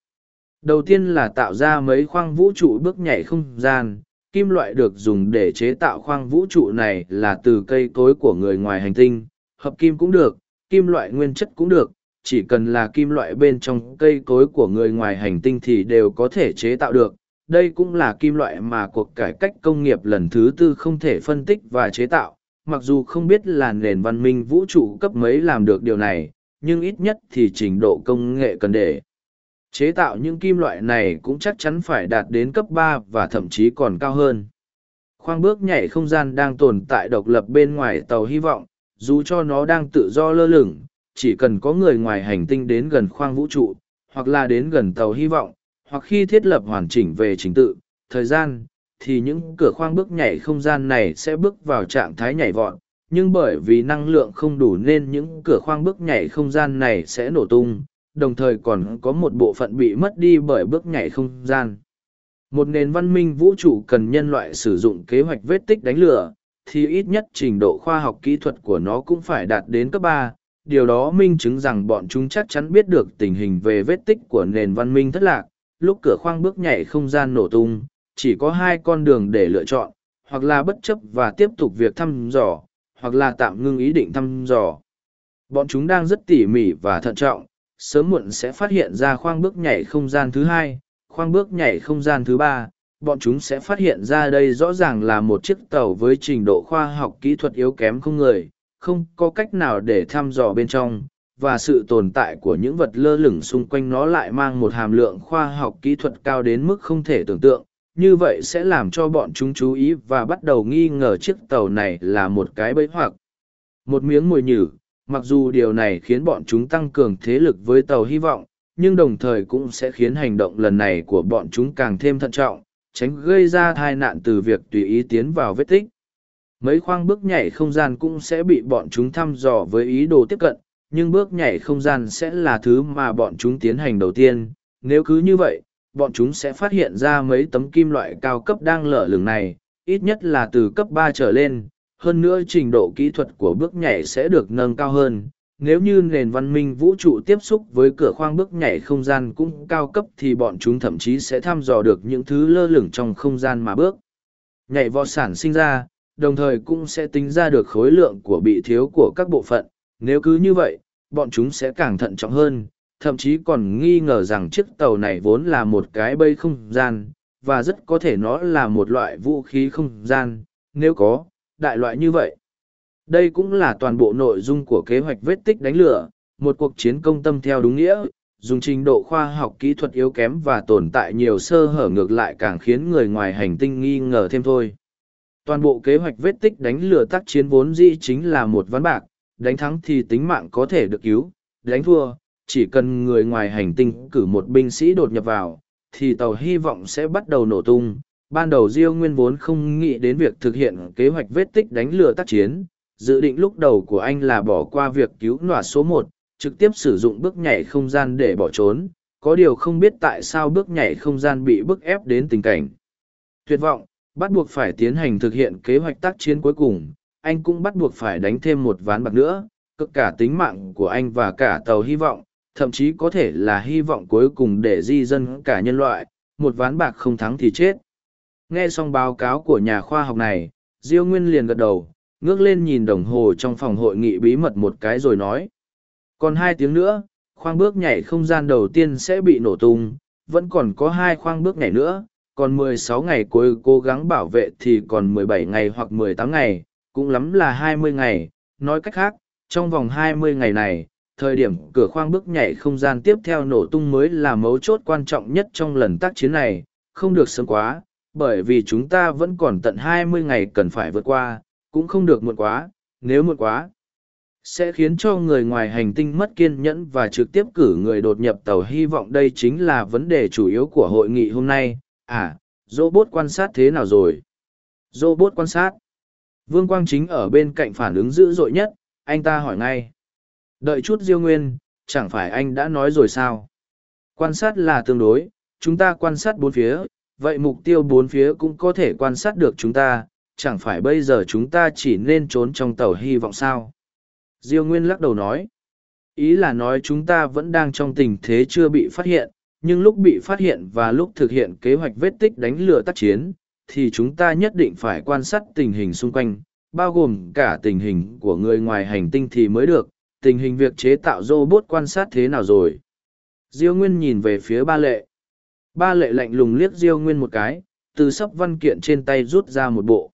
Đầu tiên là tạo ra mấy khoang vũ trụ bước nhảy không gian, kim loại được dùng để chế tạo khoang vũ trụ này là từ cây cối của người ngoài hành tinh, hợp kim cũng được, kim loại nguyên chất cũng được, chỉ cần là kim loại bên trong cây cối của người ngoài hành tinh thì đều có thể chế tạo được, đây cũng là kim loại mà cuộc cải cách công nghiệp lần thứ tư không thể phân tích và chế tạo, mặc dù không biết là nền văn minh vũ trụ cấp mấy làm được điều này, nhưng ít nhất thì trình độ công nghệ cần để. Chế tạo những kim loại này cũng chắc chắn phải đạt đến cấp ba và thậm chí còn cao hơn. Khoang bước nhảy không gian đang tồn tại độc lập bên ngoài tàu hy vọng, dù cho nó đang tự do lơ lửng, chỉ cần có người ngoài hành tinh đến gần khoang vũ trụ, hoặc là đến gần tàu hy vọng, hoặc khi thiết lập hoàn chỉnh về trình tự, thời gian, thì những cửa khoang bước nhảy không gian này sẽ bước vào trạng thái nhảy vọt, nhưng bởi vì năng lượng không đủ nên những cửa khoang bước nhảy không gian này sẽ nổ tung, đồng thời còn có một bộ phận bị mất đi bởi bước nhảy không gian. Một nền văn minh vũ trụ cần nhân loại sử dụng kế hoạch vết tích đánh lửa, thì ít nhất trình độ khoa học kỹ thuật của nó cũng phải đạt đến cấp ba. Điều đó minh chứng rằng bọn chúng chắc chắn biết được tình hình về vết tích của nền văn minh thất lạc. Lúc cửa khoang bước nhảy không gian nổ tung, chỉ có hai con đường để lựa chọn, hoặc là bất chấp và tiếp tục việc thăm dò, hoặc là tạm ngưng ý định thăm dò. Bọn chúng đang rất tỉ mỉ và thận trọng, sớm muộn sẽ phát hiện ra khoang bước nhảy không gian thứ hai, khoang bước nhảy không gian thứ ba. Bọn chúng sẽ phát hiện ra đây rõ ràng là một chiếc tàu với trình độ khoa học kỹ thuật yếu kém không người, không có cách nào để thăm dò bên trong, và sự tồn tại của những vật lơ lửng xung quanh nó lại mang một hàm lượng khoa học kỹ thuật cao đến mức không thể tưởng tượng, như vậy sẽ làm cho bọn chúng chú ý và bắt đầu nghi ngờ chiếc tàu này là một cái bẫy hoặc một miếng mồi nhử mặc dù điều này khiến bọn chúng tăng cường thế lực với tàu hy vọng nhưng đồng thời cũng sẽ khiến hành động lần này của bọn chúng càng thêm thận trọng tránh gây ra tai nạn từ việc tùy ý tiến vào vết tích. Mấy khoang bước nhảy không gian cũng sẽ bị bọn chúng thăm dò với ý đồ tiếp cận nhưng bước nhảy không gian sẽ là thứ mà bọn chúng tiến hành đầu tiên. Nếu cứ như vậy bọn chúng sẽ phát hiện ra mấy tấm kim loại cao cấp đang lở lửng này, ít nhất là từ cấp ba trở lên, hơn nữa trình độ kỹ thuật của bước nhảy sẽ được nâng cao hơn. Nếu như nền văn minh vũ trụ tiếp xúc với cửa khoang bước nhảy không gian cũng cao cấp thì bọn chúng thậm chí sẽ thăm dò được những thứ lơ lửng trong không gian mà bước. Nhảy vọt sản sinh ra, đồng thời cũng sẽ tính ra được khối lượng của bị thiếu của các bộ phận. Nếu cứ như vậy, bọn chúng sẽ càng thận trọng hơn, thậm chí còn nghi ngờ rằng chiếc tàu này vốn là một cái bây không gian, và rất có thể nó là một loại vũ khí không gian, nếu có, đại loại như vậy. Đây cũng là toàn bộ nội dung của kế hoạch vết tích đánh lửa, một cuộc chiến công tâm theo đúng nghĩa, dùng trình độ khoa học kỹ thuật yếu kém và tồn tại nhiều sơ hở ngược lại càng khiến người ngoài hành tinh nghi ngờ thêm thôi. Toàn bộ kế hoạch vết tích đánh lửa tác chiến vốn dĩ chính là một ván bạc, đánh thắng thì tính mạng có thể được cứu, đánh thua, chỉ cần người ngoài hành tinh cử một binh sĩ đột nhập vào, thì tàu hy vọng sẽ bắt đầu nổ tung. Ban đầu Diêu Nguyên vốn không nghĩ đến việc thực hiện kế hoạch vết tích đánh lừa tác chiến, dự định lúc đầu của anh là bỏ qua việc cứu nọa số một, trực tiếp sử dụng bước nhảy không gian để bỏ trốn, có điều không biết tại sao bước nhảy không gian bị bức ép đến tình cảnh. Tuyệt vọng, bắt buộc phải tiến hành thực hiện kế hoạch tác chiến cuối cùng, anh cũng bắt buộc phải đánh thêm một ván bạc nữa, cực cả tính mạng của anh và cả tàu hy vọng, thậm chí có thể là hy vọng cuối cùng để di dân cả nhân loại, một ván bạc không thắng thì chết. Nghe xong báo cáo của nhà khoa học này, Diêu Nguyên liền gật đầu, ngước lên nhìn đồng hồ trong phòng hội nghị bí mật một cái rồi nói. Còn hai tiếng nữa, khoang bước nhảy không gian đầu tiên sẽ bị nổ tung, vẫn còn có hai khoang bước nhảy nữa, còn 16 ngày cuối cố gắng bảo vệ thì còn 17 ngày hoặc 18 ngày, cũng lắm là 20 ngày. Nói cách khác, trong vòng 20 ngày này, thời điểm cửa khoang bước nhảy không gian tiếp theo nổ tung mới là mấu chốt quan trọng nhất trong lần tác chiến này, không được sớm quá, bởi vì chúng ta vẫn còn tận 20 ngày cần phải vượt qua, cũng không được muộn quá, nếu muộn quá sẽ khiến cho người ngoài hành tinh mất kiên nhẫn và trực tiếp cử người đột nhập tàu. Hy vọng đây chính là vấn đề chủ yếu của hội nghị hôm nay. À robot quan sát thế nào rồi? Robot quan sát. Vương quang chính ở bên cạnh phản ứng dữ dội nhất anh ta hỏi ngay. Đợi chút Diêu Nguyên, chẳng phải anh đã nói rồi sao? Quan sát là tương đối, chúng ta quan sát bốn phía, vậy mục tiêu bốn phía cũng có thể quan sát được chúng ta, chẳng phải bây giờ chúng ta chỉ nên trốn trong tàu hy vọng sao? Diêu Nguyên lắc đầu nói. Ý là nói chúng ta vẫn đang trong tình thế chưa bị phát hiện, nhưng lúc bị phát hiện và lúc thực hiện kế hoạch vết tích đánh lừa tác chiến, thì chúng ta nhất định phải quan sát tình hình xung quanh, bao gồm cả tình hình của người ngoài hành tinh thì mới được, tình hình việc chế tạo robot quan sát thế nào rồi diêu nguyên nhìn về phía ba lệ ba lệ lạnh lùng liếc diêu nguyên một cái từ sấp văn kiện trên tay rút ra một bộ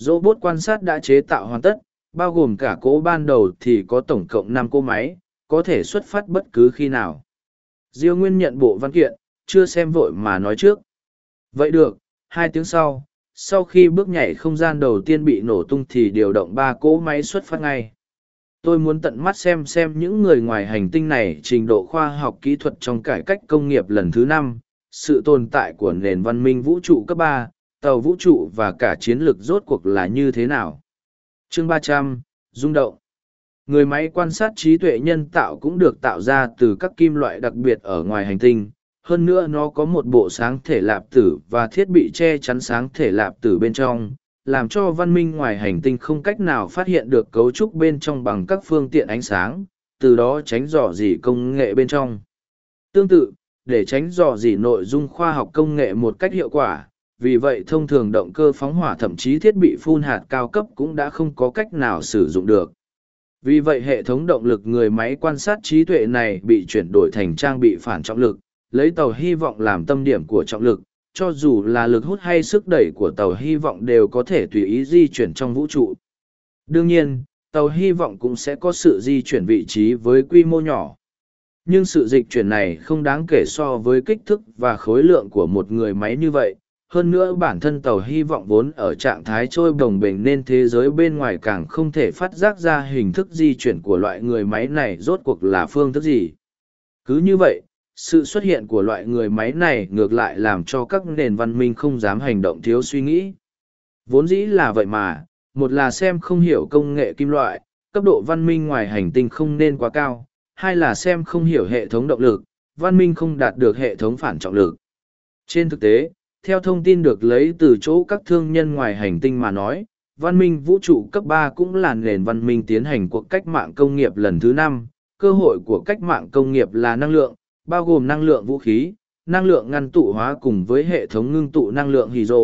robot quan sát đã chế tạo hoàn tất, bao gồm cả cỗ ban đầu thì có tổng cộng năm cỗ máy, có thể xuất phát bất cứ khi nào. Diêu Nguyên nhận bộ văn kiện, chưa xem vội mà nói trước. Vậy được, hai tiếng sau, sau khi bước nhảy không gian đầu tiên bị nổ tung thì điều động ba cỗ máy xuất phát ngay. Tôi muốn tận mắt xem xem những người ngoài hành tinh này trình độ khoa học kỹ thuật trong cải cách công nghiệp lần thứ năm, sự tồn tại của nền văn minh vũ trụ cấp ba, tàu vũ trụ và cả chiến lược rốt cuộc là như thế nào. Chương ba trăm rung động. Người máy quan sát trí tuệ nhân tạo cũng được tạo ra từ các kim loại đặc biệt ở ngoài hành tinh. Hơn nữa nó có một bộ sáng thể lạp tử và thiết bị che chắn sáng thể lạp tử bên trong, làm cho văn minh ngoài hành tinh không cách nào phát hiện được cấu trúc bên trong bằng các phương tiện ánh sáng, từ đó tránh dò dỉ công nghệ bên trong. Tương tự, để tránh dò dỉ nội dung khoa học công nghệ một cách hiệu quả, vì vậy thông thường động cơ phóng hỏa thậm chí thiết bị phun hạt cao cấp cũng đã không có cách nào sử dụng được. Vì vậy hệ thống động lực người máy quan sát trí tuệ này bị chuyển đổi thành trang bị phản trọng lực, lấy tàu hy vọng làm tâm điểm của trọng lực, cho dù là lực hút hay sức đẩy của tàu hy vọng đều có thể tùy ý di chuyển trong vũ trụ. Đương nhiên, tàu hy vọng cũng sẽ có sự di chuyển vị trí với quy mô nhỏ. Nhưng sự dịch chuyển này không đáng kể so với kích thước và khối lượng của một người máy như vậy, hơn nữa bản thân tàu hy vọng vốn ở trạng thái trôi bồng bềnh nên thế giới bên ngoài càng không thể phát giác ra hình thức di chuyển của loại người máy này rốt cuộc là phương thức gì. Cứ như vậy, sự xuất hiện của loại người máy này ngược lại làm cho các nền văn minh không dám hành động thiếu suy nghĩ. Vốn dĩ là vậy mà, một là xem không hiểu công nghệ kim loại, cấp độ văn minh ngoài hành tinh không nên quá cao, hai là xem không hiểu hệ thống động lực, văn minh không đạt được hệ thống phản trọng lực. Trên thực tế, theo thông tin được lấy từ chỗ các thương nhân ngoài hành tinh mà nói, văn minh vũ trụ cấp ba cũng là nền văn minh tiến hành cuộc cách mạng công nghiệp lần thứ năm. Cơ hội của cách mạng công nghiệp là năng lượng, bao gồm năng lượng vũ khí, năng lượng ngăn tụ hóa cùng với hệ thống ngưng tụ năng lượng hydro.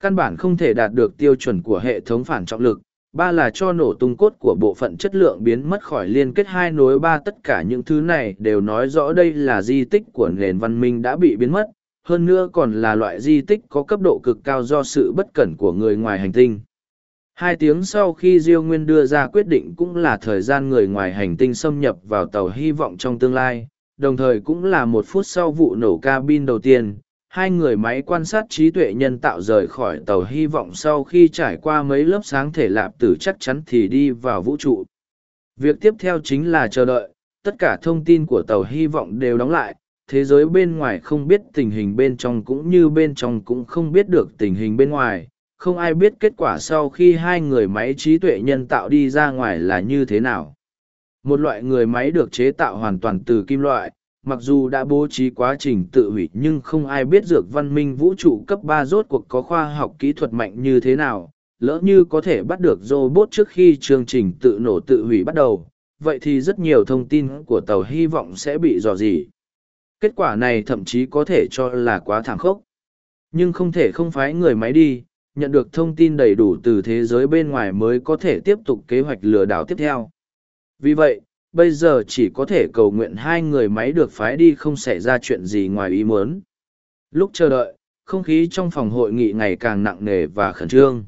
Căn bản không thể đạt được tiêu chuẩn của hệ thống phản trọng lực, ba là cho nổ tung cốt của bộ phận chất lượng biến mất khỏi liên kết hai nối ba tất cả những thứ này đều nói rõ đây là di tích của nền văn minh đã bị biến mất, hơn nữa còn là loại di tích có cấp độ cực cao do sự bất cẩn của người ngoài hành tinh. Hai tiếng sau khi Diêu Nguyên đưa ra quyết định cũng là thời gian người ngoài hành tinh xâm nhập vào tàu hy vọng trong tương lai, đồng thời cũng là một phút sau vụ nổ cabin đầu tiên. Hai người máy quan sát trí tuệ nhân tạo rời khỏi tàu hy vọng sau khi trải qua mấy lớp sáng thể lạp tử chắc chắn thì đi vào vũ trụ. Việc tiếp theo chính là chờ đợi, tất cả thông tin của tàu hy vọng đều đóng lại, thế giới bên ngoài không biết tình hình bên trong cũng như bên trong cũng không biết được tình hình bên ngoài không ai biết kết quả sau khi hai người máy trí tuệ nhân tạo đi ra ngoài là như thế nào một loại người máy được chế tạo hoàn toàn từ kim loại mặc dù đã bố trí quá trình tự hủy nhưng không ai biết dược văn minh vũ trụ cấp ba rốt cuộc có khoa học kỹ thuật mạnh như thế nào lỡ như có thể bắt được robot trước khi chương trình tự nổ tự hủy bắt đầu vậy thì rất nhiều thông tin của tàu hy vọng sẽ bị dò dỉ Kết quả này thậm chí có thể cho là quá thảm khốc. Nhưng không thể không phái người máy đi, nhận được thông tin đầy đủ từ thế giới bên ngoài mới có thể tiếp tục kế hoạch lừa đảo tiếp theo. Vì vậy, bây giờ chỉ có thể cầu nguyện hai người máy được phái đi không xảy ra chuyện gì ngoài ý muốn. Lúc chờ đợi, không khí trong phòng hội nghị ngày càng nặng nề và khẩn trương.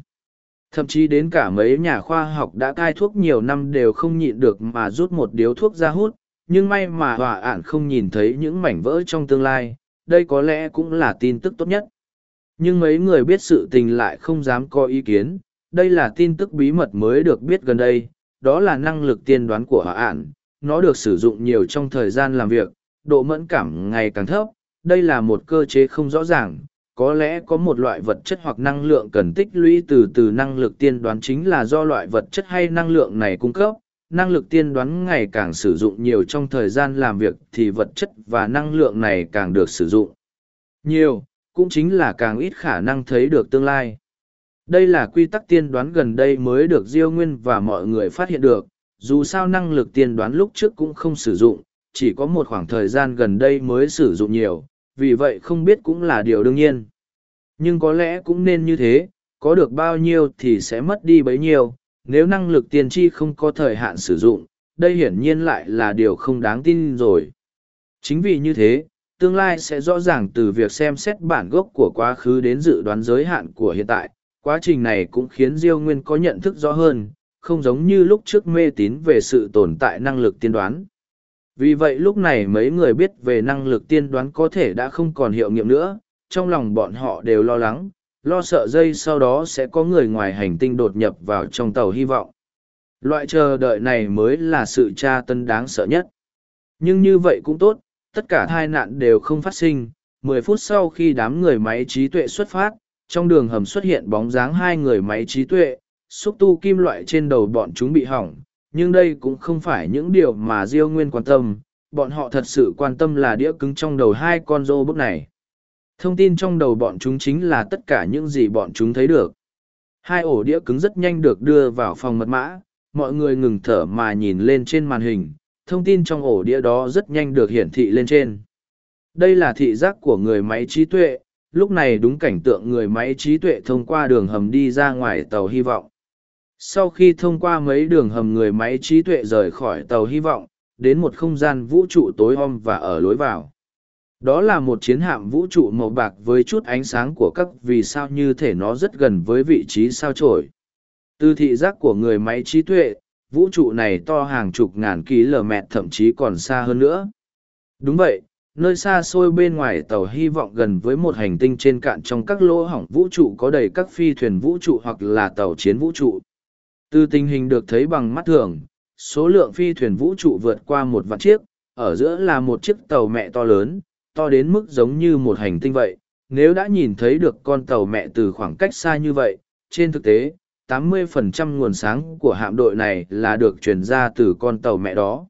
Thậm chí đến cả mấy nhà khoa học đã cai thuốc nhiều năm đều không nhịn được mà rút một điếu thuốc ra hút, nhưng may mà hòa ản không nhìn thấy những mảnh vỡ trong tương lai đây có lẽ cũng là tin tức tốt nhất nhưng mấy người biết sự tình lại không dám có ý kiến đây là tin tức bí mật mới được biết gần đây đó là năng lực tiên đoán của họ ạn. Nó được sử dụng nhiều trong thời gian làm việc, độ mẫn cảm ngày càng thấp. Đây là một cơ chế không rõ ràng. Có lẽ có một loại vật chất hoặc năng lượng cần tích lũy từ từ năng lực tiên đoán chính là do loại vật chất hay năng lượng này cung cấp. Năng lực tiên đoán ngày càng sử dụng nhiều trong thời gian làm việc thì vật chất và năng lượng này càng được sử dụng. Nhiều, cũng chính là càng ít khả năng thấy được tương lai đây là quy tắc tiên đoán gần đây mới được diêu nguyên và mọi người phát hiện được dù sao năng lực tiên đoán lúc trước cũng không sử dụng chỉ có một khoảng thời gian gần đây mới sử dụng nhiều vì vậy không biết cũng là điều đương nhiên nhưng có lẽ cũng nên như thế có được bao nhiêu thì sẽ mất đi bấy nhiêu nếu năng lực tiên tri không có thời hạn sử dụng, đây hiển nhiên lại là điều không đáng tin rồi. Chính vì như thế, tương lai sẽ rõ ràng từ việc xem xét bản gốc của quá khứ đến dự đoán giới hạn của hiện tại, quá trình này cũng khiến Diêu Nguyên có nhận thức rõ hơn, không giống như lúc trước mê tín về sự tồn tại năng lực tiên đoán. Vì vậy lúc này mấy người biết về năng lực tiên đoán có thể đã không còn hiệu nghiệm nữa, trong lòng bọn họ đều lo lắng, lo sợ dây sau đó sẽ có người ngoài hành tinh đột nhập vào trong tàu hy vọng. Loại chờ đợi này mới là sự tra tân đáng sợ nhất. Nhưng như vậy cũng tốt, tất cả tai nạn đều không phát sinh. Mười phút sau khi đám người máy trí tuệ xuất phát, trong đường hầm xuất hiện bóng dáng hai người máy trí tuệ, xúc tu kim loại trên đầu bọn chúng bị hỏng. Nhưng đây cũng không phải những điều mà Diêu Nguyên quan tâm, bọn họ thật sự quan tâm là đĩa cứng trong đầu hai con robot này. Thông tin trong đầu bọn chúng chính là tất cả những gì bọn chúng thấy được. Hai ổ đĩa cứng rất nhanh được đưa vào phòng mật mã, mọi người ngừng thở mà nhìn lên trên màn hình, thông tin trong ổ đĩa đó rất nhanh được hiển thị lên trên. Đây là thị giác của người máy trí tuệ, lúc này đúng cảnh tượng người máy trí tuệ thông qua đường hầm đi ra ngoài tàu hy vọng. Sau khi thông qua mấy đường hầm người máy trí tuệ rời khỏi tàu hy vọng, đến một không gian vũ trụ tối om và ở lối vào. Đó là một chiến hạm vũ trụ màu bạc với chút ánh sáng của các vì sao như thể nó rất gần với vị trí sao chổi. Từ thị giác của người máy trí tuệ, vũ trụ này to hàng chục ngàn km thậm chí còn xa hơn nữa. Đúng vậy, nơi xa xôi bên ngoài tàu hy vọng gần với một hành tinh trên cạn trong các lỗ hỏng vũ trụ có đầy các phi thuyền vũ trụ hoặc là tàu chiến vũ trụ. Từ tình hình được thấy bằng mắt thường, số lượng phi thuyền vũ trụ vượt qua một vạn chiếc, ở giữa là một chiếc tàu mẹ to lớn, to đến mức giống như một hành tinh vậy. Nếu đã nhìn thấy được con tàu mẹ từ khoảng cách xa như vậy, trên thực tế, 80% nguồn sáng của hạm đội này là được truyền ra từ con tàu mẹ đó.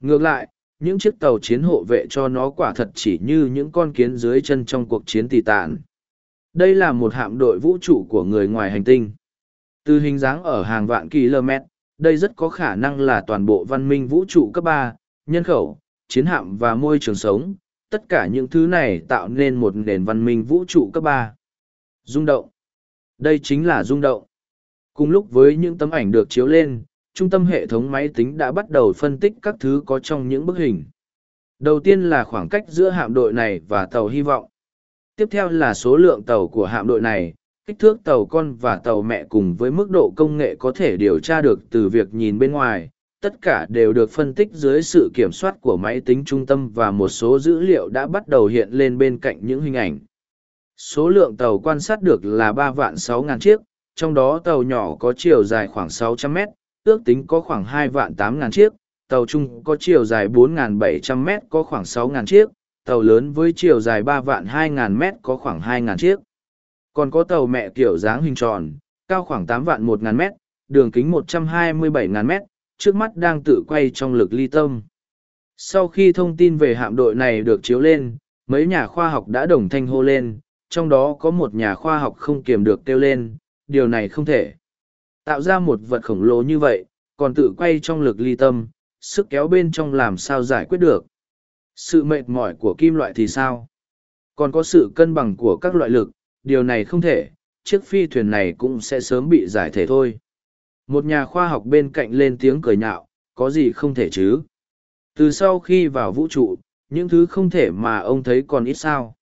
Ngược lại, những chiếc tàu chiến hộ vệ cho nó quả thật chỉ như những con kiến dưới chân trong cuộc chiến tì tàn. Đây là một hạm đội vũ trụ của người ngoài hành tinh. Từ hình dáng ở hàng vạn km, đây rất có khả năng là toàn bộ văn minh vũ trụ cấp ba, nhân khẩu, chiến hạm và môi trường sống. Tất cả những thứ này tạo nên một nền văn minh vũ trụ cấp ba. Rung động. Đây chính là rung động. Cùng lúc với những tấm ảnh được chiếu lên, trung tâm hệ thống máy tính đã bắt đầu phân tích các thứ có trong những bức hình. Đầu tiên là khoảng cách giữa hạm đội này và tàu hy vọng. Tiếp theo là số lượng tàu của hạm đội này, kích thước tàu con và tàu mẹ cùng với mức độ công nghệ có thể điều tra được từ việc nhìn bên ngoài. Tất cả đều được phân tích dưới sự kiểm soát của máy tính trung tâm và một số dữ liệu đã bắt đầu hiện lên bên cạnh những hình ảnh. Số lượng tàu quan sát được là ba vạn sáu ngàn chiếc, trong đó tàu nhỏ có chiều dài khoảng 600 mét, ước tính có khoảng 2 vạn 8 ngàn chiếc, tàu trung có chiều dài 4.700 mét có khoảng 6 ngàn chiếc, tàu lớn với chiều dài 3 vạn 2 ngàn mét có khoảng 2 ngàn chiếc. Còn có tàu mẹ kiểu dáng hình tròn, cao khoảng 8 vạn 1 ngàn mét, đường kính 127 ngàn mét, trước mắt đang tự quay trong lực ly tâm. Sau khi thông tin về hạm đội này được chiếu lên, mấy nhà khoa học đã đồng thanh hô lên, trong đó có một nhà khoa học không kiềm được kêu lên, điều này không thể. Tạo ra một vật khổng lồ như vậy, còn tự quay trong lực ly tâm, sức kéo bên trong làm sao giải quyết được. Sự mệt mỏi của kim loại thì sao? Còn có sự cân bằng của các loại lực, điều này không thể, chiếc phi thuyền này cũng sẽ sớm bị giải thể thôi. Một nhà khoa học bên cạnh lên tiếng cười nhạo, có gì không thể chứ? Từ sau khi vào vũ trụ, những thứ không thể mà ông thấy còn ít sao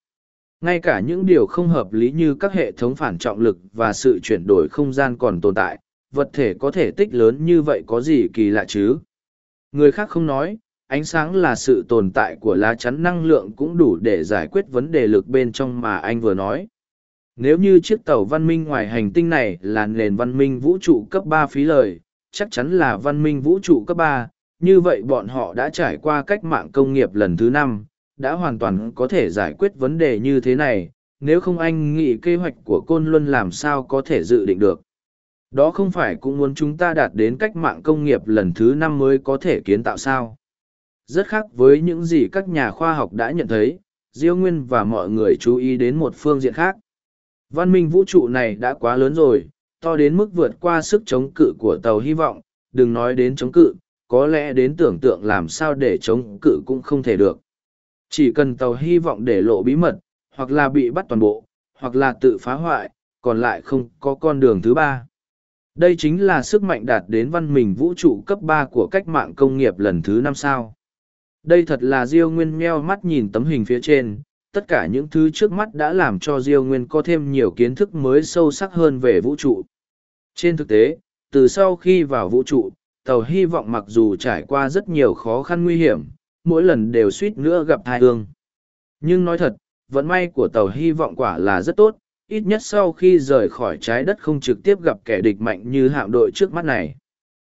ngay cả những điều không hợp lý như các hệ thống phản trọng lực và sự chuyển đổi không gian còn tồn tại vật thể có thể tích lớn như vậy có gì kỳ lạ chứ? Người khác không nói ánh sáng là sự tồn tại của lá chắn năng lượng cũng đủ để giải quyết vấn đề lực bên trong mà anh vừa nói. Nếu như chiếc tàu văn minh ngoài hành tinh này là nền văn minh vũ trụ cấp ba phí lời chắc chắn là văn minh vũ trụ cấp ba. Như vậy bọn họ đã trải qua cách mạng công nghiệp lần thứ năm đã hoàn toàn có thể giải quyết vấn đề như thế này, nếu không anh nghĩ kế hoạch của Côn Luân làm sao có thể dự định được. Đó không phải cũng muốn chúng ta đạt đến cách mạng công nghiệp lần thứ năm mới có thể kiến tạo sao. Rất khác với những gì các nhà khoa học đã nhận thấy, Diêu Nguyên và mọi người chú ý đến một phương diện khác. Văn minh vũ trụ này đã quá lớn rồi, to đến mức vượt qua sức chống cự của tàu hy vọng, đừng nói đến chống cự, có lẽ đến tưởng tượng làm sao để chống cự cũng không thể được. Chỉ cần tàu hy vọng để lộ bí mật, hoặc là bị bắt toàn bộ, hoặc là tự phá hoại, còn lại không có con đường thứ ba. Đây chính là sức mạnh đạt đến văn minh vũ trụ cấp ba của cách mạng công nghiệp lần thứ năm sao. Đây thật là Diêu Nguyên meo mắt nhìn tấm hình phía trên, tất cả những thứ trước mắt đã làm cho Diêu Nguyên có thêm nhiều kiến thức mới sâu sắc hơn về vũ trụ. Trên thực tế, từ sau khi vào vũ trụ, tàu hy vọng mặc dù trải qua rất nhiều khó khăn nguy hiểm, mỗi lần đều suýt nữa gặp tai ương. Nhưng nói thật, vận may của tàu hy vọng quả là rất tốt, ít nhất sau khi rời khỏi trái đất không trực tiếp gặp kẻ địch mạnh như hạm đội trước mắt này.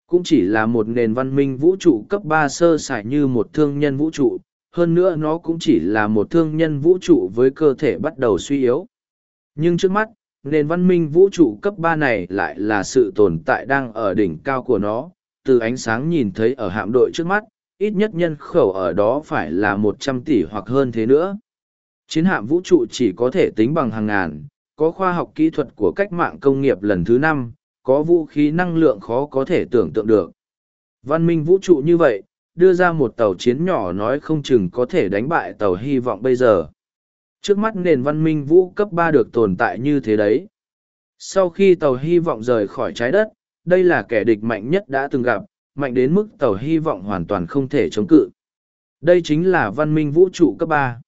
Cũng chỉ là một nền văn minh vũ trụ cấp ba sơ sài như một thương nhân vũ trụ, hơn nữa nó cũng chỉ là một thương nhân vũ trụ với cơ thể bắt đầu suy yếu. Nhưng trước mắt, nền văn minh vũ trụ cấp ba này lại là sự tồn tại đang ở đỉnh cao của nó, từ ánh sáng nhìn thấy ở hạm đội trước mắt, ít nhất nhân khẩu ở đó phải là một trăm tỷ hoặc hơn thế nữa. Chiến hạm vũ trụ chỉ có thể tính bằng hàng ngàn, có khoa học kỹ thuật của cách mạng công nghiệp lần thứ năm, có vũ khí năng lượng khó có thể tưởng tượng được. Văn minh vũ trụ như vậy, đưa ra một tàu chiến nhỏ nói không chừng có thể đánh bại tàu hy vọng bây giờ. Trước mắt nền văn minh vũ cấp ba được tồn tại như thế đấy. Sau khi tàu hy vọng rời khỏi trái đất, đây là kẻ địch mạnh nhất đã từng gặp, mạnh đến mức tàu hy vọng hoàn toàn không thể chống cự. Đây chính là văn minh vũ trụ cấp ba.